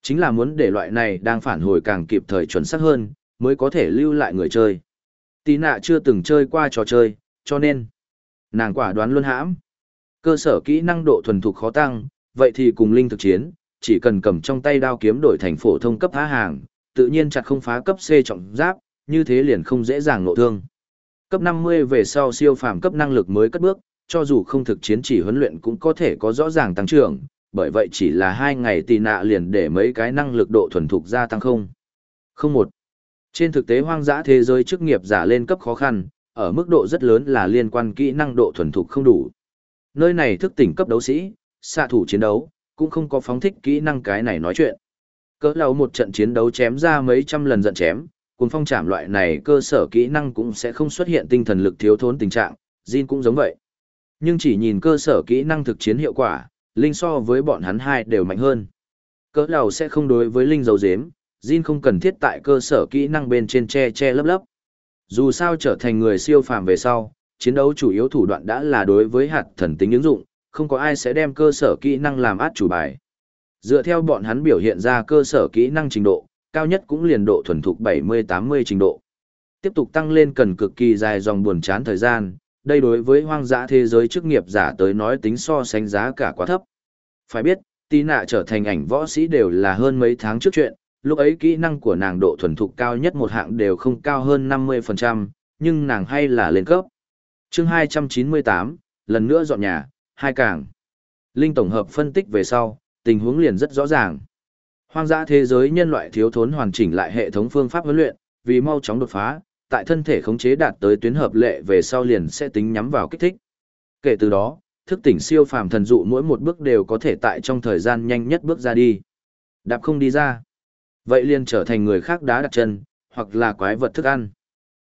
Chính là muốn để loại này đang phản hồi càng kịp thời chuẩn xác hơn, mới có thể lưu lại người chơi. Tí nạ chưa từng chơi qua trò chơi, cho nên, nàng quả đoán luôn hãm. Cơ sở kỹ năng độ thuần thục khó tăng, vậy thì cùng linh thực chiến, chỉ cần cầm trong tay đao kiếm đổi thành phổ thông cấp phá hàng, tự nhiên chặt không phá cấp C trọng giáp, như thế liền không dễ dàng nộ thương. Cấp 50 về sau siêu phàm cấp năng lực mới cất bước, cho dù không thực chiến chỉ huấn luyện cũng có thể có rõ ràng tăng trưởng, bởi vậy chỉ là hai ngày tì nạ liền để mấy cái năng lực độ thuần thục gia tăng không. Không một. Trên thực tế hoang dã thế giới chức nghiệp giả lên cấp khó khăn, ở mức độ rất lớn là liên quan kỹ năng độ thuần thục không đủ. Nơi này thức tỉnh cấp đấu sĩ, xạ thủ chiến đấu, cũng không có phóng thích kỹ năng cái này nói chuyện. Cỡ lâu một trận chiến đấu chém ra mấy trăm lần giận chém, cùng phong trảm loại này cơ sở kỹ năng cũng sẽ không xuất hiện tinh thần lực thiếu thốn tình trạng, Jin cũng giống vậy. Nhưng chỉ nhìn cơ sở kỹ năng thực chiến hiệu quả, Linh so với bọn hắn hai đều mạnh hơn. Cỡ đầu sẽ không đối với Linh dấu dếm, Jin không cần thiết tại cơ sở kỹ năng bên trên che che lấp lấp. Dù sao trở thành người siêu phàm về sau, chiến đấu chủ yếu thủ đoạn đã là đối với hạt thần tính ứng dụng, không có ai sẽ đem cơ sở kỹ năng làm át chủ bài. Dựa theo bọn hắn biểu hiện ra cơ sở kỹ năng trình độ, cao nhất cũng liền độ thuần thục 70-80 trình độ. Tiếp tục tăng lên cần cực kỳ dài dòng buồn chán thời gian, đây đối với hoang dã thế giới chức nghiệp giả tới nói tính so sánh giá cả quá thấp. Phải biết, Tí nạ trở thành ảnh võ sĩ đều là hơn mấy tháng trước chuyện, lúc ấy kỹ năng của nàng độ thuần thục cao nhất một hạng đều không cao hơn 50%, nhưng nàng hay là lên cấp chương 298, lần nữa dọn nhà, hai càng. Linh tổng hợp phân tích về sau, tình huống liền rất rõ ràng. Hoang dã thế giới nhân loại thiếu thốn hoàn chỉnh lại hệ thống phương pháp huấn luyện, vì mau chóng đột phá, tại thân thể khống chế đạt tới tuyến hợp lệ về sau liền sẽ tính nhắm vào kích thích. Kể từ đó, thức tỉnh siêu phàm thần dụ mỗi một bước đều có thể tại trong thời gian nhanh nhất bước ra đi. Đạp không đi ra. Vậy liền trở thành người khác đá đặt chân, hoặc là quái vật thức ăn.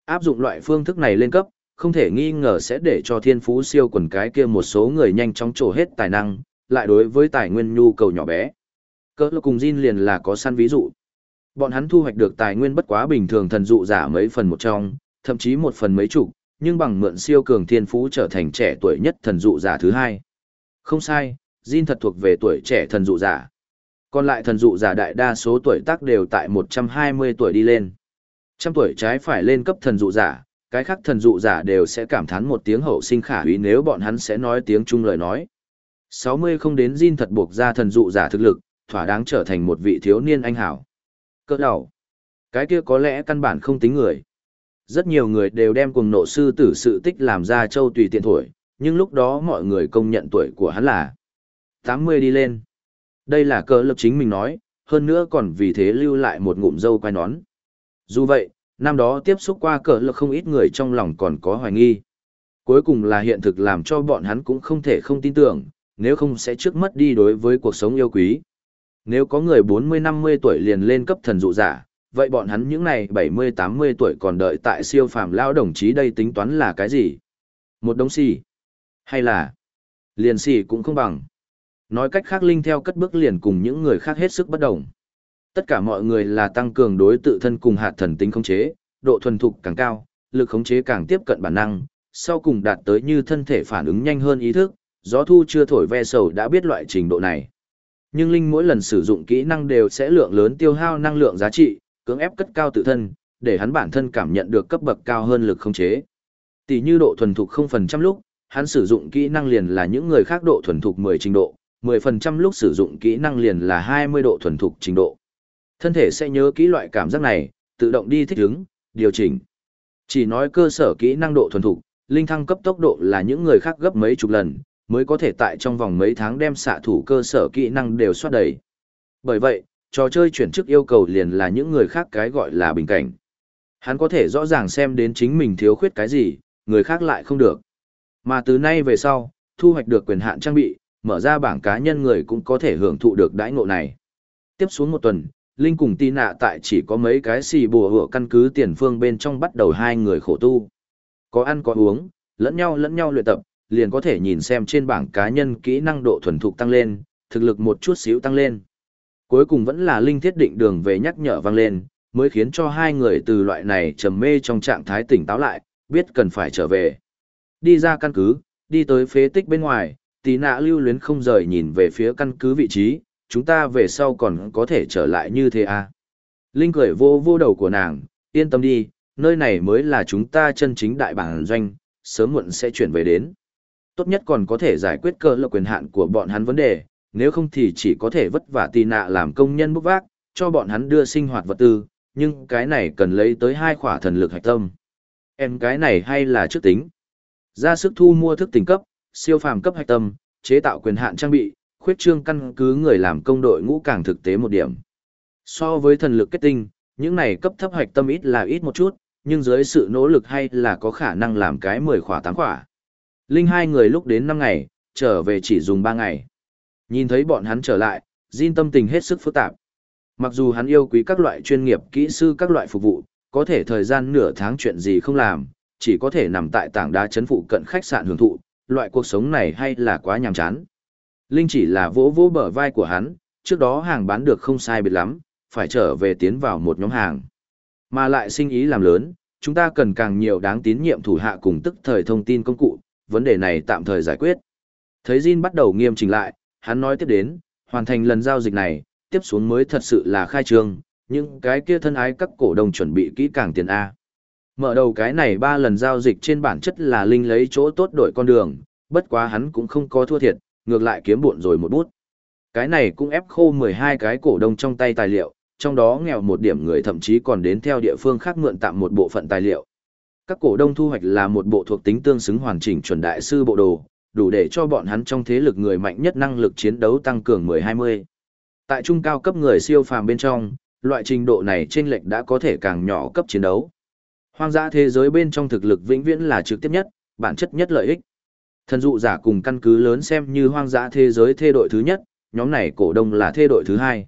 Áp dụng loại phương thức này lên cấp, không thể nghi ngờ sẽ để cho thiên phú siêu quần cái kia một số người nhanh chóng trổ hết tài năng, lại đối với tài nguyên nhu cầu nhỏ bé. Cỡ cùng Jin liền là có săn ví dụ. Bọn hắn thu hoạch được tài nguyên bất quá bình thường thần dụ giả mấy phần một trong, thậm chí một phần mấy chục, nhưng bằng mượn siêu cường thiên phú trở thành trẻ tuổi nhất thần dụ giả thứ hai. Không sai, Jin thật thuộc về tuổi trẻ thần dụ giả. Còn lại thần dụ giả đại đa số tuổi tác đều tại 120 tuổi đi lên. Trăm tuổi trái phải lên cấp thần dụ giả, cái khác thần dụ giả đều sẽ cảm thán một tiếng hậu sinh khả úy nếu bọn hắn sẽ nói tiếng chung lời nói. 60 không đến Jin thật buộc ra thần dụ giả thực lực, thỏa đáng trở thành một vị thiếu niên anh hảo. Cỡ đầu. Cái kia có lẽ căn bản không tính người. Rất nhiều người đều đem cùng nộ sư tử sự tích làm ra châu tùy tiện tuổi nhưng lúc đó mọi người công nhận tuổi của hắn là 80 đi lên. Đây là cơ lập chính mình nói, hơn nữa còn vì thế lưu lại một ngụm dâu quai nón. Dù vậy, năm đó tiếp xúc qua cỡ lực không ít người trong lòng còn có hoài nghi. Cuối cùng là hiện thực làm cho bọn hắn cũng không thể không tin tưởng, nếu không sẽ trước mất đi đối với cuộc sống yêu quý. Nếu có người 40-50 tuổi liền lên cấp thần dụ giả, vậy bọn hắn những này 70-80 tuổi còn đợi tại siêu phàm lao đồng chí đây tính toán là cái gì? Một đống xì? Hay là liền xì cũng không bằng? Nói cách khác Linh theo cất bước liền cùng những người khác hết sức bất đồng. Tất cả mọi người là tăng cường đối tự thân cùng hạt thần tính khống chế, độ thuần thục càng cao, lực khống chế càng tiếp cận bản năng, sau cùng đạt tới như thân thể phản ứng nhanh hơn ý thức, gió thu chưa thổi ve sầu đã biết loại trình độ này. Nhưng Linh mỗi lần sử dụng kỹ năng đều sẽ lượng lớn tiêu hao năng lượng giá trị, cưỡng ép cất cao tự thân, để hắn bản thân cảm nhận được cấp bậc cao hơn lực khống chế. Tỷ như độ thuần thục 0% lúc, hắn sử dụng kỹ năng liền là những người khác độ thuần thục 10 trình độ, 10% lúc sử dụng kỹ năng liền là 20 độ thuần thục trình độ. Thân thể sẽ nhớ kỹ loại cảm giác này, tự động đi thích ứng, điều chỉnh. Chỉ nói cơ sở kỹ năng độ thuần thục, linh thăng cấp tốc độ là những người khác gấp mấy chục lần, mới có thể tại trong vòng mấy tháng đem xạ thủ cơ sở kỹ năng đều soát đầy. Bởi vậy, trò chơi chuyển chức yêu cầu liền là những người khác cái gọi là bình cảnh. Hắn có thể rõ ràng xem đến chính mình thiếu khuyết cái gì, người khác lại không được. Mà từ nay về sau, thu hoạch được quyền hạn trang bị, mở ra bảng cá nhân người cũng có thể hưởng thụ được đãi ngộ này. Tiếp xuống một tuần, Linh cùng Tì nạ tại chỉ có mấy cái xì bùa hựa căn cứ tiền phương bên trong bắt đầu hai người khổ tu. Có ăn có uống, lẫn nhau lẫn nhau luyện tập, liền có thể nhìn xem trên bảng cá nhân kỹ năng độ thuần thục tăng lên, thực lực một chút xíu tăng lên. Cuối cùng vẫn là Linh thiết định đường về nhắc nhở vang lên, mới khiến cho hai người từ loại này trầm mê trong trạng thái tỉnh táo lại, biết cần phải trở về. Đi ra căn cứ, đi tới phế tích bên ngoài, tí nạ lưu luyến không rời nhìn về phía căn cứ vị trí, chúng ta về sau còn có thể trở lại như thế à. Linh cười vô vô đầu của nàng, yên tâm đi, nơi này mới là chúng ta chân chính đại bản doanh, sớm muộn sẽ chuyển về đến. Tốt nhất còn có thể giải quyết cơ lực quyền hạn của bọn hắn vấn đề, nếu không thì chỉ có thể vất vả tì nạ làm công nhân bốc vác, cho bọn hắn đưa sinh hoạt vật tư, nhưng cái này cần lấy tới hai khỏa thần lực hạch tâm. Em cái này hay là trước tính. Ra sức thu mua thức tỉnh cấp, siêu phàm cấp hạch tâm, chế tạo quyền hạn trang bị, khuyết trương căn cứ người làm công đội ngũ càng thực tế một điểm. So với thần lực kết tinh, những này cấp thấp hoạch tâm ít là ít một chút, nhưng dưới sự nỗ lực hay là có khả năng làm cái 10 khỏa 8 khỏa. Linh hai người lúc đến 5 ngày, trở về chỉ dùng 3 ngày. Nhìn thấy bọn hắn trở lại, Jin tâm tình hết sức phức tạp. Mặc dù hắn yêu quý các loại chuyên nghiệp kỹ sư các loại phục vụ, có thể thời gian nửa tháng chuyện gì không làm, chỉ có thể nằm tại tảng đá chấn phụ cận khách sạn hưởng thụ, loại cuộc sống này hay là quá nhàm chán. Linh chỉ là vỗ vỗ bờ vai của hắn, trước đó hàng bán được không sai biệt lắm, phải trở về tiến vào một nhóm hàng. Mà lại sinh ý làm lớn, chúng ta cần càng nhiều đáng tín nhiệm thủ hạ cùng tức thời thông tin công cụ, vấn đề này tạm thời giải quyết. Thấy Jin bắt đầu nghiêm chỉnh lại, hắn nói tiếp đến, hoàn thành lần giao dịch này, tiếp xuống mới thật sự là khai trương, nhưng cái kia thân ái các cổ đông chuẩn bị kỹ càng tiền A. Mở đầu cái này ba lần giao dịch trên bản chất là Linh lấy chỗ tốt đổi con đường, bất quá hắn cũng không có thua thiệt, ngược lại kiếm buộn rồi một bút. Cái này cũng ép khô 12 cái cổ đông trong tay tài liệu, trong đó nghèo một điểm người thậm chí còn đến theo địa phương khác mượn tạm một bộ phận tài liệu. Các cổ đông thu hoạch là một bộ thuộc tính tương xứng hoàn chỉnh chuẩn đại sư bộ đồ, đủ để cho bọn hắn trong thế lực người mạnh nhất năng lực chiến đấu tăng cường 10-20. Tại trung cao cấp người siêu phàm bên trong, loại trình độ này trên lệch đã có thể càng nhỏ cấp chiến đấu. Hoang dã thế giới bên trong thực lực vĩnh viễn là trực tiếp nhất, bản chất nhất lợi ích. Thần dụ giả cùng căn cứ lớn xem như hoang dã thế giới thê đội thứ nhất, nhóm này cổ đông là thê đội thứ hai.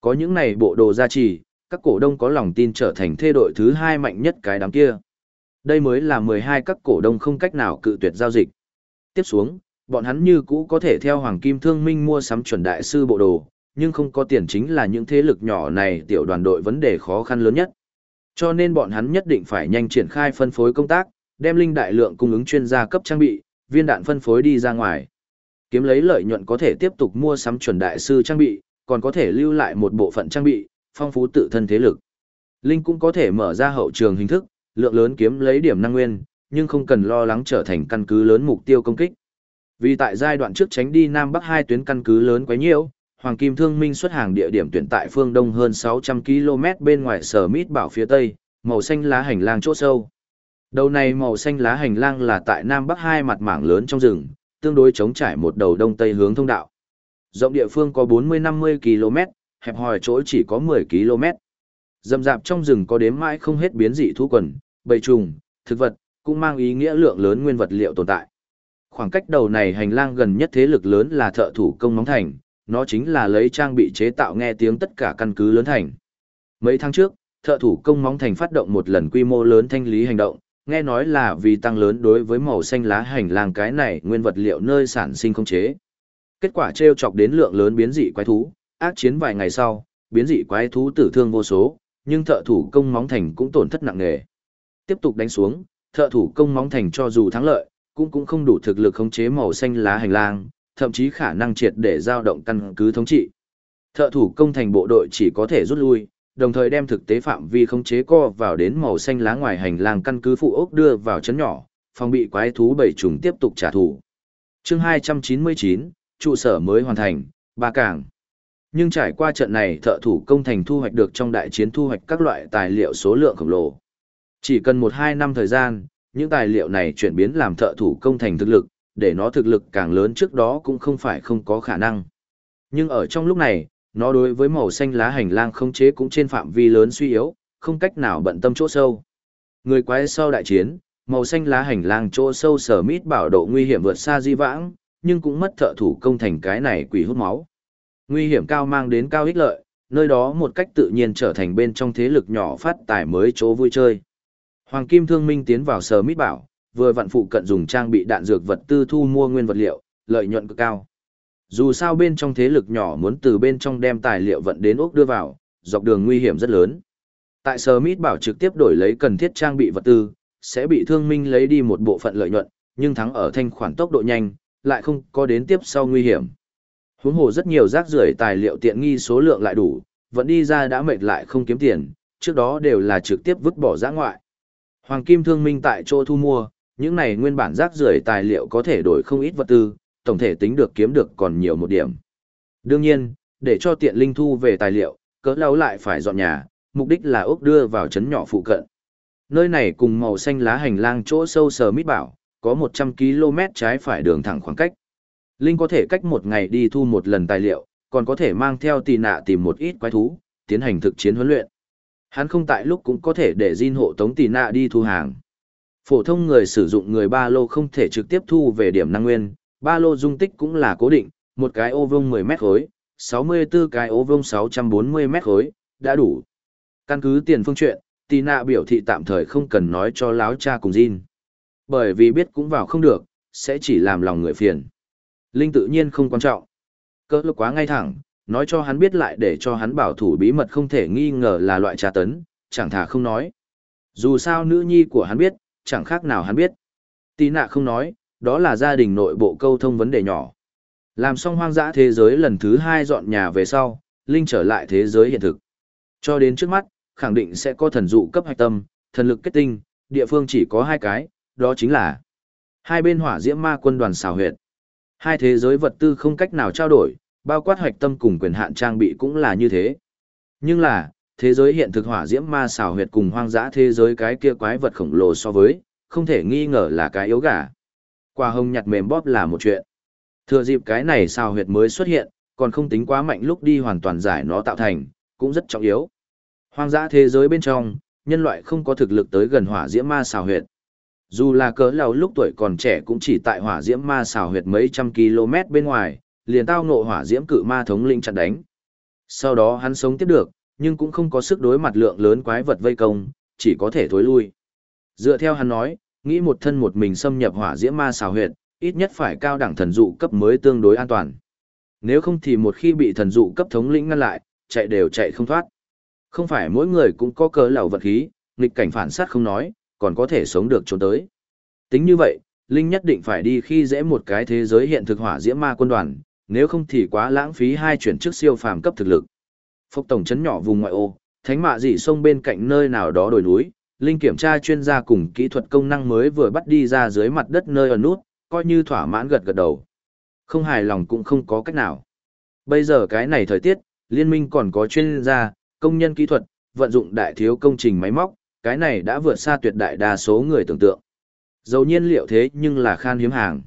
Có những này bộ đồ gia trì, các cổ đông có lòng tin trở thành thê đội thứ hai mạnh nhất cái đám kia. Đây mới là 12 các cổ đông không cách nào cự tuyệt giao dịch. Tiếp xuống, bọn hắn như cũ có thể theo Hoàng Kim Thương Minh mua sắm chuẩn đại sư bộ đồ, nhưng không có tiền chính là những thế lực nhỏ này tiểu đoàn đội vấn đề khó khăn lớn nhất. Cho nên bọn hắn nhất định phải nhanh triển khai phân phối công tác, đem linh đại lượng cung ứng chuyên gia cấp trang bị, viên đạn phân phối đi ra ngoài. Kiếm lấy lợi nhuận có thể tiếp tục mua sắm chuẩn đại sư trang bị, còn có thể lưu lại một bộ phận trang bị, phong phú tự thân thế lực. Linh cũng có thể mở ra hậu trường hình thức, lượng lớn kiếm lấy điểm năng nguyên, nhưng không cần lo lắng trở thành căn cứ lớn mục tiêu công kích. Vì tại giai đoạn trước tránh đi Nam Bắc hai tuyến căn cứ lớn quá nhiều, Hoàng Kim Thương Minh xuất hàng địa điểm tuyển tại phương đông hơn 600 km bên ngoài sở mít bảo phía tây, màu xanh lá hành lang chỗ sâu. Đầu này màu xanh lá hành lang là tại Nam Bắc hai mặt mảng lớn trong rừng, tương đối chống trải một đầu đông tây hướng thông đạo. Rộng địa phương có 40-50 km, hẹp hòi chỗ chỉ có 10 km. Dầm dạp trong rừng có đếm mãi không hết biến dị thú quần, bầy trùng, thực vật, cũng mang ý nghĩa lượng lớn nguyên vật liệu tồn tại. Khoảng cách đầu này hành lang gần nhất thế lực lớn là thợ thủ công móng thành, nó chính là lấy trang bị chế tạo nghe tiếng tất cả căn cứ lớn thành. Mấy tháng trước, thợ thủ công móng thành phát động một lần quy mô lớn thanh lý hành động, nghe nói là vì tăng lớn đối với màu xanh lá hành lang cái này nguyên vật liệu nơi sản sinh không chế. Kết quả treo chọc đến lượng lớn biến dị quái thú, ác chiến vài ngày sau, biến dị quái thú tử thương vô số, nhưng thợ thủ công móng thành cũng tổn thất nặng nề. Tiếp tục đánh xuống, thợ thủ công móng thành cho dù thắng lợi, cũng cũng không đủ thực lực khống chế màu xanh lá hành lang, thậm chí khả năng triệt để giao động căn cứ thống trị. Thợ thủ công thành bộ đội chỉ có thể rút lui, đồng thời đem thực tế phạm vi khống chế co vào đến màu xanh lá ngoài hành lang căn cứ phụ ốc đưa vào chấn nhỏ, phòng bị quái thú bảy trùng tiếp tục trả thù. Chương 299, trụ sở mới hoàn thành, ba cảng. Nhưng trải qua trận này thợ thủ công thành thu hoạch được trong đại chiến thu hoạch các loại tài liệu số lượng khổng lồ. Chỉ cần 1-2 năm thời gian, những tài liệu này chuyển biến làm thợ thủ công thành thực lực, để nó thực lực càng lớn trước đó cũng không phải không có khả năng. Nhưng ở trong lúc này, nó đối với màu xanh lá hành lang không chế cũng trên phạm vi lớn suy yếu, không cách nào bận tâm chỗ sâu. Người quái sau đại chiến, màu xanh lá hành lang chỗ sâu sở mít bảo độ nguy hiểm vượt xa di vãng, nhưng cũng mất thợ thủ công thành cái này quỷ hút máu. Nguy hiểm cao mang đến cao ích lợi, nơi đó một cách tự nhiên trở thành bên trong thế lực nhỏ phát tài mới chỗ vui chơi. Hoàng Kim Thương Minh tiến vào sở mít bảo, vừa vặn phụ cận dùng trang bị đạn dược vật tư thu mua nguyên vật liệu, lợi nhuận cực cao. Dù sao bên trong thế lực nhỏ muốn từ bên trong đem tài liệu vận đến ốc đưa vào, dọc đường nguy hiểm rất lớn. Tại sở mít bảo trực tiếp đổi lấy cần thiết trang bị vật tư, sẽ bị thương minh lấy đi một bộ phận lợi nhuận, nhưng thắng ở thanh khoản tốc độ nhanh, lại không có đến tiếp sau nguy hiểm. Huống hồ rất nhiều rác rưởi tài liệu tiện nghi số lượng lại đủ, vẫn đi ra đã mệt lại không kiếm tiền, trước đó đều là trực tiếp vứt bỏ giã ngoại. Hoàng Kim Thương Minh tại chỗ thu mua, những này nguyên bản rác rưởi tài liệu có thể đổi không ít vật tư, tổng thể tính được kiếm được còn nhiều một điểm. Đương nhiên, để cho tiện linh thu về tài liệu, cỡ lâu lại phải dọn nhà, mục đích là ốc đưa vào trấn nhỏ phụ cận. Nơi này cùng màu xanh lá hành lang chỗ sâu sờ mít bảo, có 100 km trái phải đường thẳng khoảng cách. Linh có thể cách một ngày đi thu một lần tài liệu, còn có thể mang theo tì nạ tìm một ít quái thú, tiến hành thực chiến huấn luyện. Hắn không tại lúc cũng có thể để Jin hộ tống tì nạ đi thu hàng. Phổ thông người sử dụng người ba lô không thể trực tiếp thu về điểm năng nguyên, ba lô dung tích cũng là cố định, một cái ô vuông 10 mét khối, 64 cái ô vuông 640 mét khối, đã đủ. Căn cứ tiền phương chuyện, tì nạ biểu thị tạm thời không cần nói cho láo cha cùng Jin. Bởi vì biết cũng vào không được, sẽ chỉ làm lòng người phiền. Linh tự nhiên không quan trọng. Cỡ lực quá ngay thẳng, nói cho hắn biết lại để cho hắn bảo thủ bí mật không thể nghi ngờ là loại trà tấn, chẳng thà không nói. Dù sao nữ nhi của hắn biết, chẳng khác nào hắn biết. Tì nạ không nói, đó là gia đình nội bộ câu thông vấn đề nhỏ. Làm xong hoang dã thế giới lần thứ hai dọn nhà về sau, Linh trở lại thế giới hiện thực. Cho đến trước mắt, khẳng định sẽ có thần dụ cấp hạch tâm, thần lực kết tinh, địa phương chỉ có hai cái, đó chính là hai bên hỏa diễm ma quân đoàn xào huyệt. Hai thế giới vật tư không cách nào trao đổi, bao quát hoạch tâm cùng quyền hạn trang bị cũng là như thế. Nhưng là, thế giới hiện thực hỏa diễm ma xào huyệt cùng hoang dã thế giới cái kia quái vật khổng lồ so với, không thể nghi ngờ là cái yếu gà. Quả hồng nhặt mềm bóp là một chuyện. Thừa dịp cái này sao huyệt mới xuất hiện, còn không tính quá mạnh lúc đi hoàn toàn giải nó tạo thành, cũng rất trọng yếu. Hoang dã thế giới bên trong, nhân loại không có thực lực tới gần hỏa diễm ma xào huyệt. Dù là cỡ lầu lúc tuổi còn trẻ cũng chỉ tại hỏa diễm ma xào huyệt mấy trăm km bên ngoài, liền tao ngộ hỏa diễm cự ma thống linh chặn đánh. Sau đó hắn sống tiếp được, nhưng cũng không có sức đối mặt lượng lớn quái vật vây công, chỉ có thể thối lui. Dựa theo hắn nói, nghĩ một thân một mình xâm nhập hỏa diễm ma xào huyệt, ít nhất phải cao đẳng thần dụ cấp mới tương đối an toàn. Nếu không thì một khi bị thần dụ cấp thống lĩnh ngăn lại, chạy đều chạy không thoát. Không phải mỗi người cũng có cớ lầu vật khí, nghịch cảnh phản sát không nói, còn có thể sống được trốn tới. Tính như vậy, Linh nhất định phải đi khi dễ một cái thế giới hiện thực hỏa diễm ma quân đoàn, nếu không thì quá lãng phí hai chuyển chức siêu phàm cấp thực lực. Phục tổng chấn nhỏ vùng ngoại ô, thánh mạ dị sông bên cạnh nơi nào đó đồi núi, Linh kiểm tra chuyên gia cùng kỹ thuật công năng mới vừa bắt đi ra dưới mặt đất nơi ở nút, coi như thỏa mãn gật gật đầu. Không hài lòng cũng không có cách nào. Bây giờ cái này thời tiết, liên minh còn có chuyên gia, công nhân kỹ thuật, vận dụng đại thiếu công trình máy móc, cái này đã vượt xa tuyệt đại đa số người tưởng tượng. Dầu nhiên liệu thế nhưng là khan hiếm hàng.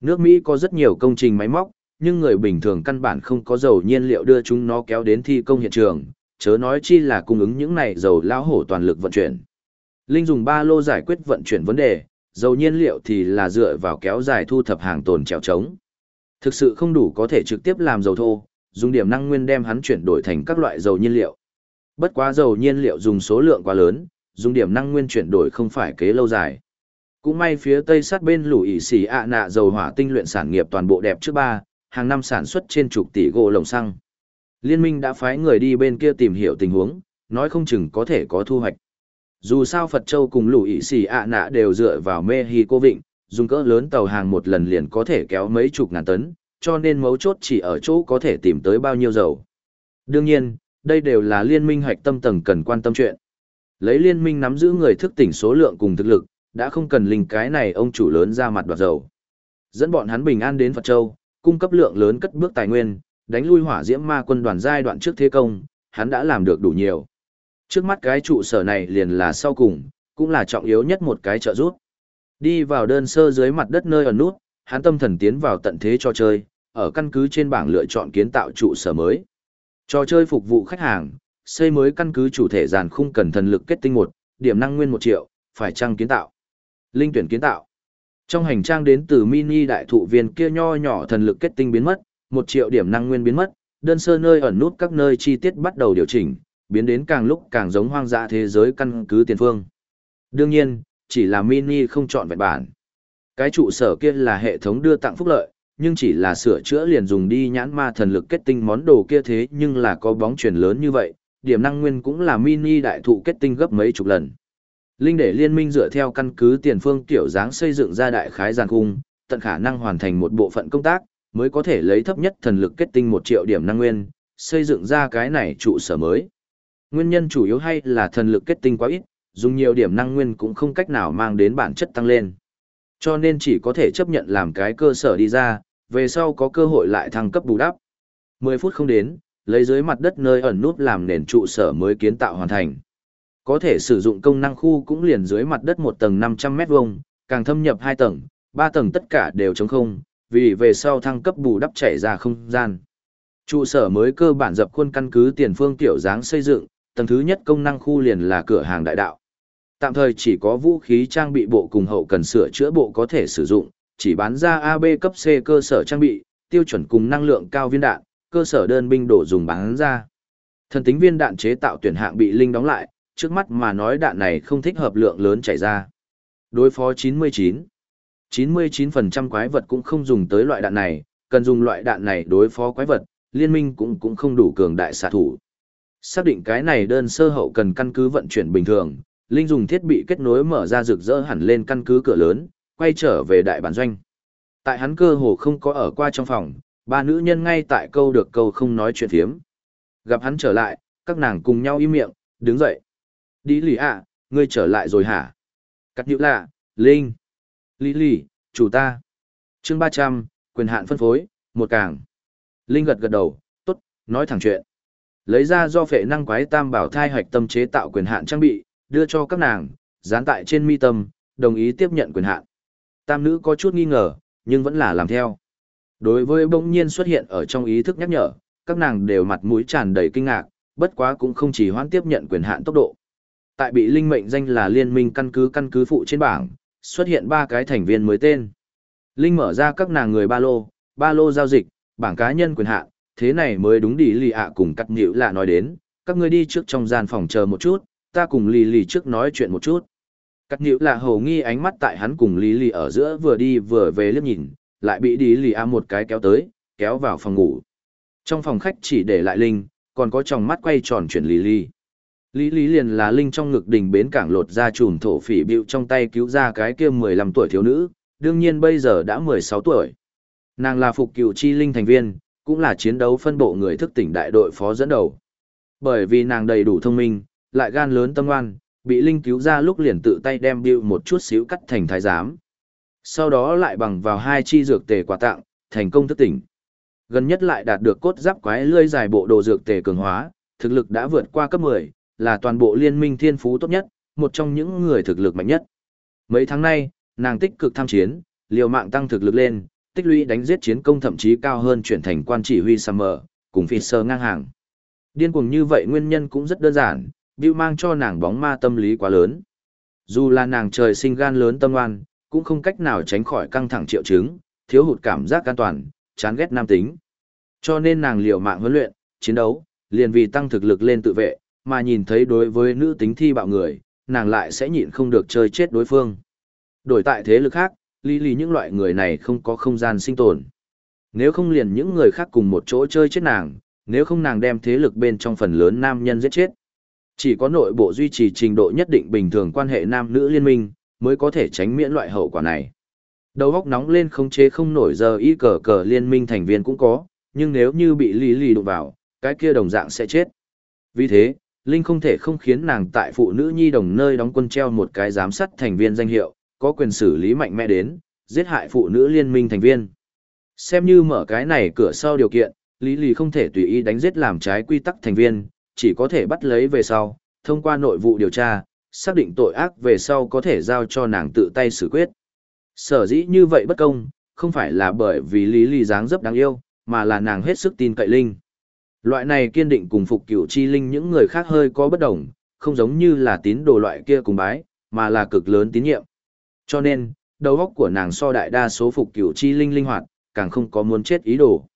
Nước Mỹ có rất nhiều công trình máy móc, nhưng người bình thường căn bản không có dầu nhiên liệu đưa chúng nó kéo đến thi công hiện trường, chớ nói chi là cung ứng những này dầu lao hổ toàn lực vận chuyển. Linh dùng ba lô giải quyết vận chuyển vấn đề, dầu nhiên liệu thì là dựa vào kéo dài thu thập hàng tồn trèo trống. Thực sự không đủ có thể trực tiếp làm dầu thô, dùng điểm năng nguyên đem hắn chuyển đổi thành các loại dầu nhiên liệu. Bất quá dầu nhiên liệu dùng số lượng quá lớn, dùng điểm năng nguyên chuyển đổi không phải kế lâu dài. Cũng may phía tây sát bên lũ ỉ xỉ ạ nạ dầu hỏa tinh luyện sản nghiệp toàn bộ đẹp trước ba, hàng năm sản xuất trên chục tỷ gỗ lồng xăng. Liên minh đã phái người đi bên kia tìm hiểu tình huống, nói không chừng có thể có thu hoạch. Dù sao Phật Châu cùng lũ ỉ xì ạ nạ đều dựa vào Mexico Vịnh, dùng cỡ lớn tàu hàng một lần liền có thể kéo mấy chục ngàn tấn, cho nên mấu chốt chỉ ở chỗ có thể tìm tới bao nhiêu dầu. Đương nhiên, đây đều là liên minh hoạch tâm tầng cần quan tâm chuyện. Lấy liên minh nắm giữ người thức tỉnh số lượng cùng thực lực, đã không cần linh cái này ông chủ lớn ra mặt đoạt dầu. Dẫn bọn hắn bình an đến Phật Châu, cung cấp lượng lớn cất bước tài nguyên, đánh lui hỏa diễm ma quân đoàn giai đoạn trước thế công, hắn đã làm được đủ nhiều. Trước mắt cái trụ sở này liền là sau cùng, cũng là trọng yếu nhất một cái trợ giúp. Đi vào đơn sơ dưới mặt đất nơi ở nút, hắn tâm thần tiến vào tận thế cho chơi, ở căn cứ trên bảng lựa chọn kiến tạo trụ sở mới. Trò chơi phục vụ khách hàng, xây mới căn cứ chủ thể giàn khung cần thần lực kết tinh một, điểm năng nguyên một triệu, phải trang kiến tạo. Linh tuyển kiến tạo. Trong hành trang đến từ mini đại thụ viên kia nho nhỏ thần lực kết tinh biến mất, một triệu điểm năng nguyên biến mất, đơn sơ nơi ẩn nút các nơi chi tiết bắt đầu điều chỉnh, biến đến càng lúc càng giống hoang dã thế giới căn cứ tiền phương. Đương nhiên, chỉ là mini không chọn vẹn bản. Cái trụ sở kia là hệ thống đưa tặng phúc lợi, nhưng chỉ là sửa chữa liền dùng đi nhãn ma thần lực kết tinh món đồ kia thế nhưng là có bóng chuyển lớn như vậy, điểm năng nguyên cũng là mini đại thụ kết tinh gấp mấy chục lần. Linh để liên minh dựa theo căn cứ tiền phương kiểu dáng xây dựng ra đại khái giàn cung, tận khả năng hoàn thành một bộ phận công tác, mới có thể lấy thấp nhất thần lực kết tinh một triệu điểm năng nguyên, xây dựng ra cái này trụ sở mới. Nguyên nhân chủ yếu hay là thần lực kết tinh quá ít, dùng nhiều điểm năng nguyên cũng không cách nào mang đến bản chất tăng lên. Cho nên chỉ có thể chấp nhận làm cái cơ sở đi ra, về sau có cơ hội lại thăng cấp bù đắp. 10 phút không đến, lấy dưới mặt đất nơi ẩn nút làm nền trụ sở mới kiến tạo hoàn thành. Có thể sử dụng công năng khu cũng liền dưới mặt đất một tầng 500 mét vuông, càng thâm nhập hai tầng, ba tầng tất cả đều trống không, vì về sau thăng cấp bù đắp chảy ra không gian. Trụ sở mới cơ bản dập khuôn căn cứ tiền phương tiểu dáng xây dựng, tầng thứ nhất công năng khu liền là cửa hàng đại đạo. Tạm thời chỉ có vũ khí trang bị bộ cùng hậu cần sửa chữa bộ có thể sử dụng, chỉ bán ra AB cấp C cơ sở trang bị, tiêu chuẩn cùng năng lượng cao viên đạn, cơ sở đơn binh đổ dùng bán ra. Thần tính viên đạn chế tạo tuyển hạng bị linh đóng lại, trước mắt mà nói đạn này không thích hợp lượng lớn chảy ra. Đối phó 99. 99% quái vật cũng không dùng tới loại đạn này, cần dùng loại đạn này đối phó quái vật, liên minh cũng cũng không đủ cường đại xạ thủ. Xác định cái này đơn sơ hậu cần căn cứ vận chuyển bình thường, Linh dùng thiết bị kết nối mở ra rực rỡ hẳn lên căn cứ cửa lớn, quay trở về đại bản doanh. Tại hắn cơ hồ không có ở qua trong phòng, ba nữ nhân ngay tại câu được câu không nói chuyện thiếm. Gặp hắn trở lại, các nàng cùng nhau im miệng, đứng dậy. Đi lì ạ, ngươi trở lại rồi hả? Cắt nhữ lạ, Linh. Lý lì, chủ ta. chương ba trăm quyền hạn phân phối, một càng. Linh gật gật đầu, tốt, nói thẳng chuyện. Lấy ra do phệ năng quái tam bảo thai hoạch tâm chế tạo quyền hạn trang bị, đưa cho các nàng, dán tại trên mi tâm, đồng ý tiếp nhận quyền hạn. Tam nữ có chút nghi ngờ, nhưng vẫn là làm theo. Đối với bỗng nhiên xuất hiện ở trong ý thức nhắc nhở, các nàng đều mặt mũi tràn đầy kinh ngạc, bất quá cũng không chỉ hoãn tiếp nhận quyền hạn tốc độ. Tại bị linh mệnh danh là liên minh căn cứ căn cứ phụ trên bảng, xuất hiện ba cái thành viên mới tên. Linh mở ra các nàng người ba lô, ba lô giao dịch, bảng cá nhân quyền hạn, thế này mới đúng đi lì ạ cùng cắt nhịu lạ nói đến, các ngươi đi trước trong gian phòng chờ một chút, ta cùng lì lì trước nói chuyện một chút. Cắt nhịu lạ hầu nghi ánh mắt tại hắn cùng lì lì ở giữa vừa đi vừa về liếc nhìn, lại bị đi lì ạ một cái kéo tới, kéo vào phòng ngủ. Trong phòng khách chỉ để lại Linh, còn có tròng mắt quay tròn chuyển lì lì. Lý Lý liền là Linh trong ngực đình bến cảng lột ra chùm thổ phỉ bịu trong tay cứu ra cái kia 15 tuổi thiếu nữ, đương nhiên bây giờ đã 16 tuổi. Nàng là phục cựu chi Linh thành viên, cũng là chiến đấu phân bộ người thức tỉnh đại đội phó dẫn đầu. Bởi vì nàng đầy đủ thông minh, lại gan lớn tâm ngoan, bị Linh cứu ra lúc liền tự tay đem bịu một chút xíu cắt thành thái giám. Sau đó lại bằng vào hai chi dược tề quà tặng, thành công thức tỉnh. Gần nhất lại đạt được cốt giáp quái lươi dài bộ đồ dược tề cường hóa, thực lực đã vượt qua cấp 10, là toàn bộ liên minh thiên phú tốt nhất, một trong những người thực lực mạnh nhất. Mấy tháng nay, nàng tích cực tham chiến, liều mạng tăng thực lực lên, tích lũy đánh giết chiến công thậm chí cao hơn chuyển thành quan chỉ huy Summer, cùng Fisher ngang hàng. Điên cuồng như vậy nguyên nhân cũng rất đơn giản, Bill mang cho nàng bóng ma tâm lý quá lớn. Dù là nàng trời sinh gan lớn tâm oan, cũng không cách nào tránh khỏi căng thẳng triệu chứng, thiếu hụt cảm giác an toàn, chán ghét nam tính. Cho nên nàng liều mạng huấn luyện, chiến đấu, liền vì tăng thực lực lên tự vệ, mà nhìn thấy đối với nữ tính thi bạo người, nàng lại sẽ nhịn không được chơi chết đối phương. Đổi tại thế lực khác, lý lý những loại người này không có không gian sinh tồn. Nếu không liền những người khác cùng một chỗ chơi chết nàng, nếu không nàng đem thế lực bên trong phần lớn nam nhân giết chết. Chỉ có nội bộ duy trì trình độ nhất định bình thường quan hệ nam nữ liên minh, mới có thể tránh miễn loại hậu quả này. Đầu óc nóng lên không chế không nổi giờ y cờ cờ liên minh thành viên cũng có, nhưng nếu như bị lý lý đụng vào, cái kia đồng dạng sẽ chết. Vì thế, Linh không thể không khiến nàng tại phụ nữ nhi đồng nơi đóng quân treo một cái giám sát thành viên danh hiệu, có quyền xử lý mạnh mẽ đến, giết hại phụ nữ liên minh thành viên. Xem như mở cái này cửa sau điều kiện, Lý Lì không thể tùy ý đánh giết làm trái quy tắc thành viên, chỉ có thể bắt lấy về sau, thông qua nội vụ điều tra, xác định tội ác về sau có thể giao cho nàng tự tay xử quyết. Sở dĩ như vậy bất công, không phải là bởi vì Lý Lì dáng dấp đáng yêu, mà là nàng hết sức tin cậy Linh. Loại này kiên định cùng phục cửu chi linh những người khác hơi có bất đồng, không giống như là tín đồ loại kia cùng bái, mà là cực lớn tín nhiệm. Cho nên, đầu óc của nàng so đại đa số phục cửu chi linh linh hoạt, càng không có muốn chết ý đồ.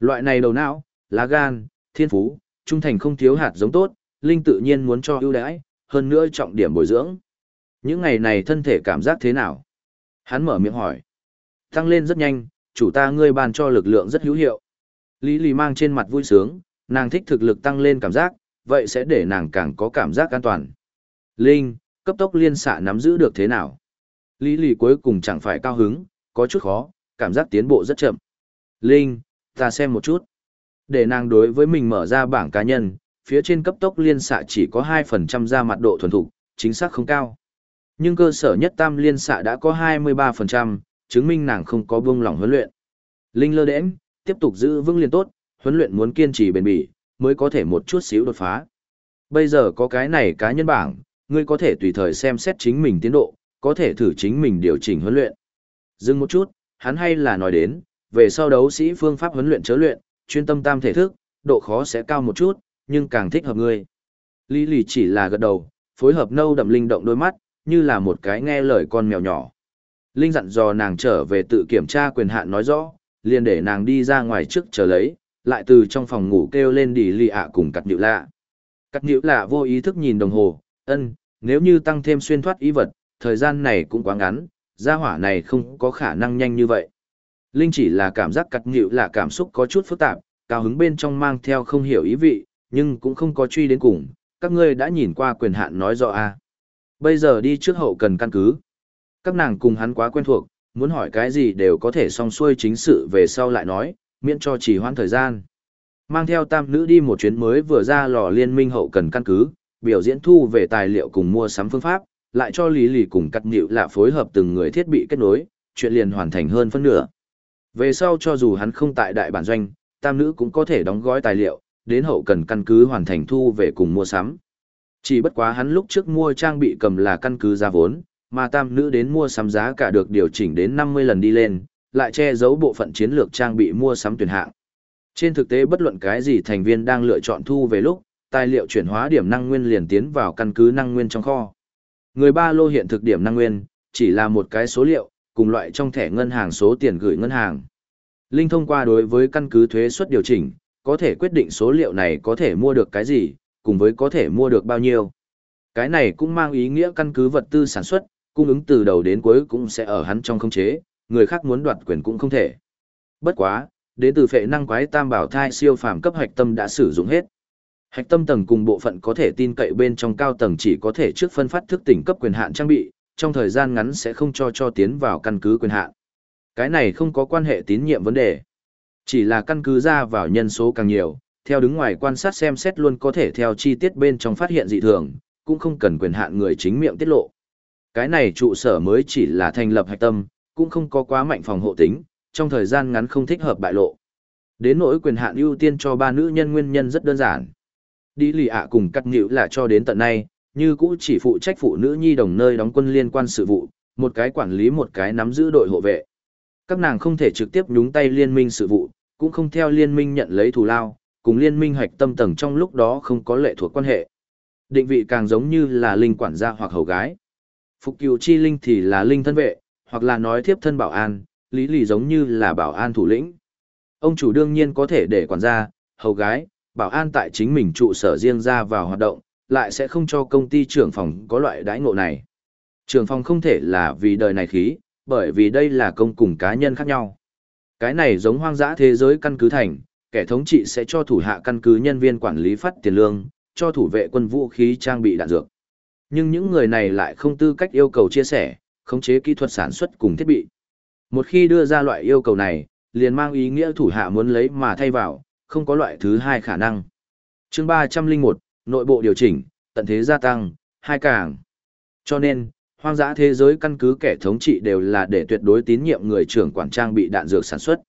Loại này đầu não, lá gan, thiên phú, trung thành không thiếu hạt giống tốt, linh tự nhiên muốn cho ưu đãi, hơn nữa trọng điểm bồi dưỡng. Những ngày này thân thể cảm giác thế nào? Hắn mở miệng hỏi. Tăng lên rất nhanh, chủ ta ngươi ban cho lực lượng rất hữu hiệu. Lý Lý mang trên mặt vui sướng, nàng thích thực lực tăng lên cảm giác, vậy sẽ để nàng càng có cảm giác an toàn. Linh, cấp tốc liên xạ nắm giữ được thế nào? Lý lì cuối cùng chẳng phải cao hứng, có chút khó, cảm giác tiến bộ rất chậm. Linh, ta xem một chút. Để nàng đối với mình mở ra bảng cá nhân, phía trên cấp tốc liên xạ chỉ có 2% ra mặt độ thuần thục, chính xác không cao. Nhưng cơ sở nhất tam liên xạ đã có 23%, chứng minh nàng không có buông lỏng huấn luyện. Linh lơ đễnh, tiếp tục giữ vững liên tốt, huấn luyện muốn kiên trì bền bỉ, mới có thể một chút xíu đột phá. Bây giờ có cái này cá nhân bảng, ngươi có thể tùy thời xem xét chính mình tiến độ, có thể thử chính mình điều chỉnh huấn luyện. Dừng một chút, hắn hay là nói đến, về sau đấu sĩ phương pháp huấn luyện chớ luyện, chuyên tâm tam thể thức, độ khó sẽ cao một chút, nhưng càng thích hợp ngươi. Lý lì chỉ là gật đầu, phối hợp nâu đậm linh động đôi mắt, như là một cái nghe lời con mèo nhỏ. Linh dặn dò nàng trở về tự kiểm tra quyền hạn nói rõ, liền để nàng đi ra ngoài trước chờ lấy, lại từ trong phòng ngủ kêu lên đi lì ạ cùng cắt nhịu lạ. Cắt nhịu lạ vô ý thức nhìn đồng hồ, ân, nếu như tăng thêm xuyên thoát ý vật, thời gian này cũng quá ngắn, gia hỏa này không có khả năng nhanh như vậy. Linh chỉ là cảm giác cắt nhịu là cảm xúc có chút phức tạp, cao hứng bên trong mang theo không hiểu ý vị, nhưng cũng không có truy đến cùng, các ngươi đã nhìn qua quyền hạn nói rõ a. À. Bây giờ đi trước hậu cần căn cứ. Các nàng cùng hắn quá quen thuộc, muốn hỏi cái gì đều có thể xong xuôi chính sự về sau lại nói, miễn cho chỉ hoãn thời gian. Mang theo tam nữ đi một chuyến mới vừa ra lò liên minh hậu cần căn cứ, biểu diễn thu về tài liệu cùng mua sắm phương pháp, lại cho Lý Lì cùng cắt nịu là phối hợp từng người thiết bị kết nối, chuyện liền hoàn thành hơn phân nửa. Về sau cho dù hắn không tại đại bản doanh, tam nữ cũng có thể đóng gói tài liệu, đến hậu cần căn cứ hoàn thành thu về cùng mua sắm. Chỉ bất quá hắn lúc trước mua trang bị cầm là căn cứ giá vốn, mà tam nữ đến mua sắm giá cả được điều chỉnh đến 50 lần đi lên, lại che giấu bộ phận chiến lược trang bị mua sắm tuyển hạng. Trên thực tế bất luận cái gì thành viên đang lựa chọn thu về lúc, tài liệu chuyển hóa điểm năng nguyên liền tiến vào căn cứ năng nguyên trong kho. Người ba lô hiện thực điểm năng nguyên, chỉ là một cái số liệu, cùng loại trong thẻ ngân hàng số tiền gửi ngân hàng. Linh thông qua đối với căn cứ thuế suất điều chỉnh, có thể quyết định số liệu này có thể mua được cái gì, cùng với có thể mua được bao nhiêu. Cái này cũng mang ý nghĩa căn cứ vật tư sản xuất, cung ứng từ đầu đến cuối cũng sẽ ở hắn trong không chế, người khác muốn đoạt quyền cũng không thể. Bất quá, đến từ phệ năng quái tam bảo thai siêu phàm cấp hạch tâm đã sử dụng hết. Hạch tâm tầng cùng bộ phận có thể tin cậy bên trong cao tầng chỉ có thể trước phân phát thức tỉnh cấp quyền hạn trang bị, trong thời gian ngắn sẽ không cho cho tiến vào căn cứ quyền hạn. Cái này không có quan hệ tín nhiệm vấn đề. Chỉ là căn cứ ra vào nhân số càng nhiều, theo đứng ngoài quan sát xem xét luôn có thể theo chi tiết bên trong phát hiện dị thường, cũng không cần quyền hạn người chính miệng tiết lộ. Cái này trụ sở mới chỉ là thành lập hạch tâm, cũng không có quá mạnh phòng hộ tính, trong thời gian ngắn không thích hợp bại lộ. Đến nỗi quyền hạn ưu tiên cho ba nữ nhân nguyên nhân rất đơn giản. Đi lì ạ cùng cắt nghịu là cho đến tận nay, như cũ chỉ phụ trách phụ nữ nhi đồng nơi đóng quân liên quan sự vụ, một cái quản lý một cái nắm giữ đội hộ vệ. Các nàng không thể trực tiếp nhúng tay liên minh sự vụ, cũng không theo liên minh nhận lấy thù lao, cùng liên minh hoạch tâm tầng trong lúc đó không có lệ thuộc quan hệ. Định vị càng giống như là linh quản gia hoặc hầu gái. Phục cửu chi linh thì là linh thân vệ, hoặc là nói thiếp thân bảo an, lý lì giống như là bảo an thủ lĩnh. Ông chủ đương nhiên có thể để quản gia, hầu gái, bảo an tại chính mình trụ sở riêng ra vào hoạt động, lại sẽ không cho công ty trưởng phòng có loại đãi ngộ này. Trưởng phòng không thể là vì đời này khí, bởi vì đây là công cùng cá nhân khác nhau. Cái này giống hoang dã thế giới căn cứ thành, kẻ thống trị sẽ cho thủ hạ căn cứ nhân viên quản lý phát tiền lương, cho thủ vệ quân vũ khí trang bị đạn dược. Nhưng những người này lại không tư cách yêu cầu chia sẻ, khống chế kỹ thuật sản xuất cùng thiết bị. Một khi đưa ra loại yêu cầu này, liền mang ý nghĩa thủ hạ muốn lấy mà thay vào, không có loại thứ hai khả năng. chương 301, nội bộ điều chỉnh, tận thế gia tăng, hai càng. Cho nên, hoang dã thế giới căn cứ kẻ thống trị đều là để tuyệt đối tín nhiệm người trưởng quản trang bị đạn dược sản xuất.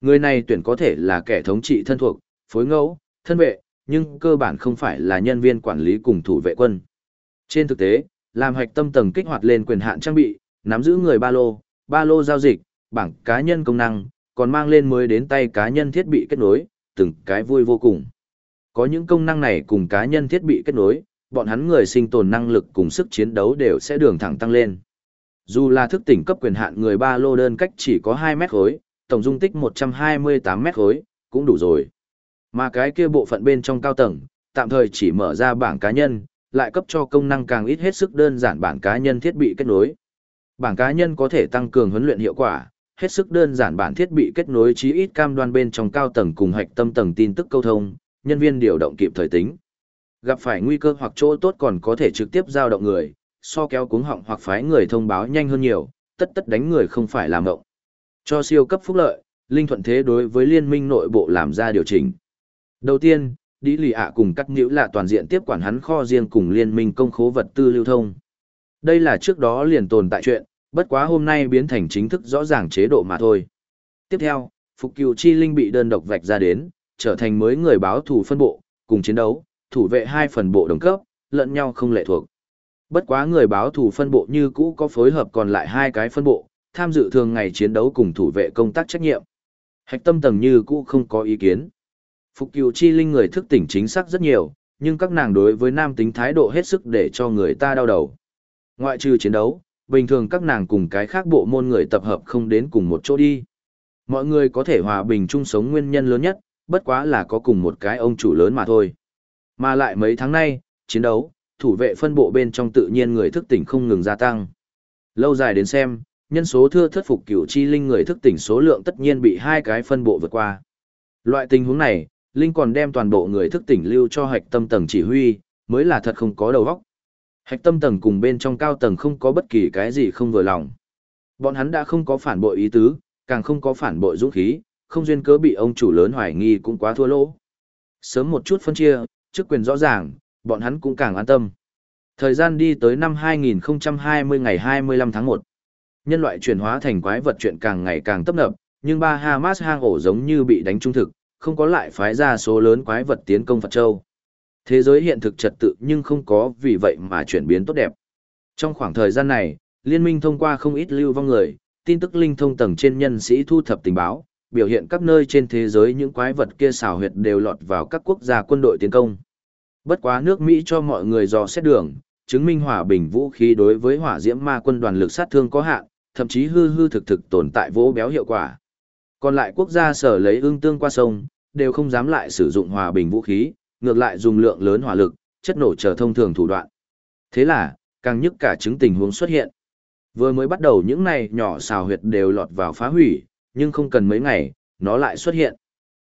Người này tuyển có thể là kẻ thống trị thân thuộc, phối ngẫu, thân vệ, nhưng cơ bản không phải là nhân viên quản lý cùng thủ vệ quân. Trên thực tế, làm hoạch tâm tầng kích hoạt lên quyền hạn trang bị, nắm giữ người ba lô, ba lô giao dịch, bảng cá nhân công năng, còn mang lên mới đến tay cá nhân thiết bị kết nối, từng cái vui vô cùng. Có những công năng này cùng cá nhân thiết bị kết nối, bọn hắn người sinh tồn năng lực cùng sức chiến đấu đều sẽ đường thẳng tăng lên. Dù là thức tỉnh cấp quyền hạn người ba lô đơn cách chỉ có 2 mét khối, tổng dung tích 128 mét khối, cũng đủ rồi. Mà cái kia bộ phận bên trong cao tầng, tạm thời chỉ mở ra bảng cá nhân, lại cấp cho công năng càng ít hết sức đơn giản bảng cá nhân thiết bị kết nối. Bảng cá nhân có thể tăng cường huấn luyện hiệu quả, hết sức đơn giản bản thiết bị kết nối chí ít cam đoan bên trong cao tầng cùng hạch tâm tầng tin tức câu thông, nhân viên điều động kịp thời tính. Gặp phải nguy cơ hoặc chỗ tốt còn có thể trực tiếp giao động người, so kéo cuống họng hoặc phái người thông báo nhanh hơn nhiều, tất tất đánh người không phải làm động. Cho siêu cấp phúc lợi, linh thuận thế đối với liên minh nội bộ làm ra điều chỉnh. Đầu tiên, đi lì ạ cùng cắt nhữ là toàn diện tiếp quản hắn kho riêng cùng liên minh công khố vật tư lưu thông. Đây là trước đó liền tồn tại chuyện, bất quá hôm nay biến thành chính thức rõ ràng chế độ mà thôi. Tiếp theo, Phục Cửu Chi Linh bị đơn độc vạch ra đến, trở thành mới người báo thủ phân bộ, cùng chiến đấu, thủ vệ hai phần bộ đồng cấp, lẫn nhau không lệ thuộc. Bất quá người báo thủ phân bộ như cũ có phối hợp còn lại hai cái phân bộ, tham dự thường ngày chiến đấu cùng thủ vệ công tác trách nhiệm. Hạch tâm tầng như cũ không có ý kiến. Phục Cửu Chi Linh người thức tỉnh chính xác rất nhiều, nhưng các nàng đối với nam tính thái độ hết sức để cho người ta đau đầu. Ngoại trừ chiến đấu, bình thường các nàng cùng cái khác bộ môn người tập hợp không đến cùng một chỗ đi. Mọi người có thể hòa bình chung sống nguyên nhân lớn nhất, bất quá là có cùng một cái ông chủ lớn mà thôi. Mà lại mấy tháng nay, chiến đấu, thủ vệ phân bộ bên trong tự nhiên người thức tỉnh không ngừng gia tăng. Lâu dài đến xem, nhân số thưa thất phục cửu chi linh người thức tỉnh số lượng tất nhiên bị hai cái phân bộ vượt qua. Loại tình huống này, Linh còn đem toàn bộ người thức tỉnh lưu cho hạch tâm tầng chỉ huy, mới là thật không có đầu óc. Hạch tâm tầng cùng bên trong cao tầng không có bất kỳ cái gì không vừa lòng. Bọn hắn đã không có phản bội ý tứ, càng không có phản bội dũng khí, không duyên cớ bị ông chủ lớn hoài nghi cũng quá thua lỗ. Sớm một chút phân chia, chức quyền rõ ràng, bọn hắn cũng càng an tâm. Thời gian đi tới năm 2020 ngày 25 tháng 1. Nhân loại chuyển hóa thành quái vật chuyện càng ngày càng tấp nập, nhưng ba Hamas hang ổ giống như bị đánh trung thực, không có lại phái ra số lớn quái vật tiến công Phật Châu. Thế giới hiện thực trật tự nhưng không có vì vậy mà chuyển biến tốt đẹp. Trong khoảng thời gian này, liên minh thông qua không ít lưu vong người, tin tức linh thông tầng trên nhân sĩ thu thập tình báo, biểu hiện các nơi trên thế giới những quái vật kia xào huyệt đều lọt vào các quốc gia quân đội tiến công. Bất quá nước Mỹ cho mọi người dò xét đường, chứng minh hòa bình vũ khí đối với hỏa diễm ma quân đoàn lực sát thương có hạn, thậm chí hư hư thực thực tồn tại vỗ béo hiệu quả. Còn lại quốc gia sở lấy ương tương qua sông, đều không dám lại sử dụng hòa bình vũ khí, ngược lại dùng lượng lớn hỏa lực, chất nổ trở thông thường thủ đoạn. Thế là, càng nhức cả chứng tình huống xuất hiện. Vừa mới bắt đầu những này nhỏ xào huyệt đều lọt vào phá hủy, nhưng không cần mấy ngày, nó lại xuất hiện.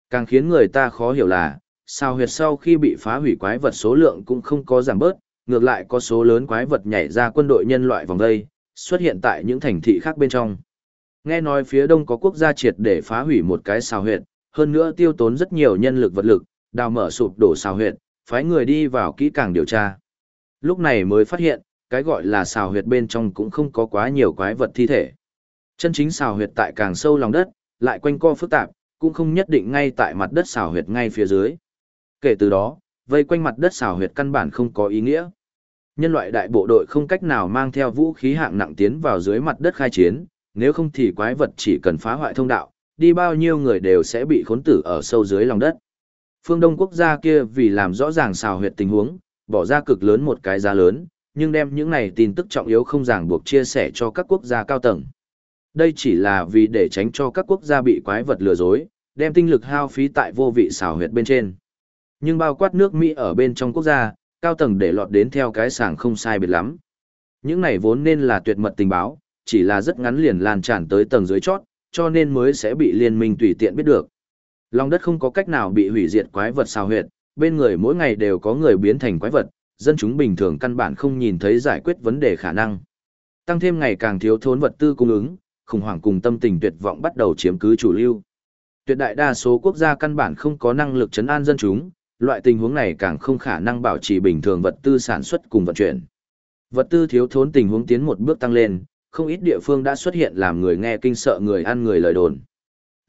Càng khiến người ta khó hiểu là, xào huyệt sau khi bị phá hủy quái vật số lượng cũng không có giảm bớt, ngược lại có số lớn quái vật nhảy ra quân đội nhân loại vòng đây, xuất hiện tại những thành thị khác bên trong. Nghe nói phía đông có quốc gia triệt để phá hủy một cái xào huyệt, hơn nữa tiêu tốn rất nhiều nhân lực vật lực, đào mở sụp đổ xào huyệt, phái người đi vào kỹ càng điều tra. Lúc này mới phát hiện, cái gọi là xào huyệt bên trong cũng không có quá nhiều quái vật thi thể. Chân chính xào huyệt tại càng sâu lòng đất, lại quanh co phức tạp, cũng không nhất định ngay tại mặt đất xào huyệt ngay phía dưới. Kể từ đó, vây quanh mặt đất xào huyệt căn bản không có ý nghĩa. Nhân loại đại bộ đội không cách nào mang theo vũ khí hạng nặng tiến vào dưới mặt đất khai chiến, nếu không thì quái vật chỉ cần phá hoại thông đạo, đi bao nhiêu người đều sẽ bị khốn tử ở sâu dưới lòng đất. Phương Đông quốc gia kia vì làm rõ ràng xào huyệt tình huống, bỏ ra cực lớn một cái giá lớn, nhưng đem những này tin tức trọng yếu không ràng buộc chia sẻ cho các quốc gia cao tầng. Đây chỉ là vì để tránh cho các quốc gia bị quái vật lừa dối, đem tinh lực hao phí tại vô vị xào huyệt bên trên. Nhưng bao quát nước Mỹ ở bên trong quốc gia, cao tầng để lọt đến theo cái sàng không sai biệt lắm. Những này vốn nên là tuyệt mật tình báo, chỉ là rất ngắn liền lan tràn tới tầng dưới chót, cho nên mới sẽ bị liên minh tùy tiện biết được. Lòng đất không có cách nào bị hủy diệt quái vật xào huyệt, bên người mỗi ngày đều có người biến thành quái vật, dân chúng bình thường căn bản không nhìn thấy giải quyết vấn đề khả năng. Tăng thêm ngày càng thiếu thốn vật tư cung ứng, khủng hoảng cùng tâm tình tuyệt vọng bắt đầu chiếm cứ chủ lưu. Tuyệt đại đa số quốc gia căn bản không có năng lực chấn an dân chúng, loại tình huống này càng không khả năng bảo trì bình thường vật tư sản xuất cùng vận chuyển. Vật tư thiếu thốn tình huống tiến một bước tăng lên, không ít địa phương đã xuất hiện làm người nghe kinh sợ người ăn người lời đồn.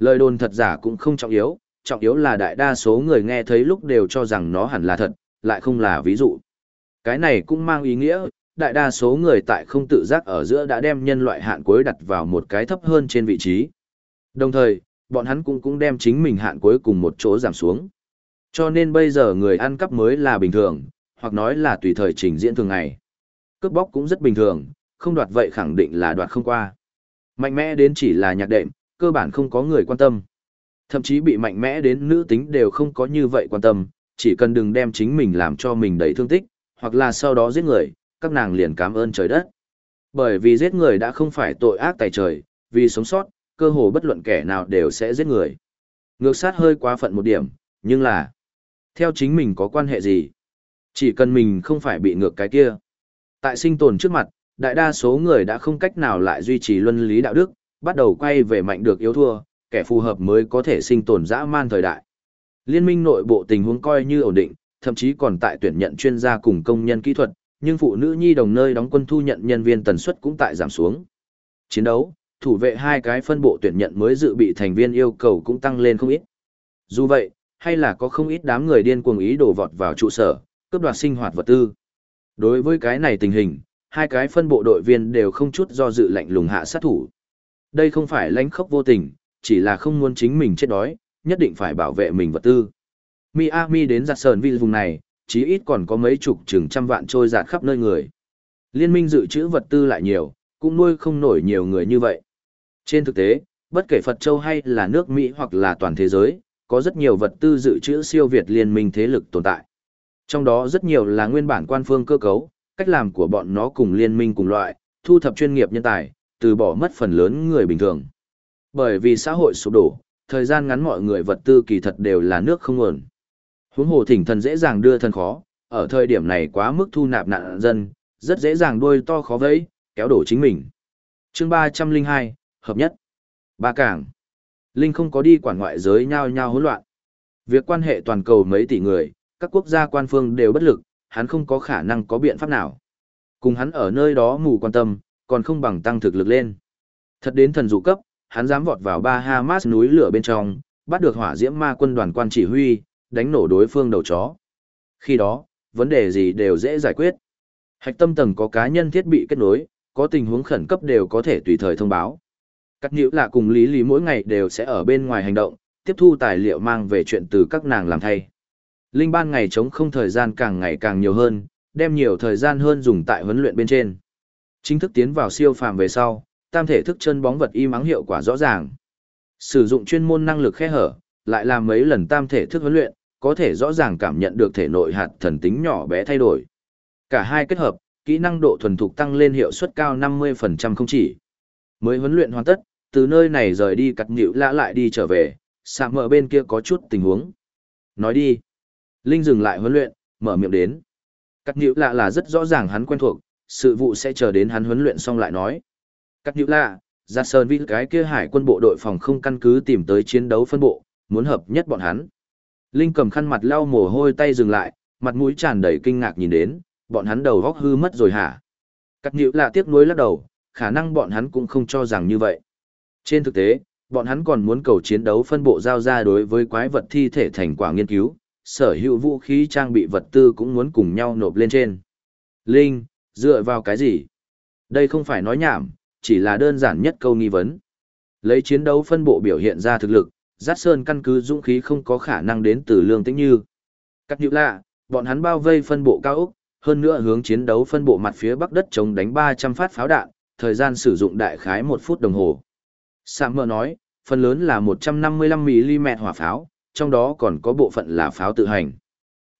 Lời đồn thật giả cũng không trọng yếu, trọng yếu là đại đa số người nghe thấy lúc đều cho rằng nó hẳn là thật, lại không là ví dụ. Cái này cũng mang ý nghĩa, đại đa số người tại không tự giác ở giữa đã đem nhân loại hạn cuối đặt vào một cái thấp hơn trên vị trí. Đồng thời, bọn hắn cũng cũng đem chính mình hạn cuối cùng một chỗ giảm xuống. Cho nên bây giờ người ăn cắp mới là bình thường, hoặc nói là tùy thời trình diễn thường ngày. Cướp bóc cũng rất bình thường, không đoạt vậy khẳng định là đoạt không qua. Mạnh mẽ đến chỉ là nhạc đệm, cơ bản không có người quan tâm. Thậm chí bị mạnh mẽ đến nữ tính đều không có như vậy quan tâm, chỉ cần đừng đem chính mình làm cho mình đầy thương tích, hoặc là sau đó giết người, các nàng liền cảm ơn trời đất. Bởi vì giết người đã không phải tội ác tài trời, vì sống sót, cơ hồ bất luận kẻ nào đều sẽ giết người. Ngược sát hơi quá phận một điểm, nhưng là theo chính mình có quan hệ gì? Chỉ cần mình không phải bị ngược cái kia. Tại sinh tồn trước mặt, đại đa số người đã không cách nào lại duy trì luân lý đạo đức, bắt đầu quay về mạnh được yếu thua, kẻ phù hợp mới có thể sinh tồn dã man thời đại. Liên minh nội bộ tình huống coi như ổn định, thậm chí còn tại tuyển nhận chuyên gia cùng công nhân kỹ thuật, nhưng phụ nữ nhi đồng nơi đóng quân thu nhận nhân viên tần suất cũng tại giảm xuống. Chiến đấu, thủ vệ hai cái phân bộ tuyển nhận mới dự bị thành viên yêu cầu cũng tăng lên không ít. Dù vậy, hay là có không ít đám người điên cuồng ý đổ vọt vào trụ sở, cướp đoạt sinh hoạt vật tư. Đối với cái này tình hình, hai cái phân bộ đội viên đều không chút do dự lạnh lùng hạ sát thủ. Đây không phải lãnh khốc vô tình, chỉ là không muốn chính mình chết đói, nhất định phải bảo vệ mình vật tư. Miami đến giặt sờn vì vùng này, chí ít còn có mấy chục chừng trăm vạn trôi giạt khắp nơi người. Liên minh dự trữ vật tư lại nhiều, cũng nuôi không nổi nhiều người như vậy. Trên thực tế, bất kể Phật Châu hay là nước Mỹ hoặc là toàn thế giới, có rất nhiều vật tư dự trữ siêu Việt liên minh thế lực tồn tại. Trong đó rất nhiều là nguyên bản quan phương cơ cấu, cách làm của bọn nó cùng liên minh cùng loại, thu thập chuyên nghiệp nhân tài, từ bỏ mất phần lớn người bình thường. Bởi vì xã hội sụp đổ, thời gian ngắn mọi người vật tư kỳ thật đều là nước không nguồn. Huống hồ thỉnh thần dễ dàng đưa thân khó, ở thời điểm này quá mức thu nạp nạn dân, rất dễ dàng đuôi to khó vẫy, kéo đổ chính mình. Chương 302, hợp nhất. Ba cảng. Linh không có đi quản ngoại giới nhau nhau hỗn loạn. Việc quan hệ toàn cầu mấy tỷ người, các quốc gia quan phương đều bất lực, hắn không có khả năng có biện pháp nào. Cùng hắn ở nơi đó mù quan tâm, còn không bằng tăng thực lực lên. Thật đến thần dụ cấp, hắn dám vọt vào ba Hamas núi lửa bên trong, bắt được hỏa diễm ma quân đoàn quan chỉ huy, đánh nổ đối phương đầu chó. Khi đó, vấn đề gì đều dễ giải quyết. Hạch tâm tầng có cá nhân thiết bị kết nối, có tình huống khẩn cấp đều có thể tùy thời thông báo. Các nhiễu là cùng Lý Lý mỗi ngày đều sẽ ở bên ngoài hành động, tiếp thu tài liệu mang về chuyện từ các nàng làm thay. Linh ban ngày chống không thời gian càng ngày càng nhiều hơn, đem nhiều thời gian hơn dùng tại huấn luyện bên trên. Chính thức tiến vào siêu phàm về sau, tam thể thức chân bóng vật y mắng hiệu quả rõ ràng. Sử dụng chuyên môn năng lực khe hở, lại làm mấy lần tam thể thức huấn luyện, có thể rõ ràng cảm nhận được thể nội hạt thần tính nhỏ bé thay đổi. Cả hai kết hợp, kỹ năng độ thuần thục tăng lên hiệu suất cao 50% không chỉ. Mới huấn luyện hoàn tất, từ nơi này rời đi cắt nhịu lã lại đi trở về, sạm mở bên kia có chút tình huống. Nói đi. Linh dừng lại huấn luyện, mở miệng đến. Cắt nhịu lạ là rất rõ ràng hắn quen thuộc, sự vụ sẽ chờ đến hắn huấn luyện xong lại nói. Cắt nhữ lạ, ra sơn vì cái kia hải quân bộ đội phòng không căn cứ tìm tới chiến đấu phân bộ, muốn hợp nhất bọn hắn. Linh cầm khăn mặt lau mồ hôi tay dừng lại, mặt mũi tràn đầy kinh ngạc nhìn đến, bọn hắn đầu góc hư mất rồi hả? Cắt nhữ lạ tiếc nuối lắc đầu, khả năng bọn hắn cũng không cho rằng như vậy. Trên thực tế, bọn hắn còn muốn cầu chiến đấu phân bộ giao ra đối với quái vật thi thể thành quả nghiên cứu, sở hữu vũ khí trang bị vật tư cũng muốn cùng nhau nộp lên trên. Linh, dựa vào cái gì? Đây không phải nói nhảm, chỉ là đơn giản nhất câu nghi vấn. Lấy chiến đấu phân bộ biểu hiện ra thực lực, Giác Sơn căn cứ dũng khí không có khả năng đến từ lương tĩnh như. Cắt nhữ lạ, bọn hắn bao vây phân bộ cao ốc, hơn nữa hướng chiến đấu phân bộ mặt phía bắc đất chống đánh 300 phát pháo đạn, thời gian sử dụng đại khái 1 phút đồng hồ. Sạm mơ nói, phần lớn là 155mm hỏa pháo, trong đó còn có bộ phận là pháo tự hành.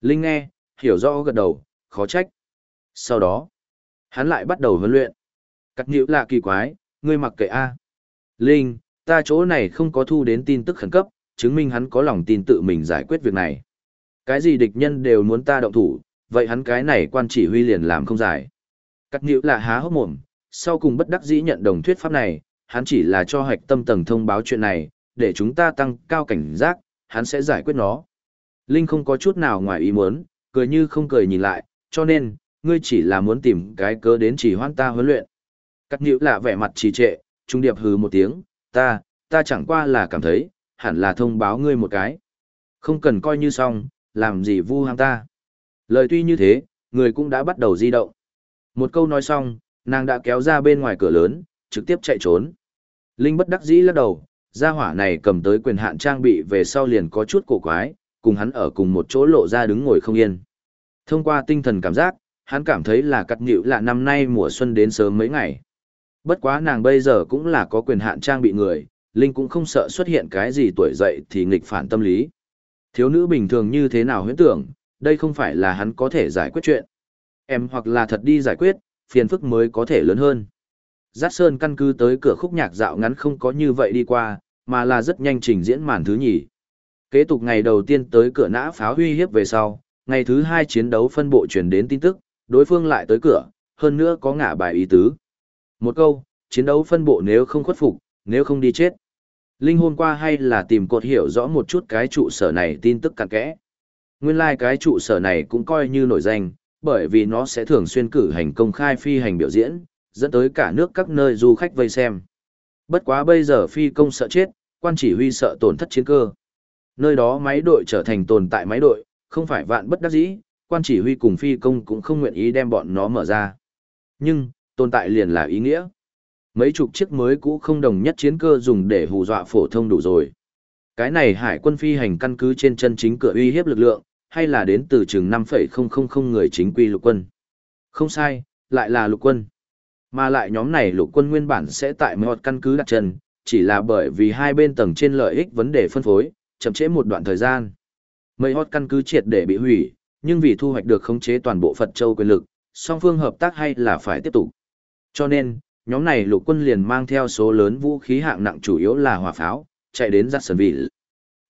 Linh nghe, hiểu rõ gật đầu, khó trách. Sau đó, hắn lại bắt đầu huấn luyện. Cắt nhữ là kỳ quái, ngươi mặc kệ A. Linh, ta chỗ này không có thu đến tin tức khẩn cấp, chứng minh hắn có lòng tin tự mình giải quyết việc này. Cái gì địch nhân đều muốn ta động thủ, vậy hắn cái này quan chỉ huy liền làm không giải. Cắt nhữ là há hốc mồm, sau cùng bất đắc dĩ nhận đồng thuyết pháp này, hắn chỉ là cho hạch tâm tầng thông báo chuyện này, để chúng ta tăng cao cảnh giác, hắn sẽ giải quyết nó. Linh không có chút nào ngoài ý muốn, cười như không cười nhìn lại, cho nên, ngươi chỉ là muốn tìm cái cớ đến chỉ hoan ta huấn luyện. Cắt nhữ là vẻ mặt trì trệ, trung điệp hừ một tiếng, ta, ta chẳng qua là cảm thấy, hẳn là thông báo ngươi một cái. Không cần coi như xong, làm gì vu hăng ta. Lời tuy như thế, người cũng đã bắt đầu di động. Một câu nói xong, nàng đã kéo ra bên ngoài cửa lớn, trực tiếp chạy trốn. Linh bất đắc dĩ lắc đầu, gia hỏa này cầm tới quyền hạn trang bị về sau liền có chút cổ quái, cùng hắn ở cùng một chỗ lộ ra đứng ngồi không yên. Thông qua tinh thần cảm giác, hắn cảm thấy là cắt nhịu là năm nay mùa xuân đến sớm mấy ngày. Bất quá nàng bây giờ cũng là có quyền hạn trang bị người, Linh cũng không sợ xuất hiện cái gì tuổi dậy thì nghịch phản tâm lý. Thiếu nữ bình thường như thế nào huyễn tưởng, đây không phải là hắn có thể giải quyết chuyện. Em hoặc là thật đi giải quyết, phiền phức mới có thể lớn hơn. Giác Sơn căn cứ tới cửa khúc nhạc dạo ngắn không có như vậy đi qua, mà là rất nhanh trình diễn màn thứ nhì. Kế tục ngày đầu tiên tới cửa nã pháo huy hiếp về sau, ngày thứ hai chiến đấu phân bộ truyền đến tin tức, đối phương lại tới cửa, hơn nữa có ngả bài ý tứ. Một câu, chiến đấu phân bộ nếu không khuất phục, nếu không đi chết. Linh hôm qua hay là tìm cột hiểu rõ một chút cái trụ sở này tin tức cặn kẽ. Nguyên lai like cái trụ sở này cũng coi như nổi danh, bởi vì nó sẽ thường xuyên cử hành công khai phi hành biểu diễn, dẫn tới cả nước các nơi du khách vây xem. Bất quá bây giờ phi công sợ chết, quan chỉ huy sợ tổn thất chiến cơ. Nơi đó máy đội trở thành tồn tại máy đội, không phải vạn bất đắc dĩ, quan chỉ huy cùng phi công cũng không nguyện ý đem bọn nó mở ra. Nhưng, tồn tại liền là ý nghĩa. Mấy chục chiếc mới cũ không đồng nhất chiến cơ dùng để hù dọa phổ thông đủ rồi. Cái này hải quân phi hành căn cứ trên chân chính cửa uy hiếp lực lượng, hay là đến từ chừng 5,000 người chính quy lục quân. Không sai, lại là lục quân. Mà lại nhóm này lục quân nguyên bản sẽ tại một căn cứ đặt chân, chỉ là bởi vì hai bên tầng trên lợi ích vấn đề phân phối, chậm trễ một đoạn thời gian. Mấy hot căn cứ triệt để bị hủy, nhưng vì thu hoạch được khống chế toàn bộ Phật Châu quyền lực, song phương hợp tác hay là phải tiếp tục. Cho nên, nhóm này lục quân liền mang theo số lớn vũ khí hạng nặng chủ yếu là hỏa pháo, chạy đến giặt vị.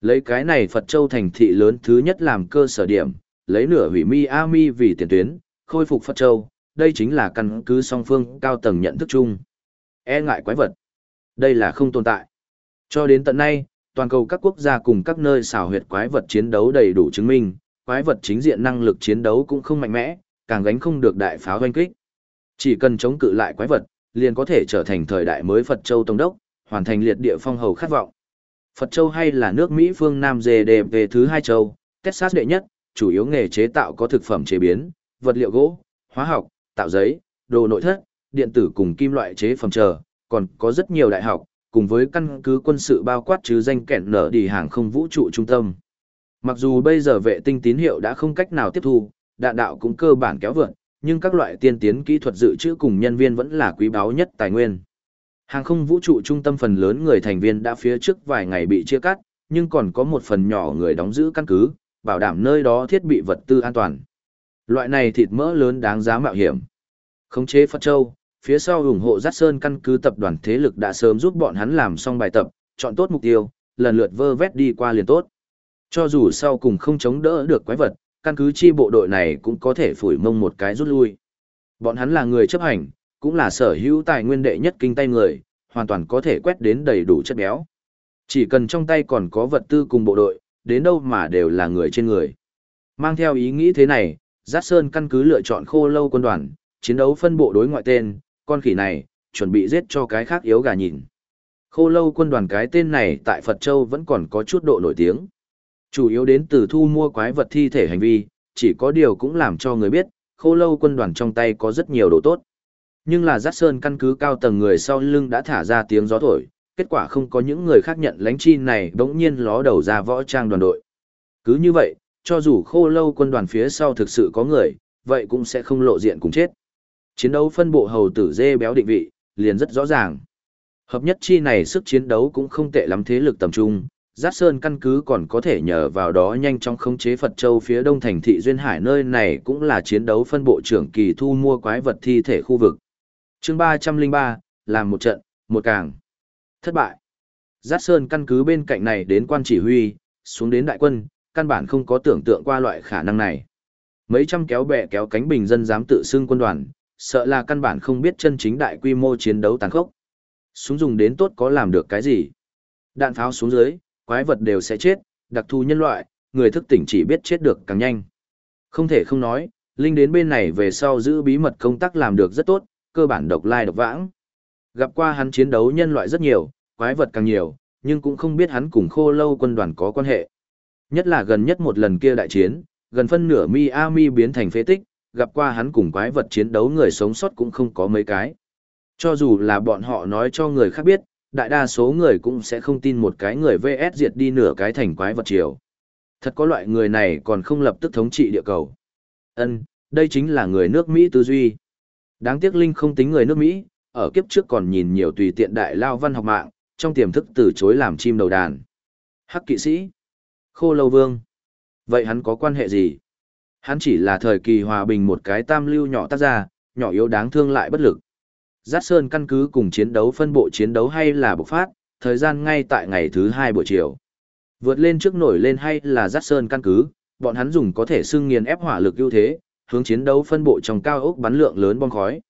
Lấy cái này Phật Châu thành thị lớn thứ nhất làm cơ sở điểm, lấy nửa hủy Miami vì tiền tuyến, khôi phục Phật Châu, đây chính là căn cứ song phương cao tầng nhận thức chung. E ngại quái vật. Đây là không tồn tại. Cho đến tận nay, toàn cầu các quốc gia cùng các nơi xảo huyệt quái vật chiến đấu đầy đủ chứng minh, quái vật chính diện năng lực chiến đấu cũng không mạnh mẽ, càng gánh không được đại pháo hoanh kích. Chỉ cần chống cự lại quái vật, liền có thể trở thành thời đại mới Phật Châu Tông Đốc, hoàn thành liệt địa phong hầu khát vọng. Phật Châu hay là nước Mỹ phương Nam về thứ hai châu, Texas đệ nhất, chủ yếu nghề chế tạo có thực phẩm chế biến, vật liệu gỗ, hóa học, tạo giấy, đồ nội thất, điện tử cùng kim loại chế phẩm chờ, còn có rất nhiều đại học, cùng với căn cứ quân sự bao quát chứ danh kẹn nở đi hàng không vũ trụ trung tâm. Mặc dù bây giờ vệ tinh tín hiệu đã không cách nào tiếp thu, đạn đạo cũng cơ bản kéo vượn, nhưng các loại tiên tiến kỹ thuật dự trữ cùng nhân viên vẫn là quý báu nhất tài nguyên. Hàng không vũ trụ trung tâm phần lớn người thành viên đã phía trước vài ngày bị chia cắt, nhưng còn có một phần nhỏ người đóng giữ căn cứ, bảo đảm nơi đó thiết bị vật tư an toàn. Loại này thịt mỡ lớn đáng giá mạo hiểm. Khống chế Phật Châu, phía sau ủng hộ Giác Sơn căn cứ tập đoàn thế lực đã sớm giúp bọn hắn làm xong bài tập, chọn tốt mục tiêu, lần lượt vơ vét đi qua liền tốt. Cho dù sau cùng không chống đỡ được quái vật, căn cứ chi bộ đội này cũng có thể phủi mông một cái rút lui. Bọn hắn là người chấp hành, cũng là sở hữu tài nguyên đệ nhất kinh tay người, hoàn toàn có thể quét đến đầy đủ chất béo. Chỉ cần trong tay còn có vật tư cùng bộ đội, đến đâu mà đều là người trên người. Mang theo ý nghĩ thế này, Giác Sơn căn cứ lựa chọn khô lâu quân đoàn, chiến đấu phân bộ đối ngoại tên, con khỉ này, chuẩn bị giết cho cái khác yếu gà nhìn. Khô lâu quân đoàn cái tên này tại Phật Châu vẫn còn có chút độ nổi tiếng. Chủ yếu đến từ thu mua quái vật thi thể hành vi, chỉ có điều cũng làm cho người biết, khô lâu quân đoàn trong tay có rất nhiều đồ tốt. Nhưng là giác sơn căn cứ cao tầng người sau lưng đã thả ra tiếng gió thổi, kết quả không có những người khác nhận lánh chi này đống nhiên ló đầu ra võ trang đoàn đội. Cứ như vậy, cho dù khô lâu quân đoàn phía sau thực sự có người, vậy cũng sẽ không lộ diện cùng chết. Chiến đấu phân bộ hầu tử dê béo định vị, liền rất rõ ràng. Hợp nhất chi này sức chiến đấu cũng không tệ lắm thế lực tầm trung, Giác Sơn căn cứ còn có thể nhờ vào đó nhanh chóng khống chế Phật Châu phía đông thành thị Duyên Hải nơi này cũng là chiến đấu phân bộ trưởng kỳ thu mua quái vật thi thể khu vực. chương 303, làm một trận, một càng. Thất bại. Giác Sơn căn cứ bên cạnh này đến quan chỉ huy, xuống đến đại quân, căn bản không có tưởng tượng qua loại khả năng này. Mấy trăm kéo bè kéo cánh bình dân dám tự xưng quân đoàn, sợ là căn bản không biết chân chính đại quy mô chiến đấu tàn khốc. Súng dùng đến tốt có làm được cái gì? Đạn pháo xuống dưới, quái vật đều sẽ chết, đặc thù nhân loại, người thức tỉnh chỉ biết chết được càng nhanh. Không thể không nói, Linh đến bên này về sau giữ bí mật công tác làm được rất tốt, cơ bản độc lai độc vãng. Gặp qua hắn chiến đấu nhân loại rất nhiều, quái vật càng nhiều, nhưng cũng không biết hắn cùng khô lâu quân đoàn có quan hệ. Nhất là gần nhất một lần kia đại chiến, gần phân nửa Miami biến thành phế tích, gặp qua hắn cùng quái vật chiến đấu người sống sót cũng không có mấy cái. Cho dù là bọn họ nói cho người khác biết, đại đa số người cũng sẽ không tin một cái người VS diệt đi nửa cái thành quái vật triều. Thật có loại người này còn không lập tức thống trị địa cầu. Ân, đây chính là người nước Mỹ tư duy. Đáng tiếc Linh không tính người nước Mỹ, ở kiếp trước còn nhìn nhiều tùy tiện đại lao văn học mạng, trong tiềm thức từ chối làm chim đầu đàn. Hắc kỵ sĩ. Khô lâu vương. Vậy hắn có quan hệ gì? Hắn chỉ là thời kỳ hòa bình một cái tam lưu nhỏ tác ra, nhỏ yếu đáng thương lại bất lực. Giác Sơn căn cứ cùng chiến đấu phân bộ chiến đấu hay là bộc phát, thời gian ngay tại ngày thứ hai buổi chiều. Vượt lên trước nổi lên hay là Giác Sơn căn cứ, bọn hắn dùng có thể xưng nghiền ép hỏa lực ưu thế, hướng chiến đấu phân bộ trong cao ốc bắn lượng lớn bom khói.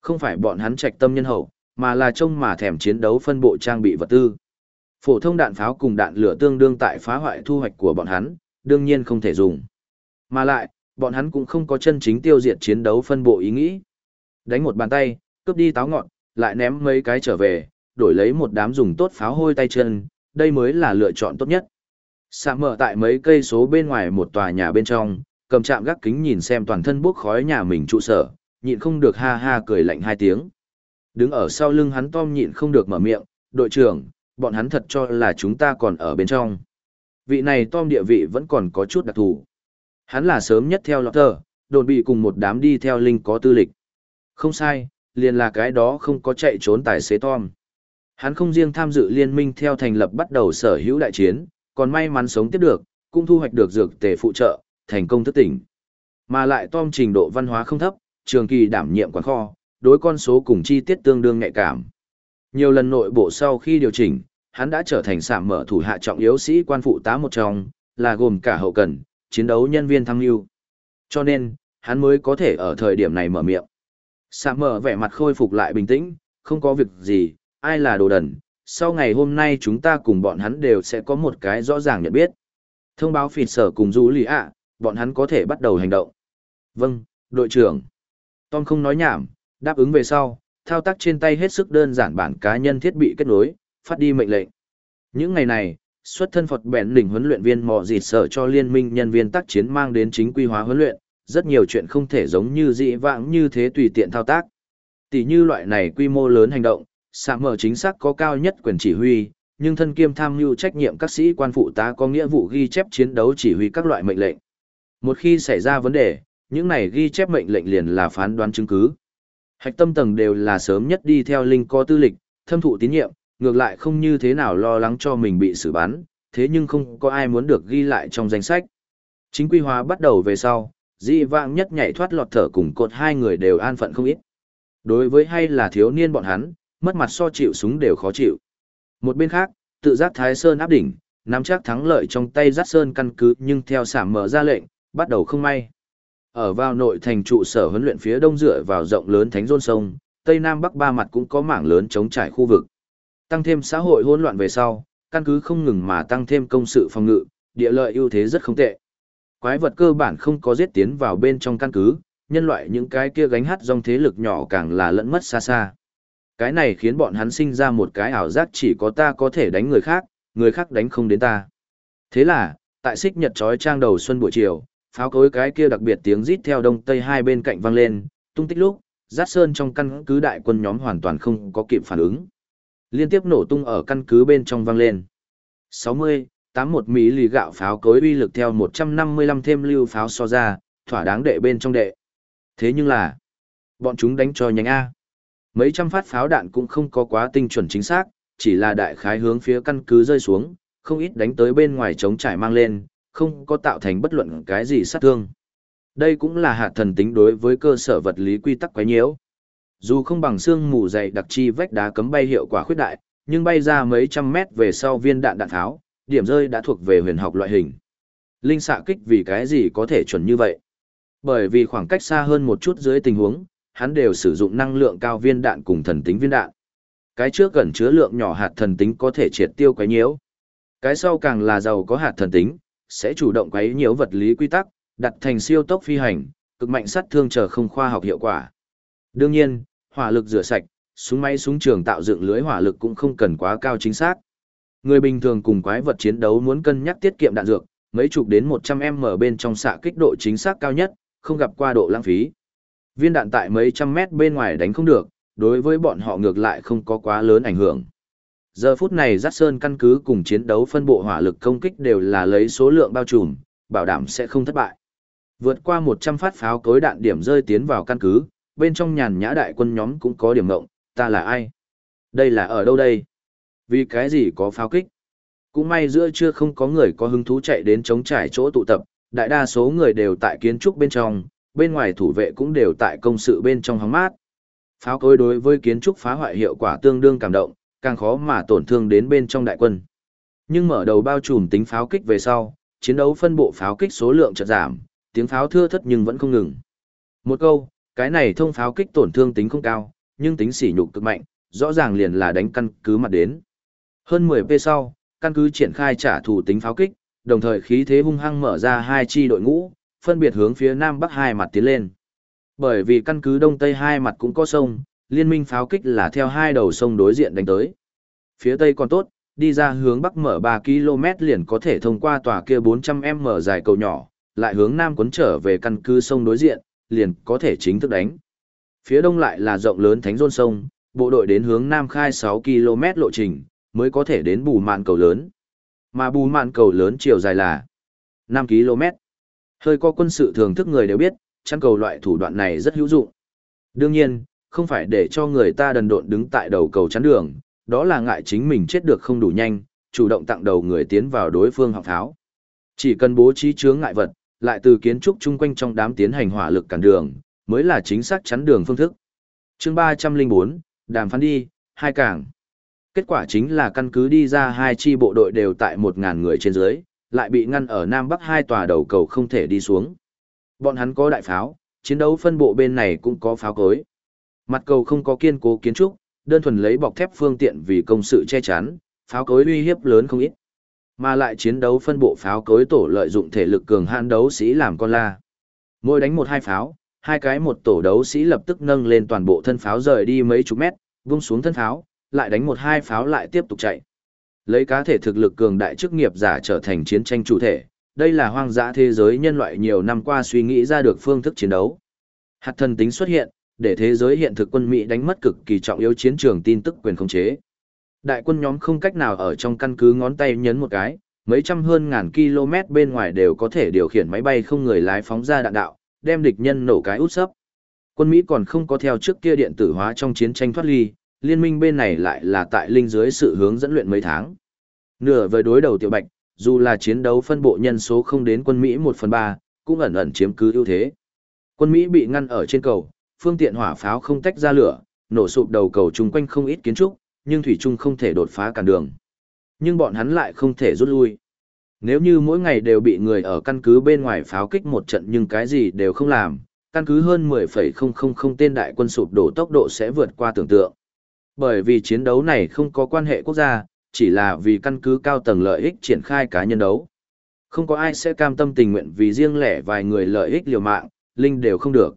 Không phải bọn hắn trạch tâm nhân hậu, mà là trông mà thèm chiến đấu phân bộ trang bị vật tư. Phổ thông đạn pháo cùng đạn lửa tương đương tại phá hoại thu hoạch của bọn hắn, đương nhiên không thể dùng. Mà lại, bọn hắn cũng không có chân chính tiêu diệt chiến đấu phân bộ ý nghĩ. Đánh một bàn tay, cướp đi táo ngọn, lại ném mấy cái trở về, đổi lấy một đám dùng tốt pháo hôi tay chân, đây mới là lựa chọn tốt nhất. Sạ mở tại mấy cây số bên ngoài một tòa nhà bên trong, cầm chạm gác kính nhìn xem toàn thân bốc khói nhà mình trụ sở, nhịn không được ha ha cười lạnh hai tiếng. Đứng ở sau lưng hắn Tom nhịn không được mở miệng, đội trưởng, bọn hắn thật cho là chúng ta còn ở bên trong. Vị này Tom địa vị vẫn còn có chút đặc thù. Hắn là sớm nhất theo Lotter, đồn bị cùng một đám đi theo Linh có tư lịch. Không sai, liền là cái đó không có chạy trốn tài xế Tom. Hắn không riêng tham dự liên minh theo thành lập bắt đầu sở hữu đại chiến, còn may mắn sống tiếp được, cũng thu hoạch được dược tề phụ trợ, thành công thất tỉnh. Mà lại Tom trình độ văn hóa không thấp, trường kỳ đảm nhiệm quản kho, đối con số cùng chi tiết tương đương nhạy cảm. Nhiều lần nội bộ sau khi điều chỉnh, hắn đã trở thành sạm mở thủ hạ trọng yếu sĩ quan phụ tá một trong, là gồm cả hậu cần, chiến đấu nhân viên thăng lưu. Cho nên, hắn mới có thể ở thời điểm này mở miệng. Sạ mở vẻ mặt khôi phục lại bình tĩnh, không có việc gì, ai là đồ đần, sau ngày hôm nay chúng ta cùng bọn hắn đều sẽ có một cái rõ ràng nhận biết. Thông báo phịt sở cùng du lì ạ, bọn hắn có thể bắt đầu hành động. Vâng, đội trưởng. Tom không nói nhảm, đáp ứng về sau, thao tác trên tay hết sức đơn giản bản cá nhân thiết bị kết nối, phát đi mệnh lệnh. Những ngày này, xuất thân Phật bèn đỉnh huấn luyện viên mò dịt sở cho liên minh nhân viên tác chiến mang đến chính quy hóa huấn luyện, rất nhiều chuyện không thể giống như dị vãng như thế tùy tiện thao tác. Tỷ như loại này quy mô lớn hành động, xạ mở chính xác có cao nhất quyền chỉ huy, nhưng thân kiêm tham mưu trách nhiệm các sĩ quan phụ tá có nghĩa vụ ghi chép chiến đấu chỉ huy các loại mệnh lệnh. Một khi xảy ra vấn đề, những này ghi chép mệnh lệnh liền là phán đoán chứng cứ. Hạch tâm tầng đều là sớm nhất đi theo linh có tư lịch, thâm thụ tín nhiệm, ngược lại không như thế nào lo lắng cho mình bị xử bắn, thế nhưng không có ai muốn được ghi lại trong danh sách. Chính quy hóa bắt đầu về sau, dị vãng nhất nhảy thoát lọt thở cùng cột hai người đều an phận không ít. Đối với hay là thiếu niên bọn hắn, mất mặt so chịu súng đều khó chịu. Một bên khác, tự giác Thái Sơn áp đỉnh, nắm chắc thắng lợi trong tay giác Sơn căn cứ nhưng theo sảm mở ra lệnh, bắt đầu không may. Ở vào nội thành trụ sở huấn luyện phía đông dựa vào rộng lớn thánh Dôn sông, tây nam bắc ba mặt cũng có mảng lớn chống trải khu vực. Tăng thêm xã hội hỗn loạn về sau, căn cứ không ngừng mà tăng thêm công sự phòng ngự, địa lợi ưu thế rất không tệ. Quái vật cơ bản không có giết tiến vào bên trong căn cứ, nhân loại những cái kia gánh hát dòng thế lực nhỏ càng là lẫn mất xa xa. Cái này khiến bọn hắn sinh ra một cái ảo giác chỉ có ta có thể đánh người khác, người khác đánh không đến ta. Thế là, tại xích nhật trói trang đầu xuân buổi chiều, pháo cối cái kia đặc biệt tiếng rít theo đông tây hai bên cạnh vang lên, tung tích lúc, rát sơn trong căn cứ đại quân nhóm hoàn toàn không có kịp phản ứng. Liên tiếp nổ tung ở căn cứ bên trong vang lên. 60, 81 mỹ lì gạo pháo cối uy lực theo 155 thêm lưu pháo so ra, thỏa đáng đệ bên trong đệ. Thế nhưng là, bọn chúng đánh cho nhánh A. Mấy trăm phát pháo đạn cũng không có quá tinh chuẩn chính xác, chỉ là đại khái hướng phía căn cứ rơi xuống, không ít đánh tới bên ngoài trống trải mang lên, không có tạo thành bất luận cái gì sát thương. Đây cũng là hạt thần tính đối với cơ sở vật lý quy tắc quái nhiễu. Dù không bằng xương mù dày đặc chi vách đá cấm bay hiệu quả khuyết đại, nhưng bay ra mấy trăm mét về sau viên đạn đạn tháo, điểm rơi đã thuộc về huyền học loại hình. Linh xạ kích vì cái gì có thể chuẩn như vậy? Bởi vì khoảng cách xa hơn một chút dưới tình huống, hắn đều sử dụng năng lượng cao viên đạn cùng thần tính viên đạn. Cái trước gần chứa lượng nhỏ hạt thần tính có thể triệt tiêu quấy nhiễu. Cái sau càng là giàu có hạt thần tính, sẽ chủ động quấy nhiễu vật lý quy tắc, đặt thành siêu tốc phi hành, cực mạnh sát thương chờ không khoa học hiệu quả. Đương nhiên, hỏa lực rửa sạch, súng máy súng trường tạo dựng lưới hỏa lực cũng không cần quá cao chính xác. Người bình thường cùng quái vật chiến đấu muốn cân nhắc tiết kiệm đạn dược, mấy chục đến 100m bên trong xạ kích độ chính xác cao nhất, không gặp qua độ lãng phí. Viên đạn tại mấy trăm mét bên ngoài đánh không được, đối với bọn họ ngược lại không có quá lớn ảnh hưởng. Giờ phút này Giác Sơn căn cứ cùng chiến đấu phân bộ hỏa lực công kích đều là lấy số lượng bao trùm, bảo đảm sẽ không thất bại. Vượt qua 100 phát pháo cối đạn điểm rơi tiến vào căn cứ, bên trong nhàn nhã đại quân nhóm cũng có điểm ngộng, ta là ai? Đây là ở đâu đây? Vì cái gì có pháo kích? Cũng may giữa chưa không có người có hứng thú chạy đến chống trải chỗ tụ tập, đại đa số người đều tại kiến trúc bên trong, bên ngoài thủ vệ cũng đều tại công sự bên trong hóng mát. Pháo cối đối với kiến trúc phá hoại hiệu quả tương đương cảm động, càng khó mà tổn thương đến bên trong đại quân. Nhưng mở đầu bao trùm tính pháo kích về sau, chiến đấu phân bộ pháo kích số lượng chợt giảm, tiếng pháo thưa thất nhưng vẫn không ngừng. Một câu, cái này thông pháo kích tổn thương tính không cao, nhưng tính sỉ nhục cực mạnh, rõ ràng liền là đánh căn cứ mặt đến. Hơn 10 p sau, căn cứ triển khai trả thù tính pháo kích, đồng thời khí thế hung hăng mở ra hai chi đội ngũ, phân biệt hướng phía nam bắc hai mặt tiến lên. Bởi vì căn cứ đông tây hai mặt cũng có sông, liên minh pháo kích là theo hai đầu sông đối diện đánh tới. Phía tây còn tốt, đi ra hướng bắc mở 3 km liền có thể thông qua tòa kia 400m dài cầu nhỏ, lại hướng nam cuốn trở về căn cứ sông đối diện, liền có thể chính thức đánh. Phía đông lại là rộng lớn thánh rôn sông, bộ đội đến hướng nam khai 6 km lộ trình, mới có thể đến bù mạn cầu lớn. Mà bù mạn cầu lớn chiều dài là 5 km. Hơi có quân sự thường thức người đều biết, chăn cầu loại thủ đoạn này rất hữu dụng. Đương nhiên, không phải để cho người ta đần độn đứng tại đầu cầu chắn đường, đó là ngại chính mình chết được không đủ nhanh, chủ động tặng đầu người tiến vào đối phương học tháo. Chỉ cần bố trí chướng ngại vật, lại từ kiến trúc chung quanh trong đám tiến hành hỏa lực cản đường, mới là chính xác chắn đường phương thức. chương 304, đàm phán đi, hai cảng. Kết quả chính là căn cứ đi ra hai chi bộ đội đều tại 1.000 người trên dưới, lại bị ngăn ở Nam Bắc hai tòa đầu cầu không thể đi xuống. Bọn hắn có đại pháo, chiến đấu phân bộ bên này cũng có pháo cối. Mặt cầu không có kiên cố kiến trúc, đơn thuần lấy bọc thép phương tiện vì công sự che chắn, pháo cối uy hiếp lớn không ít. Mà lại chiến đấu phân bộ pháo cối tổ lợi dụng thể lực cường hạn đấu sĩ làm con la. Mỗi đánh một hai pháo, hai cái một tổ đấu sĩ lập tức nâng lên toàn bộ thân pháo rời đi mấy chục mét, vung xuống thân pháo, lại đánh một hai pháo lại tiếp tục chạy. Lấy cá thể thực lực cường đại chức nghiệp giả trở thành chiến tranh chủ thể, đây là hoang dã thế giới nhân loại nhiều năm qua suy nghĩ ra được phương thức chiến đấu. Hạt thần tính xuất hiện, để thế giới hiện thực quân Mỹ đánh mất cực kỳ trọng yếu chiến trường tin tức quyền khống chế. Đại quân nhóm không cách nào ở trong căn cứ ngón tay nhấn một cái, mấy trăm hơn ngàn km bên ngoài đều có thể điều khiển máy bay không người lái phóng ra đạn đạo, đem địch nhân nổ cái út sấp. Quân Mỹ còn không có theo trước kia điện tử hóa trong chiến tranh thoát ly, liên minh bên này lại là tại linh dưới sự hướng dẫn luyện mấy tháng. Nửa với đối đầu tiểu bạch, dù là chiến đấu phân bộ nhân số không đến quân Mỹ 1 phần 3, cũng ẩn ẩn chiếm cứ ưu thế. Quân Mỹ bị ngăn ở trên cầu, phương tiện hỏa pháo không tách ra lửa, nổ sụp đầu cầu chung quanh không ít kiến trúc, nhưng thủy trung không thể đột phá cản đường. Nhưng bọn hắn lại không thể rút lui. Nếu như mỗi ngày đều bị người ở căn cứ bên ngoài pháo kích một trận nhưng cái gì đều không làm, căn cứ hơn 10,000 tên đại quân sụp đổ tốc độ sẽ vượt qua tưởng tượng. Bởi vì chiến đấu này không có quan hệ quốc gia, chỉ là vì căn cứ cao tầng lợi ích triển khai cá nhân đấu. Không có ai sẽ cam tâm tình nguyện vì riêng lẻ vài người lợi ích liều mạng, linh đều không được.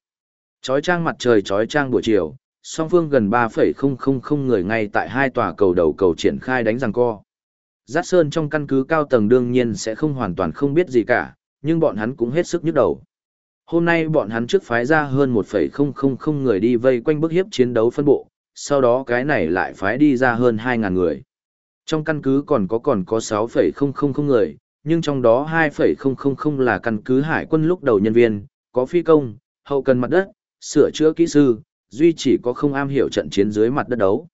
Chói trang mặt trời chói trang buổi chiều, song phương gần 3,000 người ngay tại hai tòa cầu đầu cầu triển khai đánh răng co. Giác Sơn trong căn cứ cao tầng đương nhiên sẽ không hoàn toàn không biết gì cả, nhưng bọn hắn cũng hết sức nhức đầu. Hôm nay bọn hắn trước phái ra hơn 1,000 người đi vây quanh bức hiếp chiến đấu phân bộ, sau đó cái này lại phái đi ra hơn 2.000 người. Trong căn cứ còn có còn có 6,000 người, nhưng trong đó 2,000 là căn cứ hải quân lúc đầu nhân viên, có phi công, hậu cần mặt đất, sửa chữa kỹ sư, duy chỉ có không am hiểu trận chiến dưới mặt đất đấu.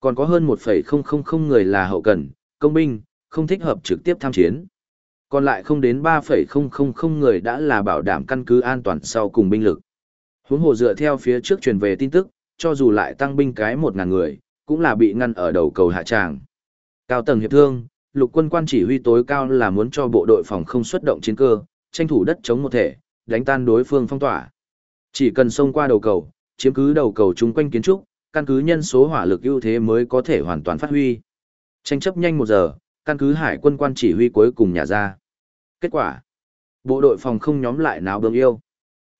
Còn có hơn 1,000 người là hậu cần, công binh, không thích hợp trực tiếp tham chiến. Còn lại không đến 3,000 người đã là bảo đảm căn cứ an toàn sau cùng binh lực. Huống hồ dựa theo phía trước truyền về tin tức, cho dù lại tăng binh cái một ngàn người, cũng là bị ngăn ở đầu cầu hạ tràng. Cao tầng hiệp thương, lục quân quan chỉ huy tối cao là muốn cho bộ đội phòng không xuất động chiến cơ, tranh thủ đất chống một thể, đánh tan đối phương phong tỏa. Chỉ cần xông qua đầu cầu, chiếm cứ đầu cầu chung quanh kiến trúc, căn cứ nhân số hỏa lực ưu thế mới có thể hoàn toàn phát huy. Tranh chấp nhanh một giờ, căn cứ hải quân quan chỉ huy cuối cùng nhà ra. Kết quả, bộ đội phòng không nhóm lại náo bơm yêu.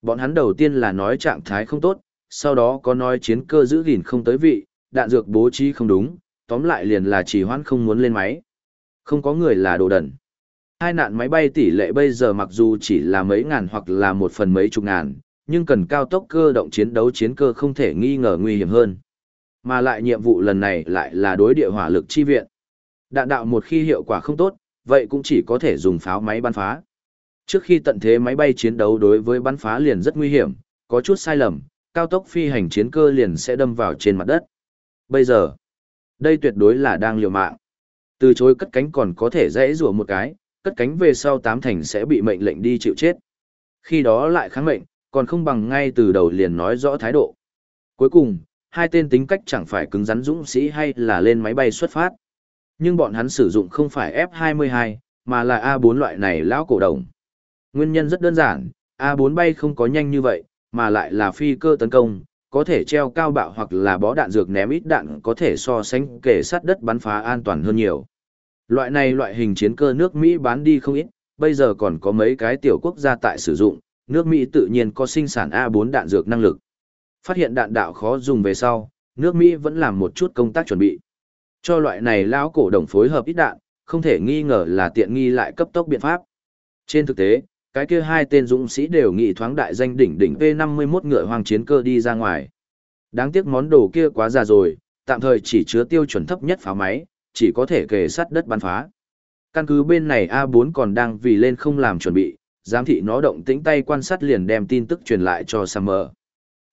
Bọn hắn đầu tiên là nói trạng thái không tốt, sau đó có nói chiến cơ giữ gìn không tới vị, đạn dược bố trí không đúng, tóm lại liền là chỉ hoãn không muốn lên máy. Không có người là đồ đần. Hai nạn máy bay tỷ lệ bây giờ mặc dù chỉ là mấy ngàn hoặc là một phần mấy chục ngàn, nhưng cần cao tốc cơ động chiến đấu chiến cơ không thể nghi ngờ nguy hiểm hơn. Mà lại nhiệm vụ lần này lại là đối địa hỏa lực chi viện. Đạn đạo một khi hiệu quả không tốt, vậy cũng chỉ có thể dùng pháo máy bắn phá. Trước khi tận thế máy bay chiến đấu đối với bắn phá liền rất nguy hiểm, có chút sai lầm, cao tốc phi hành chiến cơ liền sẽ đâm vào trên mặt đất. Bây giờ, đây tuyệt đối là đang liều mạng. Từ chối cất cánh còn có thể dễ rùa một cái, cất cánh về sau tám thành sẽ bị mệnh lệnh đi chịu chết. Khi đó lại kháng mệnh, còn không bằng ngay từ đầu liền nói rõ thái độ. Cuối cùng, hai tên tính cách chẳng phải cứng rắn dũng sĩ hay là lên máy bay xuất phát. Nhưng bọn hắn sử dụng không phải F-22, mà là A4 loại này lão cổ đồng. Nguyên nhân rất đơn giản, A4 bay không có nhanh như vậy, mà lại là phi cơ tấn công, có thể treo cao bạo hoặc là bó đạn dược ném ít đạn có thể so sánh kể sát đất bắn phá an toàn hơn nhiều. Loại này loại hình chiến cơ nước Mỹ bán đi không ít, bây giờ còn có mấy cái tiểu quốc gia tại sử dụng, nước Mỹ tự nhiên có sinh sản A4 đạn dược năng lực. Phát hiện đạn đạo khó dùng về sau, nước Mỹ vẫn làm một chút công tác chuẩn bị. Cho loại này lão cổ đồng phối hợp ít đạn, không thể nghi ngờ là tiện nghi lại cấp tốc biện pháp. Trên thực tế, cái kia hai tên dũng sĩ đều nghị thoáng đại danh đỉnh đỉnh P51 ngựa hoàng chiến cơ đi ra ngoài. Đáng tiếc món đồ kia quá già rồi, tạm thời chỉ chứa tiêu chuẩn thấp nhất phá máy, chỉ có thể kề sắt đất bắn phá. Căn cứ bên này A4 còn đang vì lên không làm chuẩn bị, giám thị nó động tĩnh tay quan sát liền đem tin tức truyền lại cho Summer.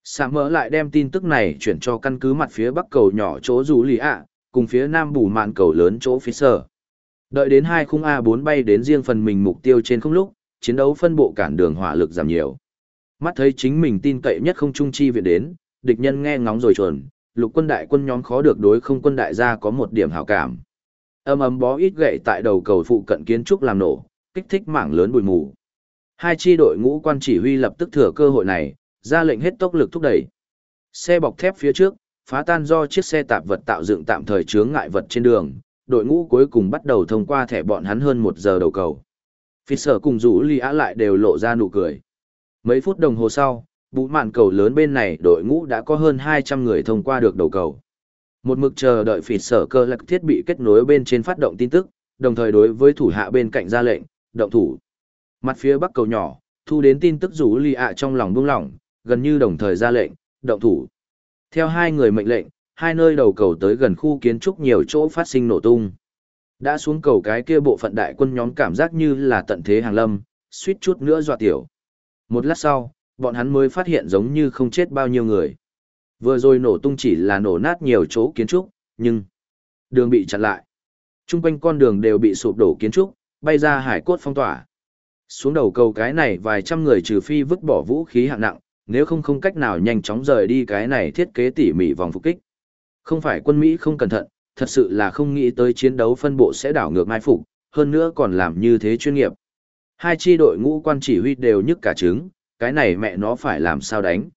Summer lại đem tin tức này chuyển cho căn cứ mặt phía bắc cầu nhỏ chỗ rủ lì ạ, cùng phía nam bù mạn cầu lớn chỗ phía sở. Đợi đến hai khung A4 bay đến riêng phần mình mục tiêu trên không lúc, chiến đấu phân bộ cản đường hỏa lực giảm nhiều. Mắt thấy chính mình tin cậy nhất không trung chi viện đến, địch nhân nghe ngóng rồi chuẩn, lục quân đại quân nhóm khó được đối không quân đại gia có một điểm hảo cảm. Âm ấm bó ít gậy tại đầu cầu phụ cận kiến trúc làm nổ, kích thích mảng lớn bụi mù. Hai chi đội ngũ quan chỉ huy lập tức thừa cơ hội này, ra lệnh hết tốc lực thúc đẩy. Xe bọc thép phía trước, phá tan do chiếc xe tạp vật tạo dựng tạm thời chướng ngại vật trên đường, đội ngũ cuối cùng bắt đầu thông qua thẻ bọn hắn hơn một giờ đầu cầu. Phi sở cùng rủ lì Á lại đều lộ ra nụ cười. Mấy phút đồng hồ sau, bụ mạn cầu lớn bên này đội ngũ đã có hơn 200 người thông qua được đầu cầu. Một mực chờ đợi phỉ sở cơ lạc thiết bị kết nối bên trên phát động tin tức, đồng thời đối với thủ hạ bên cạnh ra lệnh, động thủ. Mặt phía bắc cầu nhỏ, thu đến tin tức rủ lì ạ trong lòng buông lỏng, gần như đồng thời ra lệnh, động thủ. Theo hai người mệnh lệnh, hai nơi đầu cầu tới gần khu kiến trúc nhiều chỗ phát sinh nổ tung. Đã xuống cầu cái kia bộ phận đại quân nhóm cảm giác như là tận thế hàng lâm, suýt chút nữa dọa tiểu. Một lát sau, bọn hắn mới phát hiện giống như không chết bao nhiêu người. Vừa rồi nổ tung chỉ là nổ nát nhiều chỗ kiến trúc, nhưng đường bị chặn lại. Trung quanh con đường đều bị sụp đổ kiến trúc, bay ra hải cốt phong tỏa. Xuống đầu cầu cái này vài trăm người trừ phi vứt bỏ vũ khí hạng nặng, nếu không không cách nào nhanh chóng rời đi cái này thiết kế tỉ mỉ vòng phục kích. Không phải quân Mỹ không cẩn thận, thật sự là không nghĩ tới chiến đấu phân bộ sẽ đảo ngược mai phục, hơn nữa còn làm như thế chuyên nghiệp. Hai chi đội ngũ quan chỉ huy đều nhức cả trứng, cái này mẹ nó phải làm sao đánh.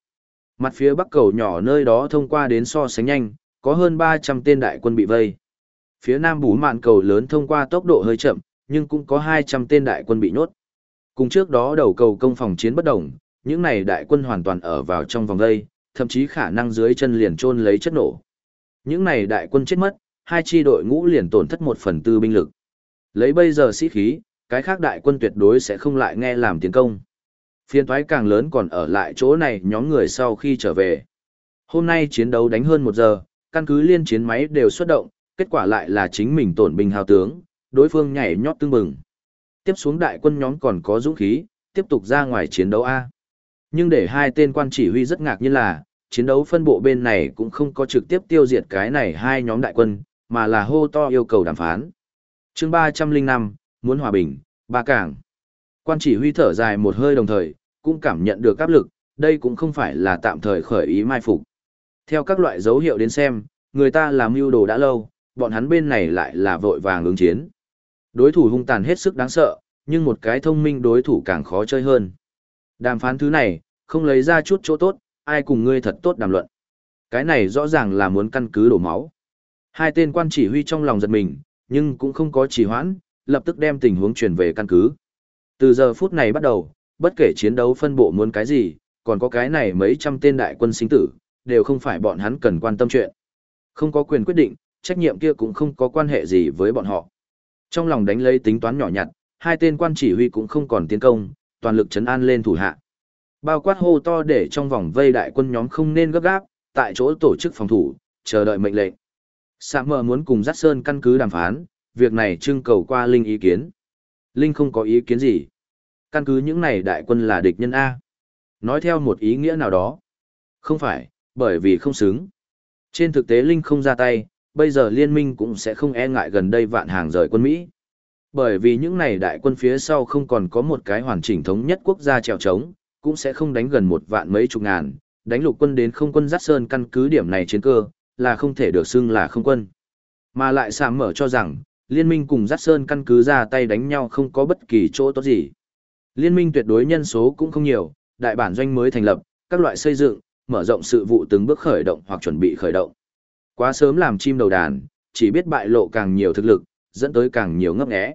Mặt phía bắc cầu nhỏ nơi đó thông qua đến so sánh nhanh, có hơn 300 tên đại quân bị vây. Phía nam bú mạn cầu lớn thông qua tốc độ hơi chậm, nhưng cũng có 200 tên đại quân bị nhốt. Cùng trước đó đầu cầu công phòng chiến bất đồng, những này đại quân hoàn toàn ở vào trong vòng vây, thậm chí khả năng dưới chân liền trôn lấy chất nổ. Những này đại quân chết mất, hai chi đội ngũ liền tổn thất một phần tư binh lực. Lấy bây giờ sĩ khí, cái khác đại quân tuyệt đối sẽ không lại nghe làm tiến công. Phiên thoái càng lớn còn ở lại chỗ này nhóm người sau khi trở về. Hôm nay chiến đấu đánh hơn một giờ, căn cứ liên chiến máy đều xuất động, kết quả lại là chính mình tổn binh hào tướng, đối phương nhảy nhót tương bừng. Tiếp xuống đại quân nhóm còn có dũng khí, tiếp tục ra ngoài chiến đấu A. Nhưng để hai tên quan chỉ huy rất ngạc nhiên là, chiến đấu phân bộ bên này cũng không có trực tiếp tiêu diệt cái này hai nhóm đại quân, mà là hô to yêu cầu đàm phán. chương 305, muốn hòa bình, ba cảng. Quan chỉ huy thở dài một hơi đồng thời, cũng cảm nhận được áp lực, đây cũng không phải là tạm thời khởi ý mai phục. Theo các loại dấu hiệu đến xem, người ta làm mưu đồ đã lâu, bọn hắn bên này lại là vội vàng ứng chiến. Đối thủ hung tàn hết sức đáng sợ, nhưng một cái thông minh đối thủ càng khó chơi hơn. Đàm phán thứ này, không lấy ra chút chỗ tốt, ai cùng ngươi thật tốt đàm luận. Cái này rõ ràng là muốn căn cứ đổ máu. Hai tên quan chỉ huy trong lòng giật mình, nhưng cũng không có trì hoãn, lập tức đem tình huống truyền về căn cứ. Từ giờ phút này bắt đầu, bất kể chiến đấu phân bộ muốn cái gì, còn có cái này mấy trăm tên đại quân sinh tử, đều không phải bọn hắn cần quan tâm chuyện. Không có quyền quyết định, trách nhiệm kia cũng không có quan hệ gì với bọn họ. Trong lòng đánh lấy tính toán nhỏ nhặt, hai tên quan chỉ huy cũng không còn tiến công, toàn lực chấn an lên thủ hạ. Bao quát hô to để trong vòng vây đại quân nhóm không nên gấp gáp, tại chỗ tổ chức phòng thủ, chờ đợi mệnh lệnh. Sạ mờ muốn cùng Giác Sơn căn cứ đàm phán, việc này trưng cầu qua Linh ý kiến. Linh không có ý kiến gì. Căn cứ những này đại quân là địch nhân A. Nói theo một ý nghĩa nào đó. Không phải, bởi vì không xứng. Trên thực tế Linh không ra tay, bây giờ liên minh cũng sẽ không e ngại gần đây vạn hàng rời quân Mỹ. Bởi vì những này đại quân phía sau không còn có một cái hoàn chỉnh thống nhất quốc gia trèo trống, cũng sẽ không đánh gần một vạn mấy chục ngàn, đánh lục quân đến không quân giác sơn căn cứ điểm này chiến cơ, là không thể được xưng là không quân. Mà lại sạm mở cho rằng, liên minh cùng Giác sơn căn cứ ra tay đánh nhau không có bất kỳ chỗ tốt gì. Liên minh tuyệt đối nhân số cũng không nhiều, đại bản doanh mới thành lập, các loại xây dựng, mở rộng sự vụ từng bước khởi động hoặc chuẩn bị khởi động. Quá sớm làm chim đầu đàn, chỉ biết bại lộ càng nhiều thực lực, dẫn tới càng nhiều ngấp nghé.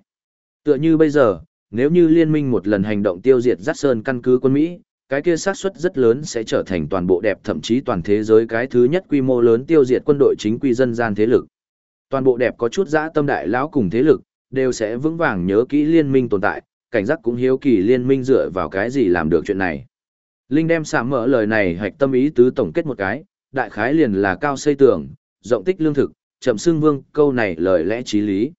Tựa như bây giờ, nếu như liên minh một lần hành động tiêu diệt Giác Sơn căn cứ quân Mỹ, cái kia xác suất rất lớn sẽ trở thành toàn bộ đẹp thậm chí toàn thế giới cái thứ nhất quy mô lớn tiêu diệt quân đội chính quy dân gian thế lực. Toàn bộ đẹp có chút dã tâm đại lão cùng thế lực, đều sẽ vững vàng nhớ kỹ liên minh tồn tại, cảnh giác cũng hiếu kỳ liên minh dựa vào cái gì làm được chuyện này. Linh đem sạm mở lời này hạch tâm ý tứ tổng kết một cái, đại khái liền là cao xây tường, rộng tích lương thực, chậm xương vương, câu này lời lẽ trí lý.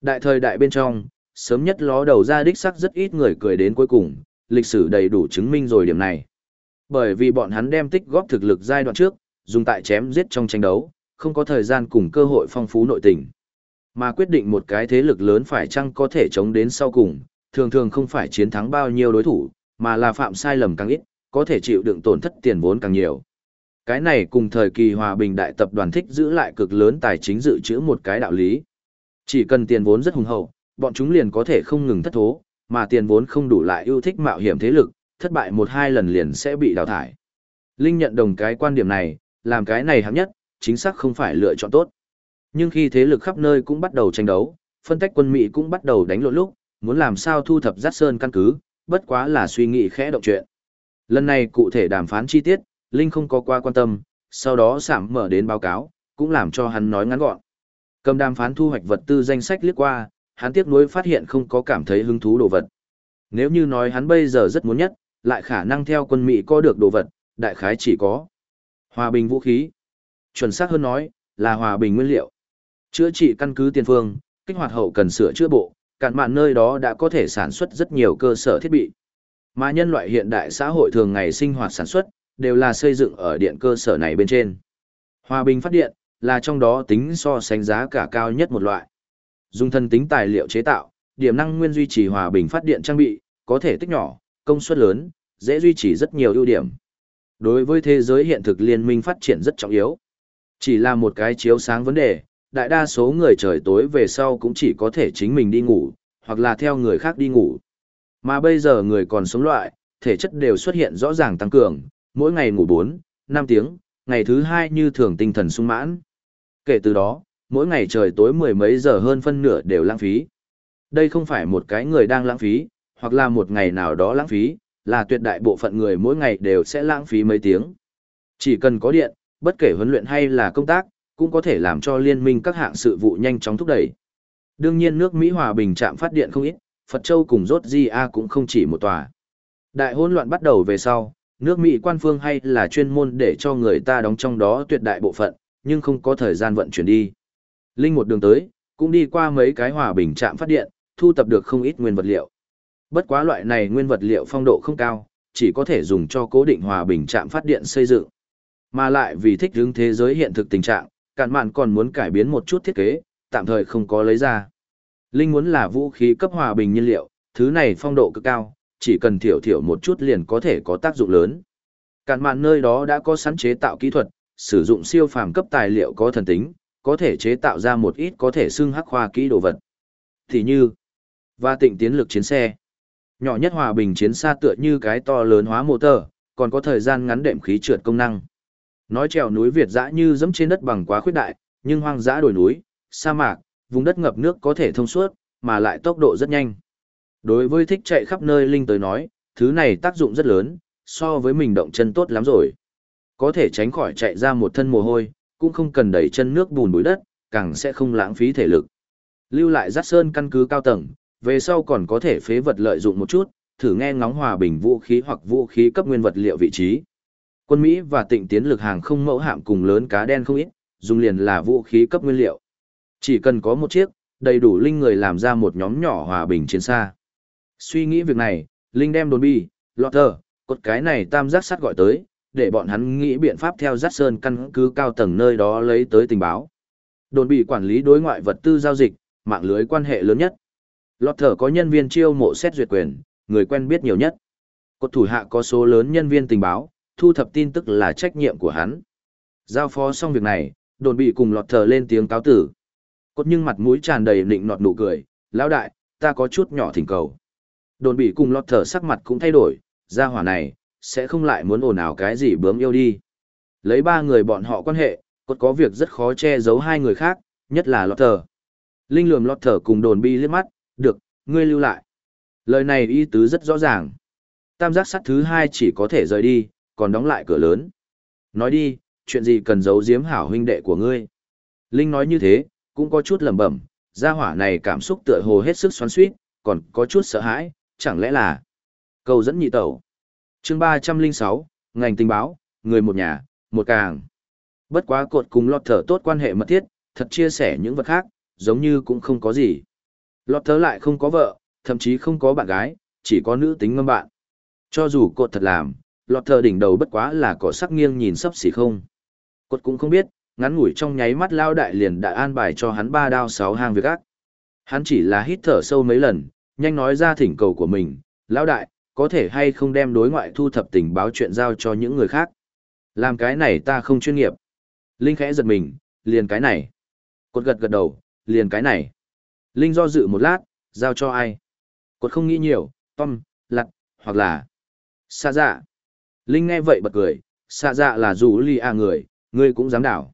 Đại thời đại bên trong, sớm nhất ló đầu ra đích sắc rất ít người cười đến cuối cùng, lịch sử đầy đủ chứng minh rồi điểm này. Bởi vì bọn hắn đem tích góp thực lực giai đoạn trước, dùng tại chém giết trong tranh đấu, không có thời gian cùng cơ hội phong phú nội tình. Mà quyết định một cái thế lực lớn phải chăng có thể chống đến sau cùng, thường thường không phải chiến thắng bao nhiêu đối thủ, mà là phạm sai lầm càng ít, có thể chịu đựng tổn thất tiền vốn càng nhiều. Cái này cùng thời kỳ hòa bình đại tập đoàn thích giữ lại cực lớn tài chính dự trữ một cái đạo lý. Chỉ cần tiền vốn rất hùng hậu, bọn chúng liền có thể không ngừng thất thố, mà tiền vốn không đủ lại yêu thích mạo hiểm thế lực, thất bại một hai lần liền sẽ bị đào thải. Linh nhận đồng cái quan điểm này, làm cái này hạng nhất, chính xác không phải lựa chọn tốt. Nhưng khi thế lực khắp nơi cũng bắt đầu tranh đấu, phân tách quân Mỹ cũng bắt đầu đánh lộn lúc, muốn làm sao thu thập rát sơn căn cứ, bất quá là suy nghĩ khẽ động chuyện. Lần này cụ thể đàm phán chi tiết, Linh không có qua quan tâm, sau đó sảm mở đến báo cáo, cũng làm cho hắn nói ngắn gọn. Cầm đàm phán thu hoạch vật tư danh sách liếc qua, hắn tiếc nuối phát hiện không có cảm thấy hứng thú đồ vật. Nếu như nói hắn bây giờ rất muốn nhất, lại khả năng theo quân Mỹ có được đồ vật, đại khái chỉ có hòa bình vũ khí. Chuẩn xác hơn nói, là hòa bình nguyên liệu. Chữa trị căn cứ tiền phương, kích hoạt hậu cần sửa chữa bộ, cạn mạn nơi đó đã có thể sản xuất rất nhiều cơ sở thiết bị. Mà nhân loại hiện đại xã hội thường ngày sinh hoạt sản xuất, đều là xây dựng ở điện cơ sở này bên trên. Hòa bình phát điện, là trong đó tính so sánh giá cả cao nhất một loại. Dùng thân tính tài liệu chế tạo, điểm năng nguyên duy trì hòa bình phát điện trang bị, có thể tích nhỏ, công suất lớn, dễ duy trì rất nhiều ưu điểm. Đối với thế giới hiện thực liên minh phát triển rất trọng yếu. Chỉ là một cái chiếu sáng vấn đề, đại đa số người trời tối về sau cũng chỉ có thể chính mình đi ngủ, hoặc là theo người khác đi ngủ. Mà bây giờ người còn sống loại, thể chất đều xuất hiện rõ ràng tăng cường, mỗi ngày ngủ 4, 5 tiếng, ngày thứ hai như thường tinh thần sung mãn. Kể từ đó, mỗi ngày trời tối mười mấy giờ hơn phân nửa đều lãng phí. Đây không phải một cái người đang lãng phí, hoặc là một ngày nào đó lãng phí, là tuyệt đại bộ phận người mỗi ngày đều sẽ lãng phí mấy tiếng. Chỉ cần có điện, bất kể huấn luyện hay là công tác, cũng có thể làm cho liên minh các hạng sự vụ nhanh chóng thúc đẩy. Đương nhiên nước Mỹ hòa bình trạm phát điện không ít, Phật Châu cùng rốt GA cũng không chỉ một tòa. Đại hỗn loạn bắt đầu về sau, nước Mỹ quan phương hay là chuyên môn để cho người ta đóng trong đó tuyệt đại bộ phận, nhưng không có thời gian vận chuyển đi. Linh một đường tới, cũng đi qua mấy cái hòa bình trạm phát điện, thu tập được không ít nguyên vật liệu. Bất quá loại này nguyên vật liệu phong độ không cao, chỉ có thể dùng cho cố định hòa bình trạm phát điện xây dựng. Mà lại vì thích ứng thế giới hiện thực tình trạng, cản mạn còn muốn cải biến một chút thiết kế, tạm thời không có lấy ra. Linh muốn là vũ khí cấp hòa bình nhiên liệu, thứ này phong độ cực cao, chỉ cần thiểu thiểu một chút liền có thể có tác dụng lớn. Cản mạn nơi đó đã có sẵn chế tạo kỹ thuật, sử dụng siêu phàm cấp tài liệu có thần tính, có thể chế tạo ra một ít có thể xưng hắc khoa kỹ đồ vật. Thì như, và tịnh tiến lực chiến xe. Nhỏ nhất hòa bình chiến xa tựa như cái to lớn hóa motor, còn có thời gian ngắn đệm khí trượt công năng. Nói trèo núi Việt dã như dẫm trên đất bằng quá khuyết đại, nhưng hoang dã đồi núi, sa mạc, vùng đất ngập nước có thể thông suốt, mà lại tốc độ rất nhanh. Đối với thích chạy khắp nơi Linh tới nói, thứ này tác dụng rất lớn, so với mình động chân tốt lắm rồi. Có thể tránh khỏi chạy ra một thân mồ hôi, cũng không cần đẩy chân nước bùn bụi đất, càng sẽ không lãng phí thể lực. Lưu lại rát sơn căn cứ cao tầng, về sau còn có thể phế vật lợi dụng một chút, thử nghe ngóng hòa bình vũ khí hoặc vũ khí cấp nguyên vật liệu vị trí. Quân Mỹ và tịnh tiến lực hàng không mẫu hạm cùng lớn cá đen không ít, dùng liền là vũ khí cấp nguyên liệu. Chỉ cần có một chiếc, đầy đủ Linh người làm ra một nhóm nhỏ hòa bình chiến xa. Suy nghĩ việc này, Linh đem đồn bi, lọt thờ, cột cái này tam giác sắt gọi tới, để bọn hắn nghĩ biện pháp theo giác sơn căn cứ cao tầng nơi đó lấy tới tình báo. Đồn bị quản lý đối ngoại vật tư giao dịch, mạng lưới quan hệ lớn nhất. Lọt thở có nhân viên chiêu mộ xét duyệt quyền, người quen biết nhiều nhất. Cột thủ hạ có số lớn nhân viên tình báo, thu thập tin tức là trách nhiệm của hắn. Giao phó xong việc này, đồn bị cùng lọt thở lên tiếng cáo tử. Cột nhưng mặt mũi tràn đầy nịnh nọt nụ cười, lão đại, ta có chút nhỏ thỉnh cầu. Đồn bị cùng lọt thở sắc mặt cũng thay đổi, ra hỏa này, sẽ không lại muốn ồn ào cái gì bướm yêu đi. Lấy ba người bọn họ quan hệ, cốt có việc rất khó che giấu hai người khác, nhất là lọt thở. Linh lườm lọt thở cùng đồn bi liếc mắt, được, ngươi lưu lại. Lời này ý tứ rất rõ ràng. Tam giác sắt thứ hai chỉ có thể rời đi, còn đóng lại cửa lớn. Nói đi, chuyện gì cần giấu giếm hảo huynh đệ của ngươi. Linh nói như thế, cũng có chút lẩm bẩm, gia hỏa này cảm xúc tựa hồ hết sức xoắn xuýt, còn có chút sợ hãi, chẳng lẽ là câu dẫn nhị tẩu chương 306, ngành tình báo, người một nhà, một càng. Bất quá cột cùng lọt thở tốt quan hệ mật thiết, thật chia sẻ những vật khác, giống như cũng không có gì. Lọt thở lại không có vợ, thậm chí không có bạn gái, chỉ có nữ tính ngâm bạn. Cho dù cột thật làm, lọt thở đỉnh đầu bất quá là có sắc nghiêng nhìn sấp xỉ không. Cột cũng không biết, ngắn ngủi trong nháy mắt lao đại liền đã an bài cho hắn ba đao sáu hang việc ác. Hắn chỉ là hít thở sâu mấy lần, nhanh nói ra thỉnh cầu của mình, lão đại, có thể hay không đem đối ngoại thu thập tình báo chuyện giao cho những người khác. Làm cái này ta không chuyên nghiệp. Linh khẽ giật mình, liền cái này. Cột gật gật đầu, liền cái này. Linh do dự một lát, giao cho ai? Cột không nghĩ nhiều, Tom, Lặt, hoặc là... xa dạ. Linh nghe vậy bật cười, xa dạ là dù ly à người, ngươi cũng dám đảo.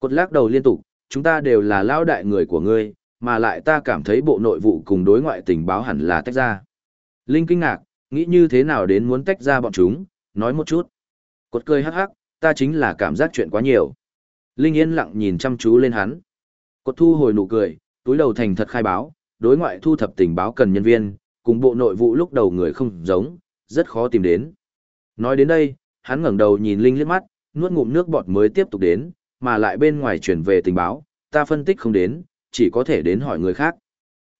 Cột lắc đầu liên tục, chúng ta đều là lao đại người của ngươi, mà lại ta cảm thấy bộ nội vụ cùng đối ngoại tình báo hẳn là tách ra. Linh kinh ngạc, nghĩ như thế nào đến muốn tách ra bọn chúng, nói một chút. Cột cười hắc hắc, ta chính là cảm giác chuyện quá nhiều. Linh yên lặng nhìn chăm chú lên hắn. Cột thu hồi nụ cười, túi đầu thành thật khai báo, đối ngoại thu thập tình báo cần nhân viên, cùng bộ nội vụ lúc đầu người không giống, rất khó tìm đến. Nói đến đây, hắn ngẩng đầu nhìn Linh liếc mắt, nuốt ngụm nước bọt mới tiếp tục đến, mà lại bên ngoài chuyển về tình báo, ta phân tích không đến, chỉ có thể đến hỏi người khác.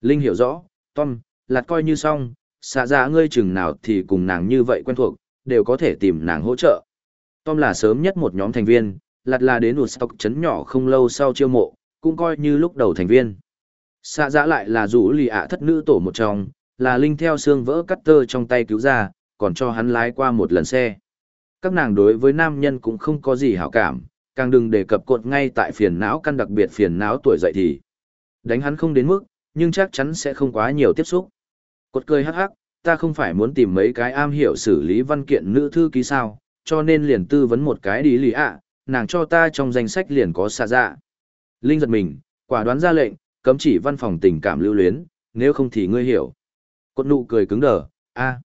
Linh hiểu rõ, Tom, lạt coi như xong, xạ dạ ngươi chừng nào thì cùng nàng như vậy quen thuộc, đều có thể tìm nàng hỗ trợ. Tom là sớm nhất một nhóm thành viên, lặt là đến một chấn nhỏ không lâu sau chiêu mộ, cũng coi như lúc đầu thành viên. Xạ dạ lại là rủ lì ạ thất nữ tổ một trong, là Linh theo xương vỡ cắt tơ trong tay cứu ra, còn cho hắn lái qua một lần xe. Các nàng đối với nam nhân cũng không có gì hảo cảm, càng đừng đề cập cột ngay tại phiền não căn đặc biệt phiền não tuổi dậy thì. Đánh hắn không đến mức, nhưng chắc chắn sẽ không quá nhiều tiếp xúc. Cột cười hắc hắc, ta không phải muốn tìm mấy cái am hiểu xử lý văn kiện nữ thư ký sao, cho nên liền tư vấn một cái đi lý ạ, nàng cho ta trong danh sách liền có xa dạ. Linh giật mình, quả đoán ra lệnh, cấm chỉ văn phòng tình cảm lưu luyến, nếu không thì ngươi hiểu. Cột nụ cười cứng đờ, a.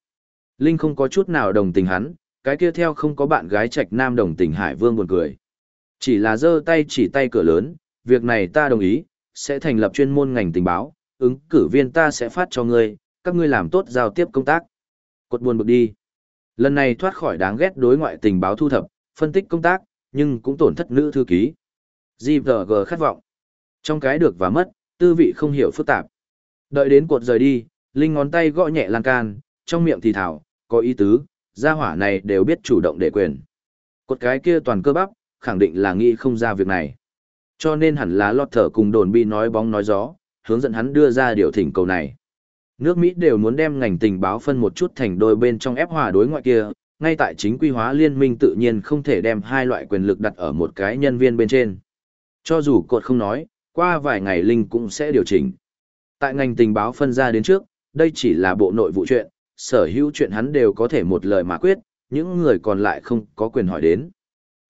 Linh không có chút nào đồng tình hắn, cái kia theo không có bạn gái trạch nam đồng tình Hải Vương buồn cười. Chỉ là giơ tay chỉ tay cửa lớn, việc này ta đồng ý, sẽ thành lập chuyên môn ngành tình báo, ứng cử viên ta sẽ phát cho ngươi, các ngươi làm tốt giao tiếp công tác. Cột buồn bực đi. Lần này thoát khỏi đáng ghét đối ngoại tình báo thu thập, phân tích công tác, nhưng cũng tổn thất nữ thư ký. GVG khát vọng. Trong cái được và mất, tư vị không hiểu phức tạp. Đợi đến cột rời đi, Linh ngón tay gõ nhẹ lan can, trong miệng thì thảo, có ý tứ, gia hỏa này đều biết chủ động để quyền. Cột cái kia toàn cơ bắp, khẳng định là nghĩ không ra việc này. Cho nên hẳn là lọt thở cùng đồn bi nói bóng nói gió, hướng dẫn hắn đưa ra điều thỉnh cầu này. Nước Mỹ đều muốn đem ngành tình báo phân một chút thành đôi bên trong ép hòa đối ngoại kia, ngay tại chính quy hóa liên minh tự nhiên không thể đem hai loại quyền lực đặt ở một cái nhân viên bên trên. Cho dù cột không nói, qua vài ngày Linh cũng sẽ điều chỉnh. Tại ngành tình báo phân ra đến trước, đây chỉ là bộ nội vụ chuyện, sở hữu chuyện hắn đều có thể một lời mà quyết, những người còn lại không có quyền hỏi đến.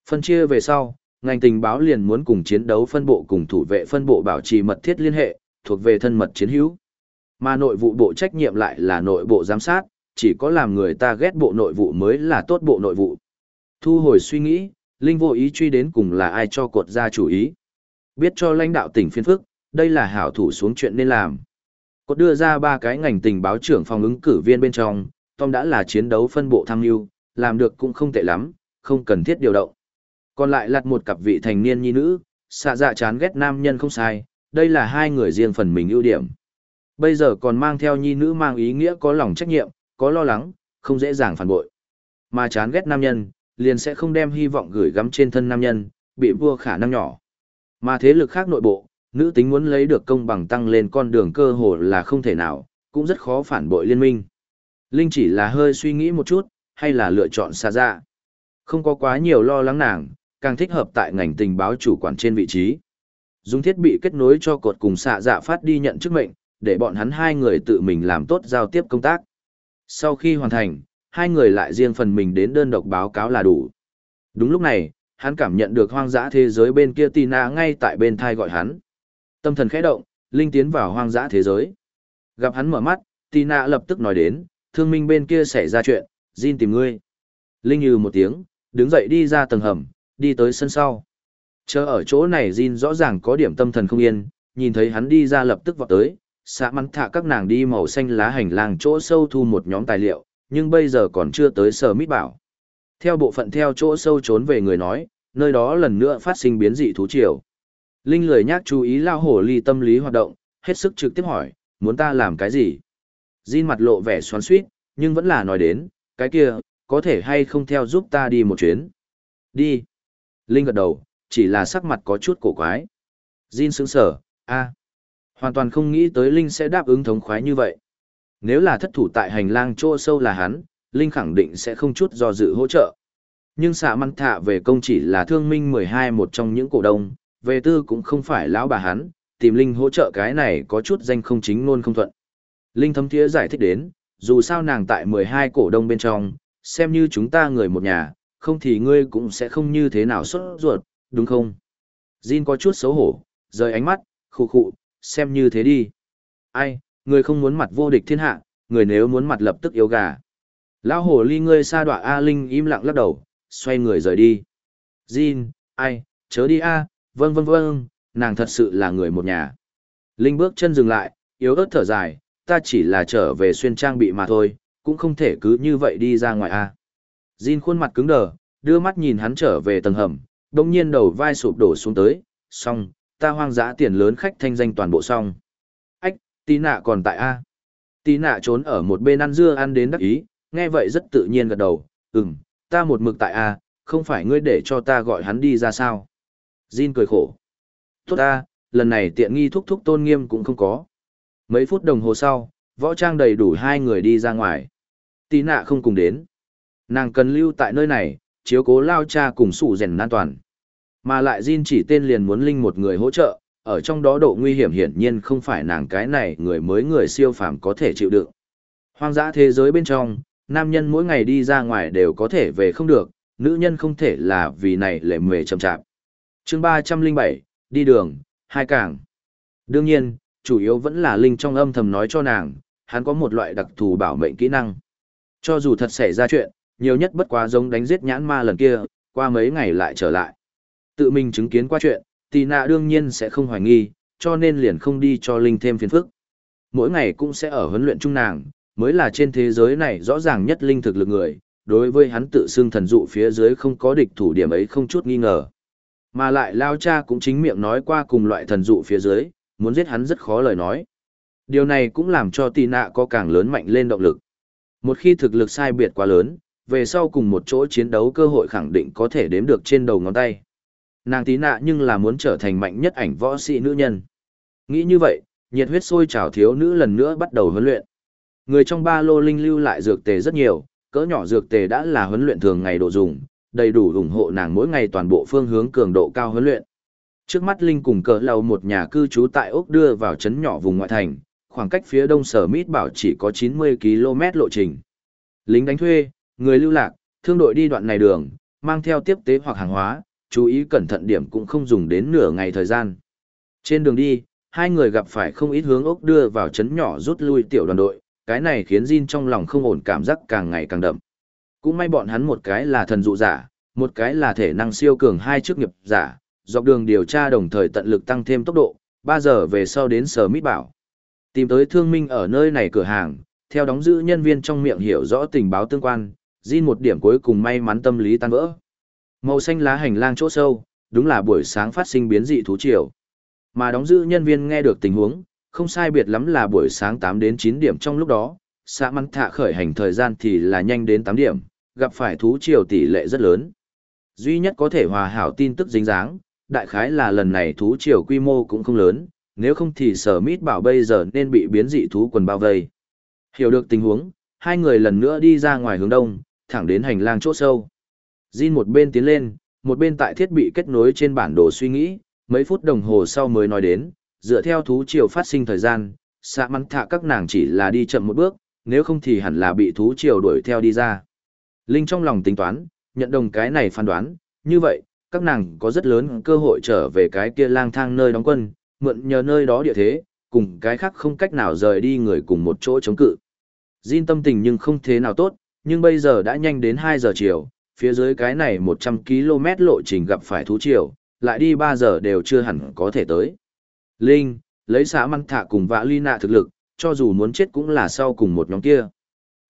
Phân chia về sau, ngành tình báo liền muốn cùng chiến đấu phân bộ cùng thủ vệ phân bộ bảo trì mật thiết liên hệ, thuộc về thân mật chiến hữu. Mà nội vụ bộ trách nhiệm lại là nội bộ giám sát, chỉ có làm người ta ghét bộ nội vụ mới là tốt bộ nội vụ. Thu hồi suy nghĩ, Linh vô ý truy đến cùng là ai cho cột ra chủ ý. Biết cho lãnh đạo tỉnh phiên phức, đây là hảo thủ xuống chuyện nên làm. Cột đưa ra ba cái ngành tình báo trưởng phòng ứng cử viên bên trong, Tom đã là chiến đấu phân bộ tham mưu, làm được cũng không tệ lắm, không cần thiết điều động. Còn lại lặt một cặp vị thành niên nhi nữ, xạ dạ chán ghét nam nhân không sai, đây là hai người riêng phần mình ưu điểm. Bây giờ còn mang theo nhi nữ mang ý nghĩa có lòng trách nhiệm, có lo lắng, không dễ dàng phản bội. Mà chán ghét nam nhân, liền sẽ không đem hy vọng gửi gắm trên thân nam nhân, bị vua khả năng nhỏ. Mà thế lực khác nội bộ, nữ tính muốn lấy được công bằng tăng lên con đường cơ hồ là không thể nào, cũng rất khó phản bội liên minh. Linh chỉ là hơi suy nghĩ một chút, hay là lựa chọn xa ra. Không có quá nhiều lo lắng nàng, càng thích hợp tại ngành tình báo chủ quản trên vị trí. Dùng thiết bị kết nối cho cột cùng xạ dạ phát đi nhận chức mệnh, để bọn hắn hai người tự mình làm tốt giao tiếp công tác. Sau khi hoàn thành, hai người lại riêng phần mình đến đơn độc báo cáo là đủ. Đúng lúc này, hắn cảm nhận được hoang dã thế giới bên kia Tina ngay tại bên thai gọi hắn. Tâm thần khẽ động, linh tiến vào hoang dã thế giới. Gặp hắn mở mắt, Tina lập tức nói đến, thương minh bên kia xảy ra chuyện, Jin tìm ngươi. Linh như một tiếng, đứng dậy đi ra tầng hầm, đi tới sân sau. Chờ ở chỗ này Jin rõ ràng có điểm tâm thần không yên, nhìn thấy hắn đi ra lập tức vọt tới, xã mắn thạ các nàng đi màu xanh lá hành lang chỗ sâu thu một nhóm tài liệu, nhưng bây giờ còn chưa tới sở mít bảo. Theo bộ phận theo chỗ sâu trốn về người nói, nơi đó lần nữa phát sinh biến dị thú triều. Linh lười nhác chú ý lao hổ ly tâm lý hoạt động, hết sức trực tiếp hỏi, muốn ta làm cái gì? Jin mặt lộ vẻ xoắn suýt, nhưng vẫn là nói đến, cái kia, có thể hay không theo giúp ta đi một chuyến? Đi. Linh gật đầu, chỉ là sắc mặt có chút cổ quái. Jin sững sở, a, Hoàn toàn không nghĩ tới Linh sẽ đáp ứng thống khoái như vậy. Nếu là thất thủ tại hành lang chỗ sâu là hắn, Linh khẳng định sẽ không chút do dự hỗ trợ. Nhưng xạ măn thạ về công chỉ là thương minh 12 một trong những cổ đông, về tư cũng không phải lão bà hắn, tìm Linh hỗ trợ cái này có chút danh không chính luôn không thuận. Linh thấm thiế giải thích đến, dù sao nàng tại 12 cổ đông bên trong, xem như chúng ta người một nhà, không thì ngươi cũng sẽ không như thế nào xuất ruột, đúng không? Jin có chút xấu hổ, rời ánh mắt, khụ khụ, xem như thế đi. Ai, người không muốn mặt vô địch thiên hạ, người nếu muốn mặt lập tức yếu gà. Lão hồ ly ngươi xa đọa A Linh im lặng lắc đầu, xoay người rời đi. Jin, ai, chớ đi A, vâng vâng vâng, nàng thật sự là người một nhà. Linh bước chân dừng lại, yếu ớt thở dài, ta chỉ là trở về xuyên trang bị mà thôi, cũng không thể cứ như vậy đi ra ngoài a. Jin khuôn mặt cứng đờ, đưa mắt nhìn hắn trở về tầng hầm, đồng nhiên đầu vai sụp đổ xuống tới, xong, ta hoang dã tiền lớn khách thanh danh toàn bộ xong. Ách, tí nạ còn tại A. Tí nạ trốn ở một bên ăn dưa ăn đến đắc ý, nghe vậy rất tự nhiên gật đầu, ừm, ta một mực tại A, không phải ngươi để cho ta gọi hắn đi ra sao. Jin cười khổ. Tốt a, lần này tiện nghi thúc thúc tôn nghiêm cũng không có. Mấy phút đồng hồ sau, võ trang đầy đủ hai người đi ra ngoài. Tí nạ không cùng đến. Nàng cần lưu tại nơi này, chiếu cố lao cha cùng sủ rèn an toàn. Mà lại Jin chỉ tên liền muốn linh một người hỗ trợ, ở trong đó độ nguy hiểm hiển nhiên không phải nàng cái này người mới người siêu phàm có thể chịu đựng. Hoang dã thế giới bên trong, nam nhân mỗi ngày đi ra ngoài đều có thể về không được, nữ nhân không thể là vì này lệ mề chậm chạp. chương 307, đi đường, hai cảng. Đương nhiên, chủ yếu vẫn là Linh trong âm thầm nói cho nàng, hắn có một loại đặc thù bảo mệnh kỹ năng. Cho dù thật xảy ra chuyện, nhiều nhất bất quá giống đánh giết nhãn ma lần kia, qua mấy ngày lại trở lại. Tự mình chứng kiến qua chuyện, tì nạ đương nhiên sẽ không hoài nghi, cho nên liền không đi cho Linh thêm phiền phức. Mỗi ngày cũng sẽ ở huấn luyện chung nàng, mới là trên thế giới này rõ ràng nhất Linh thực lực người, đối với hắn tự xưng thần dụ phía dưới không có địch thủ điểm ấy không chút nghi ngờ. Mà lại Lao Cha cũng chính miệng nói qua cùng loại thần dụ phía dưới, muốn giết hắn rất khó lời nói. Điều này cũng làm cho tì nạ có càng lớn mạnh lên động lực. Một khi thực lực sai biệt quá lớn, về sau cùng một chỗ chiến đấu cơ hội khẳng định có thể đếm được trên đầu ngón tay. Nàng tí nạ nhưng là muốn trở thành mạnh nhất ảnh võ sĩ nữ nhân. Nghĩ như vậy, nhiệt huyết sôi trào thiếu nữ lần nữa bắt đầu huấn luyện. Người trong ba lô linh lưu lại dược tề rất nhiều, cỡ nhỏ dược tề đã là huấn luyện thường ngày độ dùng, đầy đủ ủng hộ nàng mỗi ngày toàn bộ phương hướng cường độ cao huấn luyện. Trước mắt Linh cùng cỡ lầu một nhà cư trú tại Úc đưa vào trấn nhỏ vùng ngoại thành, khoảng cách phía đông sở Mít bảo chỉ có 90 km lộ trình. Lính đánh thuê, người lưu lạc, thương đội đi đoạn này đường, mang theo tiếp tế hoặc hàng hóa, chú ý cẩn thận điểm cũng không dùng đến nửa ngày thời gian. Trên đường đi, hai người gặp phải không ít hướng ốc đưa vào chấn nhỏ rút lui tiểu đoàn đội, cái này khiến Jin trong lòng không ổn cảm giác càng ngày càng đậm. Cũng may bọn hắn một cái là thần dụ giả, một cái là thể năng siêu cường hai chức nghiệp giả, dọc đường điều tra đồng thời tận lực tăng thêm tốc độ, 3 giờ về sau đến sở mít bảo. Tìm tới thương minh ở nơi này cửa hàng, theo đóng giữ nhân viên trong miệng hiểu rõ tình báo tương quan, Jin một điểm cuối cùng may mắn tâm lý tan vỡ. Màu xanh lá hành lang chỗ sâu, đúng là buổi sáng phát sinh biến dị thú triều. Mà đóng giữ nhân viên nghe được tình huống, không sai biệt lắm là buổi sáng 8 đến 9 điểm trong lúc đó, xã mắn thạ khởi hành thời gian thì là nhanh đến 8 điểm, gặp phải thú triều tỷ lệ rất lớn. Duy nhất có thể hòa hảo tin tức dính dáng, đại khái là lần này thú triều quy mô cũng không lớn, nếu không thì sở mít bảo bây giờ nên bị biến dị thú quần bao vây. Hiểu được tình huống, hai người lần nữa đi ra ngoài hướng đông, thẳng đến hành lang chỗ sâu. Jin một bên tiến lên, một bên tại thiết bị kết nối trên bản đồ suy nghĩ, mấy phút đồng hồ sau mới nói đến, dựa theo thú triều phát sinh thời gian, xạ mắn thạ các nàng chỉ là đi chậm một bước, nếu không thì hẳn là bị thú triều đuổi theo đi ra. Linh trong lòng tính toán, nhận đồng cái này phán đoán, như vậy, các nàng có rất lớn cơ hội trở về cái kia lang thang nơi đóng quân, mượn nhờ nơi đó địa thế, cùng cái khác không cách nào rời đi người cùng một chỗ chống cự. Jin tâm tình nhưng không thế nào tốt, nhưng bây giờ đã nhanh đến 2 giờ chiều, phía dưới cái này 100 km lộ trình gặp phải thú triều, lại đi 3 giờ đều chưa hẳn có thể tới. Linh, lấy xã măn thạ cùng vã ly nạ thực lực, cho dù muốn chết cũng là sau cùng một nhóm kia.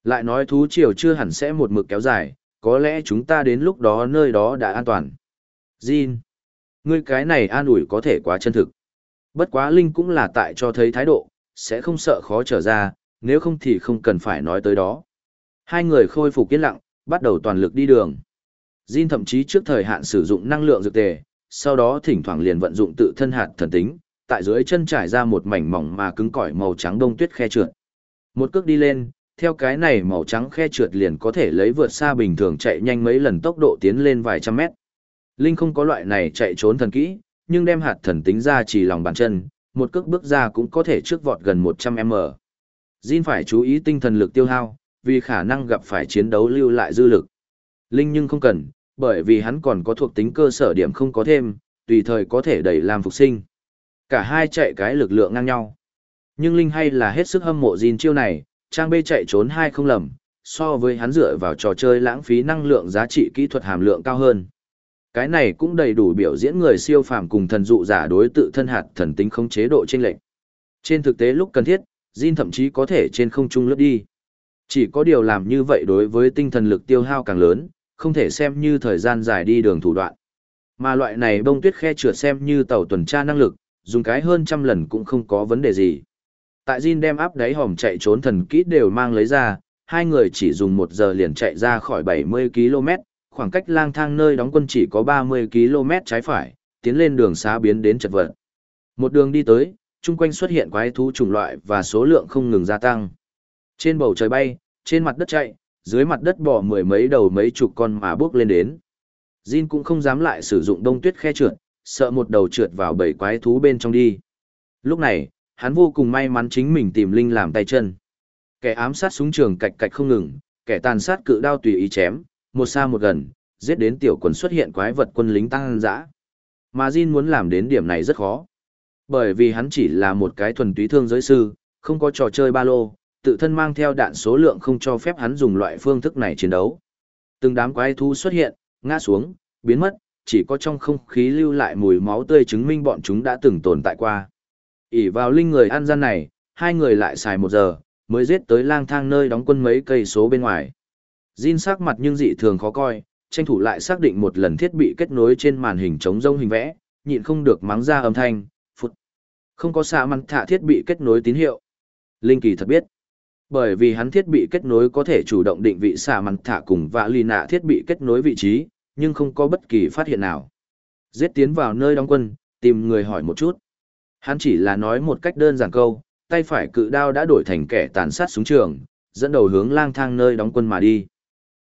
Lại nói thú triều chưa hẳn sẽ một mực kéo dài, có lẽ chúng ta đến lúc đó nơi đó đã an toàn. Jin, ngươi cái này an ủi có thể quá chân thực. Bất quá Linh cũng là tại cho thấy thái độ, sẽ không sợ khó trở ra, nếu không thì không cần phải nói tới đó. Hai người khôi phục yên lặng, bắt đầu toàn lực đi đường. Jin thậm chí trước thời hạn sử dụng năng lượng dược tề, sau đó thỉnh thoảng liền vận dụng tự thân hạt thần tính, tại dưới chân trải ra một mảnh mỏng mà cứng cỏi màu trắng đông tuyết khe trượt. Một cước đi lên, theo cái này màu trắng khe trượt liền có thể lấy vượt xa bình thường chạy nhanh mấy lần tốc độ tiến lên vài trăm mét. Linh không có loại này chạy trốn thần kỹ, nhưng đem hạt thần tính ra chỉ lòng bàn chân, một cước bước ra cũng có thể trước vọt gần 100m. Jin phải chú ý tinh thần lực tiêu hao, vì khả năng gặp phải chiến đấu lưu lại dư lực. Linh nhưng không cần, bởi vì hắn còn có thuộc tính cơ sở điểm không có thêm, tùy thời có thể đẩy làm phục sinh. Cả hai chạy cái lực lượng ngang nhau. Nhưng Linh hay là hết sức hâm mộ Jin chiêu này, trang bê chạy trốn hai không lầm, so với hắn dựa vào trò chơi lãng phí năng lượng giá trị kỹ thuật hàm lượng cao hơn. Cái này cũng đầy đủ biểu diễn người siêu phàm cùng thần dụ giả đối tự thân hạt thần tính không chế độ trên lệnh. Trên thực tế lúc cần thiết, Jin thậm chí có thể trên không trung lướt đi. Chỉ có điều làm như vậy đối với tinh thần lực tiêu hao càng lớn, không thể xem như thời gian dài đi đường thủ đoạn. Mà loại này bông tuyết khe trượt xem như tàu tuần tra năng lực, dùng cái hơn trăm lần cũng không có vấn đề gì. Tại Jin đem áp đáy hòm chạy trốn thần kỹ đều mang lấy ra, hai người chỉ dùng một giờ liền chạy ra khỏi 70 km, khoảng cách lang thang nơi đóng quân chỉ có 30 km trái phải, tiến lên đường xá biến đến chật vật. Một đường đi tới, chung quanh xuất hiện quái thú chủng loại và số lượng không ngừng gia tăng. Trên bầu trời bay, trên mặt đất chạy, dưới mặt đất bỏ mười mấy đầu mấy chục con mà bước lên đến. Jin cũng không dám lại sử dụng đông tuyết khe trượt, sợ một đầu trượt vào bầy quái thú bên trong đi. Lúc này, hắn vô cùng may mắn chính mình tìm Linh làm tay chân. Kẻ ám sát súng trường cạch cạch không ngừng, kẻ tàn sát cự đao tùy ý chém, một xa một gần, giết đến tiểu quần xuất hiện quái vật quân lính tăng dã. Mà Jin muốn làm đến điểm này rất khó. Bởi vì hắn chỉ là một cái thuần túy thương giới sư, không có trò chơi ba lô, tự thân mang theo đạn số lượng không cho phép hắn dùng loại phương thức này chiến đấu. Từng đám quái thú xuất hiện, ngã xuống, biến mất, chỉ có trong không khí lưu lại mùi máu tươi chứng minh bọn chúng đã từng tồn tại qua. ỉ vào linh người ăn gian này, hai người lại xài một giờ, mới giết tới lang thang nơi đóng quân mấy cây số bên ngoài. Jin sắc mặt nhưng dị thường khó coi, tranh thủ lại xác định một lần thiết bị kết nối trên màn hình chống rông hình vẽ, nhịn không được mắng ra âm thanh, phút. Không có xạ măn thả thiết bị kết nối tín hiệu. Linh kỳ thật biết. Bởi vì hắn thiết bị kết nối có thể chủ động định vị xạ măn thả cùng vạ lì nạ thiết bị kết nối vị trí, nhưng không có bất kỳ phát hiện nào. Giết tiến vào nơi đóng quân, tìm người hỏi một chút. Hắn chỉ là nói một cách đơn giản câu, tay phải cự đao đã đổi thành kẻ tàn sát súng trường, dẫn đầu hướng lang thang nơi đóng quân mà đi.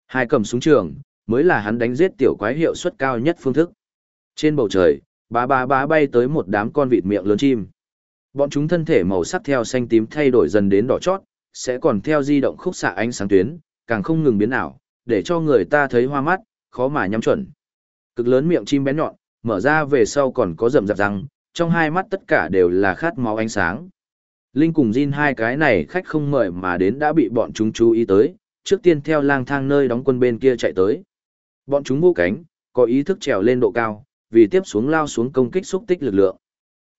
Hai cầm súng trường, mới là hắn đánh giết tiểu quái hiệu suất cao nhất phương thức. Trên bầu trời, bá bá bá bay tới một đám con vịt miệng lớn chim. Bọn chúng thân thể màu sắc theo xanh tím thay đổi dần đến đỏ chót, sẽ còn theo di động khúc xạ ánh sáng tuyến, càng không ngừng biến ảo, để cho người ta thấy hoa mắt, khó mà nhắm chuẩn. Cực lớn miệng chim bén nhọn, mở ra về sau còn có rậm rạp răng, trong hai mắt tất cả đều là khát máu ánh sáng. Linh cùng Jin hai cái này khách không mời mà đến đã bị bọn chúng chú ý tới, trước tiên theo lang thang nơi đóng quân bên kia chạy tới. Bọn chúng vô cánh, có ý thức trèo lên độ cao, vì tiếp xuống lao xuống công kích xúc tích lực lượng.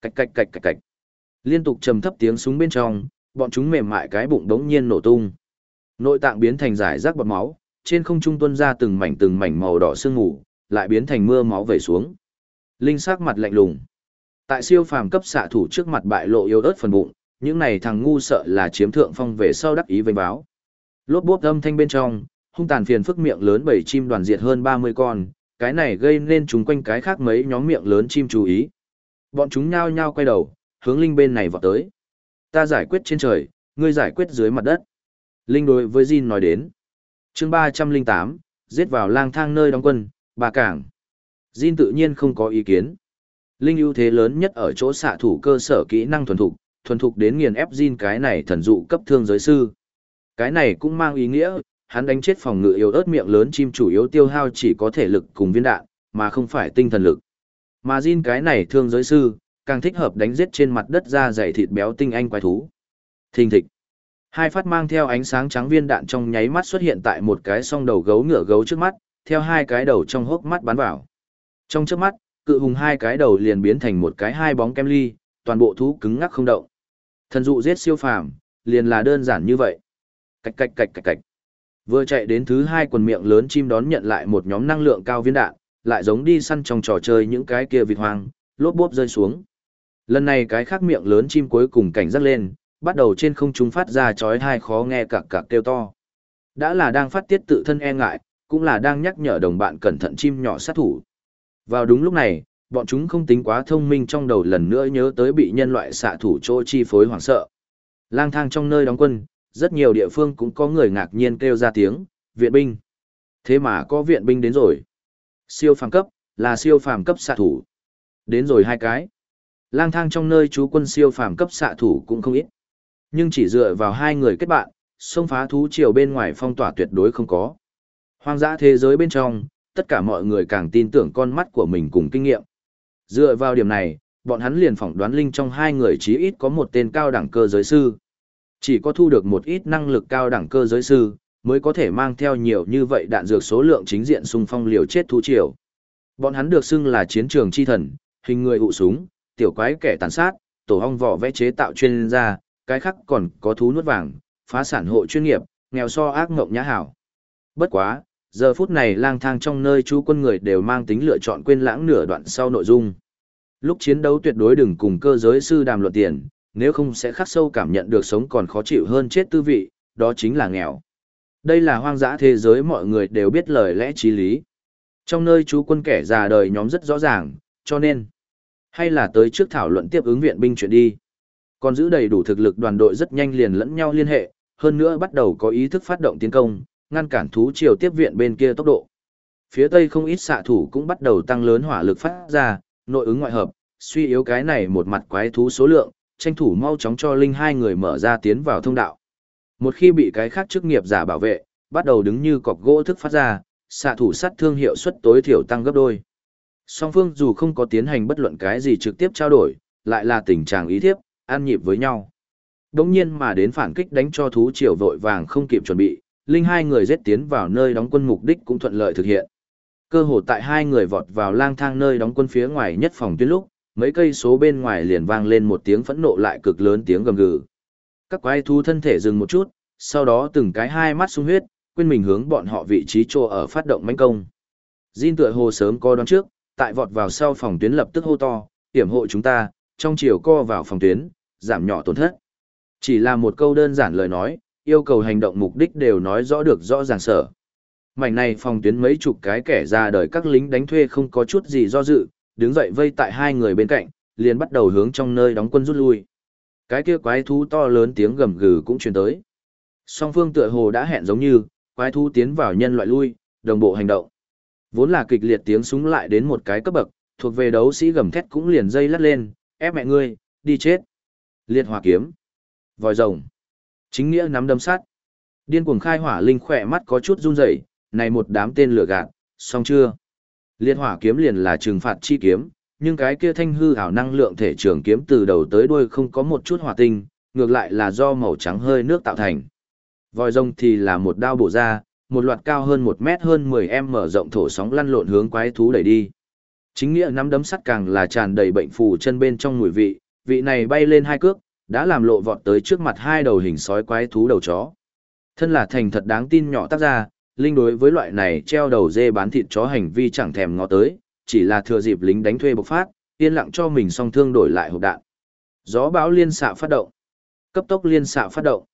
Cạch cạch cạch cạch cạch. Liên tục trầm thấp tiếng súng bên trong, bọn chúng mềm mại cái bụng đống nhiên nổ tung. Nội tạng biến thành giải rác bọt máu, trên không trung tuôn ra từng mảnh từng mảnh màu đỏ sương mù, lại biến thành mưa máu về xuống. Linh sắc mặt lạnh lùng. Tại siêu phàm cấp xạ thủ trước mặt bại lộ yếu ớt phần bụng, những này thằng ngu sợ là chiếm thượng phong về sau đắc ý vênh báo. Lốp bốp âm thanh bên trong, hung tàn phiền phức miệng lớn bảy chim đoàn diệt hơn 30 con, cái này gây nên chúng quanh cái khác mấy nhóm miệng lớn chim chú ý. Bọn chúng nhao nhao quay đầu, hướng Linh bên này vọt tới. Ta giải quyết trên trời, ngươi giải quyết dưới mặt đất. Linh đối với Jin nói đến. chương 308, giết vào lang thang nơi đóng quân, bà cảng. Jin tự nhiên không có ý kiến. Linh ưu thế lớn nhất ở chỗ xạ thủ cơ sở kỹ năng thuần thục, thuần thục đến nghiền ép Jin cái này thần dụ cấp thương giới sư. Cái này cũng mang ý nghĩa, hắn đánh chết phòng ngự yếu ớt miệng lớn chim chủ yếu tiêu hao chỉ có thể lực cùng viên đạn, mà không phải tinh thần lực. Mà Jin cái này thương giới sư, càng thích hợp đánh giết trên mặt đất ra dày thịt béo tinh anh quái thú. Thình thịch. Hai phát mang theo ánh sáng trắng viên đạn trong nháy mắt xuất hiện tại một cái song đầu gấu ngựa gấu trước mắt, theo hai cái đầu trong hốc mắt bắn vào. Trong trước mắt, cự hùng hai cái đầu liền biến thành một cái hai bóng kem ly, toàn bộ thú cứng ngắc không động. Thần dụ giết siêu phàm, liền là đơn giản như vậy. Cạch cạch cạch cạch cạch. Vừa chạy đến thứ hai quần miệng lớn chim đón nhận lại một nhóm năng lượng cao viên đạn, lại giống đi săn trong trò chơi những cái kia vịt hoang, lốp bốp rơi xuống. Lần này cái khác miệng lớn chim cuối cùng cảnh giác lên, bắt đầu trên không trung phát ra chói tai khó nghe cạc cạc kêu to. Đã là đang phát tiết tự thân e ngại, cũng là đang nhắc nhở đồng bạn cẩn thận chim nhỏ sát thủ. Vào đúng lúc này, bọn chúng không tính quá thông minh trong đầu lần nữa nhớ tới bị nhân loại xạ thủ chỗ chi phối hoảng sợ. Lang thang trong nơi đóng quân, rất nhiều địa phương cũng có người ngạc nhiên kêu ra tiếng, viện binh. Thế mà có viện binh đến rồi. Siêu phàm cấp, là siêu phàm cấp xạ thủ. Đến rồi hai cái. Lang thang trong nơi chú quân siêu phàm cấp xạ thủ cũng không ít. Nhưng chỉ dựa vào hai người kết bạn, xông phá thú triều bên ngoài phong tỏa tuyệt đối không có. Hoang dã thế giới bên trong, tất cả mọi người càng tin tưởng con mắt của mình cùng kinh nghiệm. Dựa vào điểm này, bọn hắn liền phỏng đoán linh trong hai người chí ít có một tên cao đẳng cơ giới sư. Chỉ có thu được một ít năng lực cao đẳng cơ giới sư, mới có thể mang theo nhiều như vậy đạn dược số lượng chính diện xung phong liều chết thú triều. Bọn hắn được xưng là chiến trường chi thần, hình người ụ súng, tiểu quái kẻ tàn sát, tổ hong vỏ vẽ chế tạo chuyên gia, cái khác còn có thú nuốt vàng, phá sản hộ chuyên nghiệp, nghèo so ác ngộng nhã hảo. Bất quá, giờ phút này lang thang trong nơi chú quân người đều mang tính lựa chọn quên lãng nửa đoạn sau nội dung. Lúc chiến đấu tuyệt đối đừng cùng cơ giới sư đàm luận tiền, nếu không sẽ khắc sâu cảm nhận được sống còn khó chịu hơn chết tư vị, đó chính là nghèo. Đây là hoang dã thế giới mọi người đều biết lời lẽ trí lý. Trong nơi chú quân kẻ già đời nhóm rất rõ ràng, cho nên, hay là tới trước thảo luận tiếp ứng viện binh chuyện đi. Còn giữ đầy đủ thực lực đoàn đội rất nhanh liền lẫn nhau liên hệ, hơn nữa bắt đầu có ý thức phát động tiến công, ngăn cản thú triều tiếp viện bên kia tốc độ. Phía tây không ít xạ thủ cũng bắt đầu tăng lớn hỏa lực phát ra, nội ứng ngoại hợp, suy yếu cái này một mặt quái thú số lượng, tranh thủ mau chóng cho linh hai người mở ra tiến vào thông đạo. Một khi bị cái khác chức nghiệp giả bảo vệ, bắt đầu đứng như cọc gỗ thức phát ra, xạ thủ sát thương hiệu suất tối thiểu tăng gấp đôi. Song phương dù không có tiến hành bất luận cái gì trực tiếp trao đổi, lại là tình trạng ý thiếp, an nhịp với nhau. Đống nhiên mà đến phản kích đánh cho thú triều vội vàng không kịp chuẩn bị, linh hai người giết tiến vào nơi đóng quân mục đích cũng thuận lợi thực hiện. Cơ hồ tại hai người vọt vào lang thang nơi đóng quân phía ngoài nhất phòng tuyến lúc, mấy cây số bên ngoài liền vang lên một tiếng phẫn nộ lại cực lớn tiếng gầm gừ. Các quái thú thân thể dừng một chút, sau đó từng cái hai mắt sung huyết, quên mình hướng bọn họ vị trí chỗ ở phát động mãnh công. Jin tựa hồ sớm co đoán trước, tại vọt vào sau phòng tuyến lập tức hô to, hiểm hộ chúng ta, trong chiều co vào phòng tuyến, giảm nhỏ tổn thất. Chỉ là một câu đơn giản lời nói, yêu cầu hành động mục đích đều nói rõ được rõ ràng sở. Mảnh này phòng tuyến mấy chục cái kẻ ra đời các lính đánh thuê không có chút gì do dự, đứng dậy vây tại hai người bên cạnh, liền bắt đầu hướng trong nơi đóng quân rút lui. Cái kia quái thú to lớn tiếng gầm gừ cũng truyền tới. Song phương tựa hồ đã hẹn giống như, quái thú tiến vào nhân loại lui, đồng bộ hành động. Vốn là kịch liệt tiếng súng lại đến một cái cấp bậc, thuộc về đấu sĩ gầm thét cũng liền dây lắt lên, ép mẹ ngươi, đi chết. Liệt hỏa kiếm, vòi rồng, chính nghĩa nắm đâm sát. Điên cuồng khai hỏa linh khỏe mắt có chút run rẩy, này một đám tên lửa gạt, xong chưa? Liệt hỏa kiếm liền là trừng phạt chi kiếm, nhưng cái kia thanh hư ảo năng lượng thể trường kiếm từ đầu tới đuôi không có một chút hỏa tinh, ngược lại là do màu trắng hơi nước tạo thành. Vòi rồng thì là một đao bổ ra, một loạt cao hơn một mét hơn 10 em mở rộng thổ sóng lăn lộn hướng quái thú đẩy đi. Chính nghĩa nắm đấm sắt càng là tràn đầy bệnh phù chân bên trong mùi vị, vị này bay lên hai cước, đã làm lộ vọt tới trước mặt hai đầu hình sói quái thú đầu chó. Thân là thành thật đáng tin nhỏ tác ra, Linh đối với loại này treo đầu dê bán thịt chó hành vi chẳng thèm ngó tới, chỉ là thừa dịp lính đánh thuê bộc phát, yên lặng cho mình song thương đổi lại hộp đạn. Gió bão liên xạ phát động. Cấp tốc liên xạ phát động.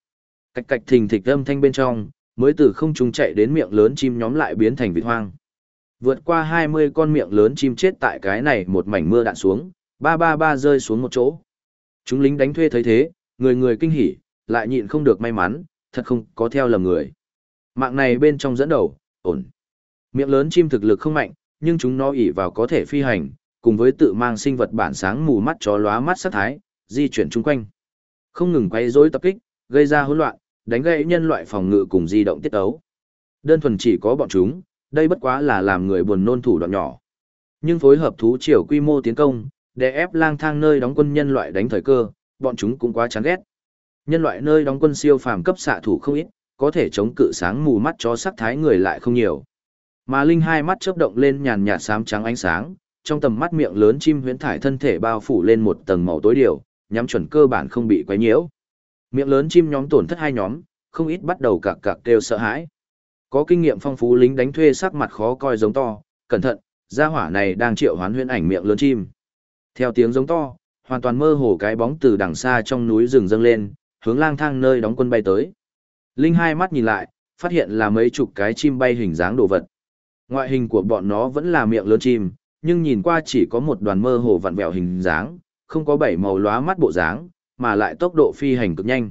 Cạch cạch thình thịch âm thanh bên trong, mới từ không trung chạy đến miệng lớn chim nhóm lại biến thành vịt hoang. Vượt qua 20 con miệng lớn chim chết tại cái này một mảnh mưa đạn xuống, ba ba ba rơi xuống một chỗ. Chúng lính đánh thuê thấy thế, người người kinh hỉ, lại nhịn không được may mắn, thật không có theo lầm người. Mạng này bên trong dẫn đầu, ổn. Miệng lớn chim thực lực không mạnh, nhưng chúng nó ỉ vào có thể phi hành, cùng với tự mang sinh vật bản sáng mù mắt chó lóa mắt sát thái, di chuyển chung quanh. Không ngừng quay rối tập kích, gây ra hỗn loạn, đánh gãy nhân loại phòng ngự cùng di động tiết ấu. Đơn thuần chỉ có bọn chúng, đây bất quá là làm người buồn nôn thủ đoạn nhỏ. Nhưng phối hợp thú triều quy mô tiến công, để ép lang thang nơi đóng quân nhân loại đánh thời cơ, bọn chúng cũng quá chán ghét. Nhân loại nơi đóng quân siêu phàm cấp xạ thủ không ít, có thể chống cự sáng mù mắt chó sắc thái người lại không nhiều. Mà Linh hai mắt chớp động lên nhàn nhạt xám trắng ánh sáng, trong tầm mắt miệng lớn chim huyễn thải thân thể bao phủ lên một tầng màu tối điều, nhắm chuẩn cơ bản không bị quấy nhiễu. Miệng lớn chim nhóm tổn thất hai nhóm, không ít bắt đầu cặc cặc kêu sợ hãi. Có kinh nghiệm phong phú lính đánh thuê sắc mặt khó coi giống to, cẩn thận, gia hỏa này đang triệu hoán huyễn ảnh miệng lớn chim. Theo tiếng giống to, hoàn toàn mơ hồ cái bóng từ đằng xa trong núi rừng dâng lên, hướng lang thang nơi đóng quân bay tới. Linh hai mắt nhìn lại, phát hiện là mấy chục cái chim bay hình dáng đồ vật. Ngoại hình của bọn nó vẫn là miệng lớn chim, nhưng nhìn qua chỉ có một đoàn mơ hồ vặn vẹo hình dáng, không có bảy màu lóa mắt bộ dáng, mà lại tốc độ phi hành cực nhanh.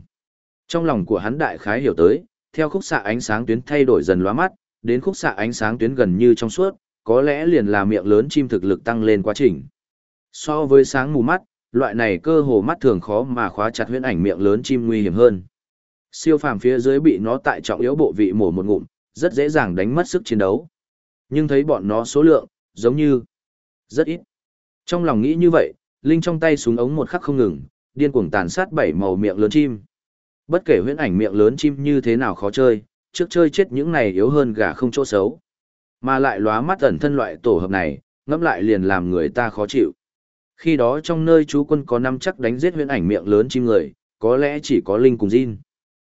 Trong lòng của hắn đại khái hiểu tới, theo khúc xạ ánh sáng tuyến thay đổi dần lóa mắt, đến khúc xạ ánh sáng tuyến gần như trong suốt, có lẽ liền là miệng lớn chim thực lực tăng lên quá trình. So với sáng mù mắt, loại này cơ hồ mắt thường khó mà khóa chặt huyễn ảnh miệng lớn chim nguy hiểm hơn. Siêu phàm phía dưới bị nó tại trọng yếu bộ vị mổ một ngụm, rất dễ dàng đánh mất sức chiến đấu. Nhưng thấy bọn nó số lượng, giống như rất ít. Trong lòng nghĩ như vậy, Linh trong tay súng ống một khắc không ngừng, điên cuồng tàn sát bảy màu miệng lớn chim. Bất kể huyễn ảnh miệng lớn chim như thế nào khó chơi, trước chơi chết những này yếu hơn gà không chỗ xấu. Mà lại lóa mắt ẩn thân loại tổ hợp này, ngẫm lại liền làm người ta khó chịu. Khi đó trong nơi chú quân có năm chắc đánh giết huyễn ảnh miệng lớn chim người, có lẽ chỉ có Linh cùng Jin.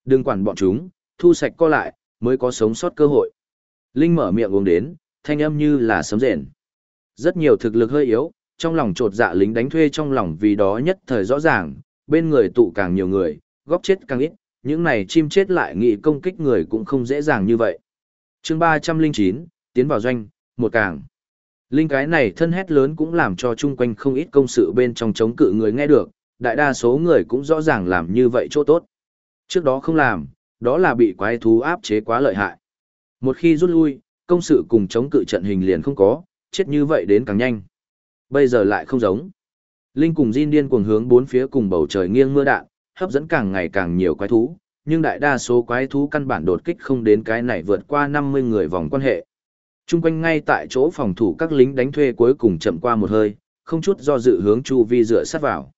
Đừng quản bọn chúng, thu sạch co lại, mới có sống sót cơ hội. Linh mở miệng uống đến, thanh âm như là sấm rền. Rất nhiều thực lực hơi yếu, trong lòng trột dạ lính đánh thuê trong lòng vì đó nhất thời rõ ràng, bên người tụ càng nhiều người, góp chết càng ít, những này chim chết lại nghị công kích người cũng không dễ dàng như vậy. chương 309, tiến vào doanh, một càng. Linh cái này thân hét lớn cũng làm cho chung quanh không ít công sự bên trong chống cự người nghe được, đại đa số người cũng rõ ràng làm như vậy chỗ tốt. Trước đó không làm, đó là bị quái thú áp chế quá lợi hại. Một khi rút lui, công sự cùng chống cự trận hình liền không có, chết như vậy đến càng nhanh. Bây giờ lại không giống. Linh cùng Jin điên cuồng hướng bốn phía cùng bầu trời nghiêng mưa đạn, hấp dẫn càng ngày càng nhiều quái thú, nhưng đại đa số quái thú căn bản đột kích không đến cái này vượt qua 50 người vòng quan hệ. Trung quanh ngay tại chỗ phòng thủ các lính đánh thuê cuối cùng chậm qua một hơi, không chút do dự hướng chu vi dựa sát vào.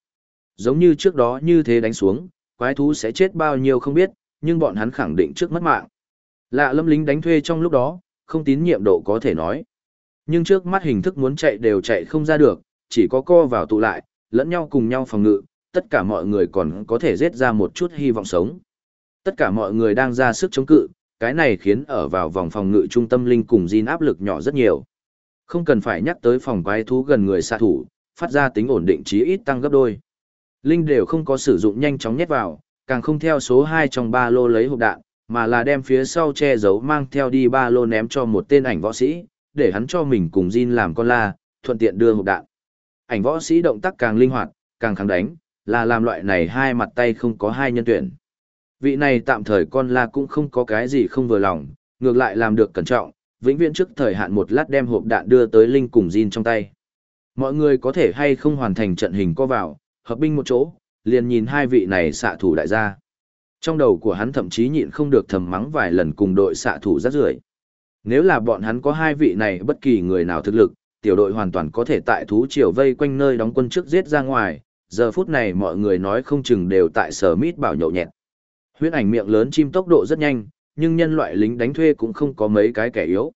Giống như trước đó như thế đánh xuống, quái thú sẽ chết bao nhiêu không biết, nhưng bọn hắn khẳng định trước mất mạng. Lạ lâm lính đánh thuê trong lúc đó, không tín nhiệm độ có thể nói. Nhưng trước mắt hình thức muốn chạy đều chạy không ra được, chỉ có co vào tụ lại, lẫn nhau cùng nhau phòng ngự, tất cả mọi người còn có thể giết ra một chút hy vọng sống. Tất cả mọi người đang ra sức chống cự, cái này khiến ở vào vòng phòng ngự trung tâm linh cùng Jin áp lực nhỏ rất nhiều. Không cần phải nhắc tới phòng quái thú gần người xạ thủ, phát ra tính ổn định chí ít tăng gấp đôi. Linh đều không có sử dụng nhanh chóng nhét vào, càng không theo số 2 trong ba lô lấy hộp đạn, mà là đem phía sau che giấu mang theo đi ba lô ném cho một tên ảnh võ sĩ, để hắn cho mình cùng Jin làm con la, thuận tiện đưa hộp đạn. Ảnh võ sĩ động tác càng linh hoạt, càng kháng đánh, là làm loại này hai mặt tay không có hai nhân tuyển. Vị này tạm thời con la cũng không có cái gì không vừa lòng, ngược lại làm được cẩn trọng, vĩnh viễn trước thời hạn một lát đem hộp đạn đưa tới Linh cùng Jin trong tay. Mọi người có thể hay không hoàn thành trận hình co vào, hợp binh một chỗ, liền nhìn hai vị này xạ thủ đại gia. Trong đầu của hắn thậm chí nhịn không được thầm mắng vài lần cùng đội xạ thủ rất rưởi. Nếu là bọn hắn có hai vị này bất kỳ người nào thực lực, tiểu đội hoàn toàn có thể tại thú triều vây quanh nơi đóng quân trước giết ra ngoài, giờ phút này mọi người nói không chừng đều tại sở mít bảo nhậu nhẹt. Huyết ảnh miệng lớn chim tốc độ rất nhanh, nhưng nhân loại lính đánh thuê cũng không có mấy cái kẻ yếu.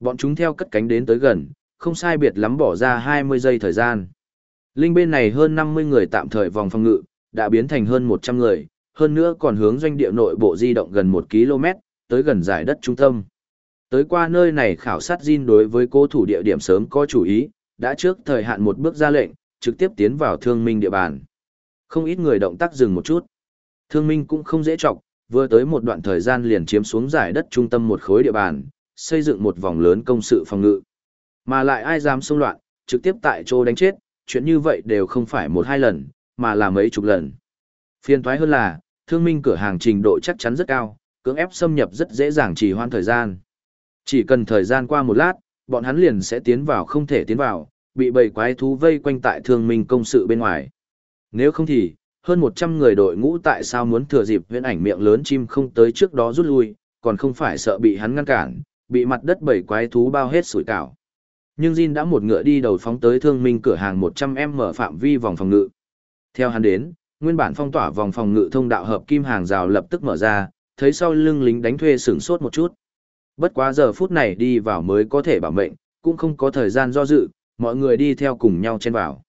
Bọn chúng theo cất cánh đến tới gần, không sai biệt lắm bỏ ra 20 giây thời gian. Linh bên này hơn 50 người tạm thời vòng phòng ngự, đã biến thành hơn 100 người, hơn nữa còn hướng doanh địa nội bộ di động gần 1 km, tới gần giải đất trung tâm. Tới qua nơi này khảo sát Jin đối với cố thủ địa điểm sớm có chủ ý, đã trước thời hạn một bước ra lệnh, trực tiếp tiến vào thương minh địa bàn. Không ít người động tác dừng một chút. Thương minh cũng không dễ chọc, vừa tới một đoạn thời gian liền chiếm xuống giải đất trung tâm một khối địa bàn, xây dựng một vòng lớn công sự phòng ngự. Mà lại ai dám xung loạn, trực tiếp tại chỗ đánh chết, chuyện như vậy đều không phải một hai lần, mà là mấy chục lần. Phiên thoái hơn là, thương minh cửa hàng trình độ chắc chắn rất cao, cưỡng ép xâm nhập rất dễ dàng chỉ hoãn thời gian. Chỉ cần thời gian qua một lát, bọn hắn liền sẽ tiến vào không thể tiến vào, bị bầy quái thú vây quanh tại thương minh công sự bên ngoài. Nếu không thì, hơn 100 người đội ngũ tại sao muốn thừa dịp huyễn ảnh miệng lớn chim không tới trước đó rút lui, còn không phải sợ bị hắn ngăn cản, bị mặt đất bầy quái thú bao hết sủi cảo. Nhưng Jin đã một ngựa đi đầu phóng tới thương minh cửa hàng 100m mở phạm vi vòng phòng ngự. Theo hắn đến, nguyên bản phong tỏa vòng phòng ngự thông đạo hợp kim hàng rào lập tức mở ra, thấy sau lưng lính đánh thuê sửng sốt một chút. Bất quá giờ phút này đi vào mới có thể bảo mệnh, cũng không có thời gian do dự, mọi người đi theo cùng nhau chen vào.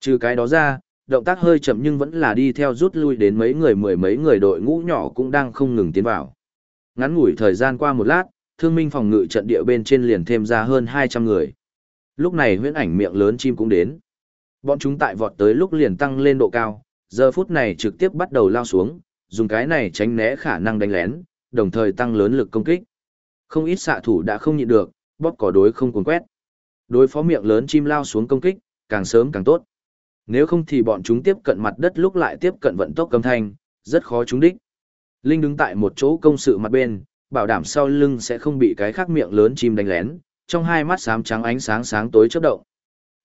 Trừ cái đó ra, động tác hơi chậm nhưng vẫn là đi theo rút lui đến mấy người mười mấy người đội ngũ nhỏ cũng đang không ngừng tiến vào. Ngắn ngủi thời gian qua một lát, thương minh phòng ngự trận địa bên trên liền thêm ra hơn 200 người. Lúc này huyễn ảnh miệng lớn chim cũng đến. Bọn chúng tại vọt tới lúc liền tăng lên độ cao, giờ phút này trực tiếp bắt đầu lao xuống, dùng cái này tránh né khả năng đánh lén, đồng thời tăng lớn lực công kích. Không ít xạ thủ đã không nhịn được, bóp cỏ đối không cuốn quét. Đối phó miệng lớn chim lao xuống công kích, càng sớm càng tốt. Nếu không thì bọn chúng tiếp cận mặt đất lúc lại tiếp cận vận tốc cầm thanh, rất khó trúng đích. Linh đứng tại một chỗ công sự mặt bên, bảo đảm sau lưng sẽ không bị cái khác miệng lớn chim đánh lén, trong hai mắt xám trắng ánh sáng sáng tối chớp động.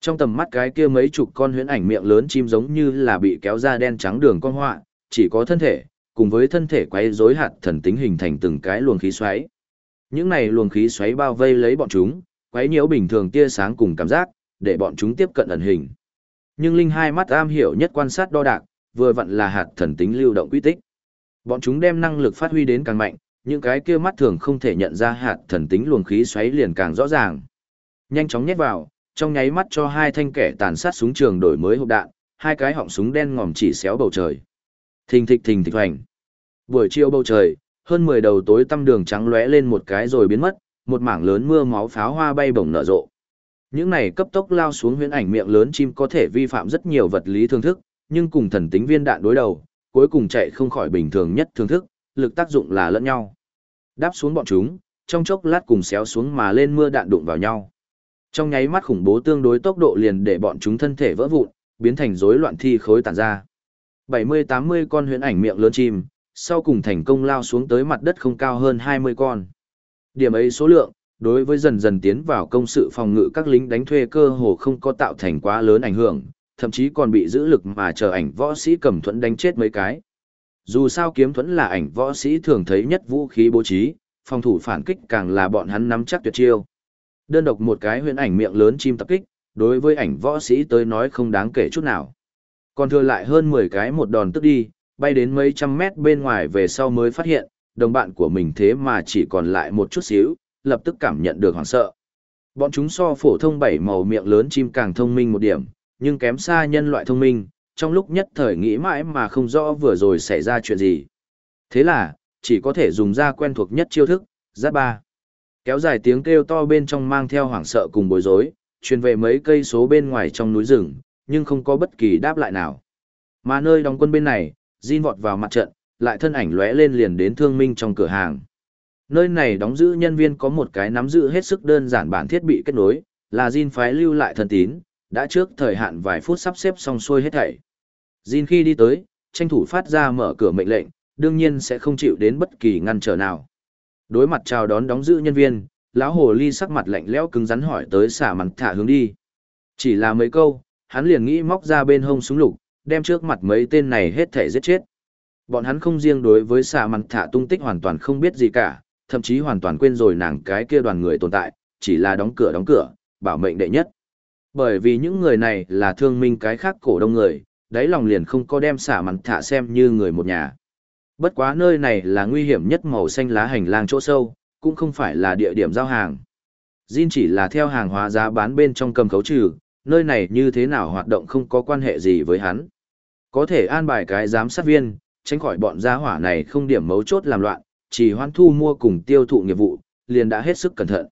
Trong tầm mắt cái kia mấy chục con huyễn ảnh miệng lớn chim giống như là bị kéo ra đen trắng đường con họa, chỉ có thân thể, cùng với thân thể quay rối hạt thần tính hình thành từng cái luồng khí xoáy. Những này luồng khí xoáy bao vây lấy bọn chúng, quấy nhiễu bình thường tia sáng cùng cảm giác, để bọn chúng tiếp cận ẩn hình. Nhưng linh hai mắt am hiểu nhất quan sát đo đạc, vừa vặn là hạt thần tính lưu động quy tích. Bọn chúng đem năng lực phát huy đến càng mạnh, những cái kia mắt thường không thể nhận ra hạt thần tính luồng khí xoáy liền càng rõ ràng. Nhanh chóng nhét vào, trong nháy mắt cho hai thanh kẻ tàn sát súng trường đổi mới hộp đạn, hai cái họng súng đen ngòm chỉ xéo bầu trời. Thình thịch thình thịch hoành. Buổi chiều bầu trời, hơn 10 đầu tối tăm đường trắng lóe lên một cái rồi biến mất, một mảng lớn mưa máu pháo hoa bay bổng nở rộ. Những này cấp tốc lao xuống huyễn ảnh miệng lớn chim có thể vi phạm rất nhiều vật lý thương thức, nhưng cùng thần tính viên đạn đối đầu, cuối cùng chạy không khỏi bình thường nhất thương thức, lực tác dụng là lẫn nhau. Đáp xuống bọn chúng, trong chốc lát cùng xéo xuống mà lên mưa đạn đụng vào nhau. Trong nháy mắt khủng bố tương đối tốc độ liền để bọn chúng thân thể vỡ vụn, biến thành rối loạn thi khối tản ra. 70-80 con huyễn ảnh miệng lớn chim, sau cùng thành công lao xuống tới mặt đất không cao hơn 20 con. Điểm ấy số lượng, đối với dần dần tiến vào công sự phòng ngự các lính đánh thuê cơ hồ không có tạo thành quá lớn ảnh hưởng, thậm chí còn bị giữ lực mà chờ ảnh võ sĩ cầm thuẫn đánh chết mấy cái. Dù sao kiếm thuẫn là ảnh võ sĩ thường thấy nhất vũ khí bố trí, phòng thủ phản kích càng là bọn hắn nắm chắc tuyệt chiêu. Đơn độc một cái huyền ảnh miệng lớn chim tập kích, đối với ảnh võ sĩ tới nói không đáng kể chút nào. Còn thừa lại hơn 10 cái một đòn tức đi, bay đến mấy trăm mét bên ngoài về sau mới phát hiện, đồng bạn của mình thế mà chỉ còn lại một chút xíu, lập tức cảm nhận được hoảng sợ. Bọn chúng so phổ thông bảy màu miệng lớn chim càng thông minh một điểm, nhưng kém xa nhân loại thông minh, trong lúc nhất thời nghĩ mãi mà không rõ vừa rồi xảy ra chuyện gì. Thế là, chỉ có thể dùng ra quen thuộc nhất chiêu thức, giáp ba. Kéo dài tiếng kêu to bên trong mang theo hoảng sợ cùng bối rối, truyền về mấy cây số bên ngoài trong núi rừng, nhưng không có bất kỳ đáp lại nào. Mà nơi đóng quân bên này, Jin vọt vào mặt trận, lại thân ảnh lóe lên liền đến thương minh trong cửa hàng. Nơi này đóng giữ nhân viên có một cái nắm giữ hết sức đơn giản bản thiết bị kết nối, là Jin phái lưu lại thân tín, đã trước thời hạn vài phút sắp xếp xong xuôi hết thảy. Jin khi đi tới, tranh thủ phát ra mở cửa mệnh lệnh, đương nhiên sẽ không chịu đến bất kỳ ngăn trở nào. Đối mặt chào đón đóng giữ nhân viên, lão hồ ly sắc mặt lạnh lẽo cứng rắn hỏi tới xả mặt thả hướng đi. Chỉ là mấy câu, hắn liền nghĩ móc ra bên hông súng lục, đem trước mặt mấy tên này hết thể giết chết. Bọn hắn không riêng đối với xà mặt thả tung tích hoàn toàn không biết gì cả, thậm chí hoàn toàn quên rồi nàng cái kia đoàn người tồn tại, chỉ là đóng cửa đóng cửa, bảo mệnh đệ nhất. Bởi vì những người này là thương minh cái khác cổ đông người, đáy lòng liền không có đem xả mặt thả xem như người một nhà. Bất quá nơi này là nguy hiểm nhất màu xanh lá hành lang chỗ sâu, cũng không phải là địa điểm giao hàng. Jin chỉ là theo hàng hóa giá bán bên trong cầm khấu trừ, nơi này như thế nào hoạt động không có quan hệ gì với hắn. Có thể an bài cái giám sát viên, tránh khỏi bọn gia hỏa này không điểm mấu chốt làm loạn, chỉ hoan thu mua cùng tiêu thụ nghiệp vụ, liền đã hết sức cẩn thận.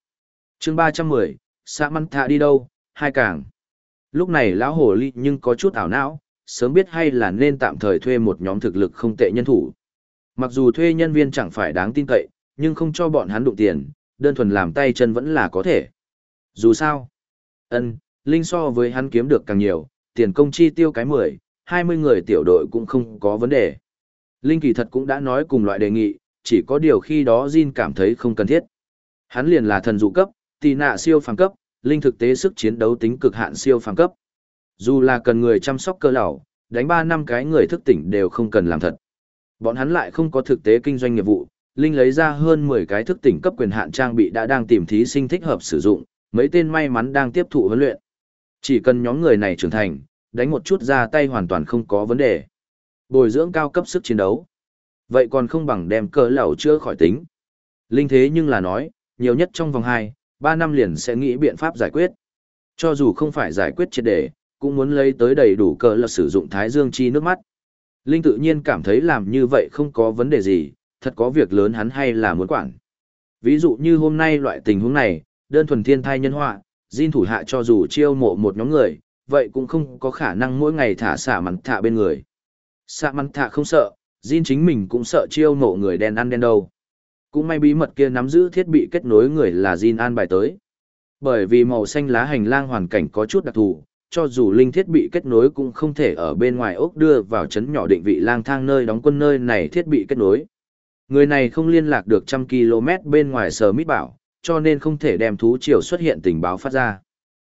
chương 310, xã măn thạ đi đâu, hai càng. Lúc này lão hồ ly nhưng có chút ảo não, sớm biết hay là nên tạm thời thuê một nhóm thực lực không tệ nhân thủ. Mặc dù thuê nhân viên chẳng phải đáng tin cậy, nhưng không cho bọn hắn đụng tiền, đơn thuần làm tay chân vẫn là có thể. Dù sao, ân, Linh so với hắn kiếm được càng nhiều, tiền công chi tiêu cái 10, 20 người tiểu đội cũng không có vấn đề. Linh kỳ thật cũng đã nói cùng loại đề nghị, chỉ có điều khi đó Jin cảm thấy không cần thiết. Hắn liền là thần dụ cấp, tì nạ siêu phàm cấp, Linh thực tế sức chiến đấu tính cực hạn siêu phàm cấp. Dù là cần người chăm sóc cơ lão, đánh 3 năm cái người thức tỉnh đều không cần làm thật. Bọn hắn lại không có thực tế kinh doanh nghiệp vụ, Linh lấy ra hơn 10 cái thức tỉnh cấp quyền hạn trang bị đã đang tìm thí sinh thích hợp sử dụng, mấy tên may mắn đang tiếp thụ huấn luyện. Chỉ cần nhóm người này trưởng thành, đánh một chút ra tay hoàn toàn không có vấn đề. Bồi dưỡng cao cấp sức chiến đấu. Vậy còn không bằng đem cỡ lẩu chưa khỏi tính. Linh thế nhưng là nói, nhiều nhất trong vòng 2, 3 năm liền sẽ nghĩ biện pháp giải quyết. Cho dù không phải giải quyết triệt đề, cũng muốn lấy tới đầy đủ cỡ là sử dụng thái dương chi nước mắt. Linh tự nhiên cảm thấy làm như vậy không có vấn đề gì, thật có việc lớn hắn hay là muốn quản. Ví dụ như hôm nay loại tình huống này, đơn thuần thiên thai nhân họa, Jin thủ hạ cho dù chiêu mộ một nhóm người, vậy cũng không có khả năng mỗi ngày thả xạ mặn thạ bên người. Xạ mặn thạ không sợ, Jin chính mình cũng sợ chiêu mộ người đen ăn đen đâu. Cũng may bí mật kia nắm giữ thiết bị kết nối người là Jin an bài tới. Bởi vì màu xanh lá hành lang hoàn cảnh có chút đặc thù, cho dù linh thiết bị kết nối cũng không thể ở bên ngoài ốc đưa vào chấn nhỏ định vị lang thang nơi đóng quân nơi này thiết bị kết nối. Người này không liên lạc được trăm km bên ngoài sờ mít bảo, cho nên không thể đem thú triều xuất hiện tình báo phát ra.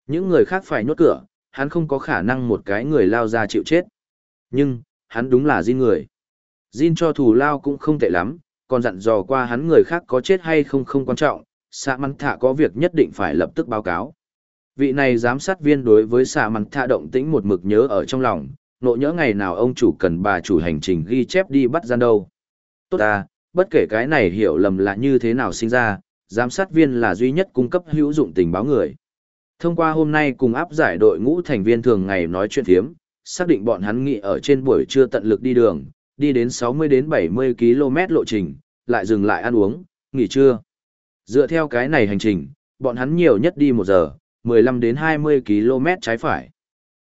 Những người khác phải nhốt cửa, hắn không có khả năng một cái người lao ra chịu chết. Nhưng, hắn đúng là Jin người. Jin cho thù lao cũng không tệ lắm, còn dặn dò qua hắn người khác có chết hay không không quan trọng, xạ mắn thả có việc nhất định phải lập tức báo cáo. Vị này giám sát viên đối với xạ mắn thả động tĩnh một mực nhớ ở trong lòng, nộ nhớ ngày nào ông chủ cần bà chủ hành trình ghi chép đi bắt gian đâu. Tốt à, bất kể cái này hiểu lầm là như thế nào sinh ra, giám sát viên là duy nhất cung cấp hữu dụng tình báo người. Thông qua hôm nay cùng áp giải đội ngũ thành viên thường ngày nói chuyện thiếm, xác định bọn hắn nghị ở trên buổi trưa tận lực đi đường, đi đến 60 đến 70 km lộ trình, lại dừng lại ăn uống, nghỉ trưa. Dựa theo cái này hành trình, bọn hắn nhiều nhất đi một giờ, 15 đến 20 km trái phải.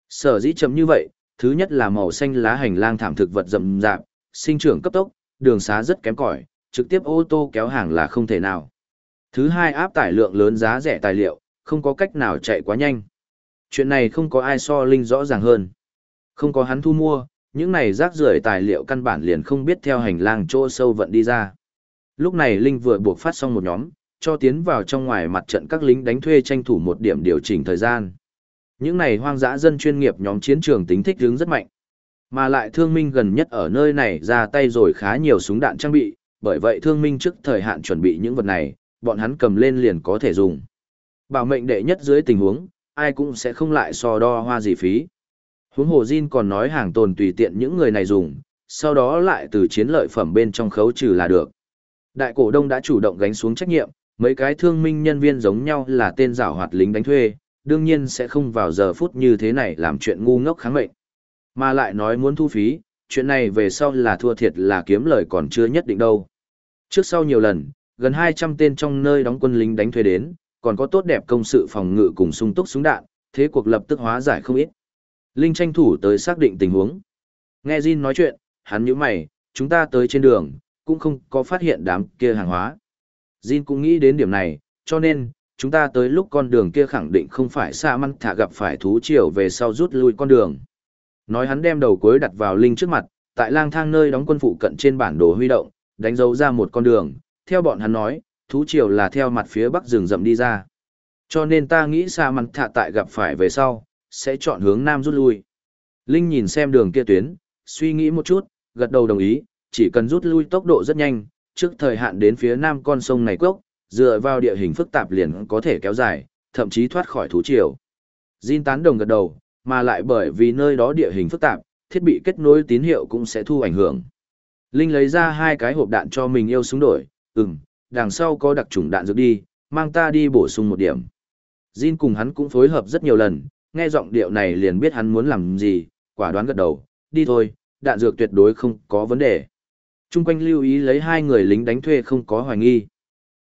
Sở dĩ chậm như vậy, thứ nhất là màu xanh lá hành lang thảm thực vật rậm rạp, sinh trưởng cấp tốc, đường xá rất kém cỏi, trực tiếp ô tô kéo hàng là không thể nào. Thứ hai áp tải lượng lớn giá rẻ tài liệu, không có cách nào chạy quá nhanh. Chuyện này không có ai so Linh rõ ràng hơn. Không có hắn thu mua, những này rác rưởi tài liệu căn bản liền không biết theo hành lang chỗ sâu vận đi ra. Lúc này Linh vừa buộc phát xong một nhóm, cho tiến vào trong ngoài mặt trận các lính đánh thuê tranh thủ một điểm điều chỉnh thời gian. Những này hoang dã dân chuyên nghiệp nhóm chiến trường tính thích hướng rất mạnh. Mà lại thương minh gần nhất ở nơi này ra tay rồi khá nhiều súng đạn trang bị, bởi vậy thương minh trước thời hạn chuẩn bị những vật này, bọn hắn cầm lên liền có thể dùng. Bảo mệnh đệ nhất dưới tình huống, ai cũng sẽ không lại so đo hoa gì phí. Huống hồ Jin còn nói hàng tồn tùy tiện những người này dùng, sau đó lại từ chiến lợi phẩm bên trong khấu trừ là được. Đại cổ đông đã chủ động gánh xuống trách nhiệm, mấy cái thương minh nhân viên giống nhau là tên giảo hoạt lính đánh thuê, đương nhiên sẽ không vào giờ phút như thế này làm chuyện ngu ngốc kháng mệnh. Mà lại nói muốn thu phí, chuyện này về sau là thua thiệt là kiếm lời còn chưa nhất định đâu. Trước sau nhiều lần, gần 200 tên trong nơi đóng quân lính đánh thuê đến, còn có tốt đẹp công sự phòng ngự cùng sung túc súng đạn, thế cuộc lập tức hóa giải không ít. Linh tranh thủ tới xác định tình huống. Nghe Jin nói chuyện, hắn nhíu mày, chúng ta tới trên đường, cũng không có phát hiện đám kia hàng hóa. Jin cũng nghĩ đến điểm này, cho nên, chúng ta tới lúc con đường kia khẳng định không phải xa măn thả gặp phải thú triều về sau rút lui con đường. Nói hắn đem đầu cuối đặt vào Linh trước mặt, tại lang thang nơi đóng quân phụ cận trên bản đồ huy động, đánh dấu ra một con đường, theo bọn hắn nói, thú triều là theo mặt phía bắc rừng rậm đi ra. Cho nên ta nghĩ xa mặn thạ tại gặp phải về sau, sẽ chọn hướng nam rút lui. Linh nhìn xem đường kia tuyến, suy nghĩ một chút, gật đầu đồng ý, chỉ cần rút lui tốc độ rất nhanh, trước thời hạn đến phía nam con sông này quốc, dựa vào địa hình phức tạp liền có thể kéo dài, thậm chí thoát khỏi thú triều. Jin tán đồng gật đầu, mà lại bởi vì nơi đó địa hình phức tạp, thiết bị kết nối tín hiệu cũng sẽ thu ảnh hưởng. Linh lấy ra hai cái hộp đạn cho mình yêu súng đổi, ừm, đằng sau có đặc trùng đạn dược đi, mang ta đi bổ sung một điểm. Jin cùng hắn cũng phối hợp rất nhiều lần, nghe giọng điệu này liền biết hắn muốn làm gì, quả đoán gật đầu, đi thôi, đạn dược tuyệt đối không có vấn đề. Trung quanh lưu ý lấy hai người lính đánh thuê không có hoài nghi.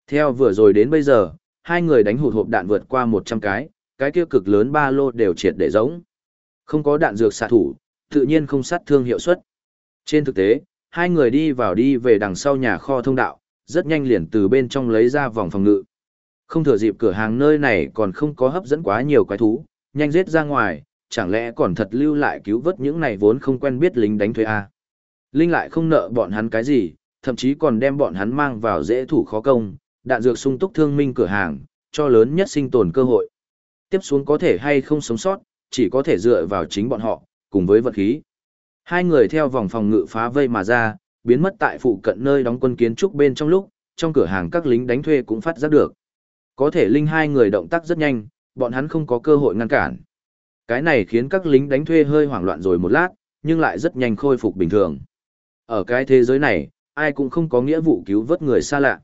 Theo vừa rồi đến bây giờ, hai người đánh hụt hộp đạn vượt qua 100 cái, cái kia cực lớn ba lô đều triệt để giống. Không có đạn dược xạ thủ, tự nhiên không sát thương hiệu suất. Trên thực tế, hai người đi vào đi về đằng sau nhà kho thông đạo, rất nhanh liền từ bên trong lấy ra vòng phòng ngự. Không thừa dịp cửa hàng nơi này còn không có hấp dẫn quá nhiều quái thú, nhanh giết ra ngoài, chẳng lẽ còn thật lưu lại cứu vớt những này vốn không quen biết lính đánh thuê a. Linh lại không nợ bọn hắn cái gì, thậm chí còn đem bọn hắn mang vào dễ thủ khó công, đạn dược sung túc thương minh cửa hàng, cho lớn nhất sinh tồn cơ hội. Tiếp xuống có thể hay không sống sót, chỉ có thể dựa vào chính bọn họ, cùng với vật khí. Hai người theo vòng phòng ngự phá vây mà ra, biến mất tại phụ cận nơi đóng quân kiến trúc bên trong lúc, trong cửa hàng các lính đánh thuê cũng phát giác được. Có thể linh hai người động tác rất nhanh, bọn hắn không có cơ hội ngăn cản. Cái này khiến các lính đánh thuê hơi hoảng loạn rồi một lát, nhưng lại rất nhanh khôi phục bình thường. Ở cái thế giới này, ai cũng không có nghĩa vụ cứu vớt người xa lạ.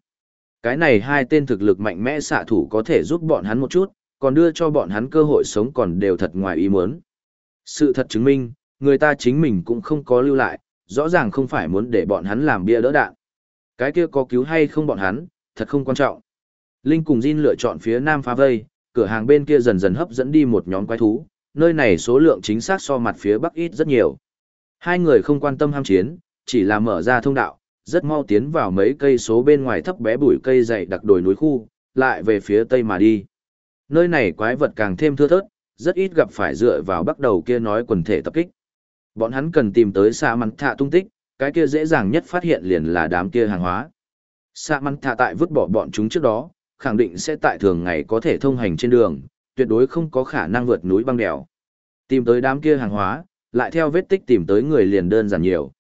Cái này hai tên thực lực mạnh mẽ xạ thủ có thể giúp bọn hắn một chút, còn đưa cho bọn hắn cơ hội sống còn đều thật ngoài ý muốn. Sự thật chứng minh, người ta chính mình cũng không có lưu lại, rõ ràng không phải muốn để bọn hắn làm bia đỡ đạn. Cái kia có cứu hay không bọn hắn, thật không quan trọng. Linh cùng Jin lựa chọn phía nam phá vây, cửa hàng bên kia dần dần hấp dẫn đi một nhóm quái thú, nơi này số lượng chính xác so mặt phía bắc ít rất nhiều. Hai người không quan tâm ham chiến, chỉ là mở ra thông đạo, rất mau tiến vào mấy cây số bên ngoài thấp bé bụi cây dày đặc đồi núi khu, lại về phía tây mà đi. Nơi này quái vật càng thêm thưa thớt, rất ít gặp phải dựa vào bắt đầu kia nói quần thể tập kích. Bọn hắn cần tìm tới xạ mặn thạ tung tích, cái kia dễ dàng nhất phát hiện liền là đám kia hàng hóa. Sa mặn thạ tại vứt bỏ bọn chúng trước đó, khẳng định sẽ tại thường ngày có thể thông hành trên đường, tuyệt đối không có khả năng vượt núi băng đèo. Tìm tới đám kia hàng hóa, lại theo vết tích tìm tới người liền đơn giản nhiều.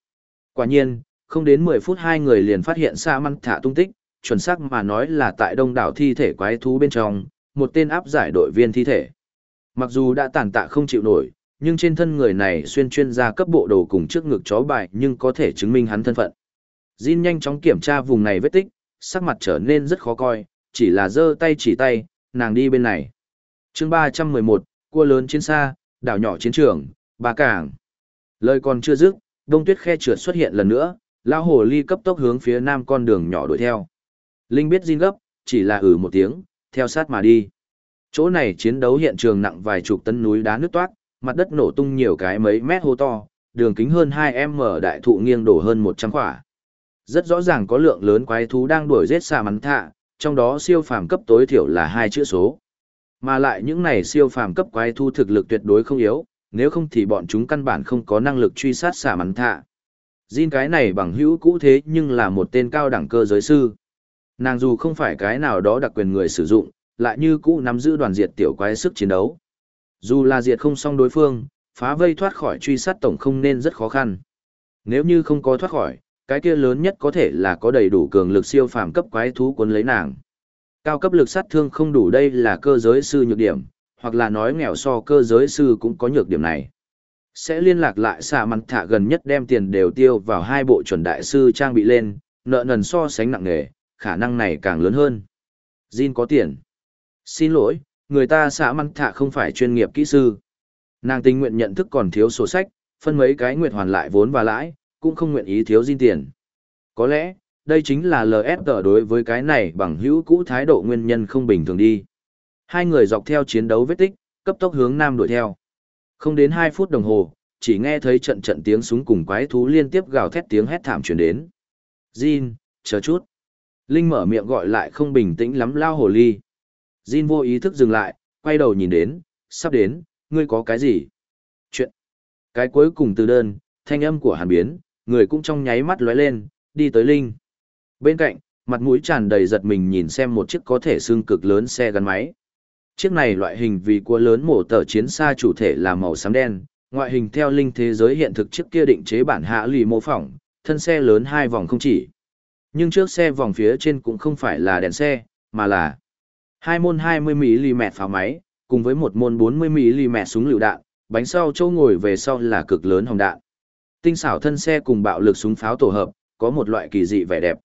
Quả nhiên, không đến 10 phút hai người liền phát hiện Sa Măn Thả tung tích, chuẩn xác mà nói là tại đông đảo thi thể quái thú bên trong, một tên áp giải đội viên thi thể. Mặc dù đã tàn tạ không chịu nổi, nhưng trên thân người này xuyên chuyên gia cấp bộ đồ cùng trước ngực chó bài nhưng có thể chứng minh hắn thân phận. Jin nhanh chóng kiểm tra vùng này vết tích, sắc mặt trở nên rất khó coi, chỉ là giơ tay chỉ tay, nàng đi bên này. chương 311, cua lớn chiến xa, đảo nhỏ chiến trường, bà cảng. Lời còn chưa dứt, đông tuyết khe trượt xuất hiện lần nữa, lão hồ ly cấp tốc hướng phía nam con đường nhỏ đuổi theo. Linh biết Jin gấp, chỉ là ử ừ một tiếng, theo sát mà đi. Chỗ này chiến đấu hiện trường nặng vài chục tấn núi đá nứt toát, mặt đất nổ tung nhiều cái mấy mét hô to, đường kính hơn 2m đại thụ nghiêng đổ hơn 100 quả. Rất rõ ràng có lượng lớn quái thú đang đuổi giết xà mắn thạ, trong đó siêu phàm cấp tối thiểu là hai chữ số. Mà lại những này siêu phàm cấp quái thú thực lực tuyệt đối không yếu, nếu không thì bọn chúng căn bản không có năng lực truy sát xà mắn thạ. Jin cái này bằng hữu cũ thế nhưng là một tên cao đẳng cơ giới sư. Nàng dù không phải cái nào đó đặc quyền người sử dụng, lại như cũ nắm giữ đoàn diệt tiểu quái sức chiến đấu. Dù là diệt không xong đối phương, phá vây thoát khỏi truy sát tổng không nên rất khó khăn. Nếu như không có thoát khỏi, cái kia lớn nhất có thể là có đầy đủ cường lực siêu phàm cấp quái thú cuốn lấy nàng. Cao cấp lực sát thương không đủ đây là cơ giới sư nhược điểm, hoặc là nói nghèo so cơ giới sư cũng có nhược điểm này. Sẽ liên lạc lại xạ mặt thả gần nhất đem tiền đều tiêu vào hai bộ chuẩn đại sư trang bị lên, nợ nần so sánh nặng nề, khả năng này càng lớn hơn. Jin có tiền. Xin lỗi, người ta xã mặt thạ không phải chuyên nghiệp kỹ sư. Nàng tình nguyện nhận thức còn thiếu sổ sách, phân mấy cái nguyện hoàn lại vốn và lãi, cũng không nguyện ý thiếu Jin tiền. Có lẽ, đây chính là LSG đối với cái này bằng hữu cũ thái độ nguyên nhân không bình thường đi. Hai người dọc theo chiến đấu vết tích, cấp tốc hướng nam đuổi theo. Không đến 2 phút đồng hồ, chỉ nghe thấy trận trận tiếng súng cùng quái thú liên tiếp gào thét tiếng hét thảm truyền đến. Jin, chờ chút. Linh mở miệng gọi lại không bình tĩnh lắm lao hồ ly. Jin vô ý thức dừng lại, quay đầu nhìn đến, sắp đến, ngươi có cái gì? Chuyện. Cái cuối cùng từ đơn, thanh âm của hàn biến, người cũng trong nháy mắt lóe lên, đi tới Linh. Bên cạnh, mặt mũi tràn đầy giật mình nhìn xem một chiếc có thể xương cực lớn xe gắn máy. Chiếc này loại hình vì cua lớn mổ tờ chiến xa chủ thể là màu xám đen, ngoại hình theo linh thế giới hiện thực chiếc kia định chế bản hạ lì mô phỏng, thân xe lớn hai vòng không chỉ. Nhưng trước xe vòng phía trên cũng không phải là đèn xe, mà là hai môn 20mm pháo máy, cùng với một môn 40mm súng lựu đạn, bánh sau châu ngồi về sau là cực lớn hồng đạn. Tinh xảo thân xe cùng bạo lực súng pháo tổ hợp, có một loại kỳ dị vẻ đẹp.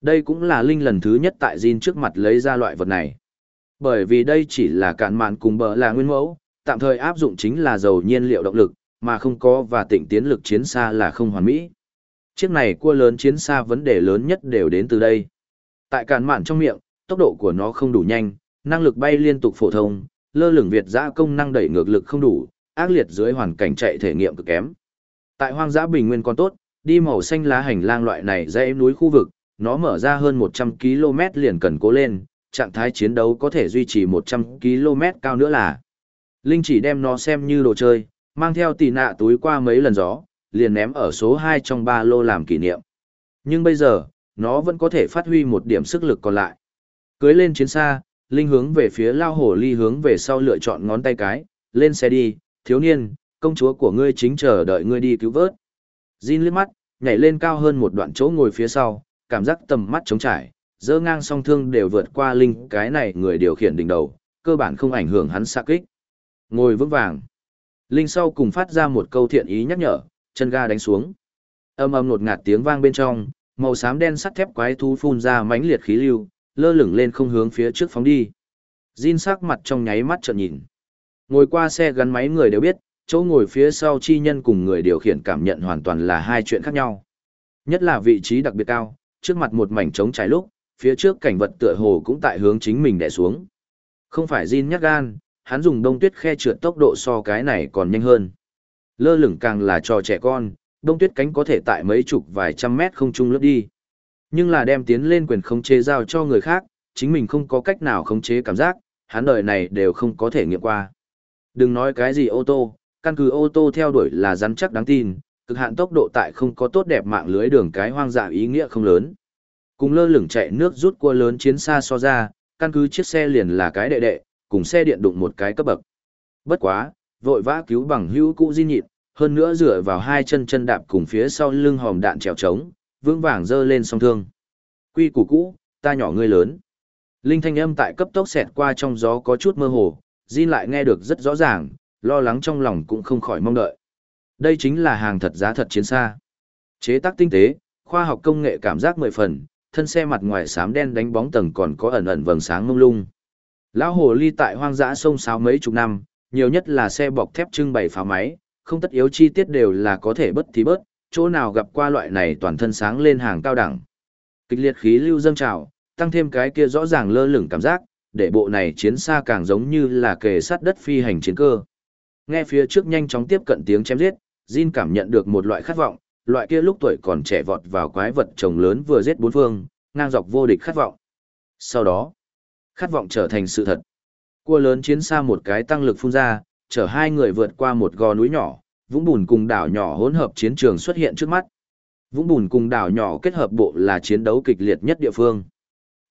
Đây cũng là Linh lần thứ nhất tại Jin trước mặt lấy ra loại vật này. Bởi vì đây chỉ là cạn mạn cùng bờ là nguyên mẫu, tạm thời áp dụng chính là dầu nhiên liệu động lực, mà không có và tỉnh tiến lực chiến xa là không hoàn mỹ. Chiếc này cua lớn chiến xa vấn đề lớn nhất đều đến từ đây. Tại cạn mạn trong miệng, tốc độ của nó không đủ nhanh, năng lực bay liên tục phổ thông, lơ lửng Việt giã công năng đẩy ngược lực không đủ, ác liệt dưới hoàn cảnh chạy thể nghiệm cực kém. Tại hoang dã bình nguyên còn tốt, đi màu xanh lá hành lang loại này dãy núi khu vực, nó mở ra hơn 100 km liền cần cố lên, trạng thái chiến đấu có thể duy trì 100 km cao nữa là. Linh chỉ đem nó xem như đồ chơi, mang theo tỷ nạ túi qua mấy lần gió, liền ném ở số 2 trong ba lô làm kỷ niệm. Nhưng bây giờ, nó vẫn có thể phát huy một điểm sức lực còn lại. Cưới lên chiến xa, Linh hướng về phía lao hổ ly hướng về sau lựa chọn ngón tay cái, lên xe đi, thiếu niên, công chúa của ngươi chính chờ đợi ngươi đi cứu vớt. Jin liếc mắt, nhảy lên cao hơn một đoạn chỗ ngồi phía sau, cảm giác tầm mắt trống trải, dỡ ngang song thương đều vượt qua Linh cái này người điều khiển đỉnh đầu, cơ bản không ảnh hưởng hắn xa kích. Ngồi vững vàng. Linh sau cùng phát ra một câu thiện ý nhắc nhở, chân ga đánh xuống. Âm âm nột ngạt tiếng vang bên trong, màu xám đen sắt thép quái thú phun ra mãnh liệt khí lưu, lơ lửng lên không hướng phía trước phóng đi. Jin sắc mặt trong nháy mắt trợn nhìn. Ngồi qua xe gắn máy người đều biết, chỗ ngồi phía sau chi nhân cùng người điều khiển cảm nhận hoàn toàn là hai chuyện khác nhau. Nhất là vị trí đặc biệt cao, trước mặt một mảnh trống trải lúc, phía trước cảnh vật tựa hồ cũng tại hướng chính mình đè xuống. Không phải Jin nhắc gan, hắn dùng đông tuyết khe trượt tốc độ so cái này còn nhanh hơn. Lơ lửng càng là trò trẻ con, đông tuyết cánh có thể tại mấy chục vài trăm mét không trung lướt đi. Nhưng là đem tiến lên quyền khống chế giao cho người khác, chính mình không có cách nào khống chế cảm giác, hắn đời này đều không có thể nghiệm qua. Đừng nói cái gì ô tô, căn cứ ô tô theo đuổi là rắn chắc đáng tin, cực hạn tốc độ tại không có tốt đẹp mạng lưới đường cái hoang dã ý nghĩa không lớn. Cùng lơ lửng chạy nước rút cua lớn chiến xa so ra, căn cứ chiếc xe liền là cái đệ đệ, cùng xe điện đụng một cái cấp bậc. Bất quá, vội vã cứu bằng hữu cũ di nhịn, hơn nữa dựa vào hai chân chân đạp cùng phía sau lưng hòm đạn trèo trống, vững vàng giơ lên song thương. Quy củ cũ, ta nhỏ ngươi lớn. Linh thanh âm tại cấp tốc xẹt qua trong gió có chút mơ hồ, Jin lại nghe được rất rõ ràng, lo lắng trong lòng cũng không khỏi mong đợi. Đây chính là hàng thật giá thật chiến xa. Chế tác tinh tế, khoa học công nghệ cảm giác mười phần, thân xe mặt ngoài xám đen đánh bóng tầng còn có ẩn ẩn vầng sáng mông lung. Lão hồ ly tại hoang dã sông sáo mấy chục năm, nhiều nhất là xe bọc thép trưng bày phá máy, không tất yếu chi tiết đều là có thể bất thì bớt, chỗ nào gặp qua loại này toàn thân sáng lên hàng cao đẳng. Kịch liệt khí lưu dâng trào, tăng thêm cái kia rõ ràng lơ lửng cảm giác, để bộ này chiến xa càng giống như là kề sát đất phi hành chiến cơ. Nghe phía trước nhanh chóng tiếp cận tiếng chém giết, Jin cảm nhận được một loại khát vọng, loại kia lúc tuổi còn trẻ vọt vào quái vật chồng lớn vừa giết bốn phương, ngang dọc vô địch khát vọng. Sau đó, khát vọng trở thành sự thật. Cua lớn chiến xa một cái tăng lực phun ra, chở hai người vượt qua một gò núi nhỏ, vũng bùn cùng đảo nhỏ hỗn hợp chiến trường xuất hiện trước mắt. Vũng bùn cùng đảo nhỏ kết hợp bộ là chiến đấu kịch liệt nhất địa phương.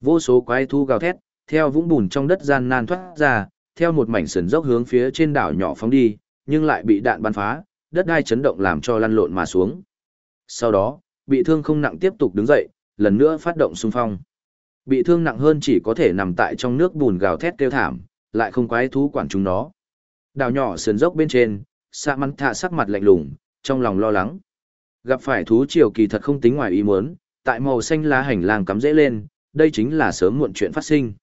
Vô số quái thú gào thét, theo vũng bùn trong đất gian nan thoát ra, theo một mảnh sườn dốc hướng phía trên đảo nhỏ phóng đi, nhưng lại bị đạn bắn phá, đất đai chấn động làm cho lăn lộn mà xuống. Sau đó, bị thương không nặng tiếp tục đứng dậy, lần nữa phát động xung phong. Bị thương nặng hơn chỉ có thể nằm tại trong nước bùn gào thét kêu thảm, lại không quái thú quản chúng nó. Đảo nhỏ sườn dốc bên trên, Sa Mắn Thạ sắc mặt lạnh lùng, trong lòng lo lắng. Gặp phải thú triều kỳ thật không tính ngoài ý muốn, tại màu xanh lá hành lang cắm dễ lên, đây chính là sớm muộn chuyện phát sinh.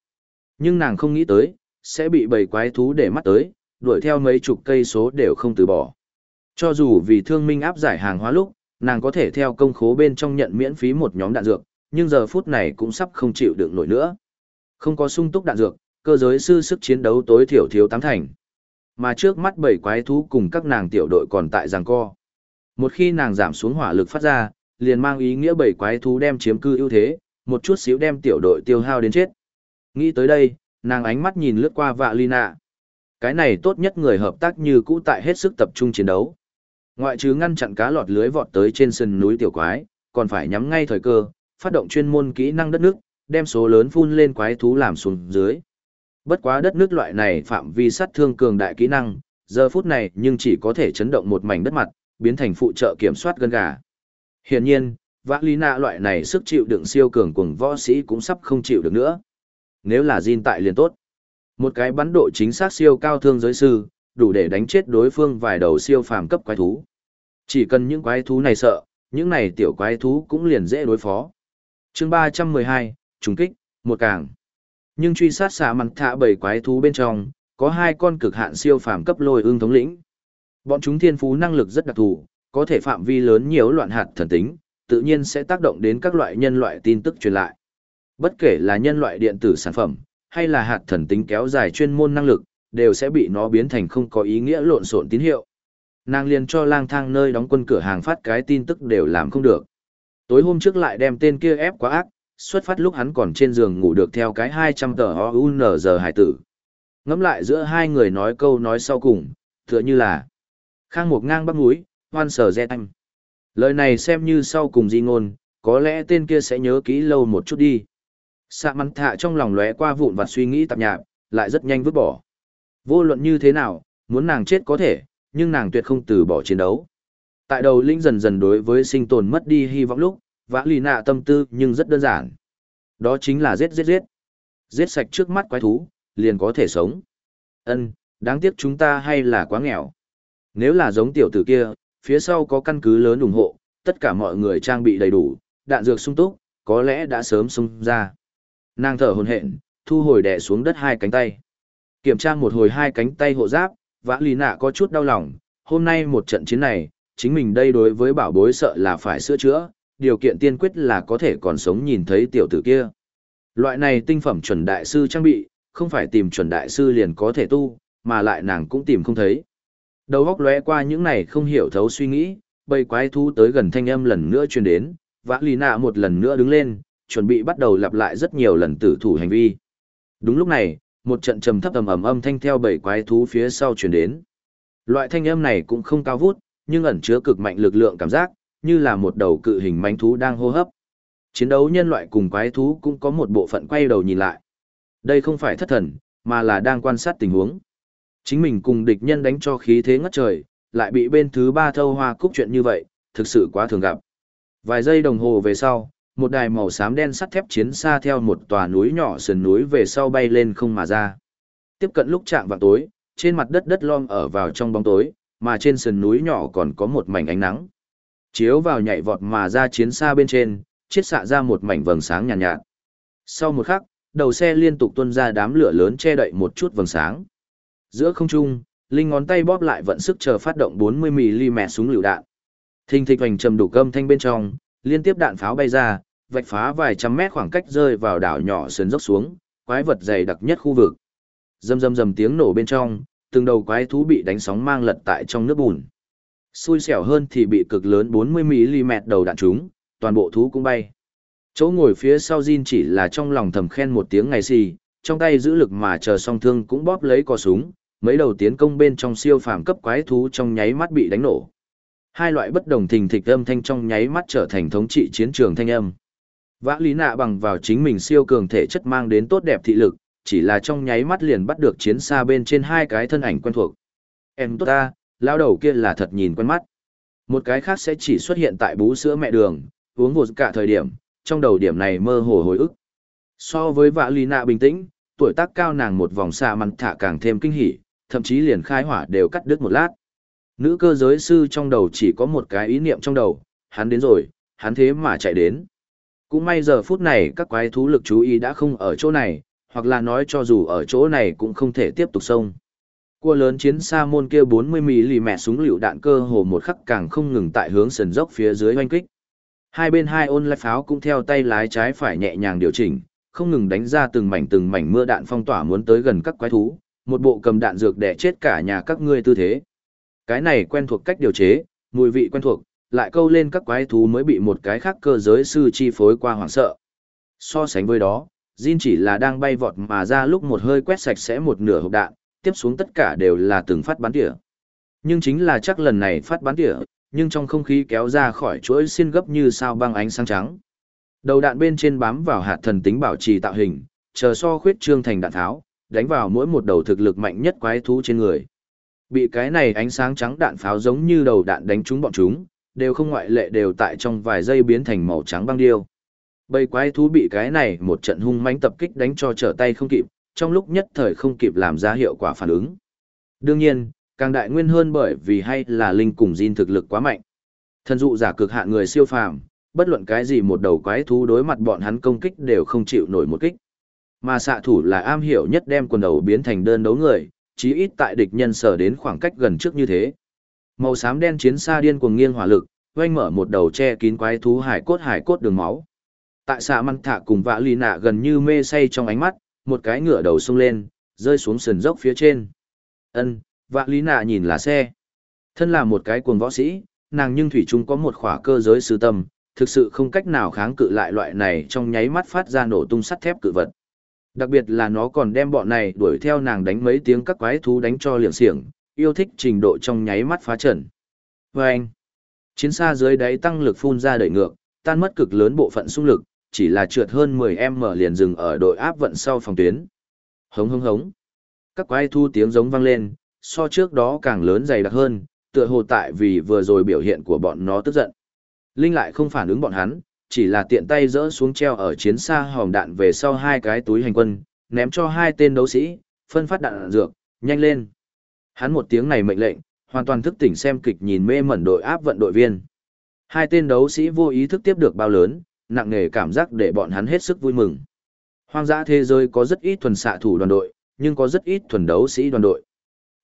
Nhưng nàng không nghĩ tới, sẽ bị bầy quái thú để mắt tới, đuổi theo mấy chục cây số đều không từ bỏ. Cho dù vì thương minh áp giải hàng hóa lúc, nàng có thể theo công khố bên trong nhận miễn phí một nhóm đạn dược, nhưng giờ phút này cũng sắp không chịu đựng nổi nữa. Không có sung túc đạn dược, cơ giới sư sức chiến đấu tối thiểu thiếu tám thành. Mà trước mắt bảy quái thú cùng các nàng tiểu đội còn tại giằng co. Một khi nàng giảm xuống hỏa lực phát ra, liền mang ý nghĩa bảy quái thú đem chiếm cư ưu thế, một chút xíu đem tiểu đội tiêu hao đến chết. Nghĩ tới đây, nàng ánh mắt nhìn lướt qua vạ Lina. Cái này tốt nhất người hợp tác như cũ tại hết sức tập trung chiến đấu. Ngoại trừ ngăn chặn cá lọt lưới vọt tới trên sân núi tiểu quái, còn phải nhắm ngay thời cơ, phát động chuyên môn kỹ năng đất nước, đem số lớn phun lên quái thú làm xuống dưới. Bất quá đất nước loại này phạm vi sát thương cường đại kỹ năng, giờ phút này nhưng chỉ có thể chấn động một mảnh đất mặt, biến thành phụ trợ kiểm soát gân gà. Hiển nhiên, vã lý nạ loại này sức chịu đựng siêu cường cùng võ sĩ cũng sắp không chịu được nữa. Nếu là Jin tại liền tốt. Một cái bắn độ chính xác siêu cao thương giới sư, đủ để đánh chết đối phương vài đầu siêu phàm cấp quái thú. Chỉ cần những quái thú này sợ, những này tiểu quái thú cũng liền dễ đối phó. chương 312, trùng kích, một càng. Nhưng truy sát xạ mặt thạ bảy quái thú bên trong, có hai con cực hạn siêu phàm cấp lôi ương thống lĩnh. Bọn chúng thiên phú năng lực rất đặc thù, có thể phạm vi lớn nhiều loạn hạt thần tính, tự nhiên sẽ tác động đến các loại nhân loại tin tức truyền lại. Bất kể là nhân loại điện tử sản phẩm, hay là hạt thần tính kéo dài chuyên môn năng lực, đều sẽ bị nó biến thành không có ý nghĩa lộn xộn tín hiệu. Nàng liền cho lang thang nơi đóng quân cửa hàng phát cái tin tức đều làm không được. Tối hôm trước lại đem tên kia ép quá ác, xuất phát lúc hắn còn trên giường ngủ được theo cái 200 tờ OUNZ hải tử. Ngắm lại giữa hai người nói câu nói sau cùng, tựa như là Khang một ngang bắt núi, hoan sở dẹt anh. Lời này xem như sau cùng di ngôn, có lẽ tên kia sẽ nhớ kỹ lâu một chút đi. Sạ mắn thạ trong lòng lóe qua vụn và suy nghĩ tạp nhạp, lại rất nhanh vứt bỏ. Vô luận như thế nào, muốn nàng chết có thể, nhưng nàng tuyệt không từ bỏ chiến đấu. Tại đầu linh dần dần đối với sinh tồn mất đi hy vọng lúc, vã lì nạ tâm tư nhưng rất đơn giản. Đó chính là giết giết giết. Giết sạch trước mắt quái thú, liền có thể sống. Ân, đáng tiếc chúng ta hay là quá nghèo. Nếu là giống tiểu tử kia, phía sau có căn cứ lớn ủng hộ, tất cả mọi người trang bị đầy đủ, đạn dược sung túc, có lẽ đã sớm xung ra. Nàng thở hồn hện, thu hồi đè xuống đất hai cánh tay. Kiểm tra một hồi hai cánh tay hộ giáp, vã lì nạ có chút đau lòng, hôm nay một trận chiến này, chính mình đây đối với bảo bối sợ là phải sửa chữa, điều kiện tiên quyết là có thể còn sống nhìn thấy tiểu tử kia. Loại này tinh phẩm chuẩn đại sư trang bị, không phải tìm chuẩn đại sư liền có thể tu, mà lại nàng cũng tìm không thấy. Đầu góc lóe qua những này không hiểu thấu suy nghĩ, bầy quái thú tới gần thanh âm lần nữa truyền đến, vã lì nạ một lần nữa đứng lên, chuẩn bị bắt đầu lặp lại rất nhiều lần tử thủ hành vi. Đúng lúc này, một trận trầm thấp ầm ầm âm thanh theo bầy quái thú phía sau truyền đến. Loại thanh âm này cũng không cao vút, nhưng ẩn chứa cực mạnh lực lượng cảm giác, như là một đầu cự hình manh thú đang hô hấp. Chiến đấu nhân loại cùng quái thú cũng có một bộ phận quay đầu nhìn lại. Đây không phải thất thần, mà là đang quan sát tình huống. Chính mình cùng địch nhân đánh cho khí thế ngất trời, lại bị bên thứ ba thâu hoa cúc chuyện như vậy, thực sự quá thường gặp. Vài giây đồng hồ về sau, một đài màu xám đen sắt thép chiến xa theo một tòa núi nhỏ sườn núi về sau bay lên không mà ra. Tiếp cận lúc chạm vào tối, trên mặt đất đất lom ở vào trong bóng tối, mà trên sườn núi nhỏ còn có một mảnh ánh nắng. Chiếu vào nhảy vọt mà ra chiến xa bên trên, chiết xạ ra một mảnh vầng sáng nhàn nhạt, nhạt. Sau một khắc, đầu xe liên tục tuôn ra đám lửa lớn che đậy một chút vầng sáng. Giữa không trung, Linh ngón tay bóp lại vận sức chờ phát động 40mm súng lựu đạn. Thình thịch hoành trầm đủ cơm thanh bên trong, liên tiếp đạn pháo bay ra, vạch phá vài trăm mét khoảng cách rơi vào đảo nhỏ sườn dốc xuống, quái vật dày đặc nhất khu vực. Rầm rầm rầm tiếng nổ bên trong, từng đầu quái thú bị đánh sóng mang lật tại trong nước bùn. Xui xẻo hơn thì bị cực lớn 40mm đầu đạn trúng, toàn bộ thú cũng bay. Chỗ ngồi phía sau Jin chỉ là trong lòng thầm khen một tiếng ngày xì, trong tay giữ lực mà chờ song thương cũng bóp lấy cò súng, mấy đầu tiến công bên trong siêu phàm cấp quái thú trong nháy mắt bị đánh nổ. Hai loại bất đồng thình thịch âm thanh trong nháy mắt trở thành thống trị chiến trường thanh âm. Vã lý nạ bằng vào chính mình siêu cường thể chất mang đến tốt đẹp thị lực, chỉ là trong nháy mắt liền bắt được chiến xa bên trên hai cái thân ảnh quen thuộc. Em tốt ta, lao đầu kia là thật nhìn quen mắt. Một cái khác sẽ chỉ xuất hiện tại bú sữa mẹ đường, uống vột cả thời điểm, trong đầu điểm này mơ hồ hồi ức. So với vã lý nạ bình tĩnh, tuổi tác cao nàng một vòng xa mặn thả càng thêm kinh hỉ, thậm chí liền khai hỏa đều cắt đứt một lát. Nữ cơ giới sư trong đầu chỉ có một cái ý niệm trong đầu, hắn đến rồi, hắn thế mà chạy đến. Cũng may giờ phút này các quái thú lực chú ý đã không ở chỗ này, hoặc là nói cho dù ở chỗ này cũng không thể tiếp tục xông. Cua lớn chiến xa môn kia 40mm súng lựu đạn cơ hồ một khắc càng không ngừng tại hướng sườn dốc phía dưới hoanh kích. Hai bên hai ôn lại pháo cũng theo tay lái trái phải nhẹ nhàng điều chỉnh, không ngừng đánh ra từng mảnh từng mảnh mưa đạn phong tỏa muốn tới gần các quái thú, một bộ cầm đạn dược để chết cả nhà các ngươi tư thế. Cái này quen thuộc cách điều chế, mùi vị quen thuộc, lại câu lên các quái thú mới bị một cái khác cơ giới sư chi phối qua hoảng sợ. So sánh với đó, Jin chỉ là đang bay vọt mà ra lúc một hơi quét sạch sẽ một nửa hộp đạn, tiếp xuống tất cả đều là từng phát bắn tỉa. Nhưng chính là chắc lần này phát bắn tỉa, nhưng trong không khí kéo ra khỏi chuỗi xin gấp như sao băng ánh sáng trắng. Đầu đạn bên trên bám vào hạt thần tính bảo trì tạo hình, chờ so khuyết trương thành đạn tháo, đánh vào mỗi một đầu thực lực mạnh nhất quái thú trên người. Bị cái này ánh sáng trắng đạn pháo giống như đầu đạn đánh trúng bọn chúng, đều không ngoại lệ đều tại trong vài giây biến thành màu trắng băng điêu. Bầy quái thú bị cái này một trận hung mãnh tập kích đánh cho trở tay không kịp, trong lúc nhất thời không kịp làm ra hiệu quả phản ứng. Đương nhiên, càng đại nguyên hơn bởi vì hay là linh cùng Jin thực lực quá mạnh. Thần dụ giả cực hạn người siêu phàm, bất luận cái gì một đầu quái thú đối mặt bọn hắn công kích đều không chịu nổi một kích. Mà xạ thủ là am hiểu nhất đem quần đầu biến thành đơn đấu người, chí ít tại địch nhân sở đến khoảng cách gần trước như thế. Màu xám đen chiến xa điên cuồng nghiêng hỏa lực, oanh mở một đầu che kín quái thú hải cốt hải cốt đường máu. Tại xạ măng thạ cùng vạ lì nạ gần như mê say trong ánh mắt, một cái ngựa đầu sung lên, rơi xuống sườn dốc phía trên. Ân, vạ lý nạ nhìn là xe. Thân là một cái cuồng võ sĩ, nàng nhưng thủy chung có một khỏa cơ giới sư tâm, thực sự không cách nào kháng cự lại loại này trong nháy mắt phát ra nổ tung sắt thép cự vật. Đặc biệt là nó còn đem bọn này đuổi theo nàng đánh mấy tiếng các quái thú đánh cho liệng xiềng, yêu thích trình độ trong nháy mắt phá trần. Vâng! chiến xa dưới đáy tăng lực phun ra đẩy ngược, tan mất cực lớn bộ phận xung lực, chỉ là trượt hơn 10m liền dừng ở đội áp vận sau phòng tuyến. Hống hống hống. Các quái thu tiếng giống vang lên, so trước đó càng lớn dày đặc hơn, tựa hồ tại vì vừa rồi biểu hiện của bọn nó tức giận. Linh lại không phản ứng bọn hắn, chỉ là tiện tay dỡ xuống treo ở chiến xa hòm đạn về sau hai cái túi hành quân, ném cho hai tên đấu sĩ, phân phát đạn dược, nhanh lên. Hắn một tiếng này mệnh lệnh, hoàn toàn thức tỉnh xem kịch nhìn mê mẩn đội áp vận đội viên. Hai tên đấu sĩ vô ý thức tiếp được bao lớn, nặng nề cảm giác để bọn hắn hết sức vui mừng. Hoang dã thế giới có rất ít thuần xạ thủ đoàn đội, nhưng có rất ít thuần đấu sĩ đoàn đội.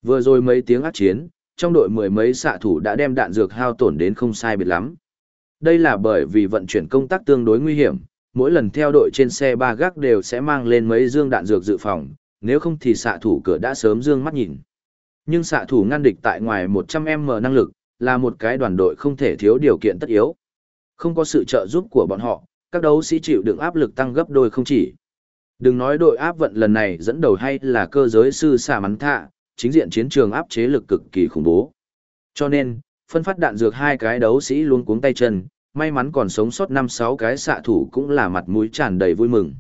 Vừa rồi mấy tiếng ác chiến, trong đội mười mấy xạ thủ đã đem đạn dược hao tổn đến không sai biệt lắm. Đây là bởi vì vận chuyển công tác tương đối nguy hiểm, mỗi lần theo đội trên xe ba gác đều sẽ mang lên mấy dương đạn dược dự phòng, nếu không thì xạ thủ cửa đã sớm dương mắt nhìn. Nhưng xạ thủ ngăn địch tại ngoài 100m năng lực, là một cái đoàn đội không thể thiếu điều kiện tất yếu. Không có sự trợ giúp của bọn họ, các đấu sĩ chịu đựng áp lực tăng gấp đôi không chỉ. Đừng nói đội áp vận lần này dẫn đầu hay là cơ giới sư xả mắn thạ, chính diện chiến trường áp chế lực cực kỳ khủng bố. Cho nên, phân phát đạn dược hai cái đấu sĩ luôn cuống tay chân, may mắn còn sống sót năm sáu cái xạ thủ cũng là mặt mũi tràn đầy vui mừng.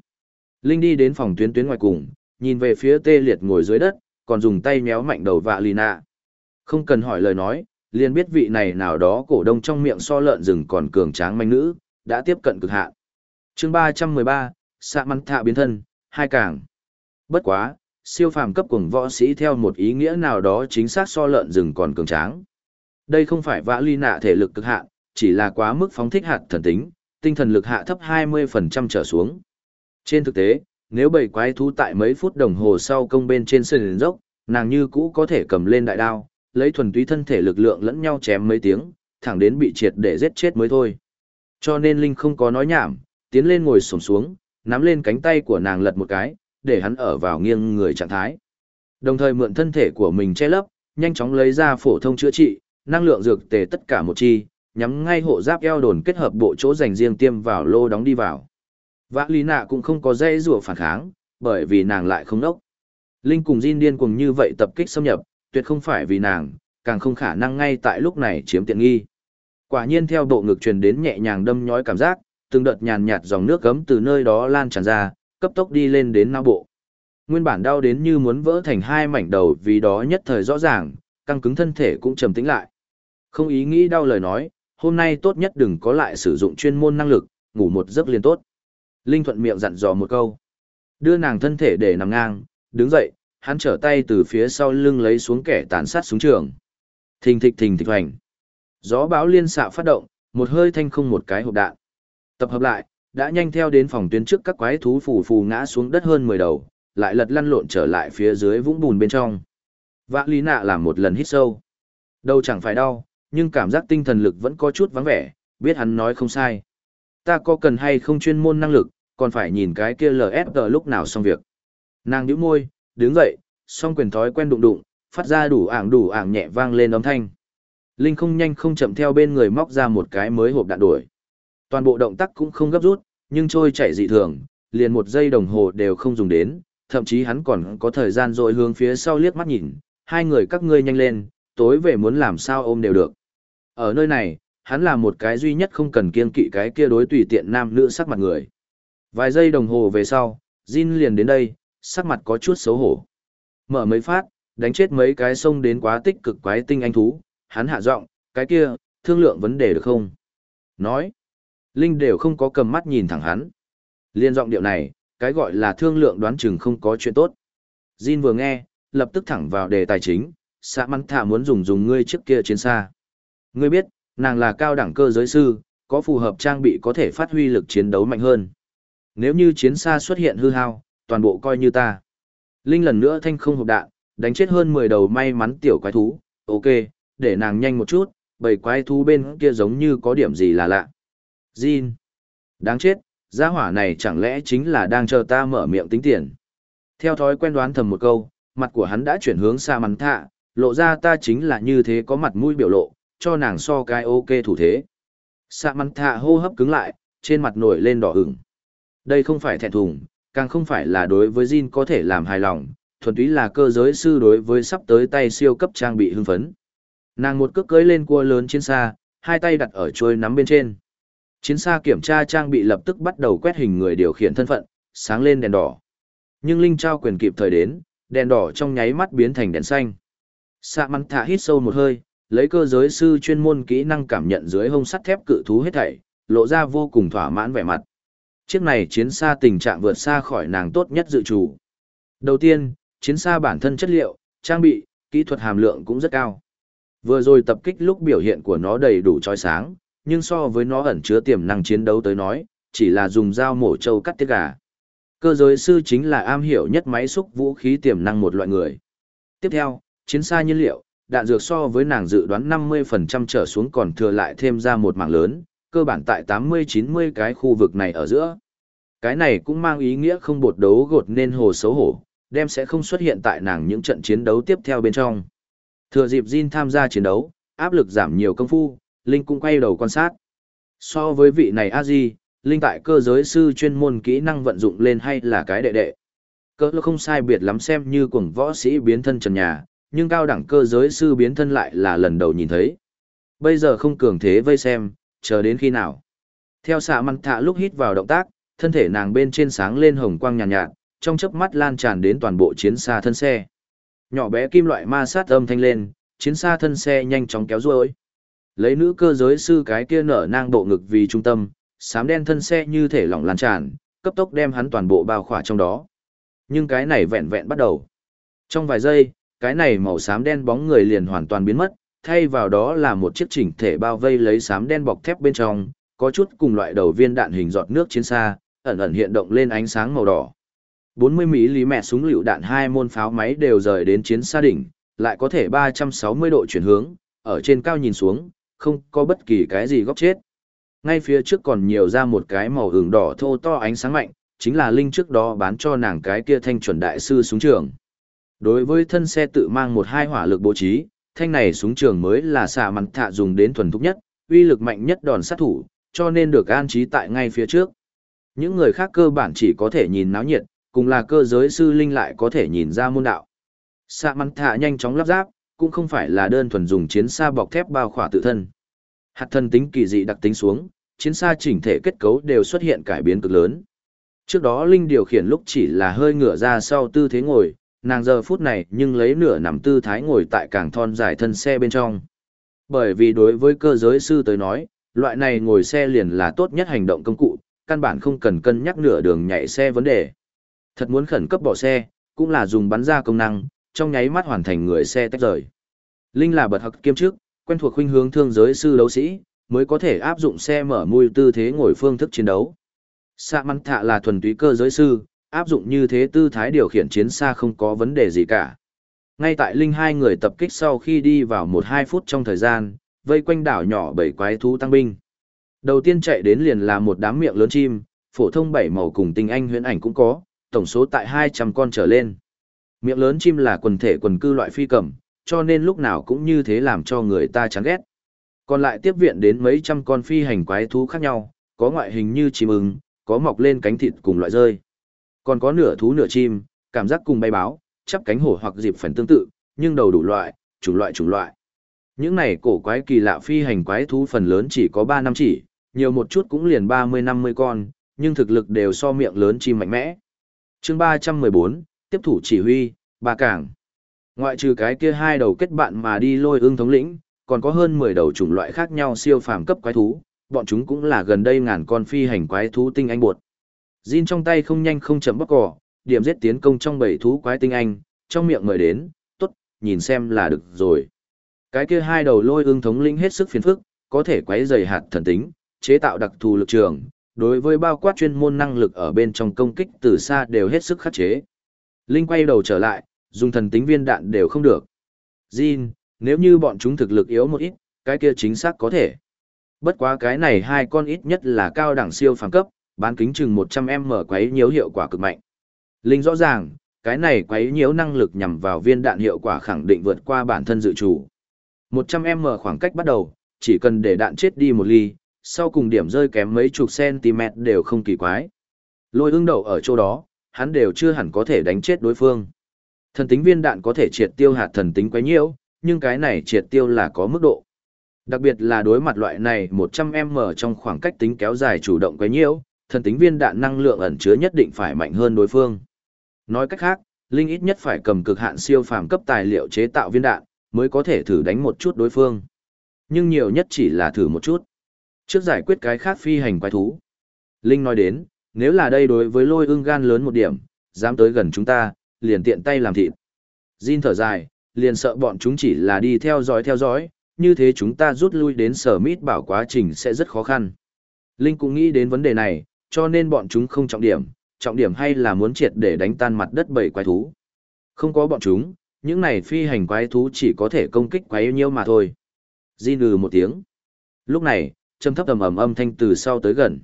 Linh đi đến phòng tuyến tuyến ngoài cùng, nhìn về phía tê liệt ngồi dưới đất, còn dùng tay méo mạnh đầu vạ lì nạ. Không cần hỏi lời nói, liền biết vị này nào đó cổ đông trong miệng so lợn rừng còn cường tráng manh nữ, đã tiếp cận cực hạn. chương 313, xạ mắn thạ biến thân, hai càng. Bất quá, siêu phàm cấp cùng võ sĩ theo một ý nghĩa nào đó chính xác so lợn rừng còn cường tráng. Đây không phải vã ly nạ thể lực cực hạn, chỉ là quá mức phóng thích hạt thần tính, tinh thần lực hạ thấp 20% trở xuống. Trên thực tế, nếu bầy quái thú tại mấy phút đồng hồ sau công bên trên sườn dốc, nàng như cũ có thể cầm lên đại đao, lấy thuần túy thân thể lực lượng lẫn nhau chém mấy tiếng, thẳng đến bị triệt để giết chết mới thôi. Cho nên Linh không có nói nhảm, tiến lên ngồi xổm xuống, nắm lên cánh tay của nàng lật một cái, để hắn ở vào nghiêng người trạng thái. Đồng thời mượn thân thể của mình che lấp, nhanh chóng lấy ra phổ thông chữa trị, năng lượng dược tề tất cả một chi, nhắm ngay hộ giáp eo đồn kết hợp bộ chỗ dành riêng tiêm vào lô đóng đi vào. Vã lý nạ cũng không có dây rùa phản kháng, bởi vì nàng lại không nốc. Linh cùng Jin điên cùng như vậy tập kích xâm nhập, tuyệt không phải vì nàng, càng không khả năng ngay tại lúc này chiếm tiện nghi. Quả nhiên theo bộ ngực truyền đến nhẹ nhàng đâm nhói cảm giác, từng đợt nhàn nhạt dòng nước gấm từ nơi đó lan tràn ra, cấp tốc đi lên đến não bộ. Nguyên bản đau đến như muốn vỡ thành hai mảnh đầu vì đó nhất thời rõ ràng, căng cứng thân thể cũng trầm tĩnh lại. Không ý nghĩ đau lời nói, hôm nay tốt nhất đừng có lại sử dụng chuyên môn năng lực, ngủ một giấc liền tốt. Linh thuận miệng dặn dò một câu. Đưa nàng thân thể để nằm ngang, đứng dậy, hắn trở tay từ phía sau lưng lấy xuống kẻ tàn sát súng trường. Thình thịch thình thịch hoành. Gió bão liên xạ phát động, một hơi thanh không một cái hộp đạn. Tập hợp lại, đã nhanh theo đến phòng tuyến trước các quái thú phù phù ngã xuống đất hơn 10 đầu, lại lật lăn lộn trở lại phía dưới vũng bùn bên trong. Vã lý nạ làm một lần hít sâu. Đâu chẳng phải đau, nhưng cảm giác tinh thần lực vẫn có chút vắng vẻ, biết hắn nói không sai. Ta có cần hay không chuyên môn năng lực, còn phải nhìn cái kia LFG lúc nào xong việc. Nàng nhíu môi, đứng dậy, song quyền thói quen đụng đụng, phát ra đủ ảng đủ ảng nhẹ vang lên âm thanh. Linh không nhanh không chậm theo bên người móc ra một cái mới hộp đạn đuổi. Toàn bộ động tác cũng không gấp rút, nhưng trôi chảy dị thường, liền một giây đồng hồ đều không dùng đến, thậm chí hắn còn có thời gian rồi hướng phía sau liếc mắt nhìn, hai người các ngươi nhanh lên, tối về muốn làm sao ôm đều được. Ở nơi này, hắn là một cái duy nhất không cần kiên kỵ cái kia đối tùy tiện nam nữ sắc mặt người. Vài giây đồng hồ về sau, Jin liền đến đây, sắc mặt có chút xấu hổ. Mở mấy phát, đánh chết mấy cái sông đến quá tích cực quái tinh anh thú, hắn hạ giọng, cái kia, thương lượng vấn đề được không? Nói, Linh đều không có cầm mắt nhìn thẳng hắn. Liên giọng điệu này, cái gọi là thương lượng đoán chừng không có chuyện tốt. Jin vừa nghe, lập tức thẳng vào đề tài chính, xã mắn thả muốn dùng dùng ngươi trước kia chiến xa. Ngươi biết, nàng là cao đẳng cơ giới sư, có phù hợp trang bị có thể phát huy lực chiến đấu mạnh hơn. Nếu như chiến xa xuất hiện hư hao, toàn bộ coi như ta. Linh lần nữa thanh không hộp đạn, đánh chết hơn 10 đầu may mắn tiểu quái thú, ok, để nàng nhanh một chút, bầy quái thú bên kia giống như có điểm gì là lạ. Jin. Đáng chết, gia hỏa này chẳng lẽ chính là đang chờ ta mở miệng tính tiền. Theo thói quen đoán thầm một câu, mặt của hắn đã chuyển hướng xa mắn thạ, lộ ra ta chính là như thế có mặt mũi biểu lộ, cho nàng so cái ok thủ thế. Xa mắn thạ hô hấp cứng lại, trên mặt nổi lên đỏ ửng. Đây không phải thẹn thùng, càng không phải là đối với Jin có thể làm hài lòng, thuần túy là cơ giới sư đối với sắp tới tay siêu cấp trang bị hưng phấn. Nàng một cước cưới lên cua lớn trên xa, hai tay đặt ở chuôi nắm bên trên. Chiến xa kiểm tra trang bị lập tức bắt đầu quét hình người điều khiển thân phận, sáng lên đèn đỏ. Nhưng Linh trao quyền kịp thời đến, đèn đỏ trong nháy mắt biến thành đèn xanh. Sạ mắn thả hít sâu một hơi, lấy cơ giới sư chuyên môn kỹ năng cảm nhận dưới hông sắt thép cự thú hết thảy, lộ ra vô cùng thỏa mãn vẻ mặt. Chiếc này chiến xa tình trạng vượt xa khỏi nàng tốt nhất dự trù. Đầu tiên, chiến xa bản thân chất liệu, trang bị, kỹ thuật hàm lượng cũng rất cao. Vừa rồi tập kích lúc biểu hiện của nó đầy đủ trói sáng, nhưng so với nó ẩn chứa tiềm năng chiến đấu tới nói, chỉ là dùng dao mổ trâu cắt tiết gà. Cơ giới sư chính là am hiểu nhất máy xúc vũ khí tiềm năng một loại người. Tiếp theo, chiến xa nhiên liệu, đạn dược so với nàng dự đoán 50% trở xuống còn thừa lại thêm ra một mảng lớn, cơ bản tại 80-90 cái khu vực này ở giữa. Cái này cũng mang ý nghĩa không bột đấu gột nên hồ xấu hổ, đem sẽ không xuất hiện tại nàng những trận chiến đấu tiếp theo bên trong. Thừa dịp Jin tham gia chiến đấu, áp lực giảm nhiều công phu, Linh cũng quay đầu quan sát. So với vị này a di Linh tại cơ giới sư chuyên môn kỹ năng vận dụng lên hay là cái đệ đệ. Cơ không sai biệt lắm xem như cuồng võ sĩ biến thân trần nhà, nhưng cao đẳng cơ giới sư biến thân lại là lần đầu nhìn thấy. Bây giờ không cường thế vây xem, chờ đến khi nào. Theo xạ măng thạ lúc hít vào động tác, thân thể nàng bên trên sáng lên hồng quang nhàn nhạt, nhạt, trong chớp mắt lan tràn đến toàn bộ chiến xa thân xe. Nhỏ bé kim loại ma sát âm thanh lên, chiến xa thân xe nhanh chóng kéo ruôi. Lấy nữ cơ giới sư cái kia nở nang bộ ngực vì trung tâm, sám đen thân xe như thể lỏng lan tràn, cấp tốc đem hắn toàn bộ bao khỏa trong đó. Nhưng cái này vẹn vẹn bắt đầu. Trong vài giây, cái này màu xám đen bóng người liền hoàn toàn biến mất, thay vào đó là một chiếc chỉnh thể bao vây lấy sám đen bọc thép bên trong, có chút cùng loại đầu viên đạn hình giọt nước chiến xa, ẩn ẩn hiện động lên ánh sáng màu đỏ. 40 mỹ lý mẹ súng lựu đạn hai môn pháo máy đều rời đến chiến xa đỉnh, lại có thể 360 độ chuyển hướng, ở trên cao nhìn xuống, không có bất kỳ cái gì góc chết. Ngay phía trước còn nhiều ra một cái màu hưởng đỏ thô to ánh sáng mạnh, chính là Linh trước đó bán cho nàng cái kia thanh chuẩn đại sư súng trường. Đối với thân xe tự mang một hai hỏa lực bố trí, thanh này súng trường mới là xạ mặt thạ dùng đến thuần thúc nhất, uy lực mạnh nhất đòn sát thủ, cho nên được an trí tại ngay phía trước. Những người khác cơ bản chỉ có thể nhìn náo nhiệt, cùng là cơ giới sư linh lại có thể nhìn ra môn đạo. Xạ mặt thạ nhanh chóng lắp ráp, cũng không phải là đơn thuần dùng chiến xa bọc thép bao khỏa tự thân. Hạt thân tính kỳ dị đặc tính xuống, chiến xa chỉnh thể kết cấu đều xuất hiện cải biến cực lớn. Trước đó Linh điều khiển lúc chỉ là hơi ngửa ra sau tư thế ngồi, nàng giờ phút này nhưng lấy nửa nằm tư thái ngồi tại càng thon dài thân xe bên trong. Bởi vì đối với cơ giới sư tới nói, loại này ngồi xe liền là tốt nhất hành động công cụ, căn bản không cần cân nhắc nửa đường nhảy xe vấn đề. Thật muốn khẩn cấp bỏ xe, cũng là dùng bắn ra công năng, trong nháy mắt hoàn thành người xe tách rời. Linh là bật học kiêm trước quen thuộc khuynh hướng thương giới sư đấu sĩ, mới có thể áp dụng xe mở mùi tư thế ngồi phương thức chiến đấu. Sạ mắn thạ là thuần túy cơ giới sư, áp dụng như thế tư thái điều khiển chiến xa không có vấn đề gì cả. Ngay tại Linh hai người tập kích sau khi đi vào 1-2 phút trong thời gian, vây quanh đảo nhỏ bảy quái thú tăng binh. Đầu tiên chạy đến liền là một đám miệng lớn chim, phổ thông bảy màu cùng tinh anh huyễn ảnh cũng có, tổng số tại 200 con trở lên. Miệng lớn chim là quần thể quần cư loại phi cầm, cho nên lúc nào cũng như thế làm cho người ta chán ghét. Còn lại tiếp viện đến mấy trăm con phi hành quái thú khác nhau, có ngoại hình như chim ưng, có mọc lên cánh thịt cùng loại rơi. Còn có nửa thú nửa chim, cảm giác cùng bay báo, chắp cánh hổ hoặc dịp phần tương tự, nhưng đầu đủ loại, chủng loại chủng loại. Những này cổ quái kỳ lạ phi hành quái thú phần lớn chỉ có 3 năm chỉ, nhiều một chút cũng liền 30-50 con, nhưng thực lực đều so miệng lớn chim mạnh mẽ. chương 314, tiếp thủ chỉ huy, ba cảng. Ngoại trừ cái kia hai đầu kết bạn mà đi lôi ương thống lĩnh, còn có hơn 10 đầu chủng loại khác nhau siêu phàm cấp quái thú, bọn chúng cũng là gần đây ngàn con phi hành quái thú tinh anh bột. Jin trong tay không nhanh không chậm bóc cỏ, điểm giết tiến công trong bảy thú quái tinh anh, trong miệng mời đến, tốt, nhìn xem là được rồi. Cái kia hai đầu lôi ương thống lĩnh hết sức phiền phức, có thể quấy dày hạt thần tính, chế tạo đặc thù lực trường, đối với bao quát chuyên môn năng lực ở bên trong công kích từ xa đều hết sức khắc chế. Linh quay đầu trở lại, dùng thần tính viên đạn đều không được. Jin, nếu như bọn chúng thực lực yếu một ít, cái kia chính xác có thể. Bất quá cái này hai con ít nhất là cao đẳng siêu phàm cấp, bán kính chừng 100m quấy nhiễu hiệu quả cực mạnh. Linh rõ ràng, cái này quấy nhiễu năng lực nhằm vào viên đạn hiệu quả khẳng định vượt qua bản thân dự chủ. 100m khoảng cách bắt đầu, chỉ cần để đạn chết đi một ly, sau cùng điểm rơi kém mấy chục cm đều không kỳ quái. Lôi ưng đầu ở chỗ đó, hắn đều chưa hẳn có thể đánh chết đối phương. Thần tính viên đạn có thể triệt tiêu hạt thần tính quấy nhiễu, nhưng cái này triệt tiêu là có mức độ. Đặc biệt là đối mặt loại này 100m trong khoảng cách tính kéo dài chủ động quấy nhiễu, thần tính viên đạn năng lượng ẩn chứa nhất định phải mạnh hơn đối phương. Nói cách khác, Linh ít nhất phải cầm cực hạn siêu phàm cấp tài liệu chế tạo viên đạn, mới có thể thử đánh một chút đối phương. Nhưng nhiều nhất chỉ là thử một chút. Trước giải quyết cái khác phi hành quái thú. Linh nói đến, nếu là đây đối với lôi ưng gan lớn một điểm, dám tới gần chúng ta, liền tiện tay làm thịt. Jin thở dài, liền sợ bọn chúng chỉ là đi theo dõi theo dõi, như thế chúng ta rút lui đến sở mít bảo quá trình sẽ rất khó khăn. Linh cũng nghĩ đến vấn đề này, cho nên bọn chúng không trọng điểm, trọng điểm hay là muốn triệt để đánh tan mặt đất bảy quái thú. Không có bọn chúng, những này phi hành quái thú chỉ có thể công kích quái nhiêu mà thôi. Jin ừ một tiếng. Lúc này, châm thấp tầm ầm âm thanh từ sau tới gần.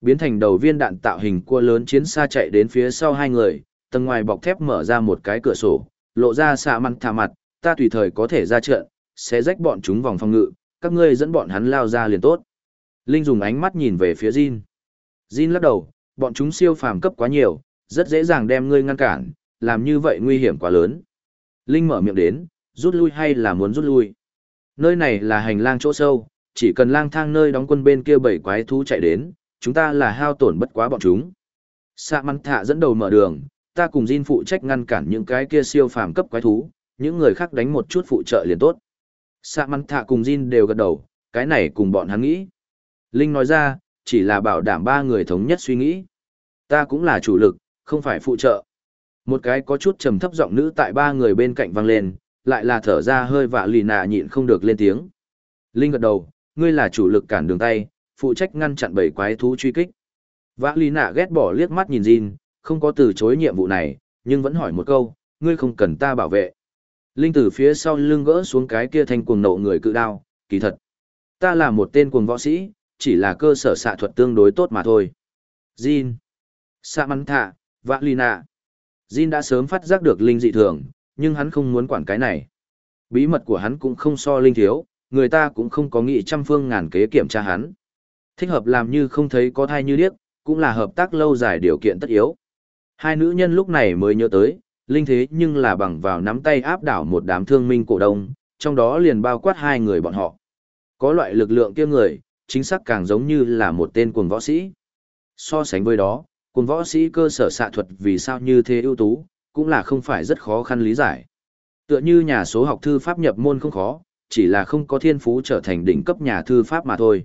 Biến thành đầu viên đạn tạo hình cua lớn chiến xa chạy đến phía sau hai người, tầng ngoài bọc thép mở ra một cái cửa sổ, lộ ra xạ mặn thả mặt, ta tùy thời có thể ra trận, sẽ rách bọn chúng vòng phòng ngự, các ngươi dẫn bọn hắn lao ra liền tốt. Linh dùng ánh mắt nhìn về phía Jin. Jin lắc đầu, bọn chúng siêu phàm cấp quá nhiều, rất dễ dàng đem ngươi ngăn cản, làm như vậy nguy hiểm quá lớn. Linh mở miệng đến, rút lui hay là muốn rút lui? Nơi này là hành lang chỗ sâu, chỉ cần lang thang nơi đóng quân bên kia bảy quái thú chạy đến, chúng ta là hao tổn bất quá bọn chúng. Sạ mắn thạ dẫn đầu mở đường, ta cùng Jin phụ trách ngăn cản những cái kia siêu phàm cấp quái thú, những người khác đánh một chút phụ trợ liền tốt. Sạ mắn thạ cùng Jin đều gật đầu, cái này cùng bọn hắn nghĩ. Linh nói ra, chỉ là bảo đảm ba người thống nhất suy nghĩ. Ta cũng là chủ lực, không phải phụ trợ. Một cái có chút trầm thấp giọng nữ tại ba người bên cạnh vang lên, lại là thở ra hơi vạ lì nạ nhịn không được lên tiếng. Linh gật đầu, ngươi là chủ lực cản đường tay, phụ trách ngăn chặn bảy quái thú truy kích. Vạ lì nạ ghét bỏ liếc mắt nhìn Jin, không có từ chối nhiệm vụ này, nhưng vẫn hỏi một câu, ngươi không cần ta bảo vệ. Linh từ phía sau lưng gỡ xuống cái kia thanh cuồng nộ người cự đao, kỳ thật. Ta là một tên cuồng võ sĩ, chỉ là cơ sở xạ thuật tương đối tốt mà thôi. Jin. Samantha, Valina. Jin đã sớm phát giác được Linh dị thường, nhưng hắn không muốn quản cái này. Bí mật của hắn cũng không so Linh thiếu, người ta cũng không có nghị trăm phương ngàn kế kiểm tra hắn. Thích hợp làm như không thấy có thai như điếc, cũng là hợp tác lâu dài điều kiện tất yếu. Hai nữ nhân lúc này mới nhớ tới, Linh thế nhưng là bằng vào nắm tay áp đảo một đám thương minh cổ đông, trong đó liền bao quát hai người bọn họ. Có loại lực lượng kia người, chính xác càng giống như là một tên cuồng võ sĩ. So sánh với đó, cuồng võ sĩ cơ sở xạ thuật vì sao như thế ưu tú, cũng là không phải rất khó khăn lý giải. Tựa như nhà số học thư pháp nhập môn không khó, chỉ là không có thiên phú trở thành đỉnh cấp nhà thư pháp mà thôi.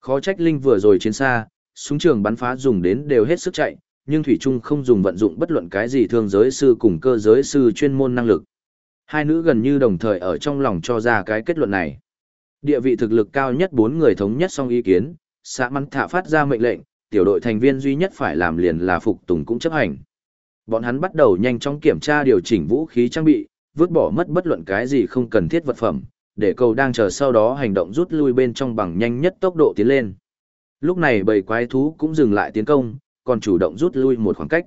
Khó trách Linh vừa rồi chiến xa, súng trường bắn phá dùng đến đều hết sức chạy, nhưng Thủy Trung không dùng vận dụng bất luận cái gì thương giới sư cùng cơ giới sư chuyên môn năng lực. Hai nữ gần như đồng thời ở trong lòng cho ra cái kết luận này. Địa vị thực lực cao nhất bốn người thống nhất xong ý kiến, xã mắn thả phát ra mệnh lệnh, tiểu đội thành viên duy nhất phải làm liền là phục tùng cũng chấp hành. Bọn hắn bắt đầu nhanh chóng kiểm tra điều chỉnh vũ khí trang bị, vứt bỏ mất bất luận cái gì không cần thiết vật phẩm, để cầu đang chờ sau đó hành động rút lui bên trong bằng nhanh nhất tốc độ tiến lên. Lúc này bầy quái thú cũng dừng lại tiến công, còn chủ động rút lui một khoảng cách.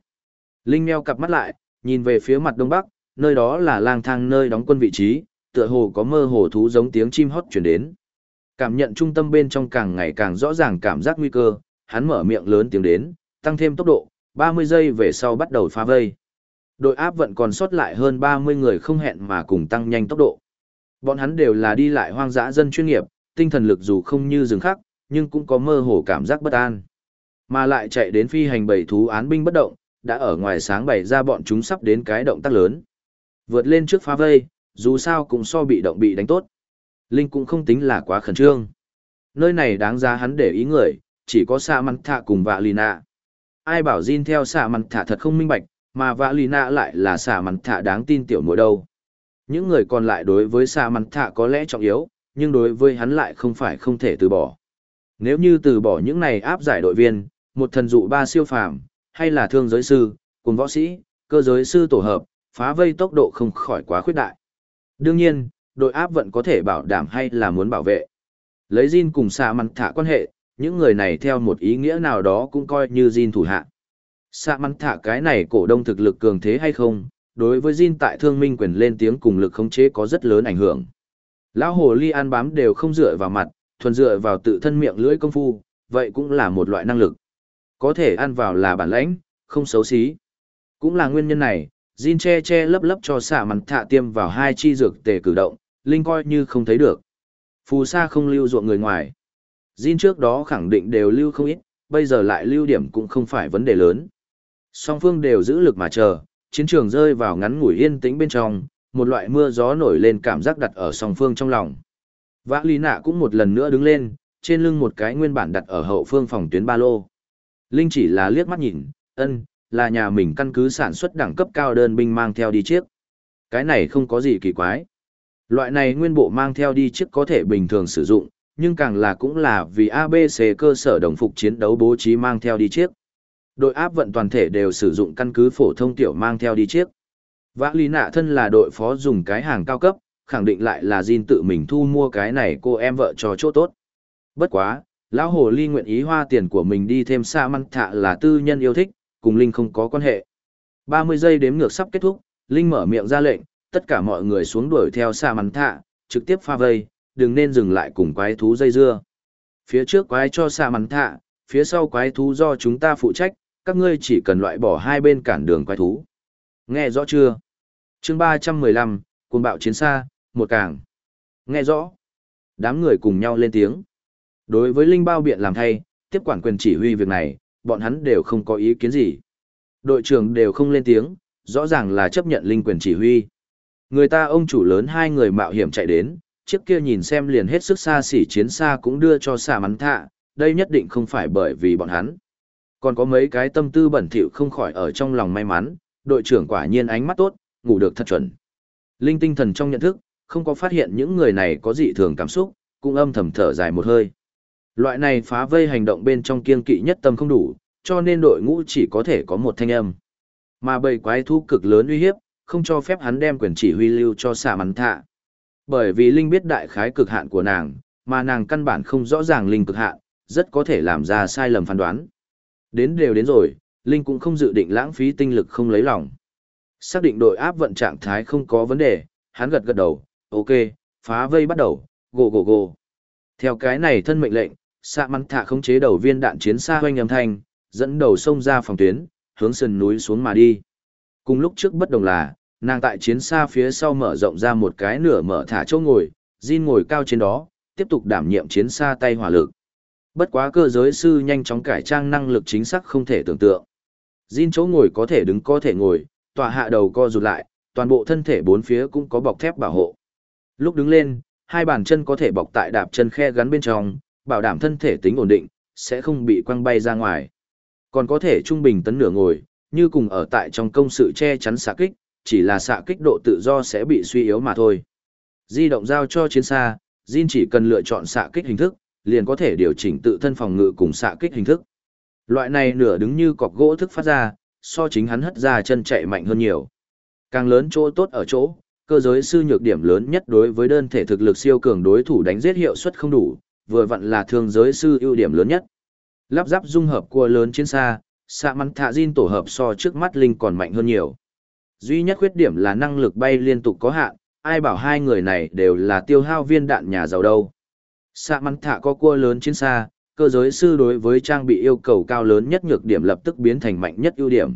Linh meo cặp mắt lại, nhìn về phía mặt đông bắc, nơi đó là lang thang nơi đóng quân vị trí, tựa hồ có mơ hồ thú giống tiếng chim hót chuyển đến. Cảm nhận trung tâm bên trong càng ngày càng rõ ràng cảm giác nguy cơ, hắn mở miệng lớn tiếng đến, tăng thêm tốc độ, 30 giây về sau bắt đầu phá vây. Đội áp vận còn sót lại hơn 30 người không hẹn mà cùng tăng nhanh tốc độ. Bọn hắn đều là đi lại hoang dã dân chuyên nghiệp, tinh thần lực dù không như rừng khác, nhưng cũng có mơ hồ cảm giác bất an. Mà lại chạy đến phi hành bảy thú án binh bất động, đã ở ngoài sáng bày ra bọn chúng sắp đến cái động tác lớn. Vượt lên trước phá vây, dù sao cũng so bị động bị đánh tốt. Linh cũng không tính là quá khẩn trương. Nơi này đáng giá hắn để ý người, chỉ có xạ mặn thạ cùng vạ lì nạ. Ai bảo Jin theo xạ mặn thạ thật không minh bạch, mà vạ lì nạ lại là xạ mặn thạ đáng tin tiểu mũi đâu. Những người còn lại đối với xạ mặn thạ có lẽ trọng yếu, nhưng đối với hắn lại không phải không thể từ bỏ. Nếu như từ bỏ những này áp giải đội viên, một thần dụ ba siêu phàm, hay là thương giới sư, cùng võ sĩ, cơ giới sư tổ hợp, phá vây tốc độ không khỏi quá khuyết đại. Đương nhiên, đội áp vận có thể bảo đảm hay là muốn bảo vệ. Lấy Jin cùng xạ mặn thả quan hệ, những người này theo một ý nghĩa nào đó cũng coi như Jin thủ hạ. Xạ mặn thả cái này cổ đông thực lực cường thế hay không, đối với Jin tại thương minh quyền lên tiếng cùng lực khống chế có rất lớn ảnh hưởng. Lão hồ ly an bám đều không dựa vào mặt, thuần dựa vào tự thân miệng lưỡi công phu, vậy cũng là một loại năng lực. Có thể ăn vào là bản lãnh, không xấu xí. Cũng là nguyên nhân này, Jin che che lấp lấp cho xạ mặt thạ tiêm vào hai chi dược tề cử động, Linh coi như không thấy được. Phù sa không lưu ruộng người ngoài. Jin trước đó khẳng định đều lưu không ít, bây giờ lại lưu điểm cũng không phải vấn đề lớn. Song phương đều giữ lực mà chờ, chiến trường rơi vào ngắn ngủi yên tĩnh bên trong, một loại mưa gió nổi lên cảm giác đặt ở song phương trong lòng. Vã Lý Nạ cũng một lần nữa đứng lên, trên lưng một cái nguyên bản đặt ở hậu phương phòng tuyến ba lô. Linh chỉ là liếc mắt nhìn, ân, là nhà mình căn cứ sản xuất đẳng cấp cao đơn binh mang theo đi chiếc. Cái này không có gì kỳ quái. Loại này nguyên bộ mang theo đi chiếc có thể bình thường sử dụng, nhưng càng là cũng là vì ABC cơ sở đồng phục chiến đấu bố trí mang theo đi chiếc. Đội áp vận toàn thể đều sử dụng căn cứ phổ thông tiểu mang theo đi chiếc. Vã Lý Nạ thân là đội phó dùng cái hàng cao cấp, khẳng định lại là Jin tự mình thu mua cái này cô em vợ cho chỗ tốt. Bất quá, lão hồ ly nguyện ý hoa tiền của mình đi thêm xa măng thạ là tư nhân yêu thích, cùng Linh không có quan hệ. 30 giây đếm ngược sắp kết thúc, Linh mở miệng ra lệnh, tất cả mọi người xuống đuổi theo xa mắn thạ, trực tiếp pha vây, đừng nên dừng lại cùng quái thú dây dưa. Phía trước quái cho xa mắn thạ, phía sau quái thú do chúng ta phụ trách, các ngươi chỉ cần loại bỏ hai bên cản đường quái thú. Nghe rõ chưa? chương 315, cuồng bạo chiến xa, một càng. Nghe rõ. Đám người cùng nhau lên tiếng. Đối với Linh Bao Biện làm thay, tiếp quản quyền chỉ huy việc này, bọn hắn đều không có ý kiến gì. Đội trưởng đều không lên tiếng, rõ ràng là chấp nhận Linh quyền chỉ huy. Người ta ông chủ lớn hai người mạo hiểm chạy đến, chiếc kia nhìn xem liền hết sức xa xỉ chiến xa cũng đưa cho xà mắn thạ, đây nhất định không phải bởi vì bọn hắn. Còn có mấy cái tâm tư bẩn thỉu không khỏi ở trong lòng may mắn, đội trưởng quả nhiên ánh mắt tốt, ngủ được thật chuẩn. Linh tinh thần trong nhận thức, không có phát hiện những người này có dị thường cảm xúc, cũng âm thầm thở dài một hơi. Loại này phá vây hành động bên trong kiên kỵ nhất tâm không đủ, cho nên đội ngũ chỉ có thể có một thanh âm. Mà bầy quái thú cực lớn uy hiếp, không cho phép hắn đem quyền chỉ huy lưu cho xà mắn thạ. Bởi vì Linh biết đại khái cực hạn của nàng, mà nàng căn bản không rõ ràng Linh cực hạn, rất có thể làm ra sai lầm phán đoán. Đến đều đến rồi, Linh cũng không dự định lãng phí tinh lực không lấy lòng. Xác định đội áp vận trạng thái không có vấn đề, hắn gật gật đầu, ok, phá vây bắt đầu, gồ gồ gồ. Theo cái này thân mệnh lệnh, xạ mắn thạ khống chế đầu viên đạn chiến xa hoanh âm thanh, dẫn đầu sông ra phòng tuyến, hướng sườn núi xuống mà đi. Cùng lúc trước bất đồng là, nàng tại chiến xa phía sau mở rộng ra một cái nửa mở thả chỗ ngồi, Jin ngồi cao trên đó, tiếp tục đảm nhiệm chiến xa tay hỏa lực. Bất quá cơ giới sư nhanh chóng cải trang năng lực chính xác không thể tưởng tượng. Jin chỗ ngồi có thể đứng có thể ngồi, tòa hạ đầu co rụt lại, toàn bộ thân thể bốn phía cũng có bọc thép bảo hộ. Lúc đứng lên, hai bàn chân có thể bọc tại đạp chân khe gắn bên trong, bảo đảm thân thể tính ổn định, sẽ không bị quăng bay ra ngoài. Còn có thể trung bình tấn nửa ngồi, như cùng ở tại trong công sự che chắn xạ kích, chỉ là xạ kích độ tự do sẽ bị suy yếu mà thôi. Di động giao cho chiến xa, Jin chỉ cần lựa chọn xạ kích hình thức, liền có thể điều chỉnh tự thân phòng ngự cùng xạ kích hình thức. Loại này nửa đứng như cọc gỗ thức phát ra, so chính hắn hất ra chân chạy mạnh hơn nhiều. Càng lớn chỗ tốt ở chỗ, cơ giới sư nhược điểm lớn nhất đối với đơn thể thực lực siêu cường đối thủ đánh giết hiệu suất không đủ, vừa vặn là thương giới sư ưu điểm lớn nhất. Lắp ráp dung hợp cua lớn chiến xa, xạ mắn thạ Jin tổ hợp so trước mắt Linh còn mạnh hơn nhiều. Duy nhất khuyết điểm là năng lực bay liên tục có hạn, ai bảo hai người này đều là tiêu hao viên đạn nhà giàu đâu. Xạ mắn thạ có cua lớn chiến xa, cơ giới sư đối với trang bị yêu cầu cao lớn nhất nhược điểm lập tức biến thành mạnh nhất ưu điểm.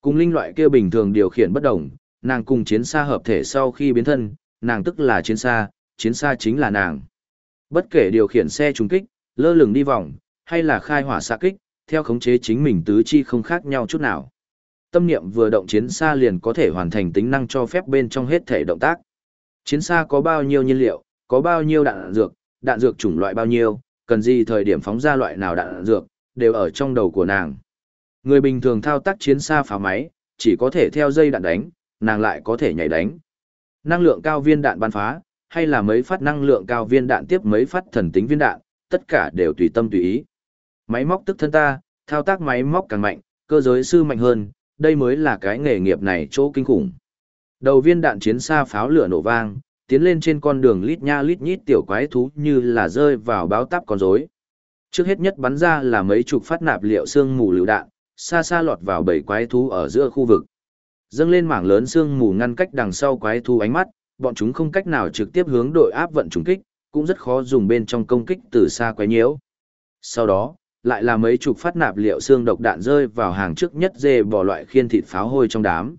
Cùng linh loại kia bình thường điều khiển bất đồng, nàng cùng chiến xa hợp thể sau khi biến thân, nàng tức là chiến xa, chiến xa chính là nàng. Bất kể điều khiển xe trúng kích, lơ lửng đi vòng, hay là khai hỏa xạ kích, theo khống chế chính mình tứ chi không khác nhau chút nào. Tâm niệm vừa động chiến xa liền có thể hoàn thành tính năng cho phép bên trong hết thể động tác. Chiến xa có bao nhiêu nhiên liệu, có bao nhiêu đạn dược, đạn dược chủng loại bao nhiêu, cần gì thời điểm phóng ra loại nào đạn dược, đều ở trong đầu của nàng. Người bình thường thao tác chiến xa phá máy, chỉ có thể theo dây đạn đánh, nàng lại có thể nhảy đánh. Năng lượng cao viên đạn bắn phá, hay là mấy phát năng lượng cao viên đạn tiếp mấy phát thần tính viên đạn, tất cả đều tùy tâm tùy ý. Máy móc tức thân ta, thao tác máy móc càng mạnh, cơ giới sư mạnh hơn, đây mới là cái nghề nghiệp này chỗ kinh khủng. Đầu viên đạn chiến xa pháo lửa nổ vang, tiến lên trên con đường lít nha lít nhít tiểu quái thú như là rơi vào báo táp con rối. Trước hết nhất bắn ra là mấy chục phát nạp liệu xương mù lựu đạn, xa xa lọt vào bảy quái thú ở giữa khu vực. Dâng lên mảng lớn xương mù ngăn cách đằng sau quái thú ánh mắt, bọn chúng không cách nào trực tiếp hướng đội áp vận trùng kích, cũng rất khó dùng bên trong công kích từ xa quái nhiễu. Sau đó, lại là mấy chục phát nạp liệu xương độc đạn rơi vào hàng trước nhất dê bỏ loại khiên thịt pháo hôi trong đám.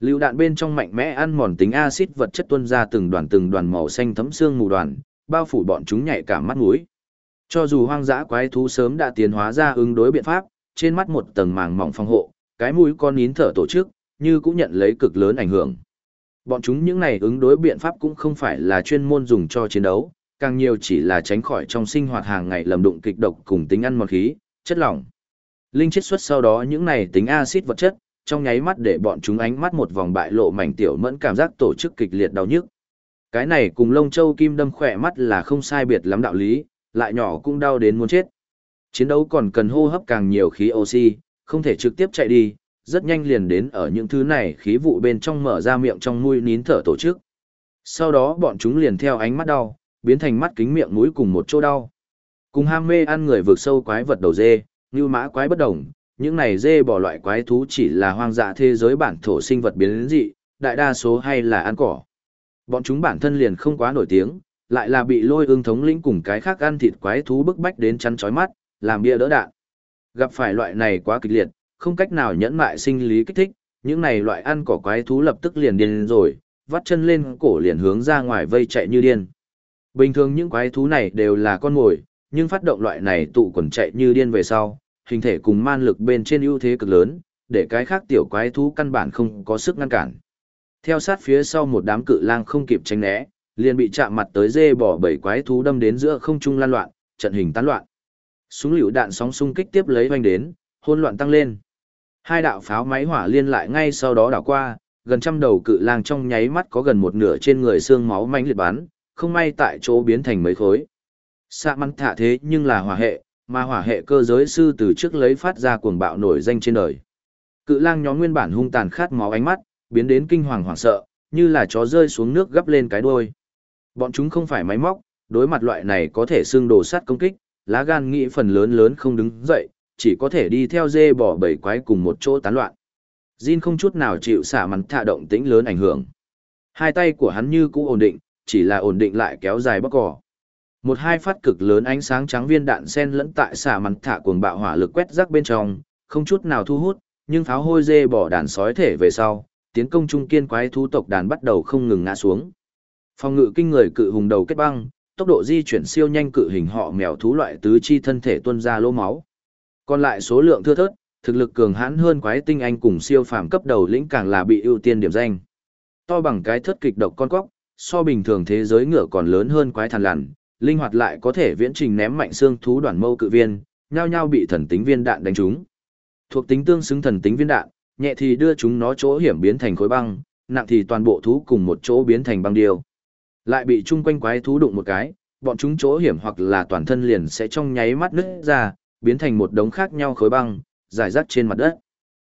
Lưu đạn bên trong mạnh mẽ ăn mòn tính axit vật chất tuôn ra từng đoàn từng đoàn màu xanh thấm xương mù đoàn, bao phủ bọn chúng nhạy cảm mắt mũi. Cho dù hoang dã quái thú sớm đã tiến hóa ra ứng đối biện pháp, trên mắt một tầng màng mỏng phòng hộ, cái mũi con nín thở tổ chức, như cũng nhận lấy cực lớn ảnh hưởng. Bọn chúng những này ứng đối biện pháp cũng không phải là chuyên môn dùng cho chiến đấu, càng nhiều chỉ là tránh khỏi trong sinh hoạt hàng ngày lầm đụng kịch độc cùng tính ăn mòn khí, chất lỏng. Linh chiết xuất sau đó những này tính axit vật chất, trong nháy mắt để bọn chúng ánh mắt một vòng bại lộ mảnh tiểu mẫn cảm giác tổ chức kịch liệt đau nhức. Cái này cùng lông châu kim đâm khỏe mắt là không sai biệt lắm đạo lý, lại nhỏ cũng đau đến muốn chết. Chiến đấu còn cần hô hấp càng nhiều khí oxy, không thể trực tiếp chạy đi, rất nhanh liền đến ở những thứ này khí vụ bên trong mở ra miệng trong mũi nín thở tổ chức. Sau đó bọn chúng liền theo ánh mắt đau, biến thành mắt kính miệng mũi cùng một chỗ đau. Cùng ham mê ăn người vượt sâu quái vật đầu dê, như mã quái bất đồng, những này dê bỏ loại quái thú chỉ là hoang dã thế giới bản thổ sinh vật biến dị, đại đa số hay là ăn cỏ. Bọn chúng bản thân liền không quá nổi tiếng, lại là bị lôi ương thống lĩnh cùng cái khác ăn thịt quái thú bức bách đến chắn chói mắt, làm bia đỡ đạn. Gặp phải loại này quá kịch liệt, không cách nào nhẫn mại sinh lý kích thích, những này loại ăn cỏ quái thú lập tức liền điên rồi, vắt chân lên cổ liền hướng ra ngoài vây chạy như điên. Bình thường những quái thú này đều là con mồi, nhưng phát động loại này tụ quần chạy như điên về sau, hình thể cùng man lực bên trên ưu thế cực lớn, để cái khác tiểu quái thú căn bản không có sức ngăn cản. Theo sát phía sau một đám cự lang không kịp tránh né, liền bị chạm mặt tới dê bỏ bảy quái thú đâm đến giữa không trung lan loạn, trận hình tán loạn. Súng liều đạn sóng xung kích tiếp lấy hoành đến, hỗn loạn tăng lên. Hai đạo pháo máy hỏa liên lại ngay sau đó đảo qua, gần trăm đầu cự lang trong nháy mắt có gần một nửa trên người xương máu manh liệt bắn, không may tại chỗ biến thành mấy khối. Sạ mắn thả thế nhưng là hỏa hệ, mà hỏa hệ cơ giới sư từ trước lấy phát ra cuồng bạo nổi danh trên đời. Cự lang nhóm nguyên bản hung tàn khát máu ánh mắt, biến đến kinh hoàng hoảng sợ, như là chó rơi xuống nước gấp lên cái đuôi. Bọn chúng không phải máy móc, đối mặt loại này có thể xương đồ sắt công kích, lá gan nghĩ phần lớn lớn không đứng dậy, chỉ có thể đi theo dê bỏ bảy quái cùng một chỗ tán loạn. Jin không chút nào chịu xả mắn thạ động tĩnh lớn ảnh hưởng. Hai tay của hắn như cũ ổn định, chỉ là ổn định lại kéo dài bóc cỏ. Một hai phát cực lớn ánh sáng trắng viên đạn sen lẫn tại xả mắn thạ cuồng bạo hỏa lực quét rắc bên trong, không chút nào thu hút, nhưng pháo hôi dê bỏ đàn sói thể về sau, tiến công trung kiên quái thú tộc đàn bắt đầu không ngừng ngã xuống. Phòng ngự kinh người cự hùng đầu kết băng, tốc độ di chuyển siêu nhanh cự hình họ mèo thú loại tứ chi thân thể tuôn ra lỗ máu. Còn lại số lượng thưa thớt, thực lực cường hãn hơn quái tinh anh cùng siêu phàm cấp đầu lĩnh càng là bị ưu tiên điểm danh. To bằng cái thất kịch độc con cóc, so bình thường thế giới ngựa còn lớn hơn quái thằn lằn, linh hoạt lại có thể viễn trình ném mạnh xương thú đoàn mâu cự viên, nhao nhao bị thần tính viên đạn đánh trúng. Thuộc tính tương xứng thần tính viên đạn, nhẹ thì đưa chúng nó chỗ hiểm biến thành khối băng, nặng thì toàn bộ thú cùng một chỗ biến thành băng điêu. Lại bị chung quanh quái thú đụng một cái, bọn chúng chỗ hiểm hoặc là toàn thân liền sẽ trong nháy mắt nứt ra, biến thành một đống khác nhau khối băng, giải rác trên mặt đất.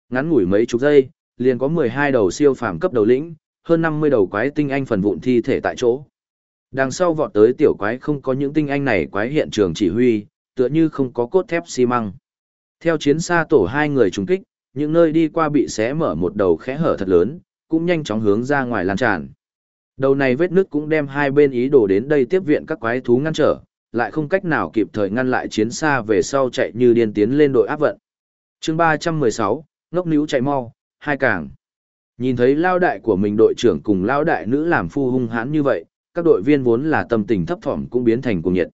Ngắn ngủi mấy chục giây, liền có 12 đầu siêu phàm cấp đầu lĩnh, hơn 50 đầu quái tinh anh phần vụn thi thể tại chỗ. Đằng sau vọt tới tiểu quái không có những tinh anh này quái hiện trường chỉ huy, tựa như không có cốt thép xi măng. Theo chiến xa tổ hai người trùng kích, những nơi đi qua bị xé mở một đầu khẽ hở thật lớn, cũng nhanh chóng hướng ra ngoài lan tràn. Đầu này vết nứt cũng đem hai bên ý đồ đến đây tiếp viện các quái thú ngăn trở, lại không cách nào kịp thời ngăn lại chiến xa về sau chạy như điên tiến lên đội áp vận. chương 316, ngốc níu chạy mau, hai càng. Nhìn thấy lao đại của mình đội trưởng cùng lao đại nữ làm phu hung hãn như vậy, các đội viên vốn là tâm tình thấp thỏm cũng biến thành cuồng nhiệt.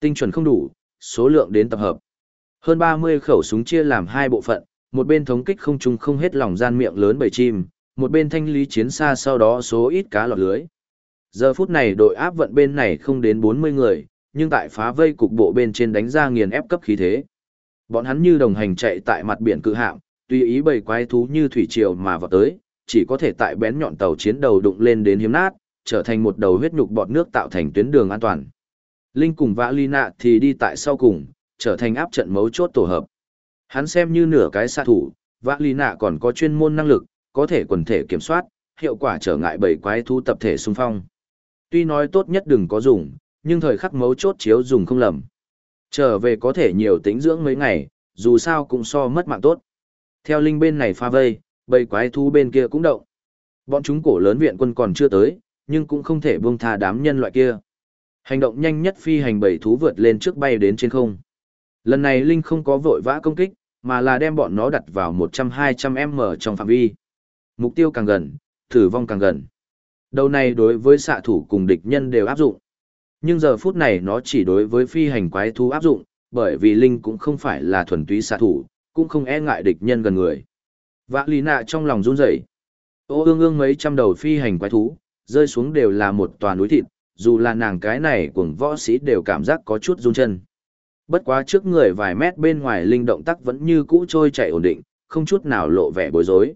Tinh chuẩn không đủ, số lượng đến tập hợp. Hơn 30 khẩu súng chia làm hai bộ phận, một bên thống kích không trung không hết lòng gian miệng lớn bầy chim, một bên thanh lý chiến xa sau đó số ít cá lọt lưới. Giờ phút này đội áp vận bên này không đến 40 người, nhưng tại phá vây cục bộ bên trên đánh ra nghiền ép cấp khí thế. Bọn hắn như đồng hành chạy tại mặt biển cự hạm, tùy ý bầy quái thú như thủy triều mà vào tới, chỉ có thể tại bén nhọn tàu chiến đầu đụng lên đến hiếm nát, trở thành một đầu huyết nhục bọt nước tạo thành tuyến đường an toàn. Linh cùng Vã Ly Nạ thì đi tại sau cùng, trở thành áp trận mấu chốt tổ hợp. Hắn xem như nửa cái xạ thủ, Vã Ly Nạ còn có chuyên môn năng lực, có thể quần thể kiểm soát, hiệu quả trở ngại bầy quái thú tập thể xung phong. Tuy nói tốt nhất đừng có dùng, nhưng thời khắc mấu chốt chiếu dùng không lầm. Trở về có thể nhiều tính dưỡng mấy ngày, dù sao cũng so mất mạng tốt. Theo linh bên này pha vây, bầy quái thú bên kia cũng động. Bọn chúng cổ lớn viện quân còn chưa tới, nhưng cũng không thể buông tha đám nhân loại kia. Hành động nhanh nhất phi hành bầy thú vượt lên trước bay đến trên không. Lần này Linh không có vội vã công kích, mà là đem bọn nó đặt vào 100-200m trong phạm vi. Mục tiêu càng gần, thử vong càng gần. Đầu này đối với xạ thủ cùng địch nhân đều áp dụng. Nhưng giờ phút này nó chỉ đối với phi hành quái thú áp dụng, bởi vì Linh cũng không phải là thuần túy xạ thủ, cũng không e ngại địch nhân gần người. Vã lý nạ trong lòng run rẩy. Ô ương ương mấy trăm đầu phi hành quái thú, rơi xuống đều là một tòa núi thịt, dù là nàng cái này cùng võ sĩ đều cảm giác có chút run chân. Bất quá trước người vài mét bên ngoài linh động tác vẫn như cũ trôi chạy ổn định, không chút nào lộ vẻ bối rối.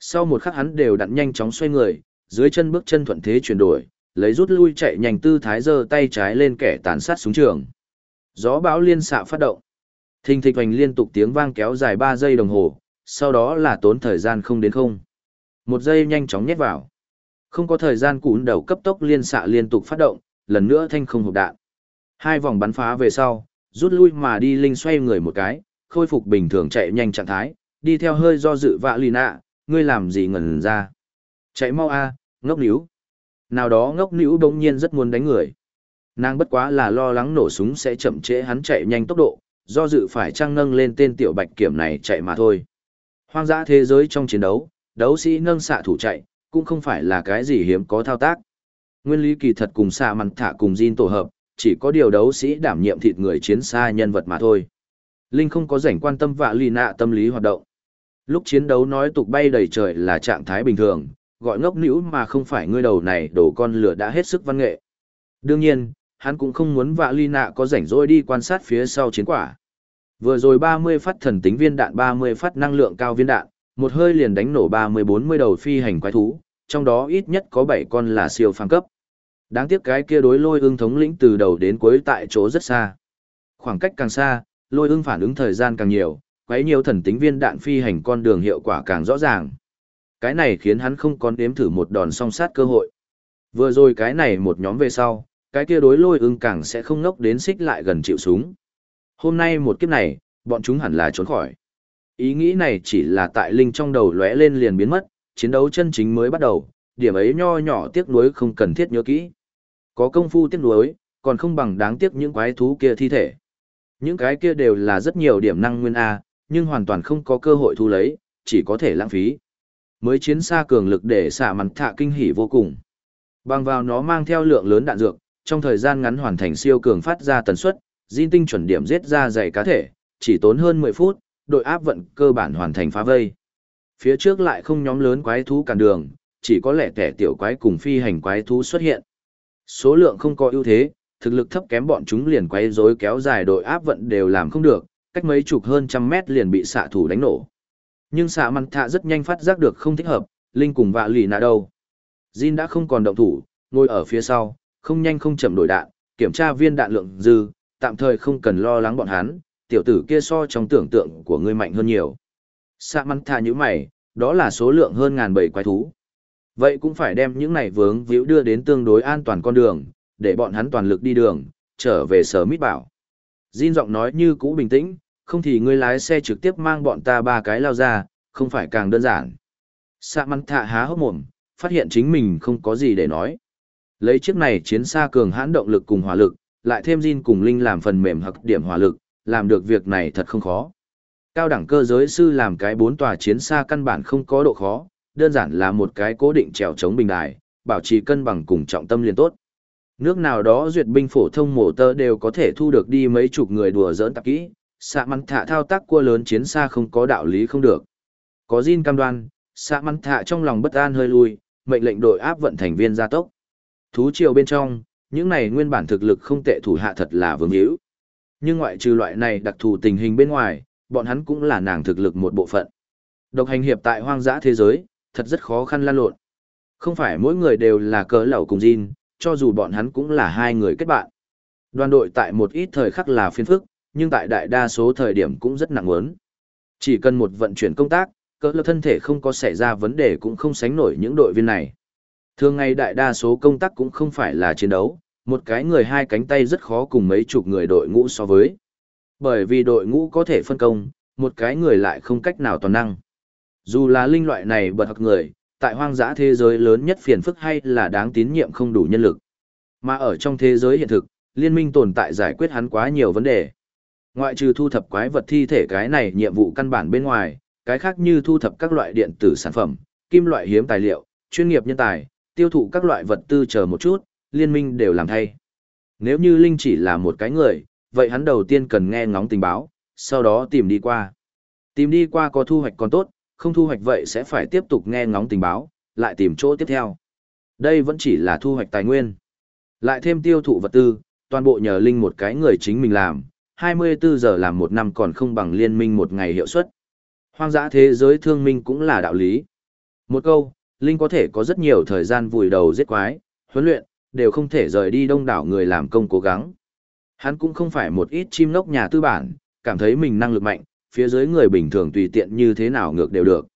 Sau một khắc hắn đều đặn nhanh chóng xoay người, dưới chân bước chân thuận thế chuyển đổi, lấy rút lui chạy nhanh tư thái giơ tay trái lên kẻ tàn sát súng trường. Gió bão liên xạ phát động. Thình thịch hoành liên tục tiếng vang kéo dài 3 giây đồng hồ, sau đó là tốn thời gian không đến không. Một giây nhanh chóng nhét vào. Không có thời gian cún đầu cấp tốc liên xạ liên tục phát động, lần nữa thanh không hộp đạn. Hai vòng bắn phá về sau, rút lui mà đi linh xoay người một cái, khôi phục bình thường chạy nhanh trạng thái, đi theo hơi do dự vạ lì nạ, ngươi làm gì ngẩn ra. Chạy mau a, ngốc níu. Nào đó ngốc níu bỗng nhiên rất muốn đánh người. Nàng bất quá là lo lắng nổ súng sẽ chậm trễ hắn chạy nhanh tốc độ, do dự phải trang nâng lên tên tiểu bạch kiểm này chạy mà thôi. Hoang dã thế giới trong chiến đấu, đấu sĩ nâng xạ thủ chạy, cũng không phải là cái gì hiếm có thao tác. Nguyên lý kỳ thật cùng xạ mặn thả cùng Jin tổ hợp, chỉ có điều đấu sĩ đảm nhiệm thịt người chiến xa nhân vật mà thôi. Linh không có rảnh quan tâm vạ lì nạ tâm lý hoạt động. Lúc chiến đấu nói tục bay đầy trời là trạng thái bình thường, gọi ngốc nữ mà không phải ngươi đầu này đổ con lửa đã hết sức văn nghệ. Đương nhiên, hắn cũng không muốn vạ ly nạ có rảnh rỗi đi quan sát phía sau chiến quả. Vừa rồi 30 phát thần tính viên đạn 30 phát năng lượng cao viên đạn, một hơi liền đánh nổ 30-40 đầu phi hành quái thú, trong đó ít nhất có 7 con là siêu phàm cấp. Đáng tiếc cái kia đối lôi ương thống lĩnh từ đầu đến cuối tại chỗ rất xa. Khoảng cách càng xa, lôi ương phản ứng thời gian càng nhiều, quấy nhiều thần tính viên đạn phi hành con đường hiệu quả càng rõ ràng. Cái này khiến hắn không còn đếm thử một đòn song sát cơ hội. Vừa rồi cái này một nhóm về sau, cái kia đối lôi ưng càng sẽ không ngốc đến xích lại gần chịu súng. Hôm nay một kiếp này, bọn chúng hẳn là trốn khỏi. Ý nghĩ này chỉ là tại linh trong đầu lóe lên liền biến mất, chiến đấu chân chính mới bắt đầu, điểm ấy nho nhỏ tiếc nuối không cần thiết nhớ kỹ. Có công phu tiếc nuối, còn không bằng đáng tiếc những quái thú kia thi thể. Những cái kia đều là rất nhiều điểm năng nguyên A, nhưng hoàn toàn không có cơ hội thu lấy, chỉ có thể lãng phí. Mới chiến xa cường lực để xạ mặt thạ kinh hỉ vô cùng. Bằng vào nó mang theo lượng lớn đạn dược, trong thời gian ngắn hoàn thành siêu cường phát ra tần suất, Jin tinh chuẩn điểm giết ra dày cá thể, chỉ tốn hơn 10 phút, đội áp vận cơ bản hoàn thành phá vây. Phía trước lại không nhóm lớn quái thú cản đường, chỉ có lẻ tẻ tiểu quái cùng phi hành quái thú xuất hiện. Số lượng không có ưu thế, thực lực thấp kém bọn chúng liền quay rối kéo dài đội áp vận đều làm không được, cách mấy chục hơn trăm mét liền bị xạ thủ đánh nổ. Nhưng xạ mặn thạ rất nhanh phát giác được không thích hợp, Linh cùng vạ lì nạ đâu. Jin đã không còn động thủ, ngồi ở phía sau, không nhanh không chậm đổi đạn, kiểm tra viên đạn lượng dư, tạm thời không cần lo lắng bọn hắn, tiểu tử kia so trong tưởng tượng của ngươi mạnh hơn nhiều. Xạ măn thạ như mày, đó là số lượng hơn ngàn bảy quái thú. Vậy cũng phải đem những này vướng víu đưa đến tương đối an toàn con đường, để bọn hắn toàn lực đi đường, trở về sở mít bảo. Jin giọng nói như cũ bình tĩnh, không thì ngươi lái xe trực tiếp mang bọn ta ba cái lao ra, không phải càng đơn giản. Sạ mắn thạ há hốc mồm, phát hiện chính mình không có gì để nói. Lấy chiếc này chiến xa cường hãn động lực cùng hỏa lực, lại thêm Jin cùng Linh làm phần mềm hoặc điểm hỏa lực, làm được việc này thật không khó. Cao đẳng cơ giới sư làm cái bốn tòa chiến xa căn bản không có độ khó, đơn giản là một cái cố định trèo chống bình đài, bảo trì cân bằng cùng trọng tâm liền tốt. Nước nào đó duyệt binh phổ thông mổ tơ đều có thể thu được đi mấy chục người đùa giỡn tạp kỹ, xạ mắn thạ thao tác cua lớn chiến xa không có đạo lý không được. Có Jin cam đoan, xạ mắn thạ trong lòng bất an hơi lui, mệnh lệnh đội áp vận thành viên gia tốc. Thú triều bên trong, những này nguyên bản thực lực không tệ thủ hạ thật là vương hữu. Nhưng ngoại trừ loại này đặc thù tình hình bên ngoài, bọn hắn cũng là nàng thực lực một bộ phận. Độc hành hiệp tại hoang dã thế giới, thật rất khó khăn lan lộn. Không phải mỗi người đều là cớ lẩu cùng Jin, cho dù bọn hắn cũng là hai người kết bạn. Đoàn đội tại một ít thời khắc là phiên phức, nhưng tại đại đa số thời điểm cũng rất nặng muốn. Chỉ cần một vận chuyển công tác, cỡ lực thân thể không có xảy ra vấn đề cũng không sánh nổi những đội viên này. Thường ngày đại đa số công tác cũng không phải là chiến đấu, một cái người hai cánh tay rất khó cùng mấy chục người đội ngũ so với. Bởi vì đội ngũ có thể phân công, một cái người lại không cách nào toàn năng. Dù là linh loại này bật học người, tại hoang dã thế giới lớn nhất phiền phức hay là đáng tín nhiệm không đủ nhân lực. Mà ở trong thế giới hiện thực, liên minh tồn tại giải quyết hắn quá nhiều vấn đề. Ngoại trừ thu thập quái vật thi thể cái này nhiệm vụ căn bản bên ngoài, cái khác như thu thập các loại điện tử sản phẩm, kim loại hiếm tài liệu, chuyên nghiệp nhân tài, tiêu thụ các loại vật tư chờ một chút, liên minh đều làm thay. Nếu như Linh chỉ là một cái người, vậy hắn đầu tiên cần nghe ngóng tình báo, sau đó tìm đi qua. Tìm đi qua có thu hoạch còn tốt, không thu hoạch vậy sẽ phải tiếp tục nghe ngóng tình báo, lại tìm chỗ tiếp theo. Đây vẫn chỉ là thu hoạch tài nguyên. Lại thêm tiêu thụ vật tư, toàn bộ nhờ Linh một cái người chính mình làm, 24 giờ làm một năm còn không bằng liên minh một ngày hiệu suất. Hoang dã thế giới thương minh cũng là đạo lý. Một câu, Linh có thể có rất nhiều thời gian vùi đầu giết quái, huấn luyện, đều không thể rời đi đông đảo người làm công cố gắng. Hắn cũng không phải một ít chim lốc nhà tư bản, cảm thấy mình năng lực mạnh, phía dưới người bình thường tùy tiện như thế nào ngược đều được.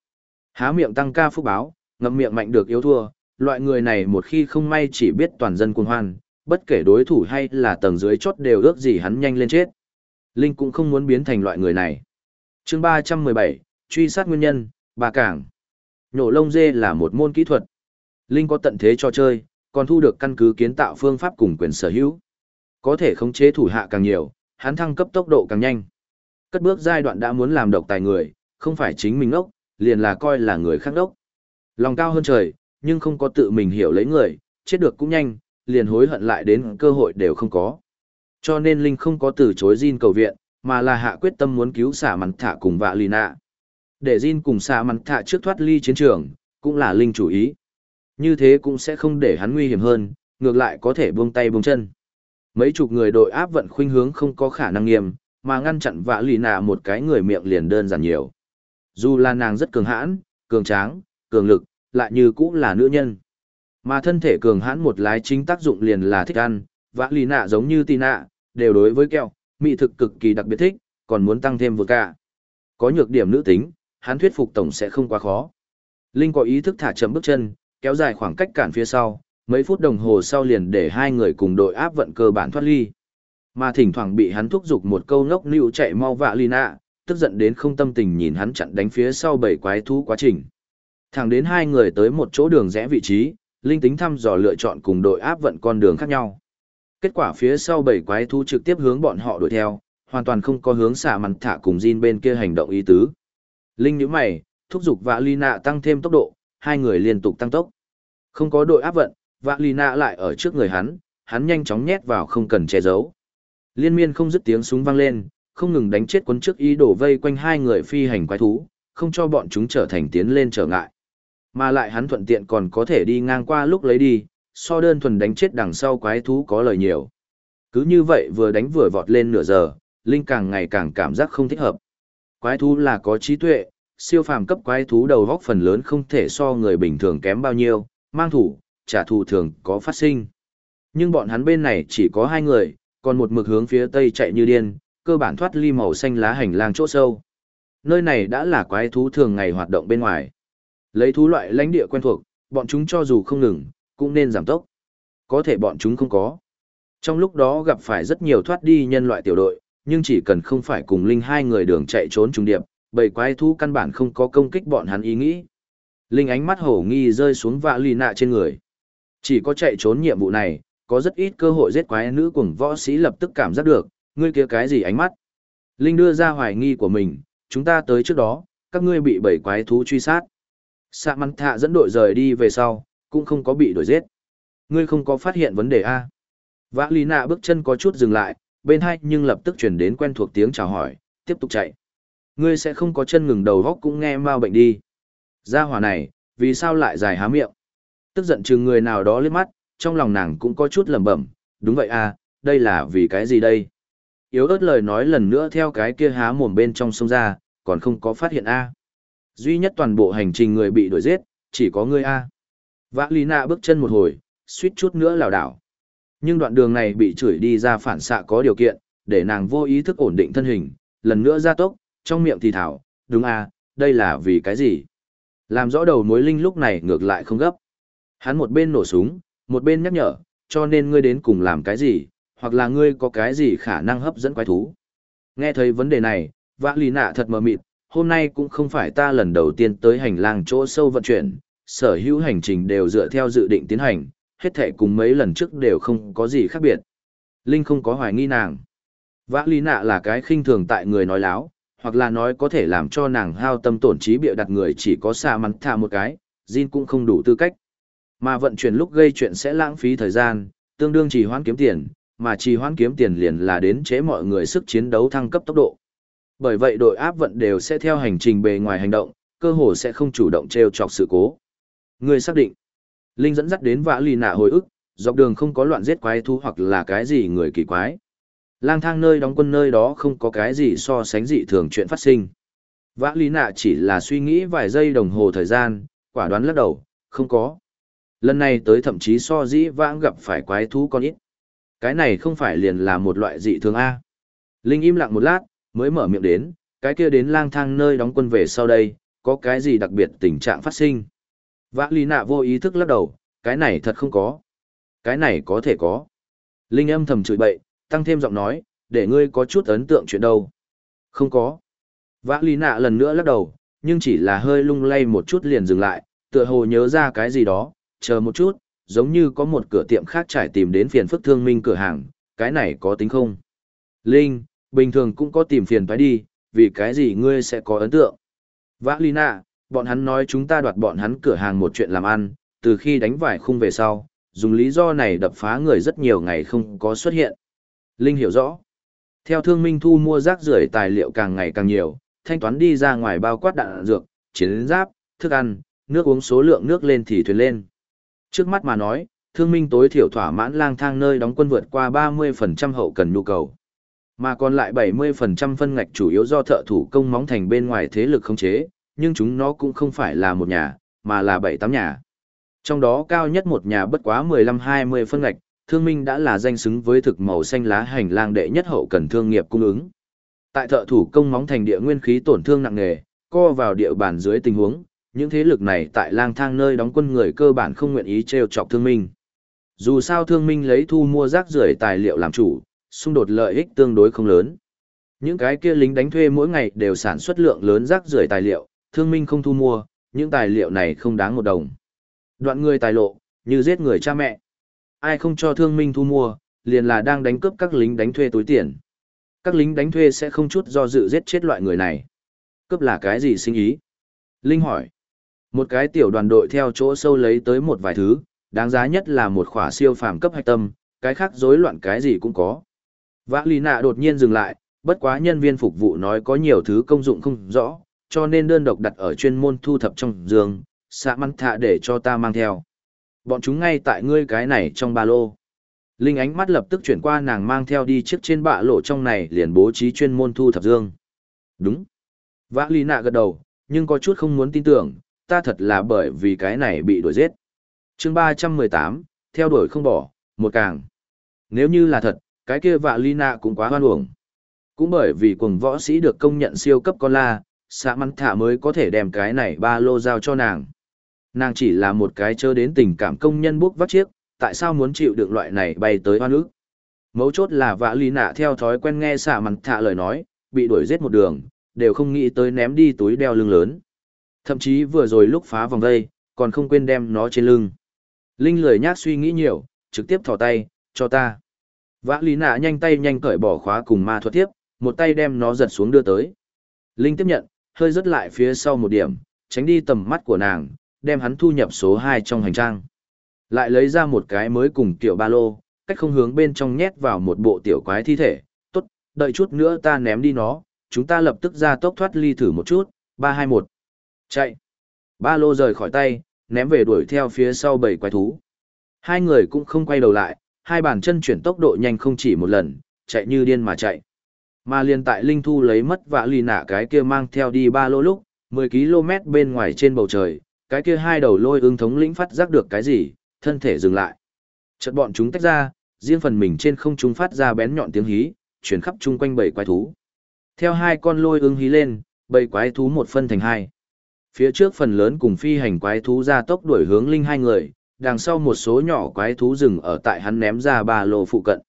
Há miệng tăng ca phúc báo, ngậm miệng mạnh được yếu thua, loại người này một khi không may chỉ biết toàn dân cuồng hoan, bất kể đối thủ hay là tầng dưới chốt đều ước gì hắn nhanh lên chết. Linh cũng không muốn biến thành loại người này. chương 317, truy sát nguyên nhân, bà cảng. Nhổ lông dê là một môn kỹ thuật. Linh có tận thế cho chơi, còn thu được căn cứ kiến tạo phương pháp cùng quyền sở hữu. Có thể khống chế thủ hạ càng nhiều, hắn thăng cấp tốc độ càng nhanh. Cất bước giai đoạn đã muốn làm độc tài người, không phải chính mình ốc, liền là coi là người khác đốc. Lòng cao hơn trời, nhưng không có tự mình hiểu lấy người, chết được cũng nhanh, liền hối hận lại đến cơ hội đều không có. Cho nên Linh không có từ chối Jin cầu viện, mà là hạ quyết tâm muốn cứu xả mắn thả cùng vạ lì nạ. Để Jin cùng xả mắn thả trước thoát ly chiến trường, cũng là Linh chủ ý. Như thế cũng sẽ không để hắn nguy hiểm hơn, ngược lại có thể buông tay buông chân. Mấy chục người đội áp vận khuynh hướng không có khả năng nghiêm, mà ngăn chặn vạ lì nạ một cái người miệng liền đơn giản nhiều. Dù là nàng rất cường hãn, cường tráng, cường lực, lại như cũng là nữ nhân. Mà thân thể cường hãn một lái chính tác dụng liền là thích ăn, vạ lì nạ giống như tì nạ, đều đối với kẹo, mỹ thực cực kỳ đặc biệt thích, còn muốn tăng thêm vượt cả. Có nhược điểm nữ tính, hắn thuyết phục tổng sẽ không quá khó. Linh có ý thức thả chậm bước chân, kéo dài khoảng cách cản phía sau, mấy phút đồng hồ sau liền để hai người cùng đội áp vận cơ bản thoát ly. Mà thỉnh thoảng bị hắn thúc giục một câu ngốc nịu chạy mau vạ Lina, tức giận đến không tâm tình nhìn hắn chặn đánh phía sau bảy quái thú quá trình. Thẳng đến hai người tới một chỗ đường rẽ vị trí, linh tính thăm dò lựa chọn cùng đội áp vận con đường khác nhau. Kết quả phía sau bảy quái thú trực tiếp hướng bọn họ đuổi theo, hoàn toàn không có hướng xả mặn thả cùng Jin bên kia hành động ý tứ. Linh nhíu mày, thúc giục vạ Lina tăng thêm tốc độ, hai người liên tục tăng tốc. Không có đội áp vận, vạ Lina lại ở trước người hắn, hắn nhanh chóng nhét vào không cần che giấu. Liên miên không dứt tiếng súng vang lên, không ngừng đánh chết quân trước ý đổ vây quanh hai người phi hành quái thú, không cho bọn chúng trở thành tiến lên trở ngại. Mà lại hắn thuận tiện còn có thể đi ngang qua lúc lấy đi, so đơn thuần đánh chết đằng sau quái thú có lời nhiều. Cứ như vậy vừa đánh vừa vọt lên nửa giờ, Linh càng ngày càng cảm giác không thích hợp. Quái thú là có trí tuệ, siêu phàm cấp quái thú đầu góc phần lớn không thể so người bình thường kém bao nhiêu, mang thủ, trả thù thường có phát sinh. Nhưng bọn hắn bên này chỉ có hai người, còn một mực hướng phía tây chạy như điên, cơ bản thoát ly màu xanh lá hành lang chỗ sâu. Nơi này đã là quái thú thường ngày hoạt động bên ngoài. Lấy thú loại lãnh địa quen thuộc, bọn chúng cho dù không ngừng, cũng nên giảm tốc. Có thể bọn chúng không có. Trong lúc đó gặp phải rất nhiều thoát đi nhân loại tiểu đội, nhưng chỉ cần không phải cùng Linh hai người đường chạy trốn trung điệp, bầy quái thú căn bản không có công kích bọn hắn ý nghĩ. Linh ánh mắt hổ nghi rơi xuống vạ lì nạ trên người. Chỉ có chạy trốn nhiệm vụ này, có rất ít cơ hội giết quái nữ cùng võ sĩ lập tức cảm giác được, ngươi kia cái gì ánh mắt. Linh đưa ra hoài nghi của mình, chúng ta tới trước đó, các ngươi bị bảy quái thú truy sát. Sạ mắn thạ dẫn đội rời đi về sau, cũng không có bị đuổi giết. Ngươi không có phát hiện vấn đề A. Vã lý nạ bước chân có chút dừng lại, bên hai nhưng lập tức chuyển đến quen thuộc tiếng chào hỏi, tiếp tục chạy. Ngươi sẽ không có chân ngừng đầu góc cũng nghe mau bệnh đi. Gia hỏa này, vì sao lại dài há miệng? Tức giận chừng người nào đó liếc mắt, trong lòng nàng cũng có chút lẩm bẩm, đúng vậy à, đây là vì cái gì đây? Yếu ớt lời nói lần nữa theo cái kia há mồm bên trong sông ra, còn không có phát hiện a. Duy nhất toàn bộ hành trình người bị đuổi giết, chỉ có ngươi a. Vã Lý Nạ bước chân một hồi, suýt chút nữa lảo đảo. Nhưng đoạn đường này bị chửi đi ra phản xạ có điều kiện, để nàng vô ý thức ổn định thân hình, lần nữa ra tốc, trong miệng thì thảo, đúng à, đây là vì cái gì? Làm rõ đầu mối linh lúc này ngược lại không gấp. Hắn một bên nổ súng, một bên nhắc nhở, cho nên ngươi đến cùng làm cái gì, hoặc là ngươi có cái gì khả năng hấp dẫn quái thú. Nghe thấy vấn đề này, vã lý nạ thật mờ mịt, hôm nay cũng không phải ta lần đầu tiên tới hành lang chỗ sâu vận chuyển, sở hữu hành trình đều dựa theo dự định tiến hành, hết thể cùng mấy lần trước đều không có gì khác biệt. Linh không có hoài nghi nàng. Vã lý nạ là cái khinh thường tại người nói láo, hoặc là nói có thể làm cho nàng hao tâm tổn trí bịa đặt người chỉ có xa mắn thả một cái, Jin cũng không đủ tư cách. Mà vận chuyển lúc gây chuyện sẽ lãng phí thời gian, tương đương trì hoãn kiếm tiền, mà trì hoãn kiếm tiền liền là đến chế mọi người sức chiến đấu thăng cấp tốc độ. Bởi vậy đội áp vận đều sẽ theo hành trình bề ngoài hành động, cơ hồ sẽ không chủ động treo chọc sự cố. Ngươi xác định. Linh dẫn dắt đến vã lì nạ hồi ức, dọc đường không có loạn giết quái thú hoặc là cái gì người kỳ quái. Lang thang nơi đóng quân nơi đó không có cái gì so sánh dị thường chuyện phát sinh. Vã lý nạ chỉ là suy nghĩ vài giây đồng hồ thời gian, quả đoán lắc đầu, không có. Lần này tới thậm chí so dĩ vãng gặp phải quái thú con ít. Cái này không phải liền là một loại dị thường A. Linh im lặng một lát, mới mở miệng đến, cái kia đến lang thang nơi đóng quân về sau đây, có cái gì đặc biệt tình trạng phát sinh. Vã lý nạ vô ý thức lắc đầu, cái này thật không có. Cái này có thể có. Linh âm thầm chửi bậy, tăng thêm giọng nói, để ngươi có chút ấn tượng chuyện đâu. Không có. Vã lý nạ lần nữa lắc đầu, nhưng chỉ là hơi lung lay một chút liền dừng lại, tựa hồ nhớ ra cái gì đó, chờ một chút, giống như có một cửa tiệm khác trải tìm đến phiền phức thương minh cửa hàng, cái này có tính không? Linh, bình thường cũng có tìm phiền phải đi, vì cái gì ngươi sẽ có ấn tượng? Vã Lina, bọn hắn nói chúng ta đoạt bọn hắn cửa hàng một chuyện làm ăn, từ khi đánh vải khung về sau, dùng lý do này đập phá người rất nhiều ngày không có xuất hiện. Linh hiểu rõ. Theo thương minh thu mua rác rưởi tài liệu càng ngày càng nhiều, thanh toán đi ra ngoài bao quát đạn dược, chiến giáp, thức ăn, nước uống số lượng nước lên thì thuyền lên. Trước mắt mà nói, thương minh tối thiểu thỏa mãn lang thang nơi đóng quân vượt qua 30% hậu cần nhu cầu. Mà còn lại 70% phân ngạch chủ yếu do thợ thủ công móng thành bên ngoài thế lực khống chế, nhưng chúng nó cũng không phải là một nhà, mà là 7-8 nhà. Trong đó cao nhất một nhà bất quá 15-20 phân ngạch, thương minh đã là danh xứng với thực màu xanh lá hành lang đệ nhất hậu cần thương nghiệp cung ứng. Tại thợ thủ công móng thành địa nguyên khí tổn thương nặng nề, co vào địa bàn dưới tình huống, những thế lực này tại lang thang nơi đóng quân người cơ bản không nguyện ý trêu chọc thương minh. Dù sao thương minh lấy thu mua rác rưởi tài liệu làm chủ, xung đột lợi ích tương đối không lớn. Những cái kia lính đánh thuê mỗi ngày đều sản xuất lượng lớn rác rưởi tài liệu, thương minh không thu mua, những tài liệu này không đáng một đồng. Đoạn người tài lộ, như giết người cha mẹ. Ai không cho thương minh thu mua, liền là đang đánh cướp các lính đánh thuê túi tiền. Các lính đánh thuê sẽ không chút do dự giết chết loại người này. Cướp là cái gì sinh ý? Linh hỏi. Một cái tiểu đoàn đội theo chỗ sâu lấy tới một vài thứ, đáng giá nhất là một khỏa siêu phàm cấp hạch tâm, cái khác rối loạn cái gì cũng có. Vã Lý nạ đột nhiên dừng lại, bất quá nhân viên phục vụ nói có nhiều thứ công dụng không rõ, cho nên đơn độc đặt ở chuyên môn thu thập trong giường, xạ măng thạ để cho ta mang theo. Bọn chúng ngay tại ngươi cái này trong ba lô. Linh ánh mắt lập tức chuyển qua nàng mang theo đi chiếc trên bạ lộ trong này liền bố trí chuyên môn thu thập dương. Đúng. Vã Ly nạ gật đầu, nhưng có chút không muốn tin tưởng, ta thật là bởi vì cái này bị đuổi giết. chương ba trăm mười tám theo đuổi không bỏ, một càng. Nếu như là thật, cái kia vạ ly nạ cũng quá hoan uổng. Cũng bởi vì cùng võ sĩ được công nhận siêu cấp con la, xạ mắn thả mới có thể đem cái này ba lô giao cho nàng. Nàng chỉ là một cái chớ đến tình cảm công nhân bốc vắt chiếc, tại sao muốn chịu được loại này bay tới hoa nước. Mấu chốt là Vã Lý nạ theo thói quen nghe xạ mắn thả lời nói, bị đuổi giết một đường, đều không nghĩ tới ném đi túi đeo lưng lớn. Thậm chí vừa rồi lúc phá vòng đây, còn không quên đem nó trên lưng. Linh lười nhác suy nghĩ nhiều, trực tiếp thỏ tay, cho ta. Vã lý nạ nhanh tay nhanh cởi bỏ khóa cùng ma thuật tiếp, một tay đem nó giật xuống đưa tới. Linh tiếp nhận, hơi rớt lại phía sau một điểm, tránh đi tầm mắt của nàng, đem hắn thu nhập số 2 trong hành trang. Lại lấy ra một cái mới cùng tiểu ba lô, cách không hướng bên trong nhét vào một bộ tiểu quái thi thể. Tốt, đợi chút nữa ta ném đi nó, chúng ta lập tức ra tốc thoát ly thử một chút, 321. Chạy. Ba lô rời khỏi tay, ném về đuổi theo phía sau bảy quái thú. Hai người cũng không quay đầu lại, hai bàn chân chuyển tốc độ nhanh không chỉ một lần, chạy như điên mà chạy. Mà liền tại Linh Thu lấy mất vạ lì nạ cái kia mang theo đi ba lô lúc, 10 km bên ngoài trên bầu trời, cái kia hai đầu lôi ương thống lĩnh phát giác được cái gì, thân thể dừng lại. Chợt bọn chúng tách ra, riêng phần mình trên không trung phát ra bén nhọn tiếng hí, chuyển khắp chung quanh bầy quái thú. Theo hai con lôi ương hí lên, bầy quái thú một phân thành hai. Phía trước phần lớn cùng phi hành quái thú ra tốc đuổi hướng linh hai người, đằng sau một số nhỏ quái thú dừng ở tại hắn ném ra ba lô phụ cận.